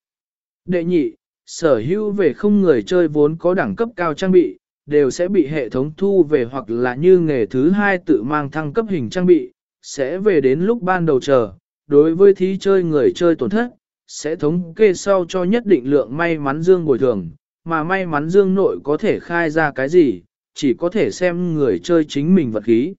Đệ nhị, sở hữu về không người chơi vốn có đẳng cấp cao trang bị, đều sẽ bị hệ thống thu về hoặc là như nghề thứ hai tự mang thăng cấp hình trang bị, sẽ về đến lúc ban đầu chờ, đối với thí chơi người chơi tổn thất, sẽ thống kê sau cho nhất định lượng may mắn dương bồi thường, mà may mắn dương nội có thể khai ra cái gì, chỉ có thể xem người chơi chính mình vật khí.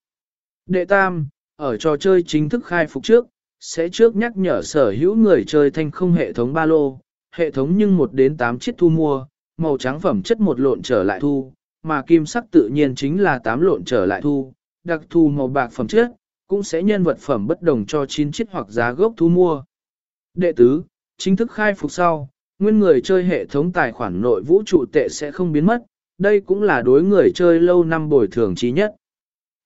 Đệ tam, ở trò chơi chính thức khai phục trước, sẽ trước nhắc nhở sở hữu người chơi thanh không hệ thống ba lô, hệ thống nhưng một đến 8 chiếc thu mua, màu trắng phẩm chất một lộn trở lại thu, mà kim sắc tự nhiên chính là 8 lộn trở lại thu, đặc thu màu bạc phẩm chất, cũng sẽ nhân vật phẩm bất đồng cho 9 chiếc hoặc giá gốc thu mua. Đệ tứ, chính thức khai phục sau, nguyên người chơi hệ thống tài khoản nội vũ trụ tệ sẽ không biến mất, đây cũng là đối người chơi lâu năm bồi thường trí nhất.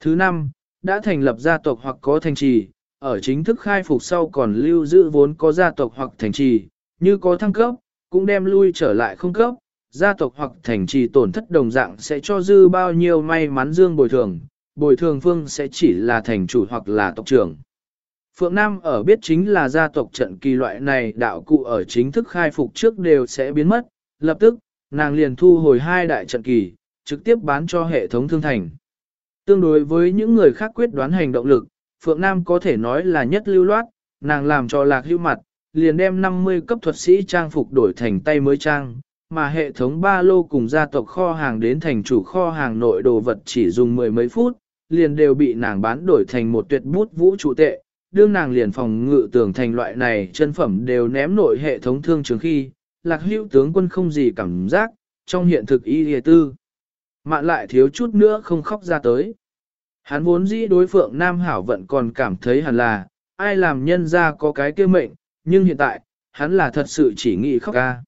Thứ năm, đã thành lập gia tộc hoặc có thành trì, ở chính thức khai phục sau còn lưu giữ vốn có gia tộc hoặc thành trì, như có thăng cấp, cũng đem lui trở lại không cấp, gia tộc hoặc thành trì tổn thất đồng dạng sẽ cho dư bao nhiêu may mắn dương bồi thường, bồi thường phương sẽ chỉ là thành chủ hoặc là tộc trưởng. Phượng Nam ở biết chính là gia tộc trận kỳ loại này đạo cụ ở chính thức khai phục trước đều sẽ biến mất, lập tức, nàng liền thu hồi hai đại trận kỳ, trực tiếp bán cho hệ thống thương thành. Tương đối với những người khác quyết đoán hành động lực, Phượng Nam có thể nói là nhất lưu loát, nàng làm cho lạc hưu mặt, liền đem 50 cấp thuật sĩ trang phục đổi thành tay mới trang, mà hệ thống ba lô cùng gia tộc kho hàng đến thành chủ kho hàng nội đồ vật chỉ dùng mười mấy phút, liền đều bị nàng bán đổi thành một tuyệt bút vũ trụ tệ. Đương nàng liền phòng ngự tưởng thành loại này chân phẩm đều ném nội hệ thống thương trường khi, lạc hữu tướng quân không gì cảm giác, trong hiện thực y hề tư. Mạn lại thiếu chút nữa không khóc ra tới. Hắn vốn dĩ đối phượng Nam Hảo vận còn cảm thấy hẳn là, ai làm nhân ra có cái kia mệnh, nhưng hiện tại, hắn là thật sự chỉ nghĩ khóc ca.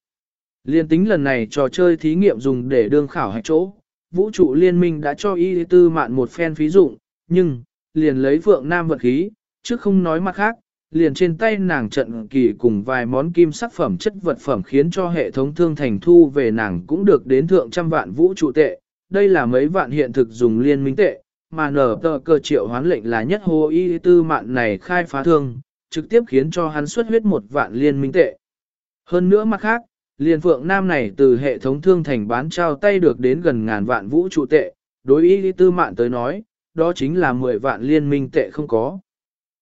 Liên tính lần này trò chơi thí nghiệm dùng để đương khảo hạch chỗ, vũ trụ liên minh đã cho y tư mạn một phen phí dụng, nhưng, liền lấy vượng nam vật khí, chứ không nói mặt khác, liền trên tay nàng trận kỳ cùng vài món kim sắc phẩm chất vật phẩm khiến cho hệ thống thương thành thu về nàng cũng được đến thượng trăm vạn vũ trụ tệ. Đây là mấy vạn hiện thực dùng liên minh tệ, mà nở tờ cơ triệu hoán lệnh là nhất hồ y tư mạn này khai phá thương, trực tiếp khiến cho hắn xuất huyết một vạn liên minh tệ. Hơn nữa mặt khác, liền phượng nam này từ hệ thống thương thành bán trao tay được đến gần ngàn vạn vũ trụ tệ, đối ý tư mạn tới nói, đó chính là 10 vạn liên minh tệ không có.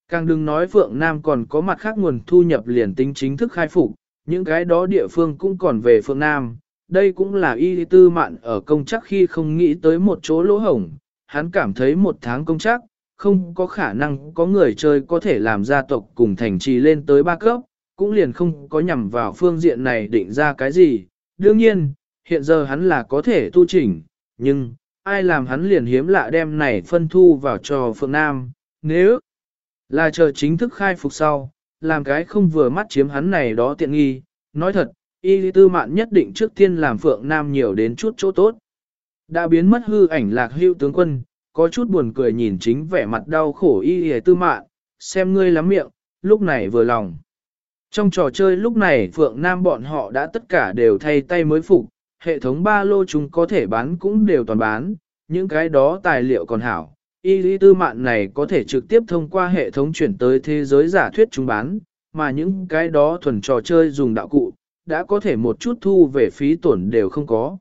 Càng đừng nói phượng nam còn có mặt khác nguồn thu nhập liền tính chính thức khai phục, những cái đó địa phương cũng còn về phượng nam. Đây cũng là y tư mạn ở công chắc khi không nghĩ tới một chỗ lỗ hổng, hắn cảm thấy một tháng công chắc, không có khả năng có người chơi có thể làm gia tộc cùng thành trì lên tới ba cấp, cũng liền không có nhằm vào phương diện này định ra cái gì. Đương nhiên, hiện giờ hắn là có thể tu chỉnh, nhưng, ai làm hắn liền hiếm lạ đem này phân thu vào cho Phượng Nam, nếu là chờ chính thức khai phục sau, làm cái không vừa mắt chiếm hắn này đó tiện nghi, nói thật, y tư mạn nhất định trước tiên làm Phượng Nam nhiều đến chút chỗ tốt. Đã biến mất hư ảnh lạc hưu tướng quân, có chút buồn cười nhìn chính vẻ mặt đau khổ y tư mạn, xem ngươi lắm miệng, lúc này vừa lòng. Trong trò chơi lúc này Phượng Nam bọn họ đã tất cả đều thay tay mới phục, hệ thống ba lô chúng có thể bán cũng đều toàn bán, những cái đó tài liệu còn hảo. Y lý tư mạn này có thể trực tiếp thông qua hệ thống chuyển tới thế giới giả thuyết chúng bán, mà những cái đó thuần trò chơi dùng đạo cụ, đã có thể một chút thu về phí tổn đều không có.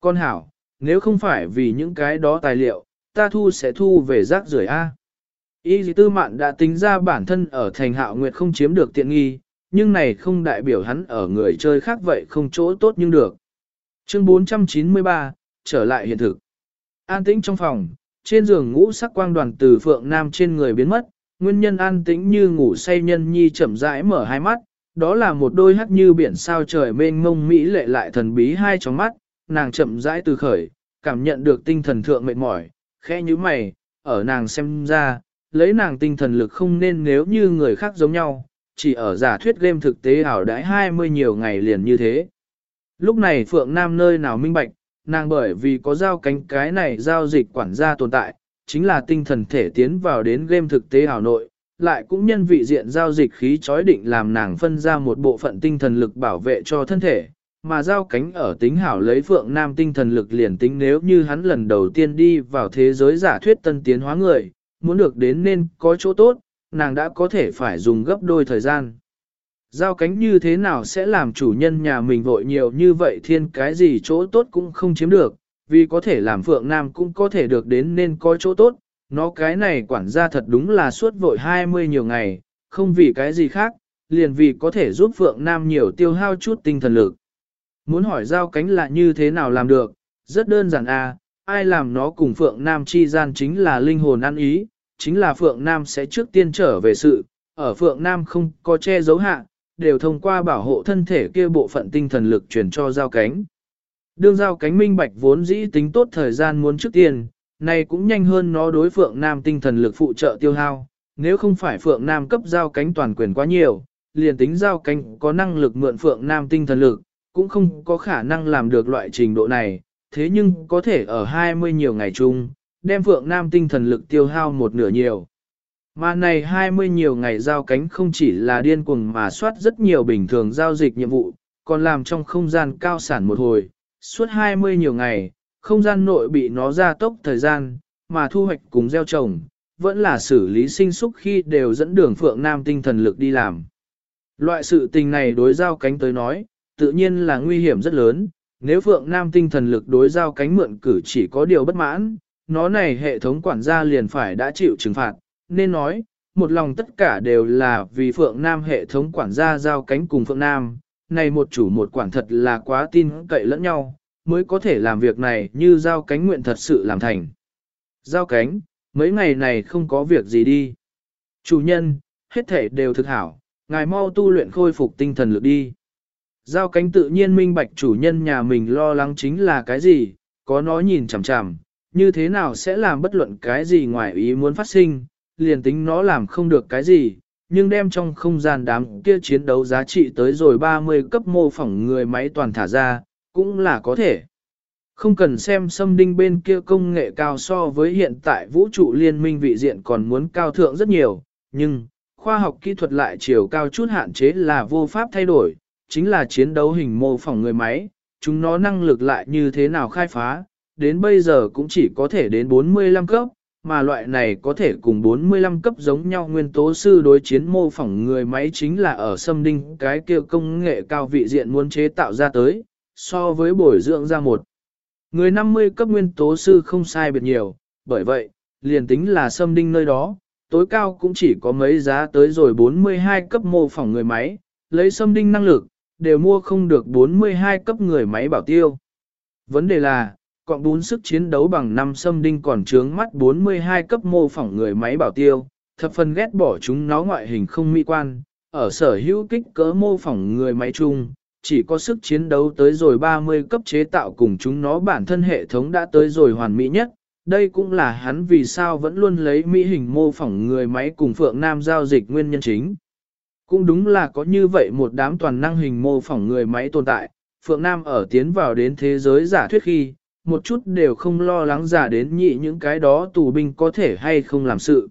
Con hảo, nếu không phải vì những cái đó tài liệu, ta thu sẽ thu về rác rưởi A. Y dì tư mạn đã tính ra bản thân ở thành hạo nguyệt không chiếm được tiện nghi, nhưng này không đại biểu hắn ở người chơi khác vậy không chỗ tốt nhưng được. Chương 493, trở lại hiện thực. An tĩnh trong phòng, trên giường ngũ sắc quang đoàn từ phượng nam trên người biến mất, nguyên nhân an tĩnh như ngủ say nhân nhi chậm rãi mở hai mắt, đó là một đôi hắt như biển sao trời mênh mông mỹ lệ lại thần bí hai tròng mắt, nàng chậm rãi từ khởi, cảm nhận được tinh thần thượng mệt mỏi, khẽ như mày, ở nàng xem ra, lấy nàng tinh thần lực không nên nếu như người khác giống nhau, chỉ ở giả thuyết game thực tế ảo đãi 20 nhiều ngày liền như thế. Lúc này Phượng Nam nơi nào minh bạch, nàng bởi vì có giao cánh cái này giao dịch quản gia tồn tại, chính là tinh thần thể tiến vào đến game thực tế ảo nội, lại cũng nhân vị diện giao dịch khí chói định làm nàng phân ra một bộ phận tinh thần lực bảo vệ cho thân thể, mà giao cánh ở tính hảo lấy phượng nam tinh thần lực liền tính nếu như hắn lần đầu tiên đi vào thế giới giả thuyết tân tiến hóa người, muốn được đến nên có chỗ tốt, nàng đã có thể phải dùng gấp đôi thời gian. Giao cánh như thế nào sẽ làm chủ nhân nhà mình vội nhiều như vậy thiên cái gì chỗ tốt cũng không chiếm được, vì có thể làm Phượng Nam cũng có thể được đến nên có chỗ tốt, nó cái này quản gia thật đúng là suốt vội 20 nhiều ngày, không vì cái gì khác, liền vì có thể giúp Phượng Nam nhiều tiêu hao chút tinh thần lực. Muốn hỏi giao cánh là như thế nào làm được, rất đơn giản à, ai làm nó cùng Phượng Nam chi gian chính là linh hồn ăn ý, chính là Phượng Nam sẽ trước tiên trở về sự, ở Phượng Nam không có che giấu hạ, đều thông qua bảo hộ thân thể kia bộ phận tinh thần lực truyền cho giao cánh. Đương giao cánh minh bạch vốn dĩ tính tốt thời gian muốn trước tiên, này cũng nhanh hơn nó đối Phượng Nam tinh thần lực phụ trợ tiêu hao, nếu không phải Phượng Nam cấp giao cánh toàn quyền quá nhiều, liền tính giao cánh có năng lực mượn Phượng Nam tinh thần lực, cũng không có khả năng làm được loại trình độ này, thế nhưng có thể ở 20 nhiều ngày chung, đem Phượng Nam tinh thần lực tiêu hao một nửa nhiều. Mà này 20 nhiều ngày giao cánh không chỉ là điên cuồng mà soát rất nhiều bình thường giao dịch nhiệm vụ, còn làm trong không gian cao sản một hồi, suốt 20 nhiều ngày, không gian nội bị nó ra tốc thời gian, mà thu hoạch cùng gieo trồng, vẫn là xử lý sinh xúc khi đều dẫn đường Phượng Nam tinh thần lực đi làm. Loại sự tình này đối giao cánh tới nói, tự nhiên là nguy hiểm rất lớn, nếu Phượng Nam tinh thần lực đối giao cánh mượn cử chỉ có điều bất mãn, nó này hệ thống quản gia liền phải đã chịu trừng phạt, nên nói, một lòng tất cả đều là vì Phượng Nam hệ thống quản gia giao cánh cùng Phượng Nam, này một chủ một quản thật là quá tin cậy lẫn nhau, mới có thể làm việc này như giao cánh nguyện thật sự làm thành. Giao cánh, mấy ngày này không có việc gì đi. Chủ nhân, hết thể đều thực hảo, ngài mau tu luyện khôi phục tinh thần lực đi. Giao cánh tự nhiên minh bạch chủ nhân nhà mình lo lắng chính là cái gì, có nó nhìn chằm chằm, như thế nào sẽ làm bất luận cái gì ngoài ý muốn phát sinh, liền tính nó làm không được cái gì, nhưng đem trong không gian đám kia chiến đấu giá trị tới rồi 30 cấp mô phỏng người máy toàn thả ra, cũng là có thể. Không cần xem xâm đinh bên kia công nghệ cao so với hiện tại vũ trụ liên minh vị diện còn muốn cao thượng rất nhiều, nhưng, khoa học kỹ thuật lại chiều cao chút hạn chế là vô pháp thay đổi, chính là chiến đấu hình mô phỏng người máy, chúng nó năng lực lại như thế nào khai phá, đến bây giờ cũng chỉ có thể đến 45 cấp, mà loại này có thể cùng 45 cấp giống nhau nguyên tố sư đối chiến mô phỏng người máy chính là ở xâm đinh cái kia công nghệ cao vị diện muốn chế tạo ra tới, so với bồi dưỡng ra một. Người 50 cấp nguyên tố sư không sai biệt nhiều, bởi vậy, liền tính là xâm đinh nơi đó, tối cao cũng chỉ có mấy giá tới rồi 42 cấp mô phỏng người máy, lấy xâm đinh năng lực, đều mua không được 42 cấp người máy bảo tiêu. Vấn đề là, cộng bốn sức chiến đấu bằng năm xâm đinh còn trướng mắt 42 cấp mô phỏng người máy bảo tiêu, thập phần ghét bỏ chúng nó ngoại hình không mỹ quan, ở sở hữu kích cỡ mô phỏng người máy chung, chỉ có sức chiến đấu tới rồi 30 cấp chế tạo cùng chúng nó bản thân hệ thống đã tới rồi hoàn mỹ nhất. Đây cũng là hắn vì sao vẫn luôn lấy mỹ hình mô phỏng người máy cùng Phượng Nam giao dịch nguyên nhân chính. Cũng đúng là có như vậy một đám toàn năng hình mô phỏng người máy tồn tại, Phượng Nam ở tiến vào đến thế giới giả thuyết khi, một chút đều không lo lắng giả đến nhị những cái đó tù binh có thể hay không làm sự.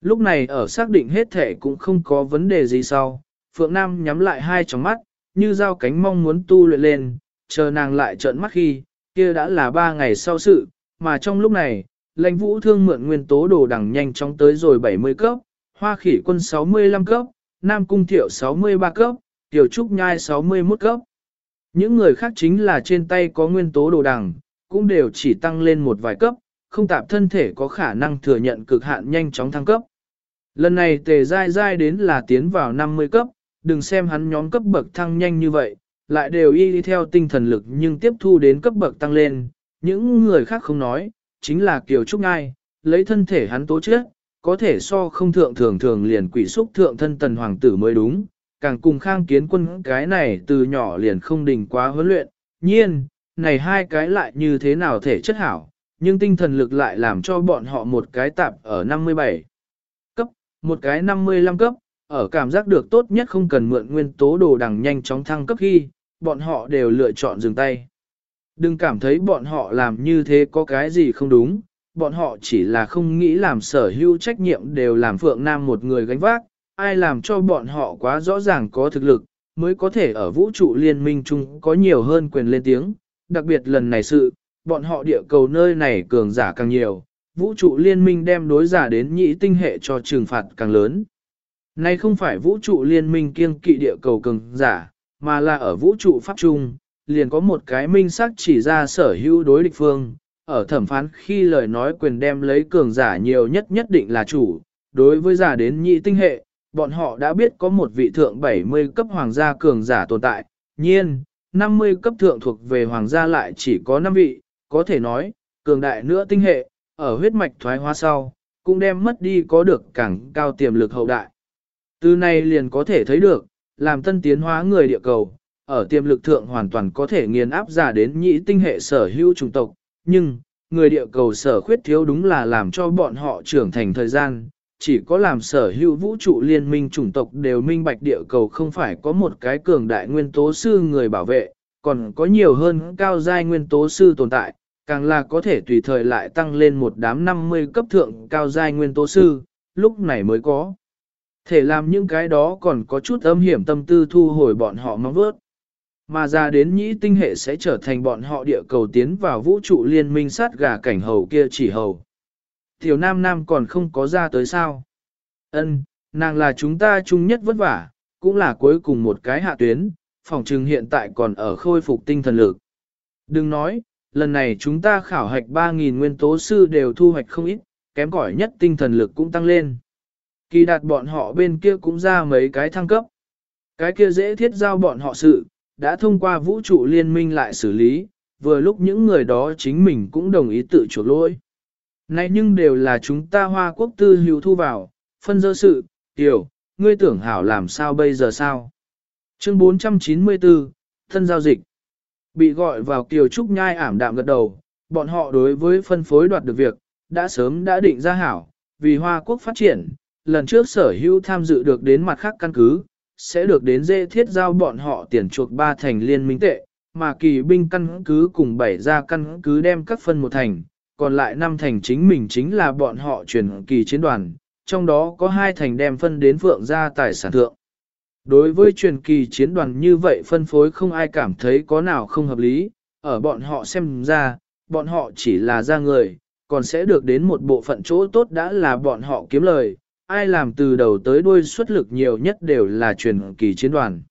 Lúc này ở xác định hết thể cũng không có vấn đề gì sau, Phượng Nam nhắm lại hai tròng mắt, như dao cánh mong muốn tu luyện lên, chờ nàng lại trợn mắt khi, kia đã là ba ngày sau sự, mà trong lúc này, lãnh vũ thương mượn nguyên tố đồ đẳng nhanh chóng tới rồi 70 cấp, hoa khỉ quân 65 cấp, nam cung thiệu 63 cấp, tiểu trúc nhai 61 cấp. Những người khác chính là trên tay có nguyên tố đồ đằng, cũng đều chỉ tăng lên một vài cấp, không tạp thân thể có khả năng thừa nhận cực hạn nhanh chóng thăng cấp. Lần này tề dai dai đến là tiến vào 50 cấp, đừng xem hắn nhóm cấp bậc thăng nhanh như vậy, lại đều y đi theo tinh thần lực nhưng tiếp thu đến cấp bậc tăng lên, những người khác không nói, chính là Kiều Trúc Ngai, lấy thân thể hắn tố chết, có thể so không thượng thường thường liền quỷ xúc thượng thân tần hoàng tử mới đúng, càng cùng khang kiến quân cái này từ nhỏ liền không đình quá huấn luyện, nhiên, này hai cái lại như thế nào thể chất hảo, nhưng tinh thần lực lại làm cho bọn họ một cái tạp ở 57 cấp, một cái 55 cấp, ở cảm giác được tốt nhất không cần mượn nguyên tố đồ đằng nhanh chóng thăng cấp khi, bọn họ đều lựa chọn dừng tay. Đừng cảm thấy bọn họ làm như thế có cái gì không đúng, bọn họ chỉ là không nghĩ làm sở hữu trách nhiệm đều làm Phượng Nam một người gánh vác, ai làm cho bọn họ quá rõ ràng có thực lực, mới có thể ở vũ trụ liên minh chung có nhiều hơn quyền lên tiếng. Đặc biệt lần này sự, bọn họ địa cầu nơi này cường giả càng nhiều, vũ trụ liên minh đem đối giả đến nhị tinh hệ cho trừng phạt càng lớn. Nay không phải vũ trụ liên minh kiêng kỵ địa cầu cường giả, mà là ở vũ trụ pháp trung, liền có một cái minh sắc chỉ ra sở hữu đối địch phương, ở thẩm phán khi lời nói quyền đem lấy cường giả nhiều nhất nhất định là chủ, đối với giả đến nhị tinh hệ, bọn họ đã biết có một vị thượng 70 cấp hoàng gia cường giả tồn tại, nhiên, 50 cấp thượng thuộc về hoàng gia lại chỉ có 5 vị, có thể nói, cường đại nữa tinh hệ, ở huyết mạch thoái hóa sau, cũng đem mất đi có được càng cao tiềm lực hậu đại. Từ này liền có thể thấy được, làm tân tiến hóa người địa cầu, ở tiềm lực thượng hoàn toàn có thể nghiền áp giả đến nhị tinh hệ sở hữu chủng tộc, nhưng, người địa cầu sở khuyết thiếu đúng là làm cho bọn họ trưởng thành thời gian, chỉ có làm sở hữu vũ trụ liên minh chủng tộc đều minh bạch địa cầu không phải có một cái cường đại nguyên tố sư người bảo vệ, còn có nhiều hơn cao giai nguyên tố sư tồn tại, càng là có thể tùy thời lại tăng lên một đám 50 cấp thượng cao giai nguyên tố sư, lúc này mới có. Thể làm những cái đó còn có chút âm hiểm tâm tư thu hồi bọn họ mong vớt. Mà ra đến nhĩ tinh hệ sẽ trở thành bọn họ địa cầu tiến vào vũ trụ liên minh sát gà cảnh hầu kia chỉ hầu. Tiểu nam nam còn không có ra tới sao. Ân, nàng là chúng ta chung nhất vất vả, cũng là cuối cùng một cái hạ tuyến, phòng trừng hiện tại còn ở khôi phục tinh thần lực. Đừng nói, lần này chúng ta khảo hạch 3.000 nguyên tố sư đều thu hoạch không ít, kém cỏi nhất tinh thần lực cũng tăng lên. Kỳ đạt bọn họ bên kia cũng ra mấy cái thăng cấp. Cái kia dễ thiết giao bọn họ sự, đã thông qua vũ trụ liên minh lại xử lý, vừa lúc những người đó chính mình cũng đồng ý tự chuộc lỗi. Này nhưng đều là chúng ta hoa quốc tư hữu thu vào, phân dơ sự, tiểu, ngươi tưởng hảo làm sao bây giờ sao? Chương 494, thân giao dịch. Bị gọi vào kiều trúc nhai ảm đạm gật đầu, bọn họ đối với phân phối đoạt được việc, đã sớm đã định ra hảo, vì hoa quốc phát triển, lần trước sở hữu tham dự được đến mặt khác căn cứ, sẽ được đến dễ thiết giao bọn họ tiền chuộc ba thành liên minh tệ, mà kỳ binh căn cứ cùng bảy ra căn cứ đem các phân một thành, còn lại năm thành chính mình chính là bọn họ chuyển kỳ chiến đoàn, trong đó có hai thành đem phân đến phượng gia tài sản thượng. Đối với truyền kỳ chiến đoàn như vậy phân phối không ai cảm thấy có nào không hợp lý, ở bọn họ xem ra, bọn họ chỉ là ra người, còn sẽ được đến một bộ phận chỗ tốt đã là bọn họ kiếm lời, ai làm từ đầu tới đuôi xuất lực nhiều nhất đều là truyền kỳ chiến đoàn.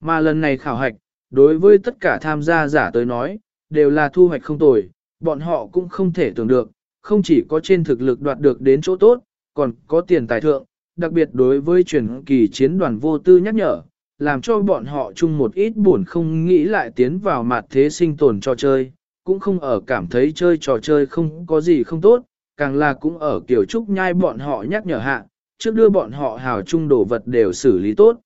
Mà lần này khảo hạch, đối với tất cả tham gia giả tới nói, đều là thu hoạch không tồi, bọn họ cũng không thể tưởng được, không chỉ có trên thực lực đoạt được đến chỗ tốt, còn có tiền tài thượng, đặc biệt đối với truyền kỳ chiến đoàn vô tư nhắc nhở, làm cho bọn họ chung một ít buồn không nghĩ lại tiến vào mặt thế sinh tồn cho chơi, cũng không ở cảm thấy chơi trò chơi không có gì không tốt, càng là cũng ở kiểu trúc nhai bọn họ nhắc nhở hạ, trước đưa bọn họ hào chung đồ vật đều xử lý tốt.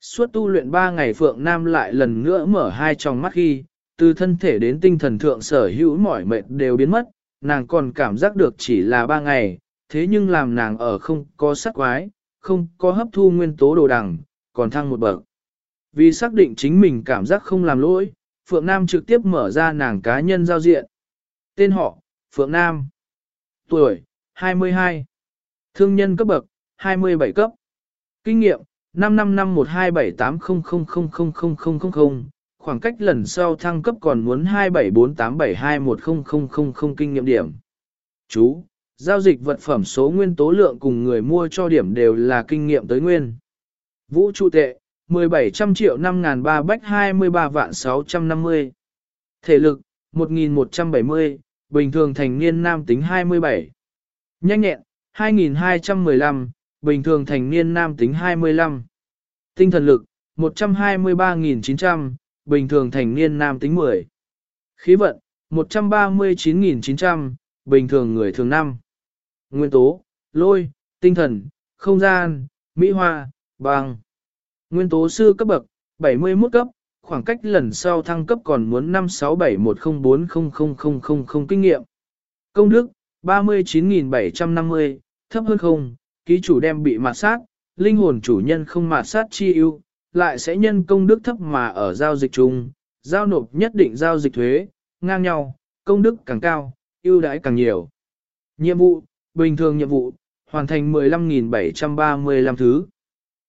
Suốt tu luyện 3 ngày Phượng Nam lại lần nữa mở hai tròng mắt khi, từ thân thể đến tinh thần thượng sở hữu mỏi mệt đều biến mất, nàng còn cảm giác được chỉ là 3 ngày, thế nhưng làm nàng ở không có sắc quái, không có hấp thu nguyên tố đồ đằng, còn thăng một bậc. Vì xác định chính mình cảm giác không làm lỗi, Phượng Nam trực tiếp mở ra nàng cá nhân giao diện. Tên họ, Phượng Nam. Tuổi, 22. Thương nhân cấp bậc, 27 cấp. Kinh nghiệm, 555127800000000, khoảng cách lần sau thăng cấp còn muốn 27487210000 kinh nghiệm điểm. Chú, giao dịch vật phẩm số nguyên tố lượng cùng người mua cho điểm đều là kinh nghiệm tới nguyên. Vũ trụ tệ, 1700 triệu 5 3 bách 23 vạn 650. Thể lực, 1170, bình thường thành niên nam tính 27. Nhanh nhẹn, 2215, bình thường thành niên nam tính 25. Tinh thần lực, 123.900, bình thường thành niên nam tính 10. Khí vận, 139.900, bình thường người thường 5. Nguyên tố, lôi, tinh thần, không gian, mỹ hoa, bằng, Nguyên tố sư cấp bậc, 71 cấp, khoảng cách lần sau thăng cấp còn muốn 56710400000 kinh nghiệm. Công đức, 39.750, thấp hơn không, ký chủ đem bị mạt sát, linh hồn chủ nhân không mạt sát chi ưu, lại sẽ nhân công đức thấp mà ở giao dịch chung, giao nộp nhất định giao dịch thuế, ngang nhau, công đức càng cao, ưu đãi càng nhiều. Nhiệm vụ, bình thường nhiệm vụ, hoàn thành 15.735 thứ.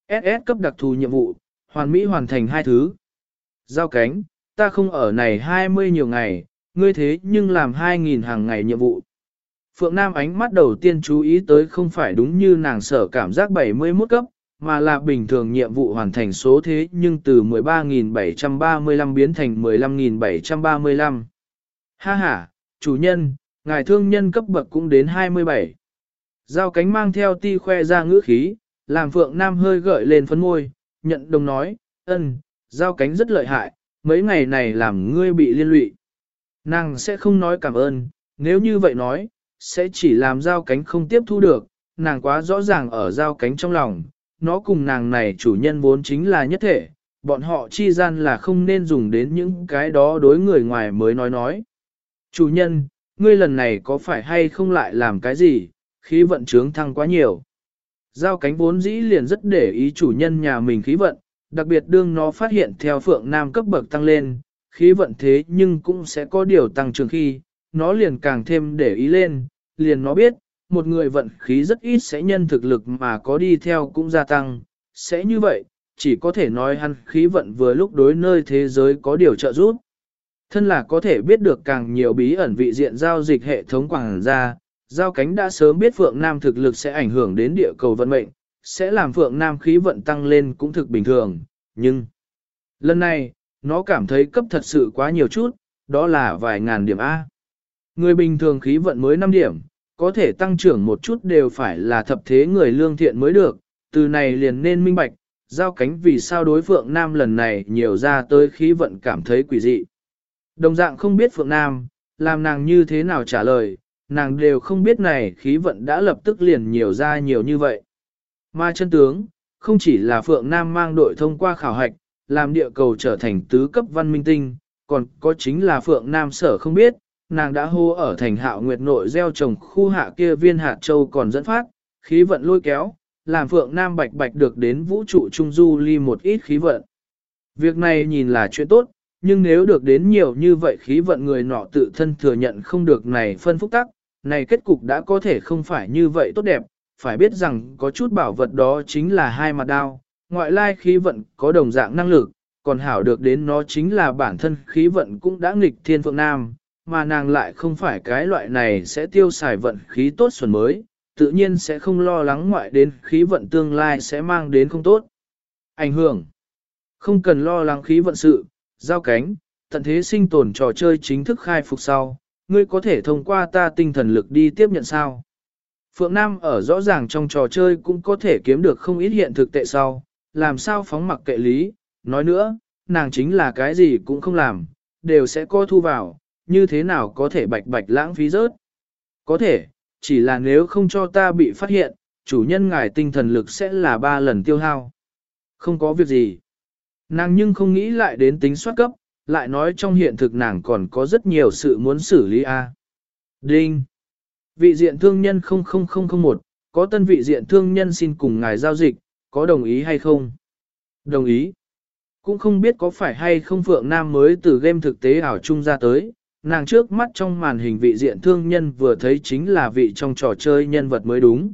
SS cấp đặc thù nhiệm vụ, hoàn mỹ hoàn thành hai thứ. Giao cánh, ta không ở này 20 nhiều ngày, ngươi thế nhưng làm 2.000 hàng ngày nhiệm vụ. Phượng Nam ánh mắt đầu tiên chú ý tới không phải đúng như nàng sở cảm giác 71 cấp, mà là bình thường nhiệm vụ hoàn thành số thế nhưng từ 13.735 biến thành 15.735. Ha ha, chủ nhân, ngài thương nhân cấp bậc cũng đến 27. Giao cánh mang theo ti khoe ra ngữ khí, làm Phượng Nam hơi gợi lên phấn môi, nhận đồng nói, ân, giao cánh rất lợi hại, mấy ngày này làm ngươi bị liên lụy. Nàng sẽ không nói cảm ơn, nếu như vậy nói, sẽ chỉ làm giao cánh không tiếp thu được, nàng quá rõ ràng ở giao cánh trong lòng, nó cùng nàng này chủ nhân vốn chính là nhất thể, bọn họ chi gian là không nên dùng đến những cái đó đối người ngoài mới nói nói. Chủ nhân, ngươi lần này có phải hay không lại làm cái gì, khí vận trướng thăng quá nhiều. Giao cánh vốn dĩ liền rất để ý chủ nhân nhà mình khí vận, đặc biệt đương nó phát hiện theo phượng nam cấp bậc tăng lên, khí vận thế nhưng cũng sẽ có điều tăng trưởng khi, nó liền càng thêm để ý lên, liền nó biết, một người vận khí rất ít sẽ nhân thực lực mà có đi theo cũng gia tăng, sẽ như vậy, chỉ có thể nói hắn khí vận vừa lúc đối nơi thế giới có điều trợ giúp. Thân là có thể biết được càng nhiều bí ẩn vị diện giao dịch hệ thống quảng gia, giao cánh đã sớm biết Phượng Nam thực lực sẽ ảnh hưởng đến địa cầu vận mệnh, sẽ làm Phượng Nam khí vận tăng lên cũng thực bình thường, nhưng lần này, nó cảm thấy cấp thật sự quá nhiều chút, đó là vài ngàn điểm A. Người bình thường khí vận mới 5 điểm, có thể tăng trưởng một chút đều phải là thập thế người lương thiện mới được, từ này liền nên minh bạch, giao cánh vì sao đối Phượng Nam lần này nhiều ra tới khí vận cảm thấy quỷ dị. Đồng dạng không biết Phượng Nam, làm nàng như thế nào trả lời, nàng đều không biết này khí vận đã lập tức liền nhiều ra nhiều như vậy. Mà chân tướng, không chỉ là Phượng Nam mang đội thông qua khảo hạch, làm địa cầu trở thành tứ cấp văn minh tinh, còn có chính là Phượng Nam sở không biết, nàng đã hô ở thành hạo nguyệt nội gieo trồng khu hạ kia viên hạt châu còn dẫn phát, khí vận lôi kéo, làm Phượng Nam bạch bạch được đến vũ trụ trung du ly một ít khí vận. Việc này nhìn là chuyện tốt, nhưng nếu được đến nhiều như vậy khí vận người nọ tự thân thừa nhận không được này phân phúc tắc, này kết cục đã có thể không phải như vậy tốt đẹp, phải biết rằng có chút bảo vật đó chính là hai mặt đao, ngoại lai khí vận có đồng dạng năng lực, còn hảo được đến nó chính là bản thân khí vận cũng đã nghịch thiên phượng nam, mà nàng lại không phải cái loại này sẽ tiêu xài vận khí tốt xuẩn mới, tự nhiên sẽ không lo lắng ngoại đến khí vận tương lai sẽ mang đến không tốt. Ảnh hưởng Không cần lo lắng khí vận sự, giao cánh, tận thế sinh tồn trò chơi chính thức khai phục sau, ngươi có thể thông qua ta tinh thần lực đi tiếp nhận sao. Phượng Nam ở rõ ràng trong trò chơi cũng có thể kiếm được không ít hiện thực tệ sau, làm sao phóng mặc kệ lý, nói nữa, nàng chính là cái gì cũng không làm, đều sẽ có thu vào, như thế nào có thể bạch bạch lãng phí rớt. Có thể, chỉ là nếu không cho ta bị phát hiện, chủ nhân ngài tinh thần lực sẽ là ba lần tiêu hao. Không có việc gì. Nàng nhưng không nghĩ lại đến tính soát cấp, lại nói trong hiện thực nàng còn có rất nhiều sự muốn xử lý a. Đinh. Vị diện thương nhân 00001, có tân vị diện thương nhân xin cùng ngài giao dịch, có đồng ý hay không? Đồng ý. Cũng không biết có phải hay không Phượng Nam mới từ game thực tế ảo trung ra tới, nàng trước mắt trong màn hình vị diện thương nhân vừa thấy chính là vị trong trò chơi nhân vật mới đúng.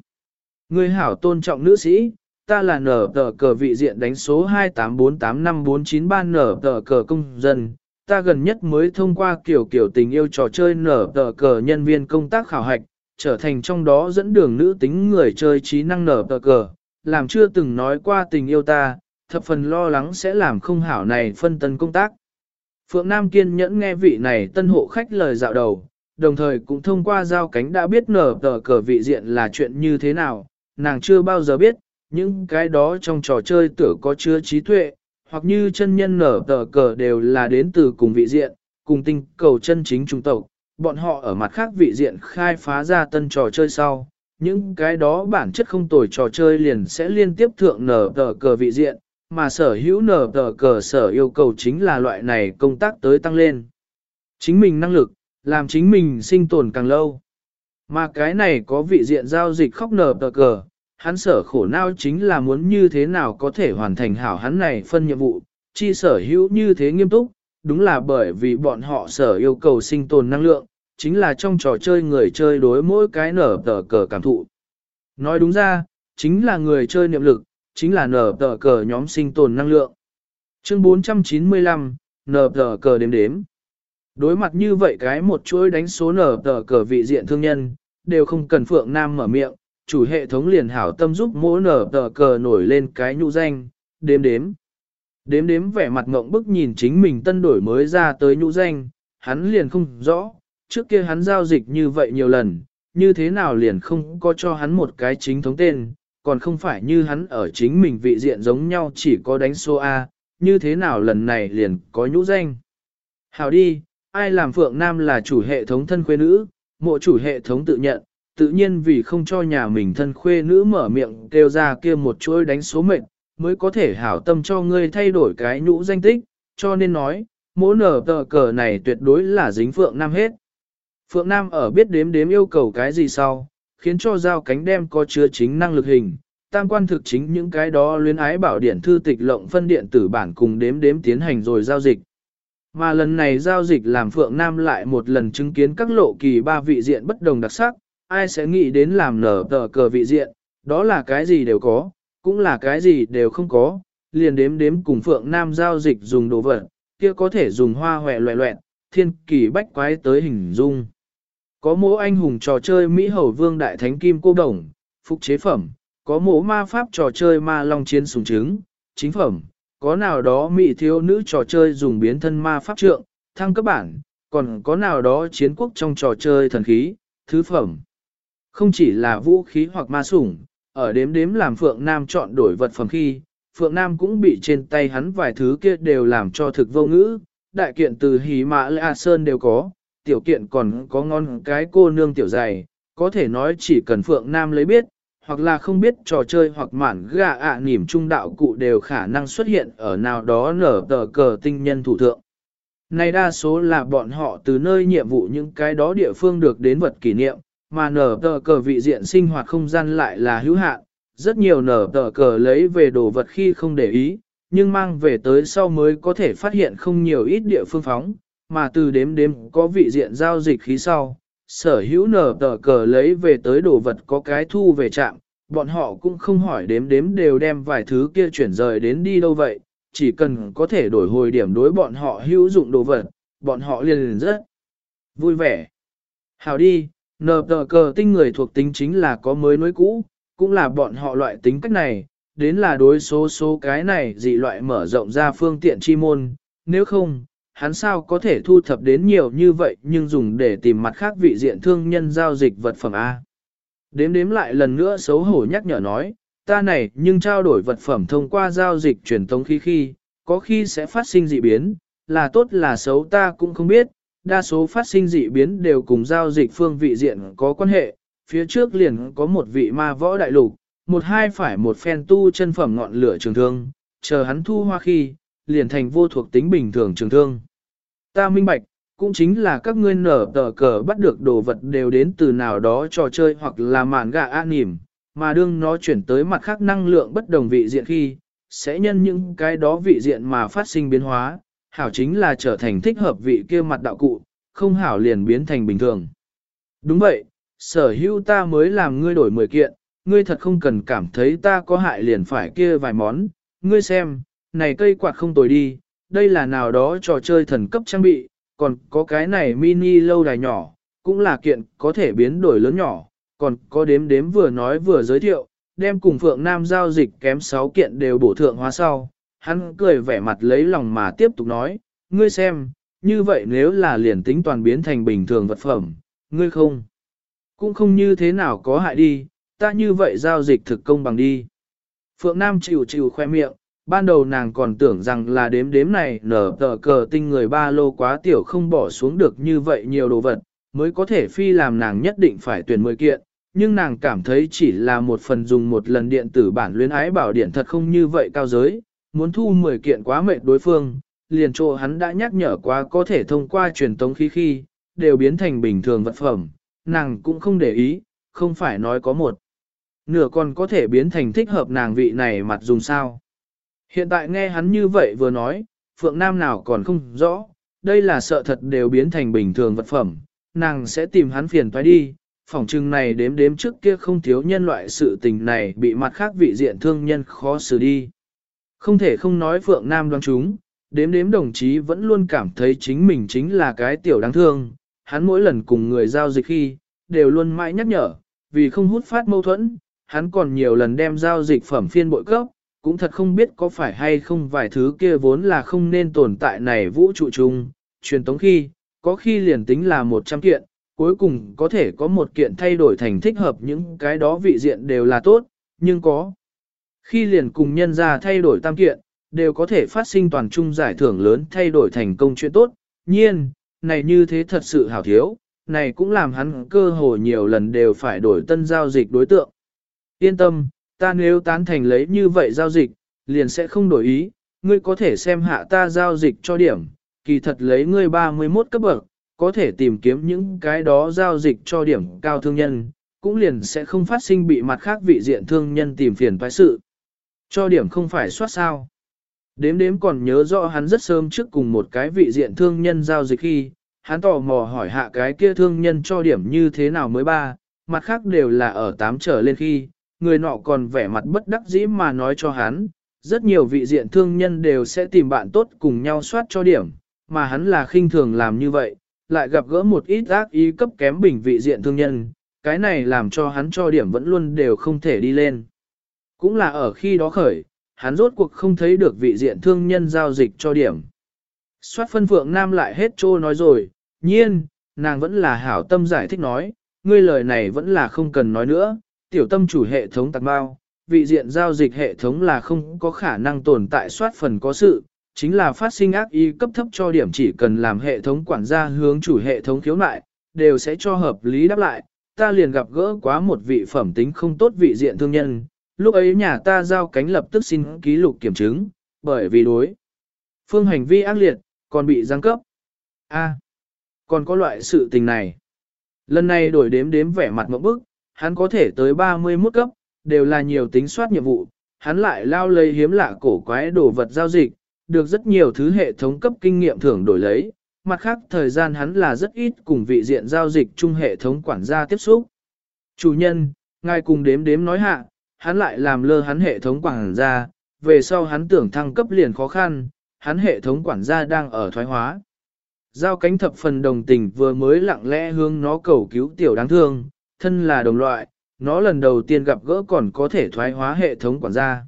Người hảo tôn trọng nữ sĩ, ta là nở tờ cờ vị diện đánh số 2848549 nở tờ cờ công dân, ta gần nhất mới thông qua kiểu kiểu tình yêu trò chơi nở tờ cờ nhân viên công tác khảo hạch, trở thành trong đó dẫn đường nữ tính người chơi trí năng nở cờ cờ, làm chưa từng nói qua tình yêu ta, thập phần lo lắng sẽ làm không hảo này phân tân công tác. Phượng Nam kiên nhẫn nghe vị này tân hộ khách lời dạo đầu, đồng thời cũng thông qua giao cánh đã biết nở tờ cờ vị diện là chuyện như thế nào, nàng chưa bao giờ biết, những cái đó trong trò chơi tưởng có chứa trí tuệ, hoặc như chân nhân nở tờ cờ đều là đến từ cùng vị diện, cùng tinh cầu chân chính trung tộc, bọn họ ở mặt khác vị diện khai phá ra tân trò chơi sau. Những cái đó bản chất không tồi trò chơi liền sẽ liên tiếp thượng nở tờ cờ vị diện, mà sở hữu nở tờ cờ sở yêu cầu chính là loại này công tác tới tăng lên. Chính mình năng lực, làm chính mình sinh tồn càng lâu. Mà cái này có vị diện giao dịch khóc nở tờ cờ, hắn sở khổ não chính là muốn như thế nào có thể hoàn thành hảo hắn này phân nhiệm vụ, chi sở hữu như thế nghiêm túc, đúng là bởi vì bọn họ sở yêu cầu sinh tồn năng lượng, chính là trong trò chơi người chơi đối mỗi cái nở tờ cờ cảm thụ. Nói đúng ra, chính là người chơi niệm lực, chính là nở tờ cờ nhóm sinh tồn năng lượng. Chương 495, nở tờ cờ đếm đếm. Đối mặt như vậy cái một chuỗi đánh số nở tờ cờ vị diện thương nhân, đều không cần Phượng Nam mở miệng, chủ hệ thống liền hảo tâm giúp mỗi nở tờ cờ nổi lên cái nhũ danh, đếm đếm. Đếm đếm vẻ mặt ngộng bức nhìn chính mình tân đổi mới ra tới nhũ danh, hắn liền không rõ, trước kia hắn giao dịch như vậy nhiều lần, như thế nào liền không có cho hắn một cái chính thống tên, còn không phải như hắn ở chính mình vị diện giống nhau chỉ có đánh số A, như thế nào lần này liền có nhũ danh. Hảo đi, ai làm Phượng Nam là chủ hệ thống thân khuê nữ, mộ chủ hệ thống tự nhận, tự nhiên vì không cho nhà mình thân khuê nữ mở miệng kêu ra kia một chuỗi đánh số mệnh, mới có thể hảo tâm cho ngươi thay đổi cái nhũ danh tích, cho nên nói, mỗi nở tờ cờ này tuyệt đối là dính Phượng Nam hết. Phượng Nam ở biết đếm đếm yêu cầu cái gì sau, khiến cho giao cánh đem có chứa chính năng lực hình, tam quan thực chính những cái đó luyến ái bảo điện thư tịch lộng phân điện tử bản cùng đếm đếm tiến hành rồi giao dịch. Mà lần này giao dịch làm Phượng Nam lại một lần chứng kiến các lộ kỳ ba vị diện bất đồng đặc sắc, ai sẽ nghĩ đến làm nở tờ cờ vị diện, đó là cái gì đều có, cũng là cái gì đều không có, liền đếm đếm cùng Phượng Nam giao dịch dùng đồ vật, kia có thể dùng hoa hòe loẹ loẹn, thiên kỳ bách quái tới hình dung. Có mỗ anh hùng trò chơi Mỹ Hầu Vương Đại Thánh Kim Cô Đồng, phục chế phẩm, có mỗ ma pháp trò chơi ma long chiến sùng trứng, chính phẩm, có nào đó mỹ thiếu nữ trò chơi dùng biến thân ma pháp trượng, thăng cấp bản, còn có nào đó chiến quốc trong trò chơi thần khí, thứ phẩm. Không chỉ là vũ khí hoặc ma sủng, ở đếm đếm làm Phượng Nam chọn đổi vật phẩm khi, Phượng Nam cũng bị trên tay hắn vài thứ kia đều làm cho thực vô ngữ, đại kiện từ hí mã lạ sơn đều có, tiểu kiện còn có ngon cái cô nương tiểu dày, có thể nói chỉ cần Phượng Nam lấy biết, hoặc là không biết trò chơi hoặc mản gà ạ à, nỉm trung đạo cụ đều khả năng xuất hiện ở nào đó nở tờ cờ tinh nhân thủ thượng. Này đa số là bọn họ từ nơi nhiệm vụ những cái đó địa phương được đến vật kỷ niệm, mà nở tờ cờ vị diện sinh hoạt không gian lại là hữu hạn, rất nhiều nở tờ cờ lấy về đồ vật khi không để ý, nhưng mang về tới sau mới có thể phát hiện không nhiều ít địa phương phóng, mà từ đếm đếm có vị diện giao dịch khí sau, sở hữu nở tờ cờ lấy về tới đồ vật có cái thu về trạm, bọn họ cũng không hỏi đếm đếm đều đem vài thứ kia chuyển rời đến đi đâu vậy, chỉ cần có thể đổi hồi điểm đối bọn họ hữu dụng đồ vật, bọn họ liền liền rất vui vẻ. Hào đi, nở tờ cờ tinh người thuộc tính chính là có mới nối cũ, cũng là bọn họ loại tính cách này, đến là đối số số cái này dị loại mở rộng ra phương tiện chi môn, nếu không, hắn sao có thể thu thập đến nhiều như vậy nhưng dùng để tìm mặt khác vị diện thương nhân giao dịch vật phẩm A. Đếm đếm lại lần nữa xấu hổ nhắc nhở nói, ta này nhưng trao đổi vật phẩm thông qua giao dịch truyền tống khi khi, có khi sẽ phát sinh dị biến, là tốt là xấu ta cũng không biết, đa số phát sinh dị biến đều cùng giao dịch phương vị diện có quan hệ, phía trước liền có một vị ma võ đại lục, một hai phải một phen tu chân phẩm ngọn lửa trường thương, chờ hắn thu hoa khi, liền thành vô thuộc tính bình thường trường thương. Ta minh bạch, cũng chính là các ngươi nở tờ cờ bắt được đồ vật đều đến từ nào đó trò chơi hoặc là màn gà an nỉm, mà đương nó chuyển tới mặt khác năng lượng bất đồng vị diện khi, sẽ nhân những cái đó vị diện mà phát sinh biến hóa, hảo chính là trở thành thích hợp vị kia mặt đạo cụ, không hảo liền biến thành bình thường. Đúng vậy, sở hữu ta mới làm ngươi đổi 10 kiện, ngươi thật không cần cảm thấy ta có hại liền phải kia vài món, ngươi xem, này cây quạt không tồi đi, đây là nào đó trò chơi thần cấp trang bị, còn có cái này mini lâu đài nhỏ, cũng là kiện có thể biến đổi lớn nhỏ, còn có đếm đếm vừa nói vừa giới thiệu, đem cùng Phượng Nam giao dịch kém 6 kiện đều bổ thượng hóa sau. Hắn cười vẻ mặt lấy lòng mà tiếp tục nói, ngươi xem, như vậy nếu là liền tính toàn biến thành bình thường vật phẩm, ngươi không, cũng không như thế nào có hại đi, ta như vậy giao dịch thực công bằng đi. Phượng Nam chịu chịu khoe miệng, ban đầu nàng còn tưởng rằng là đếm đếm này nở tờ cờ tinh người ba lô quá tiểu không bỏ xuống được như vậy nhiều đồ vật, mới có thể phi làm nàng nhất định phải tuyển 10 kiện, nhưng nàng cảm thấy chỉ là một phần dùng một lần điện tử bản luyến ái bảo điện thật không như vậy cao giới, muốn thu 10 kiện quá mệt đối phương, liền chỗ hắn đã nhắc nhở quá có thể thông qua truyền tống khí khi, đều biến thành bình thường vật phẩm, nàng cũng không để ý, không phải nói có một. Nửa còn có thể biến thành thích hợp nàng vị này mặt dùng sao. Hiện tại nghe hắn như vậy vừa nói, Phượng Nam nào còn không rõ, đây là sợ thật đều biến thành bình thường vật phẩm, nàng sẽ tìm hắn phiền toái đi, phỏng chừng này đếm đếm trước kia không thiếu nhân loại sự tình này bị mặt khác vị diện thương nhân khó xử đi. Không thể không nói Phượng Nam đoán chúng, đếm đếm đồng chí vẫn luôn cảm thấy chính mình chính là cái tiểu đáng thương, hắn mỗi lần cùng người giao dịch khi, đều luôn mãi nhắc nhở, vì không hút phát mâu thuẫn, hắn còn nhiều lần đem giao dịch phẩm phiên bội cấp, cũng thật không biết có phải hay không vài thứ kia vốn là không nên tồn tại này vũ trụ chung, truyền tống khi, có khi liền tính là 100 kiện, cuối cùng có thể có một kiện thay đổi thành thích hợp những cái đó vị diện đều là tốt, nhưng có. Khi liền cùng nhân ra thay đổi tam kiện, đều có thể phát sinh toàn trung giải thưởng lớn thay đổi thành công chuyện tốt, nhiên, này như thế thật sự hảo thiếu, này cũng làm hắn cơ hồ nhiều lần đều phải đổi tân giao dịch đối tượng. Yên tâm, ta nếu tán thành lấy như vậy giao dịch, liền sẽ không đổi ý, ngươi có thể xem hạ ta giao dịch cho điểm, kỳ thật lấy ngươi 31 cấp bậc, có thể tìm kiếm những cái đó giao dịch cho điểm cao thương nhân, cũng liền sẽ không phát sinh bị mặt khác vị diện thương nhân tìm phiền toái sự. Cho điểm không phải soát sao. Đếm đếm còn nhớ rõ hắn rất sớm trước cùng một cái vị diện thương nhân giao dịch khi, hắn tò mò hỏi hạ cái kia thương nhân cho điểm như thế nào mới ba, mặt khác đều là ở tám trở lên khi, người nọ còn vẻ mặt bất đắc dĩ mà nói cho hắn, rất nhiều vị diện thương nhân đều sẽ tìm bạn tốt cùng nhau soát cho điểm, mà hắn là khinh thường làm như vậy, lại gặp gỡ một ít ác ý cấp kém bình vị diện thương nhân, cái này làm cho hắn cho điểm vẫn luôn đều không thể đi lên. Cũng là ở khi đó khởi, hắn rốt cuộc không thấy được vị diện thương nhân giao dịch cho điểm. Soát phân phượng nam lại hết trô nói rồi, nhiên, nàng vẫn là hảo tâm giải thích nói, ngươi lời này vẫn là không cần nói nữa, tiểu tâm chủ hệ thống tạc bao, vị diện giao dịch hệ thống là không có khả năng tồn tại soát phần có sự, chính là phát sinh ác ý cấp thấp cho điểm chỉ cần làm hệ thống quản gia hướng chủ hệ thống khiếu nại, đều sẽ cho hợp lý đáp lại, ta liền gặp gỡ quá một vị phẩm tính không tốt vị diện thương nhân, lúc ấy nhà ta giao cánh lập tức xin ký lục kiểm chứng, bởi vì đối phương hành vi ác liệt, còn bị giáng cấp. A, còn có loại sự tình này. Lần này đổi đếm đếm vẻ mặt mẫu bức, hắn có thể tới 31 cấp, đều là nhiều tính soát nhiệm vụ, hắn lại lao lấy hiếm lạ cổ quái đồ vật giao dịch, được rất nhiều thứ hệ thống cấp kinh nghiệm thưởng đổi lấy, mặt khác thời gian hắn là rất ít cùng vị diện giao dịch chung hệ thống quản gia tiếp xúc. Chủ nhân, ngài cùng đếm đếm nói hạ, hắn lại làm lơ hắn hệ thống quản gia, về sau hắn tưởng thăng cấp liền khó khăn, hắn hệ thống quản gia đang ở thoái hóa. Giao cánh thập phần đồng tình vừa mới lặng lẽ hướng nó cầu cứu tiểu đáng thương, thân là đồng loại, nó lần đầu tiên gặp gỡ còn có thể thoái hóa hệ thống quản gia.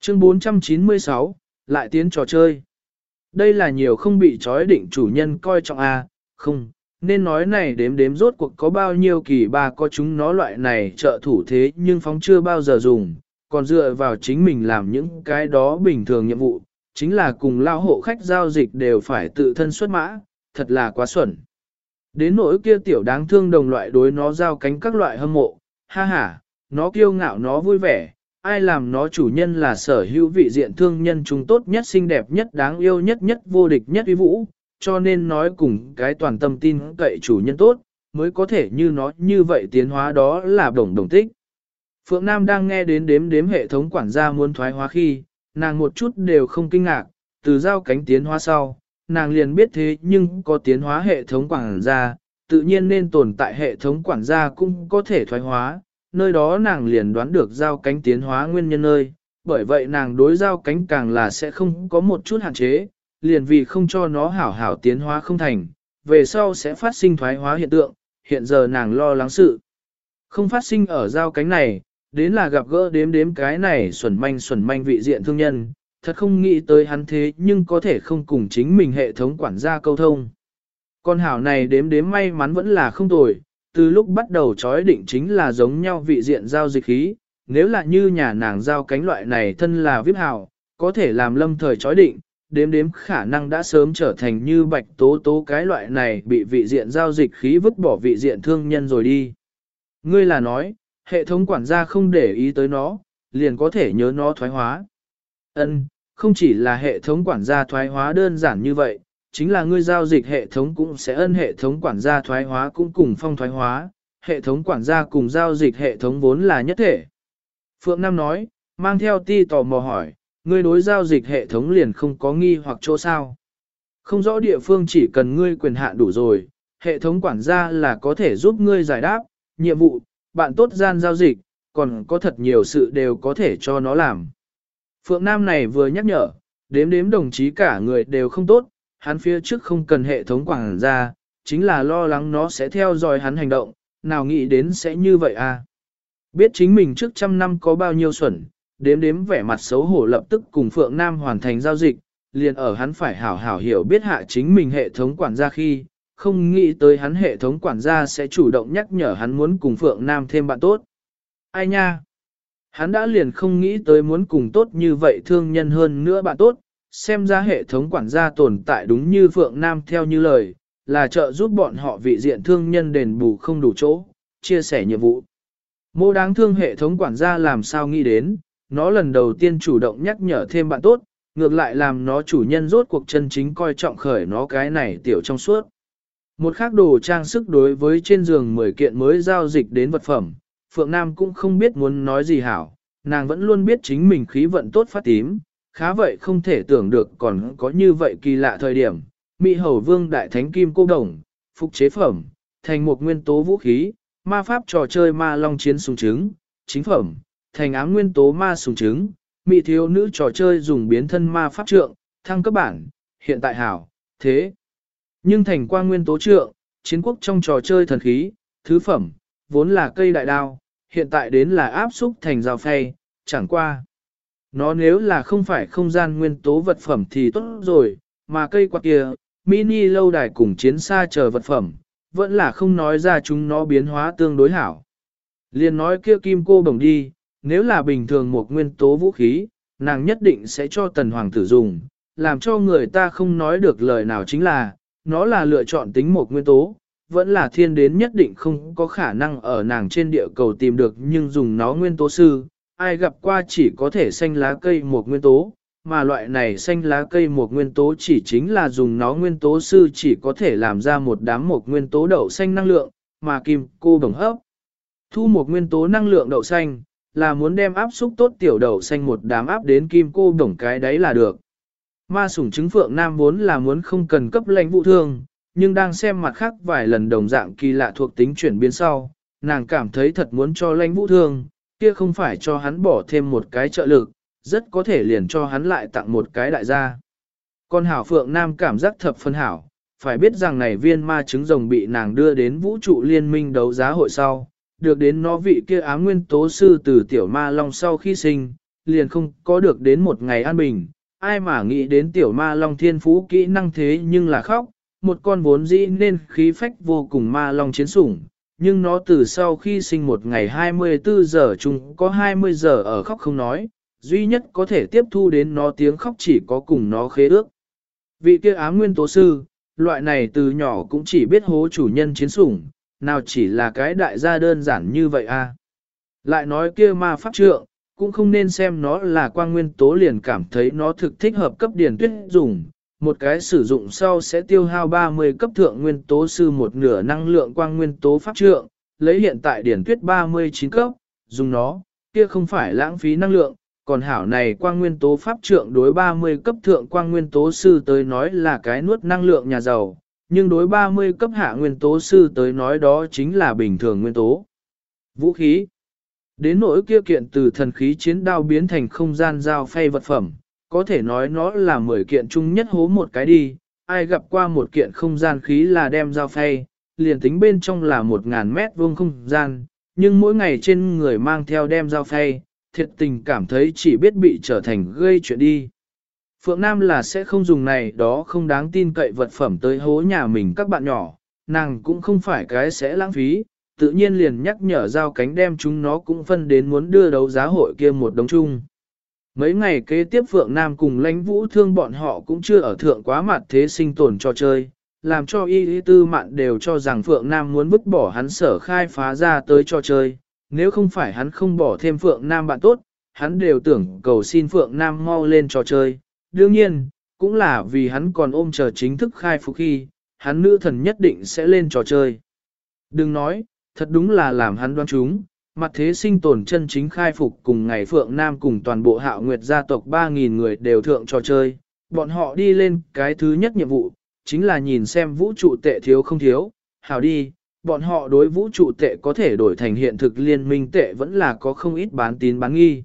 Chương 496, lại tiến trò chơi. Đây là nhiều không bị trói định chủ nhân coi trọng a, à, không, nên nói này đếm đếm rốt cuộc có bao nhiêu kỳ ba có chúng nó loại này trợ thủ thế nhưng phóng chưa bao giờ dùng, còn dựa vào chính mình làm những cái đó bình thường nhiệm vụ, chính là cùng lao hộ khách giao dịch đều phải tự thân xuất mã, thật là quá xuẩn. Đến nỗi kia tiểu đáng thương đồng loại đối nó giao cánh các loại hâm mộ, ha ha, nó kiêu ngạo nó vui vẻ, ai làm nó chủ nhân là sở hữu vị diện thương nhân chúng tốt nhất xinh đẹp nhất đáng yêu nhất nhất vô địch nhất uy vũ, cho nên nói cùng cái toàn tâm tin cậy chủ nhân tốt, mới có thể như nó như vậy tiến hóa đó là đồng đồng tích. Phượng Nam đang nghe đến đếm đếm hệ thống quản gia muốn thoái hóa khi, nàng một chút đều không kinh ngạc, từ giao cánh tiến hóa sau, nàng liền biết thế nhưng có tiến hóa hệ thống quản gia, tự nhiên nên tồn tại hệ thống quản gia cũng có thể thoái hóa, nơi đó nàng liền đoán được giao cánh tiến hóa nguyên nhân nơi, bởi vậy nàng đối giao cánh càng là sẽ không có một chút hạn chế, liền vì không cho nó hảo hảo tiến hóa không thành, về sau sẽ phát sinh thoái hóa hiện tượng, hiện giờ nàng lo lắng sự. Không phát sinh ở giao cánh này, đến là gặp gỡ đếm đếm cái này xuẩn manh xuẩn manh vị diện thương nhân, thật không nghĩ tới hắn thế nhưng có thể không cùng chính mình hệ thống quản gia câu thông. Con hảo này đếm đếm may mắn vẫn là không tồi, từ lúc bắt đầu chói định chính là giống nhau vị diện giao dịch khí, nếu là như nhà nàng giao cánh loại này thân là viết hảo, có thể làm lâm thời chói định, đếm đếm khả năng đã sớm trở thành như bạch tố tố cái loại này bị vị diện giao dịch khí vứt bỏ vị diện thương nhân rồi đi. Ngươi là nói, hệ thống quản gia không để ý tới nó, liền có thể nhớ nó thoái hóa. Ân, không chỉ là hệ thống quản gia thoái hóa đơn giản như vậy, chính là ngươi giao dịch hệ thống cũng sẽ ân hệ thống quản gia thoái hóa cũng cùng phong thoái hóa, hệ thống quản gia cùng giao dịch hệ thống vốn là nhất thể. Phượng Nam nói, mang theo ti tò mò hỏi, ngươi đối giao dịch hệ thống liền không có nghi hoặc chỗ sao. Không rõ địa phương chỉ cần ngươi quyền hạn đủ rồi, hệ thống quản gia là có thể giúp ngươi giải đáp, nhiệm vụ, bạn tốt gian giao dịch, còn có thật nhiều sự đều có thể cho nó làm. Phượng Nam này vừa nhắc nhở, đếm đếm đồng chí cả người đều không tốt, hắn phía trước không cần hệ thống quản gia, chính là lo lắng nó sẽ theo dõi hắn hành động, nào nghĩ đến sẽ như vậy à. Biết chính mình trước trăm năm có bao nhiêu xuẩn, đếm đếm vẻ mặt xấu hổ lập tức cùng Phượng Nam hoàn thành giao dịch, liền ở hắn phải hảo hảo hiểu biết hạ chính mình hệ thống quản gia khi, không nghĩ tới hắn hệ thống quản gia sẽ chủ động nhắc nhở hắn muốn cùng Phượng Nam thêm bạn tốt. Ai nha? Hắn đã liền không nghĩ tới muốn cùng tốt như vậy thương nhân hơn nữa bạn tốt, xem ra hệ thống quản gia tồn tại đúng như Phượng Nam theo như lời, là trợ giúp bọn họ vị diện thương nhân đền bù không đủ chỗ, chia sẻ nhiệm vụ. Mô đáng thương hệ thống quản gia làm sao nghĩ đến, nó lần đầu tiên chủ động nhắc nhở thêm bạn tốt, ngược lại làm nó chủ nhân rốt cuộc chân chính coi trọng khởi nó cái này tiểu trong suốt. Một khác đồ trang sức đối với trên giường 10 kiện mới giao dịch đến vật phẩm, Phượng Nam cũng không biết muốn nói gì hảo, nàng vẫn luôn biết chính mình khí vận tốt phát tím, khá vậy không thể tưởng được còn có như vậy kỳ lạ thời điểm. Mỹ Hầu Vương Đại Thánh Kim Cô Đồng, phục chế phẩm, thành một nguyên tố vũ khí, ma pháp trò chơi ma long chiến súng trứng, chính phẩm, thành ám nguyên tố ma súng trứng, Mỹ thiếu nữ trò chơi dùng biến thân ma pháp trượng, thăng cấp bản, hiện tại hảo, thế. Nhưng thành qua nguyên tố trượng, chiến quốc trong trò chơi thần khí, thứ phẩm, vốn là cây đại đao, hiện tại đến là áp xúc thành rào phay, chẳng qua. Nó nếu là không phải không gian nguyên tố vật phẩm thì tốt rồi, mà cây quạt kia, mini lâu đài cùng chiến xa chờ vật phẩm, vẫn là không nói ra chúng nó biến hóa tương đối hảo. Liên nói kia kim cô đồng đi, nếu là bình thường một nguyên tố vũ khí, nàng nhất định sẽ cho tần hoàng tử dùng, làm cho người ta không nói được lời nào chính là, nó là lựa chọn tính một nguyên tố, vẫn là thiên đến nhất định không có khả năng ở nàng trên địa cầu tìm được nhưng dùng nó nguyên tố sư, ai gặp qua chỉ có thể xanh lá cây một nguyên tố, mà loại này xanh lá cây một nguyên tố chỉ chính là dùng nó nguyên tố sư chỉ có thể làm ra một đám một nguyên tố đậu xanh năng lượng, mà kim cô đồng hấp. Thu một nguyên tố năng lượng đậu xanh, là muốn đem áp xúc tốt tiểu đậu xanh một đám áp đến kim cô bổng cái đấy là được. Ma sủng trứng phượng nam vốn là muốn không cần cấp lãnh vụ thương, nhưng đang xem mặt khác vài lần đồng dạng kỳ lạ thuộc tính chuyển biến sau, nàng cảm thấy thật muốn cho lãnh vũ thương, kia không phải cho hắn bỏ thêm một cái trợ lực, rất có thể liền cho hắn lại tặng một cái đại gia. con hảo phượng nam cảm giác thập phân hảo, phải biết rằng này viên ma trứng rồng bị nàng đưa đến vũ trụ liên minh đấu giá hội sau, được đến nó vị kia ám nguyên tố sư từ tiểu ma long sau khi sinh, liền không có được đến một ngày an bình. Ai mà nghĩ đến tiểu ma long thiên phú kỹ năng thế nhưng là khóc, một con vốn dĩ nên khí phách vô cùng ma long chiến sủng, nhưng nó từ sau khi sinh một ngày 24 giờ chung có 20 giờ ở khóc không nói, duy nhất có thể tiếp thu đến nó tiếng khóc chỉ có cùng nó khế ước. Vị kia ám nguyên tố sư, loại này từ nhỏ cũng chỉ biết hố chủ nhân chiến sủng, nào chỉ là cái đại gia đơn giản như vậy a. À? Lại nói kia ma pháp trượng, cũng không nên xem nó là quang nguyên tố liền cảm thấy nó thực thích hợp cấp điển tuyết dùng, một cái sử dụng sau sẽ tiêu hao 30 cấp thượng nguyên tố sư một nửa năng lượng quang nguyên tố pháp trượng, lấy hiện tại điển tuyết 39 cấp, dùng nó, kia không phải lãng phí năng lượng, còn hảo này quang nguyên tố pháp trượng đối 30 cấp thượng quang nguyên tố sư tới nói là cái nuốt năng lượng nhà giàu, nhưng đối 30 cấp hạ nguyên tố sư tới nói đó chính là bình thường nguyên tố. Vũ khí Đến nỗi kia kiện từ thần khí chiến đao biến thành không gian giao phay vật phẩm, có thể nói nó là 10 kiện chung nhất hố một cái đi, ai gặp qua một kiện không gian khí là đem giao phay, liền tính bên trong là một ngàn mét vuông không gian, nhưng mỗi ngày trên người mang theo đem giao phay, thiệt tình cảm thấy chỉ biết bị trở thành gây chuyện đi. Phượng Nam là sẽ không dùng này đó không đáng tin cậy vật phẩm tới hố nhà mình các bạn nhỏ, nàng cũng không phải cái sẽ lãng phí, tự nhiên liền nhắc nhở giao cánh đem chúng nó cũng phân đến muốn đưa đấu giá hội kia một đống chung. Mấy ngày kế tiếp Phượng Nam cùng lãnh vũ thương bọn họ cũng chưa ở thượng quá mặt thế sinh tồn cho chơi, làm cho y y tư mạn đều cho rằng Phượng Nam muốn vứt bỏ hắn sở khai phá ra tới cho chơi, nếu không phải hắn không bỏ thêm Phượng Nam bạn tốt, hắn đều tưởng cầu xin Phượng Nam mau lên trò chơi. Đương nhiên, cũng là vì hắn còn ôm chờ chính thức khai phục khi, hắn nữ thần nhất định sẽ lên trò chơi. Đừng nói, thật đúng là làm hắn đoán chúng, mặt thế sinh tồn chân chính khai phục cùng ngày Phượng Nam cùng toàn bộ hạo nguyệt gia tộc 3.000 người đều thượng trò chơi, bọn họ đi lên cái thứ nhất nhiệm vụ, chính là nhìn xem vũ trụ tệ thiếu không thiếu, hảo đi, bọn họ đối vũ trụ tệ có thể đổi thành hiện thực liên minh tệ vẫn là có không ít bán tín bán nghi.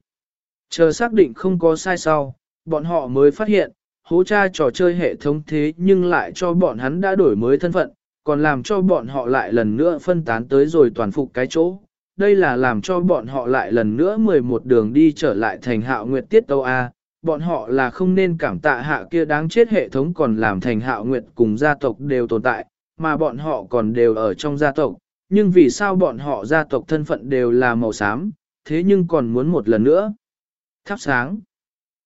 Chờ xác định không có sai sau, bọn họ mới phát hiện, hố tra trò chơi hệ thống thế nhưng lại cho bọn hắn đã đổi mới thân phận, còn làm cho bọn họ lại lần nữa phân tán tới rồi toàn phục cái chỗ. Đây là làm cho bọn họ lại lần nữa 11 đường đi trở lại thành hạo nguyệt tiết tâu A, bọn họ là không nên cảm tạ hạ kia đáng chết hệ thống còn làm thành hạo nguyệt cùng gia tộc đều tồn tại, mà bọn họ còn đều ở trong gia tộc, nhưng vì sao bọn họ gia tộc thân phận đều là màu xám, thế nhưng còn muốn một lần nữa. Thắp sáng.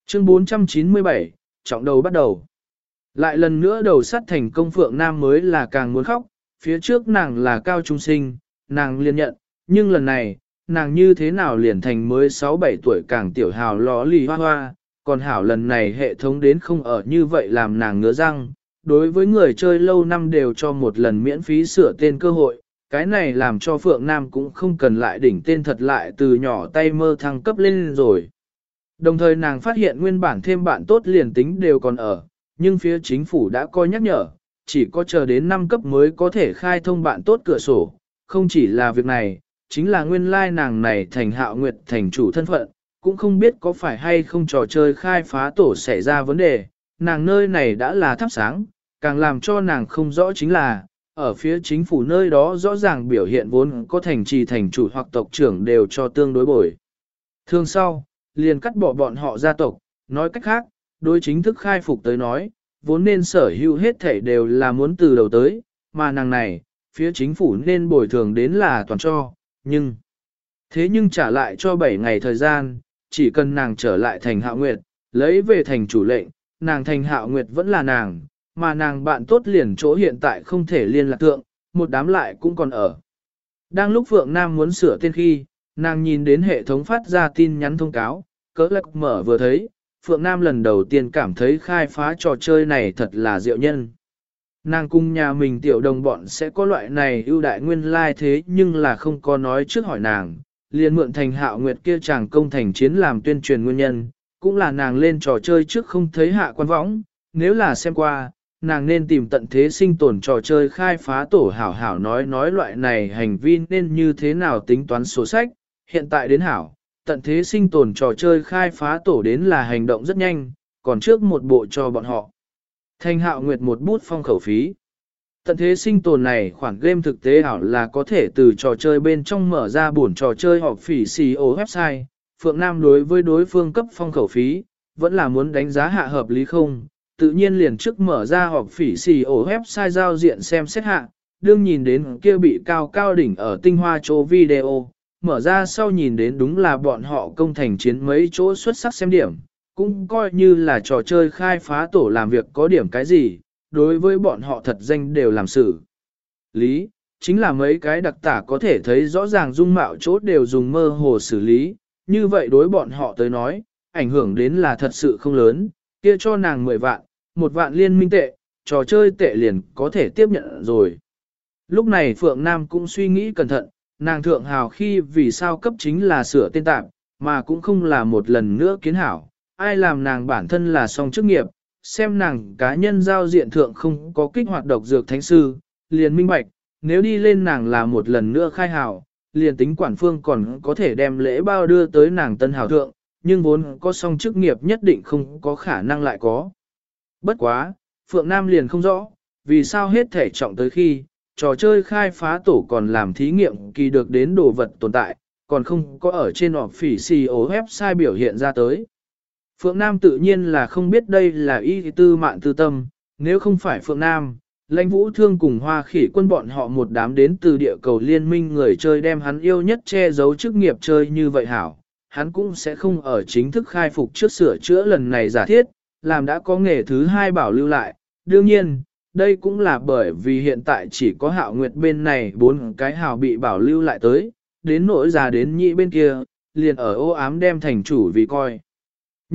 Chương 497, trọng đầu bắt đầu. Lại lần nữa đầu sắt thành công phượng nam mới là càng muốn khóc, phía trước nàng là cao trung sinh, nàng liền nhận, nhưng lần này, nàng như thế nào liền thành mới 6-7 tuổi càng tiểu hào ló lì hoa hoa, còn hảo lần này hệ thống đến không ở như vậy làm nàng ngứa răng, đối với người chơi lâu năm đều cho một lần miễn phí sửa tên cơ hội, cái này làm cho Phượng Nam cũng không cần lại đỉnh tên thật lại từ nhỏ tay mơ thăng cấp lên rồi. Đồng thời nàng phát hiện nguyên bản thêm bạn tốt liền tính đều còn ở, nhưng phía chính phủ đã coi nhắc nhở, chỉ có chờ đến 5 cấp mới có thể khai thông bạn tốt cửa sổ, không chỉ là việc này, chính là nguyên lai like nàng này thành hạo nguyệt thành chủ thân phận, cũng không biết có phải hay không trò chơi khai phá tổ xảy ra vấn đề, nàng nơi này đã là thắp sáng, càng làm cho nàng không rõ chính là, ở phía chính phủ nơi đó rõ ràng biểu hiện vốn có thành trì thành chủ hoặc tộc trưởng đều cho tương đối bồi. Thường sau, liền cắt bỏ bọn họ gia tộc, nói cách khác, đối chính thức khai phục tới nói, vốn nên sở hữu hết thể đều là muốn từ đầu tới, mà nàng này, phía chính phủ nên bồi thường đến là toàn cho, nhưng... Thế nhưng trả lại cho 7 ngày thời gian, chỉ cần nàng trở lại thành hạo nguyệt, lấy về thành chủ lệnh, nàng thành hạo nguyệt vẫn là nàng, mà nàng bạn tốt liền chỗ hiện tại không thể liên lạc tượng, một đám lại cũng còn ở. Đang lúc Phượng Nam muốn sửa tên khi, nàng nhìn đến hệ thống phát ra tin nhắn thông cáo, cỡ lạc mở vừa thấy, Phượng Nam lần đầu tiên cảm thấy khai phá trò chơi này thật là diệu nhân. Nàng cung nhà mình tiểu đồng bọn sẽ có loại này ưu đại nguyên lai like thế nhưng là không có nói trước hỏi nàng, liền mượn thành hạo nguyệt kia chàng công thành chiến làm tuyên truyền nguyên nhân, cũng là nàng lên trò chơi trước không thấy hạ quan võng, nếu là xem qua, nàng nên tìm tận thế sinh tồn trò chơi khai phá tổ hảo hảo nói nói loại này hành vi nên như thế nào tính toán sổ sách, hiện tại đến hảo, tận thế sinh tồn trò chơi khai phá tổ đến là hành động rất nhanh, còn trước một bộ cho bọn họ. Thanh hạo nguyệt một bút phong khẩu phí. Tận thế sinh tồn này khoản game thực tế ảo là có thể từ trò chơi bên trong mở ra buồn trò chơi họp phỉ CEO website. Phượng Nam đối với đối phương cấp phong khẩu phí, vẫn là muốn đánh giá hạ hợp lý không, tự nhiên liền trước mở ra họp phỉ xì website giao diện xem xét hạ, đương nhìn đến kia bị cao cao đỉnh ở tinh hoa chỗ video, mở ra sau nhìn đến đúng là bọn họ công thành chiến mấy chỗ xuất sắc xem điểm, cũng coi như là trò chơi khai phá tổ làm việc có điểm cái gì, đối với bọn họ thật danh đều làm sự. Lý, chính là mấy cái đặc tả có thể thấy rõ ràng dung mạo chốt đều dùng mơ hồ xử lý, như vậy đối bọn họ tới nói, ảnh hưởng đến là thật sự không lớn, kia cho nàng 10 vạn, một vạn liên minh tệ, trò chơi tệ liền có thể tiếp nhận rồi. Lúc này Phượng Nam cũng suy nghĩ cẩn thận, nàng thượng hào khi vì sao cấp chính là sửa tên tạm, mà cũng không là một lần nữa kiến hảo, ai làm nàng bản thân là song chức nghiệp, xem nàng cá nhân giao diện thượng không có kích hoạt độc dược thánh sư, liền minh bạch, nếu đi lên nàng là một lần nữa khai hào, liền tính quản phương còn có thể đem lễ bao đưa tới nàng tân hào thượng, nhưng vốn có song chức nghiệp nhất định không có khả năng lại có. Bất quá, Phượng Nam liền không rõ, vì sao hết thể trọng tới khi, trò chơi khai phá tổ còn làm thí nghiệm kỳ được đến đồ vật tồn tại, còn không có ở trên họp phỉ xì website biểu hiện ra tới. Phượng Nam tự nhiên là không biết đây là y tư mạn tư tâm, nếu không phải Phượng Nam, lãnh vũ thương cùng hoa khỉ quân bọn họ một đám đến từ địa cầu liên minh người chơi đem hắn yêu nhất che giấu chức nghiệp chơi như vậy hảo, hắn cũng sẽ không ở chính thức khai phục trước sửa chữa lần này giả thiết, làm đã có nghề thứ hai bảo lưu lại. Đương nhiên, đây cũng là bởi vì hiện tại chỉ có hạo nguyệt bên này bốn cái hào bị bảo lưu lại tới, đến nỗi già đến nhị bên kia, liền ở ô ám đem thành chủ vì coi.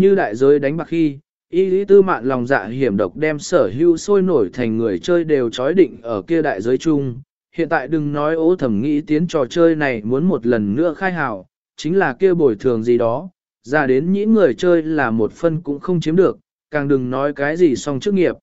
Như đại giới đánh bạc khi, y lý tư mạn lòng dạ hiểm độc đem sở hữu sôi nổi thành người chơi đều chói định ở kia đại giới chung. Hiện tại đừng nói ố thẩm nghĩ tiến trò chơi này muốn một lần nữa khai hào, chính là kia bồi thường gì đó, ra đến những người chơi là một phân cũng không chiếm được, càng đừng nói cái gì song chức nghiệp.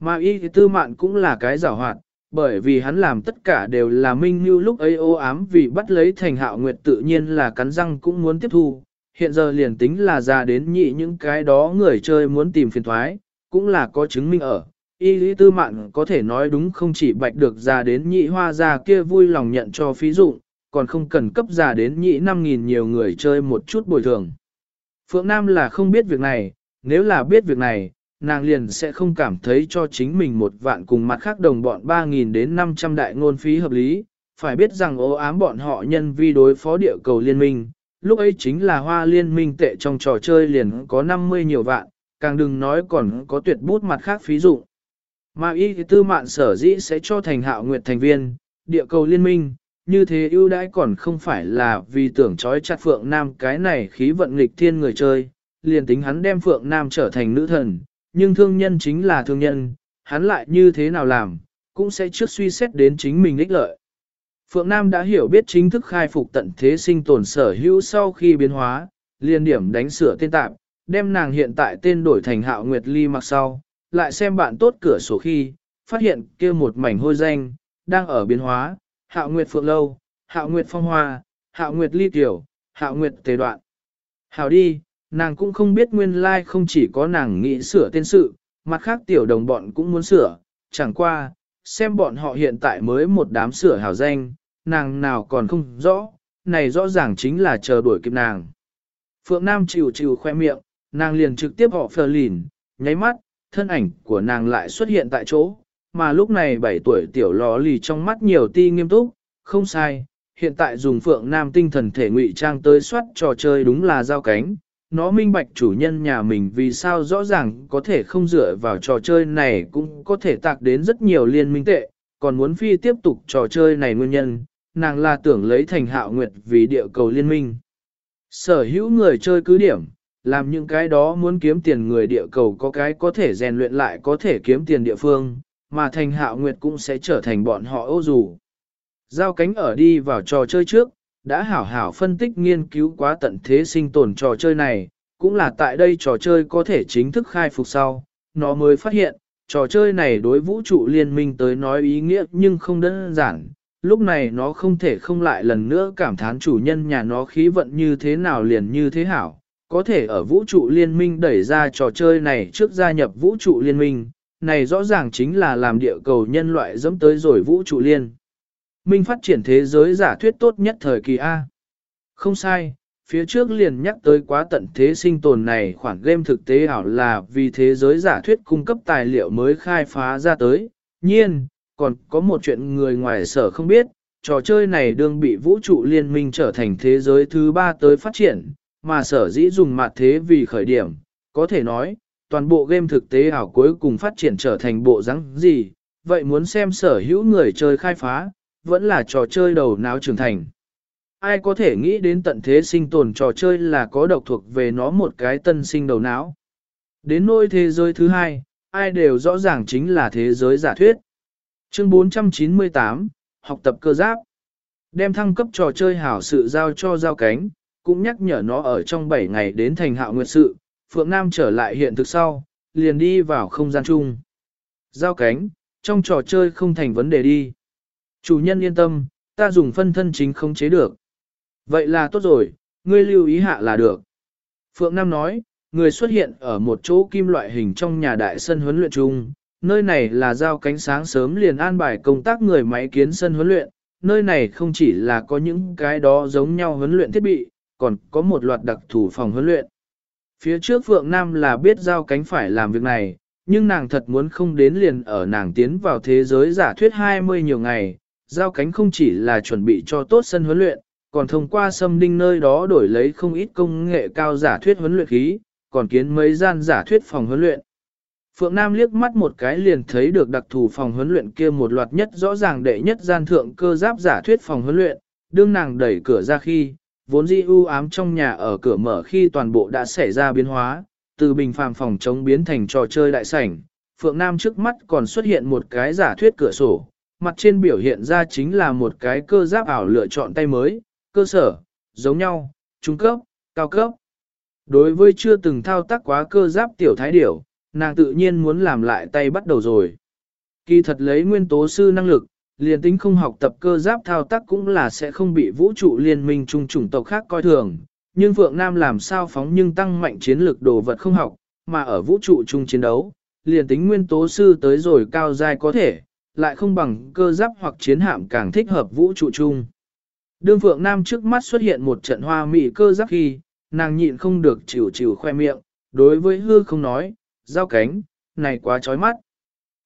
Mà y tư mạn cũng là cái giảo hoạt, bởi vì hắn làm tất cả đều là minh như lúc ấy ô ám vì bắt lấy thành hạo nguyệt tự nhiên là cắn răng cũng muốn tiếp thu, hiện giờ liền tính là ra đến nhị những cái đó người chơi muốn tìm phiền thoái, cũng là có chứng minh ở. Y lý tư mạn có thể nói đúng không chỉ bạch được ra đến nhị hoa ra kia vui lòng nhận cho phí dụng, còn không cần cấp ra đến nhị 5.000 nhiều người chơi một chút bồi thường. Phượng Nam là không biết việc này, nếu là biết việc này, nàng liền sẽ không cảm thấy cho chính mình một vạn cùng mặt khác đồng bọn 3.000 đến 500 đại ngôn phí hợp lý, phải biết rằng ô ám bọn họ nhân vi đối phó địa cầu liên minh, lúc ấy chính là hoa liên minh tệ trong trò chơi liền có 50 nhiều vạn, càng đừng nói còn có tuyệt bút mặt khác phí dụng. Mà y tư mạn sở dĩ sẽ cho thành hạo nguyệt thành viên, địa cầu liên minh, như thế ưu đãi còn không phải là vì tưởng trói chặt Phượng Nam cái này khí vận nghịch thiên người chơi, liền tính hắn đem Phượng Nam trở thành nữ thần, nhưng thương nhân chính là thương nhân, hắn lại như thế nào làm, cũng sẽ trước suy xét đến chính mình ích lợi. Phượng Nam đã hiểu biết chính thức khai phục tận thế sinh tồn sở hữu sau khi biến hóa, liền điểm đánh sửa tên tạm, đem nàng hiện tại tên đổi thành Hạo Nguyệt Ly mặc sau, lại xem bạn tốt cửa sổ khi, phát hiện kia một mảnh hôi danh, đang ở biến hóa, Hạo Nguyệt Phượng Lâu, Hạo Nguyệt Phong Hoa, Hạo Nguyệt Ly Tiểu, Hạo Nguyệt Tề Đoạn. Hảo đi, nàng cũng không biết nguyên lai like không chỉ có nàng nghĩ sửa tên sự, mặt khác tiểu đồng bọn cũng muốn sửa, chẳng qua, xem bọn họ hiện tại mới một đám sửa hảo danh, nàng nào còn không rõ, này rõ ràng chính là chờ đuổi kịp nàng. Phượng Nam chịu chịu khoe miệng, nàng liền trực tiếp họ phờ lìn, nháy mắt, thân ảnh của nàng lại xuất hiện tại chỗ, mà lúc này 7 tuổi tiểu lò lì trong mắt nhiều ti nghiêm túc, không sai, hiện tại dùng Phượng Nam tinh thần thể ngụy trang tới soát trò chơi đúng là giao cánh. Nó minh bạch chủ nhân nhà mình vì sao rõ ràng có thể không dựa vào trò chơi này cũng có thể tạc đến rất nhiều liên minh tệ, còn muốn phi tiếp tục trò chơi này nguyên nhân, nàng là tưởng lấy thành hạo nguyệt vì địa cầu liên minh. Sở hữu người chơi cứ điểm, làm những cái đó muốn kiếm tiền người địa cầu có cái có thể rèn luyện lại có thể kiếm tiền địa phương, mà thành hạo nguyệt cũng sẽ trở thành bọn họ ô dù. Giao cánh ở đi vào trò chơi trước, đã hảo hảo phân tích nghiên cứu quá tận thế sinh tồn trò chơi này, cũng là tại đây trò chơi có thể chính thức khai phục sau, nó mới phát hiện, trò chơi này đối vũ trụ liên minh tới nói ý nghĩa nhưng không đơn giản, lúc này nó không thể không lại lần nữa cảm thán chủ nhân nhà nó khí vận như thế nào liền như thế hảo, có thể ở vũ trụ liên minh đẩy ra trò chơi này trước gia nhập vũ trụ liên minh, này rõ ràng chính là làm địa cầu nhân loại dẫm tới rồi vũ trụ liên. Minh phát triển thế giới giả thuyết tốt nhất thời kỳ A. Không sai, phía trước liền nhắc tới quá tận thế sinh tồn này khoản game thực tế ảo là vì thế giới giả thuyết cung cấp tài liệu mới khai phá ra tới. Nhiên, còn có một chuyện người ngoài sở không biết, trò chơi này đương bị vũ trụ liên minh trở thành thế giới thứ ba tới phát triển, mà sở dĩ dùng mặt thế vì khởi điểm, có thể nói, toàn bộ game thực tế ảo cuối cùng phát triển trở thành bộ rắn gì, vậy muốn xem sở hữu người chơi khai phá, vẫn là trò chơi đầu não trưởng thành. Ai có thể nghĩ đến tận thế sinh tồn trò chơi là có độc thuộc về nó một cái tân sinh đầu não. Đến nôi thế giới thứ hai, ai đều rõ ràng chính là thế giới giả thuyết. Chương 498, học tập cơ giáp. Đem thăng cấp trò chơi hảo sự giao cho giao cánh, cũng nhắc nhở nó ở trong 7 ngày đến thành hạo nguyệt sự, Phượng Nam trở lại hiện thực sau, liền đi vào không gian chung. Giao cánh, trong trò chơi không thành vấn đề đi. Chủ nhân yên tâm, ta dùng phân thân chính không chế được. Vậy là tốt rồi, ngươi lưu ý hạ là được. Phượng Nam nói, người xuất hiện ở một chỗ kim loại hình trong nhà đại sân huấn luyện chung. Nơi này là giao cánh sáng sớm liền an bài công tác người máy kiến sân huấn luyện. Nơi này không chỉ là có những cái đó giống nhau huấn luyện thiết bị, còn có một loạt đặc thủ phòng huấn luyện. Phía trước Phượng Nam là biết giao cánh phải làm việc này, nhưng nàng thật muốn không đến liền ở nàng tiến vào thế giới giả thuyết 20 nhiều ngày, giao cánh không chỉ là chuẩn bị cho tốt sân huấn luyện, còn thông qua xâm đinh nơi đó đổi lấy không ít công nghệ cao giả thuyết huấn luyện khí, còn kiến mấy gian giả thuyết phòng huấn luyện. Phượng Nam liếc mắt một cái liền thấy được đặc thù phòng huấn luyện kia một loạt nhất rõ ràng đệ nhất gian thượng cơ giáp giả thuyết phòng huấn luyện, đương nàng đẩy cửa ra khi, vốn dĩ u ám trong nhà ở cửa mở khi toàn bộ đã xảy ra biến hóa, từ bình phàm phòng chống biến thành trò chơi đại sảnh. Phượng Nam trước mắt còn xuất hiện một cái giả thuyết cửa sổ, mặt trên biểu hiện ra chính là một cái cơ giáp ảo lựa chọn tay mới, cơ sở, giống nhau, trung cấp, cao cấp. Đối với chưa từng thao tác quá cơ giáp tiểu thái điểu, nàng tự nhiên muốn làm lại tay bắt đầu rồi. Kỳ thật lấy nguyên tố sư năng lực, liền tính không học tập cơ giáp thao tác cũng là sẽ không bị vũ trụ liên minh trung chủng tộc khác coi thường. Nhưng Phượng Nam làm sao phóng nhưng tăng mạnh chiến lược đồ vật không học, mà ở vũ trụ chung chiến đấu, liền tính nguyên tố sư tới rồi cao giai có thể, lại không bằng cơ giáp hoặc chiến hạm càng thích hợp vũ trụ chung. Đương Phượng Nam trước mắt xuất hiện một trận hoa mỹ cơ giáp khi, nàng nhịn không được chịu chịu khoe miệng, đối với hư không nói, giao cánh, này quá chói mắt.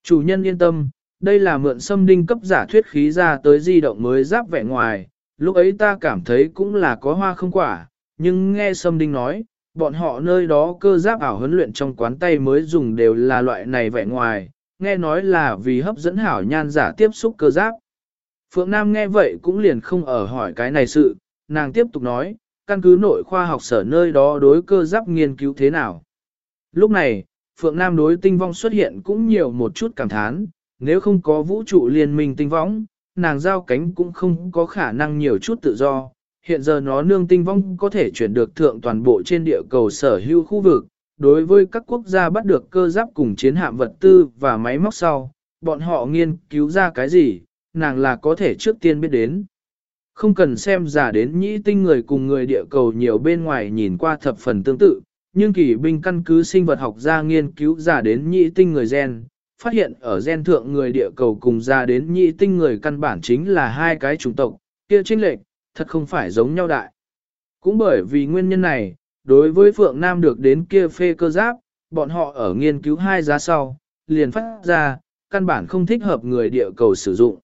Chủ nhân yên tâm, đây là mượn xâm đinh cấp giả thuyết khí ra tới di động mới giáp vẻ ngoài, lúc ấy ta cảm thấy cũng là có hoa không quả, nhưng nghe xâm đinh nói, bọn họ nơi đó cơ giáp ảo huấn luyện trong quán tay mới dùng đều là loại này vẻ ngoài, nghe nói là vì hấp dẫn hảo nhan giả tiếp xúc cơ giáp. Phượng Nam nghe vậy cũng liền không ở hỏi cái này sự, nàng tiếp tục nói, căn cứ nội khoa học sở nơi đó đối cơ giáp nghiên cứu thế nào. Lúc này, Phượng Nam đối tinh vong xuất hiện cũng nhiều một chút cảm thán, nếu không có vũ trụ liên minh tinh vong, nàng giao cánh cũng không có khả năng nhiều chút tự do. Hiện giờ nó nương tinh vong có thể chuyển được thượng toàn bộ trên địa cầu sở hữu khu vực. Đối với các quốc gia bắt được cơ giáp cùng chiến hạm vật tư và máy móc sau, bọn họ nghiên cứu ra cái gì, nàng là có thể trước tiên biết đến. Không cần xem giả đến nhĩ tinh người cùng người địa cầu nhiều bên ngoài nhìn qua thập phần tương tự, nhưng kỳ binh căn cứ sinh vật học ra nghiên cứu giả đến nhị tinh người gen, phát hiện ở gen thượng người địa cầu cùng ra đến nhị tinh người căn bản chính là hai cái chủng tộc, kia trinh lệch, thật không phải giống nhau đại. Cũng bởi vì nguyên nhân này, đối với Phượng Nam được đến kia phê cơ giáp, bọn họ ở nghiên cứu hai giá sau, liền phát ra, căn bản không thích hợp người địa cầu sử dụng.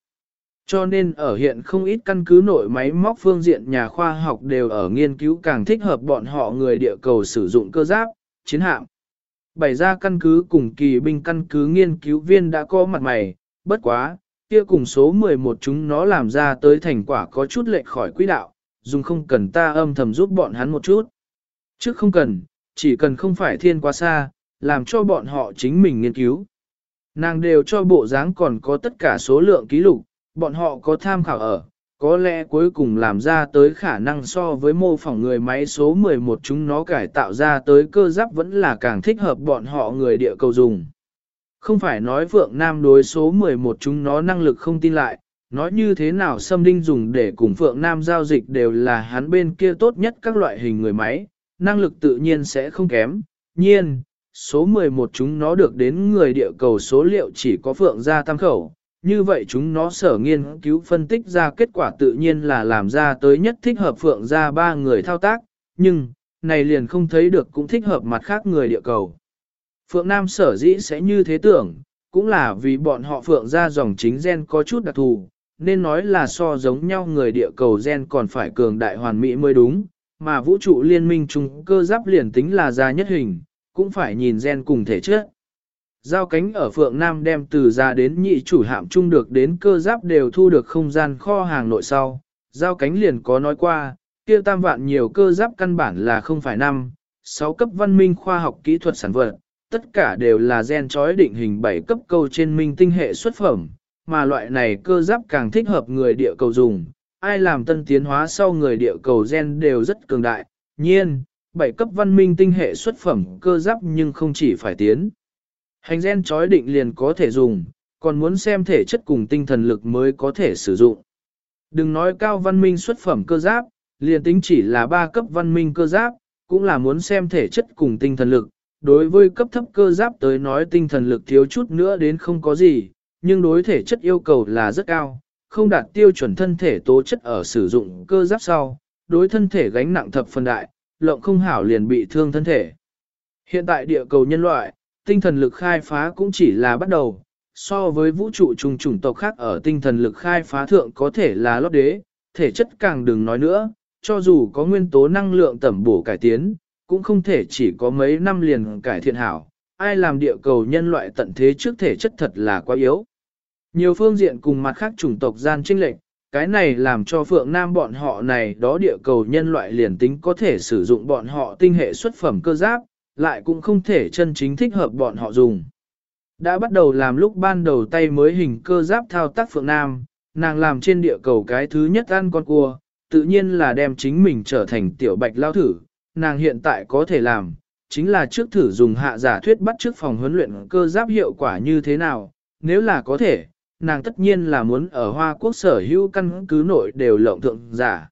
Cho nên ở hiện không ít căn cứ nội máy móc phương diện nhà khoa học đều ở nghiên cứu càng thích hợp bọn họ người địa cầu sử dụng cơ giáp, chiến hạm. Bảy ra căn cứ cùng kỳ binh căn cứ nghiên cứu viên đã có mặt mày, bất quá, kia cùng số 11 chúng nó làm ra tới thành quả có chút lệch khỏi quỹ đạo, dùng không cần ta âm thầm giúp bọn hắn một chút. Trước không cần, chỉ cần không phải thiên quá xa, làm cho bọn họ chính mình nghiên cứu. Nàng đều cho bộ dáng còn có tất cả số lượng ký lục, bọn họ có tham khảo ở, có lẽ cuối cùng làm ra tới khả năng so với mô phỏng người máy số 11 chúng nó cải tạo ra tới cơ giáp vẫn là càng thích hợp bọn họ người địa cầu dùng. Không phải nói Phượng Nam đối số 11 chúng nó năng lực không tin lại, nói như thế nào Sâm Đinh dùng để cùng Phượng Nam giao dịch đều là hắn bên kia tốt nhất các loại hình người máy, năng lực tự nhiên sẽ không kém. Nhiên, số 11 chúng nó được đến người địa cầu số liệu chỉ có Phượng gia tam khẩu, như vậy chúng nó sở nghiên cứu phân tích ra kết quả tự nhiên là làm ra tới nhất thích hợp phượng ra ba người thao tác, nhưng, này liền không thấy được cũng thích hợp mặt khác người địa cầu. Phượng Nam sở dĩ sẽ như thế tưởng, cũng là vì bọn họ phượng ra dòng chính gen có chút đặc thù, nên nói là so giống nhau người địa cầu gen còn phải cường đại hoàn mỹ mới đúng, mà vũ trụ liên minh chúng cơ giáp liền tính là ra nhất hình, cũng phải nhìn gen cùng thể chất. Giao cánh ở Phượng Nam đem từ ra đến nhị chủ hạm trung được đến cơ giáp đều thu được không gian kho hàng nội sau. Giao cánh liền có nói qua, kia tam vạn nhiều cơ giáp căn bản là không phải năm, 6 cấp văn minh khoa học kỹ thuật sản vật, tất cả đều là gen trói định hình 7 cấp câu trên minh tinh hệ xuất phẩm, mà loại này cơ giáp càng thích hợp người địa cầu dùng. Ai làm tân tiến hóa sau người địa cầu gen đều rất cường đại, nhiên, 7 cấp văn minh tinh hệ xuất phẩm cơ giáp nhưng không chỉ phải tiến. Hành gen chói định liền có thể dùng, còn muốn xem thể chất cùng tinh thần lực mới có thể sử dụng. Đừng nói cao văn minh xuất phẩm cơ giáp, liền tính chỉ là ba cấp văn minh cơ giáp, cũng là muốn xem thể chất cùng tinh thần lực. Đối với cấp thấp cơ giáp tới nói tinh thần lực thiếu chút nữa đến không có gì, nhưng đối thể chất yêu cầu là rất cao, không đạt tiêu chuẩn thân thể tố chất ở sử dụng cơ giáp sau, đối thân thể gánh nặng thập phần đại, lộng không hảo liền bị thương thân thể. Hiện tại địa cầu nhân loại, tinh thần lực khai phá cũng chỉ là bắt đầu, so với vũ trụ trùng chủng tộc khác ở tinh thần lực khai phá thượng có thể là lót đế, thể chất càng đừng nói nữa, cho dù có nguyên tố năng lượng tẩm bổ cải tiến, cũng không thể chỉ có mấy năm liền cải thiện hảo, ai làm địa cầu nhân loại tận thế trước thể chất thật là quá yếu. Nhiều phương diện cùng mặt khác chủng tộc gian trinh lệch, cái này làm cho Phượng Nam bọn họ này đó địa cầu nhân loại liền tính có thể sử dụng bọn họ tinh hệ xuất phẩm cơ giáp, lại cũng không thể chân chính thích hợp bọn họ dùng. Đã bắt đầu làm lúc ban đầu tay mới hình cơ giáp thao tác Phượng Nam, nàng làm trên địa cầu cái thứ nhất ăn con cua, tự nhiên là đem chính mình trở thành tiểu bạch lao thử, nàng hiện tại có thể làm, chính là trước thử dùng hạ giả thuyết bắt trước phòng huấn luyện cơ giáp hiệu quả như thế nào, nếu là có thể, nàng tất nhiên là muốn ở Hoa Quốc sở hữu căn cứ nội đều lộng thượng giả.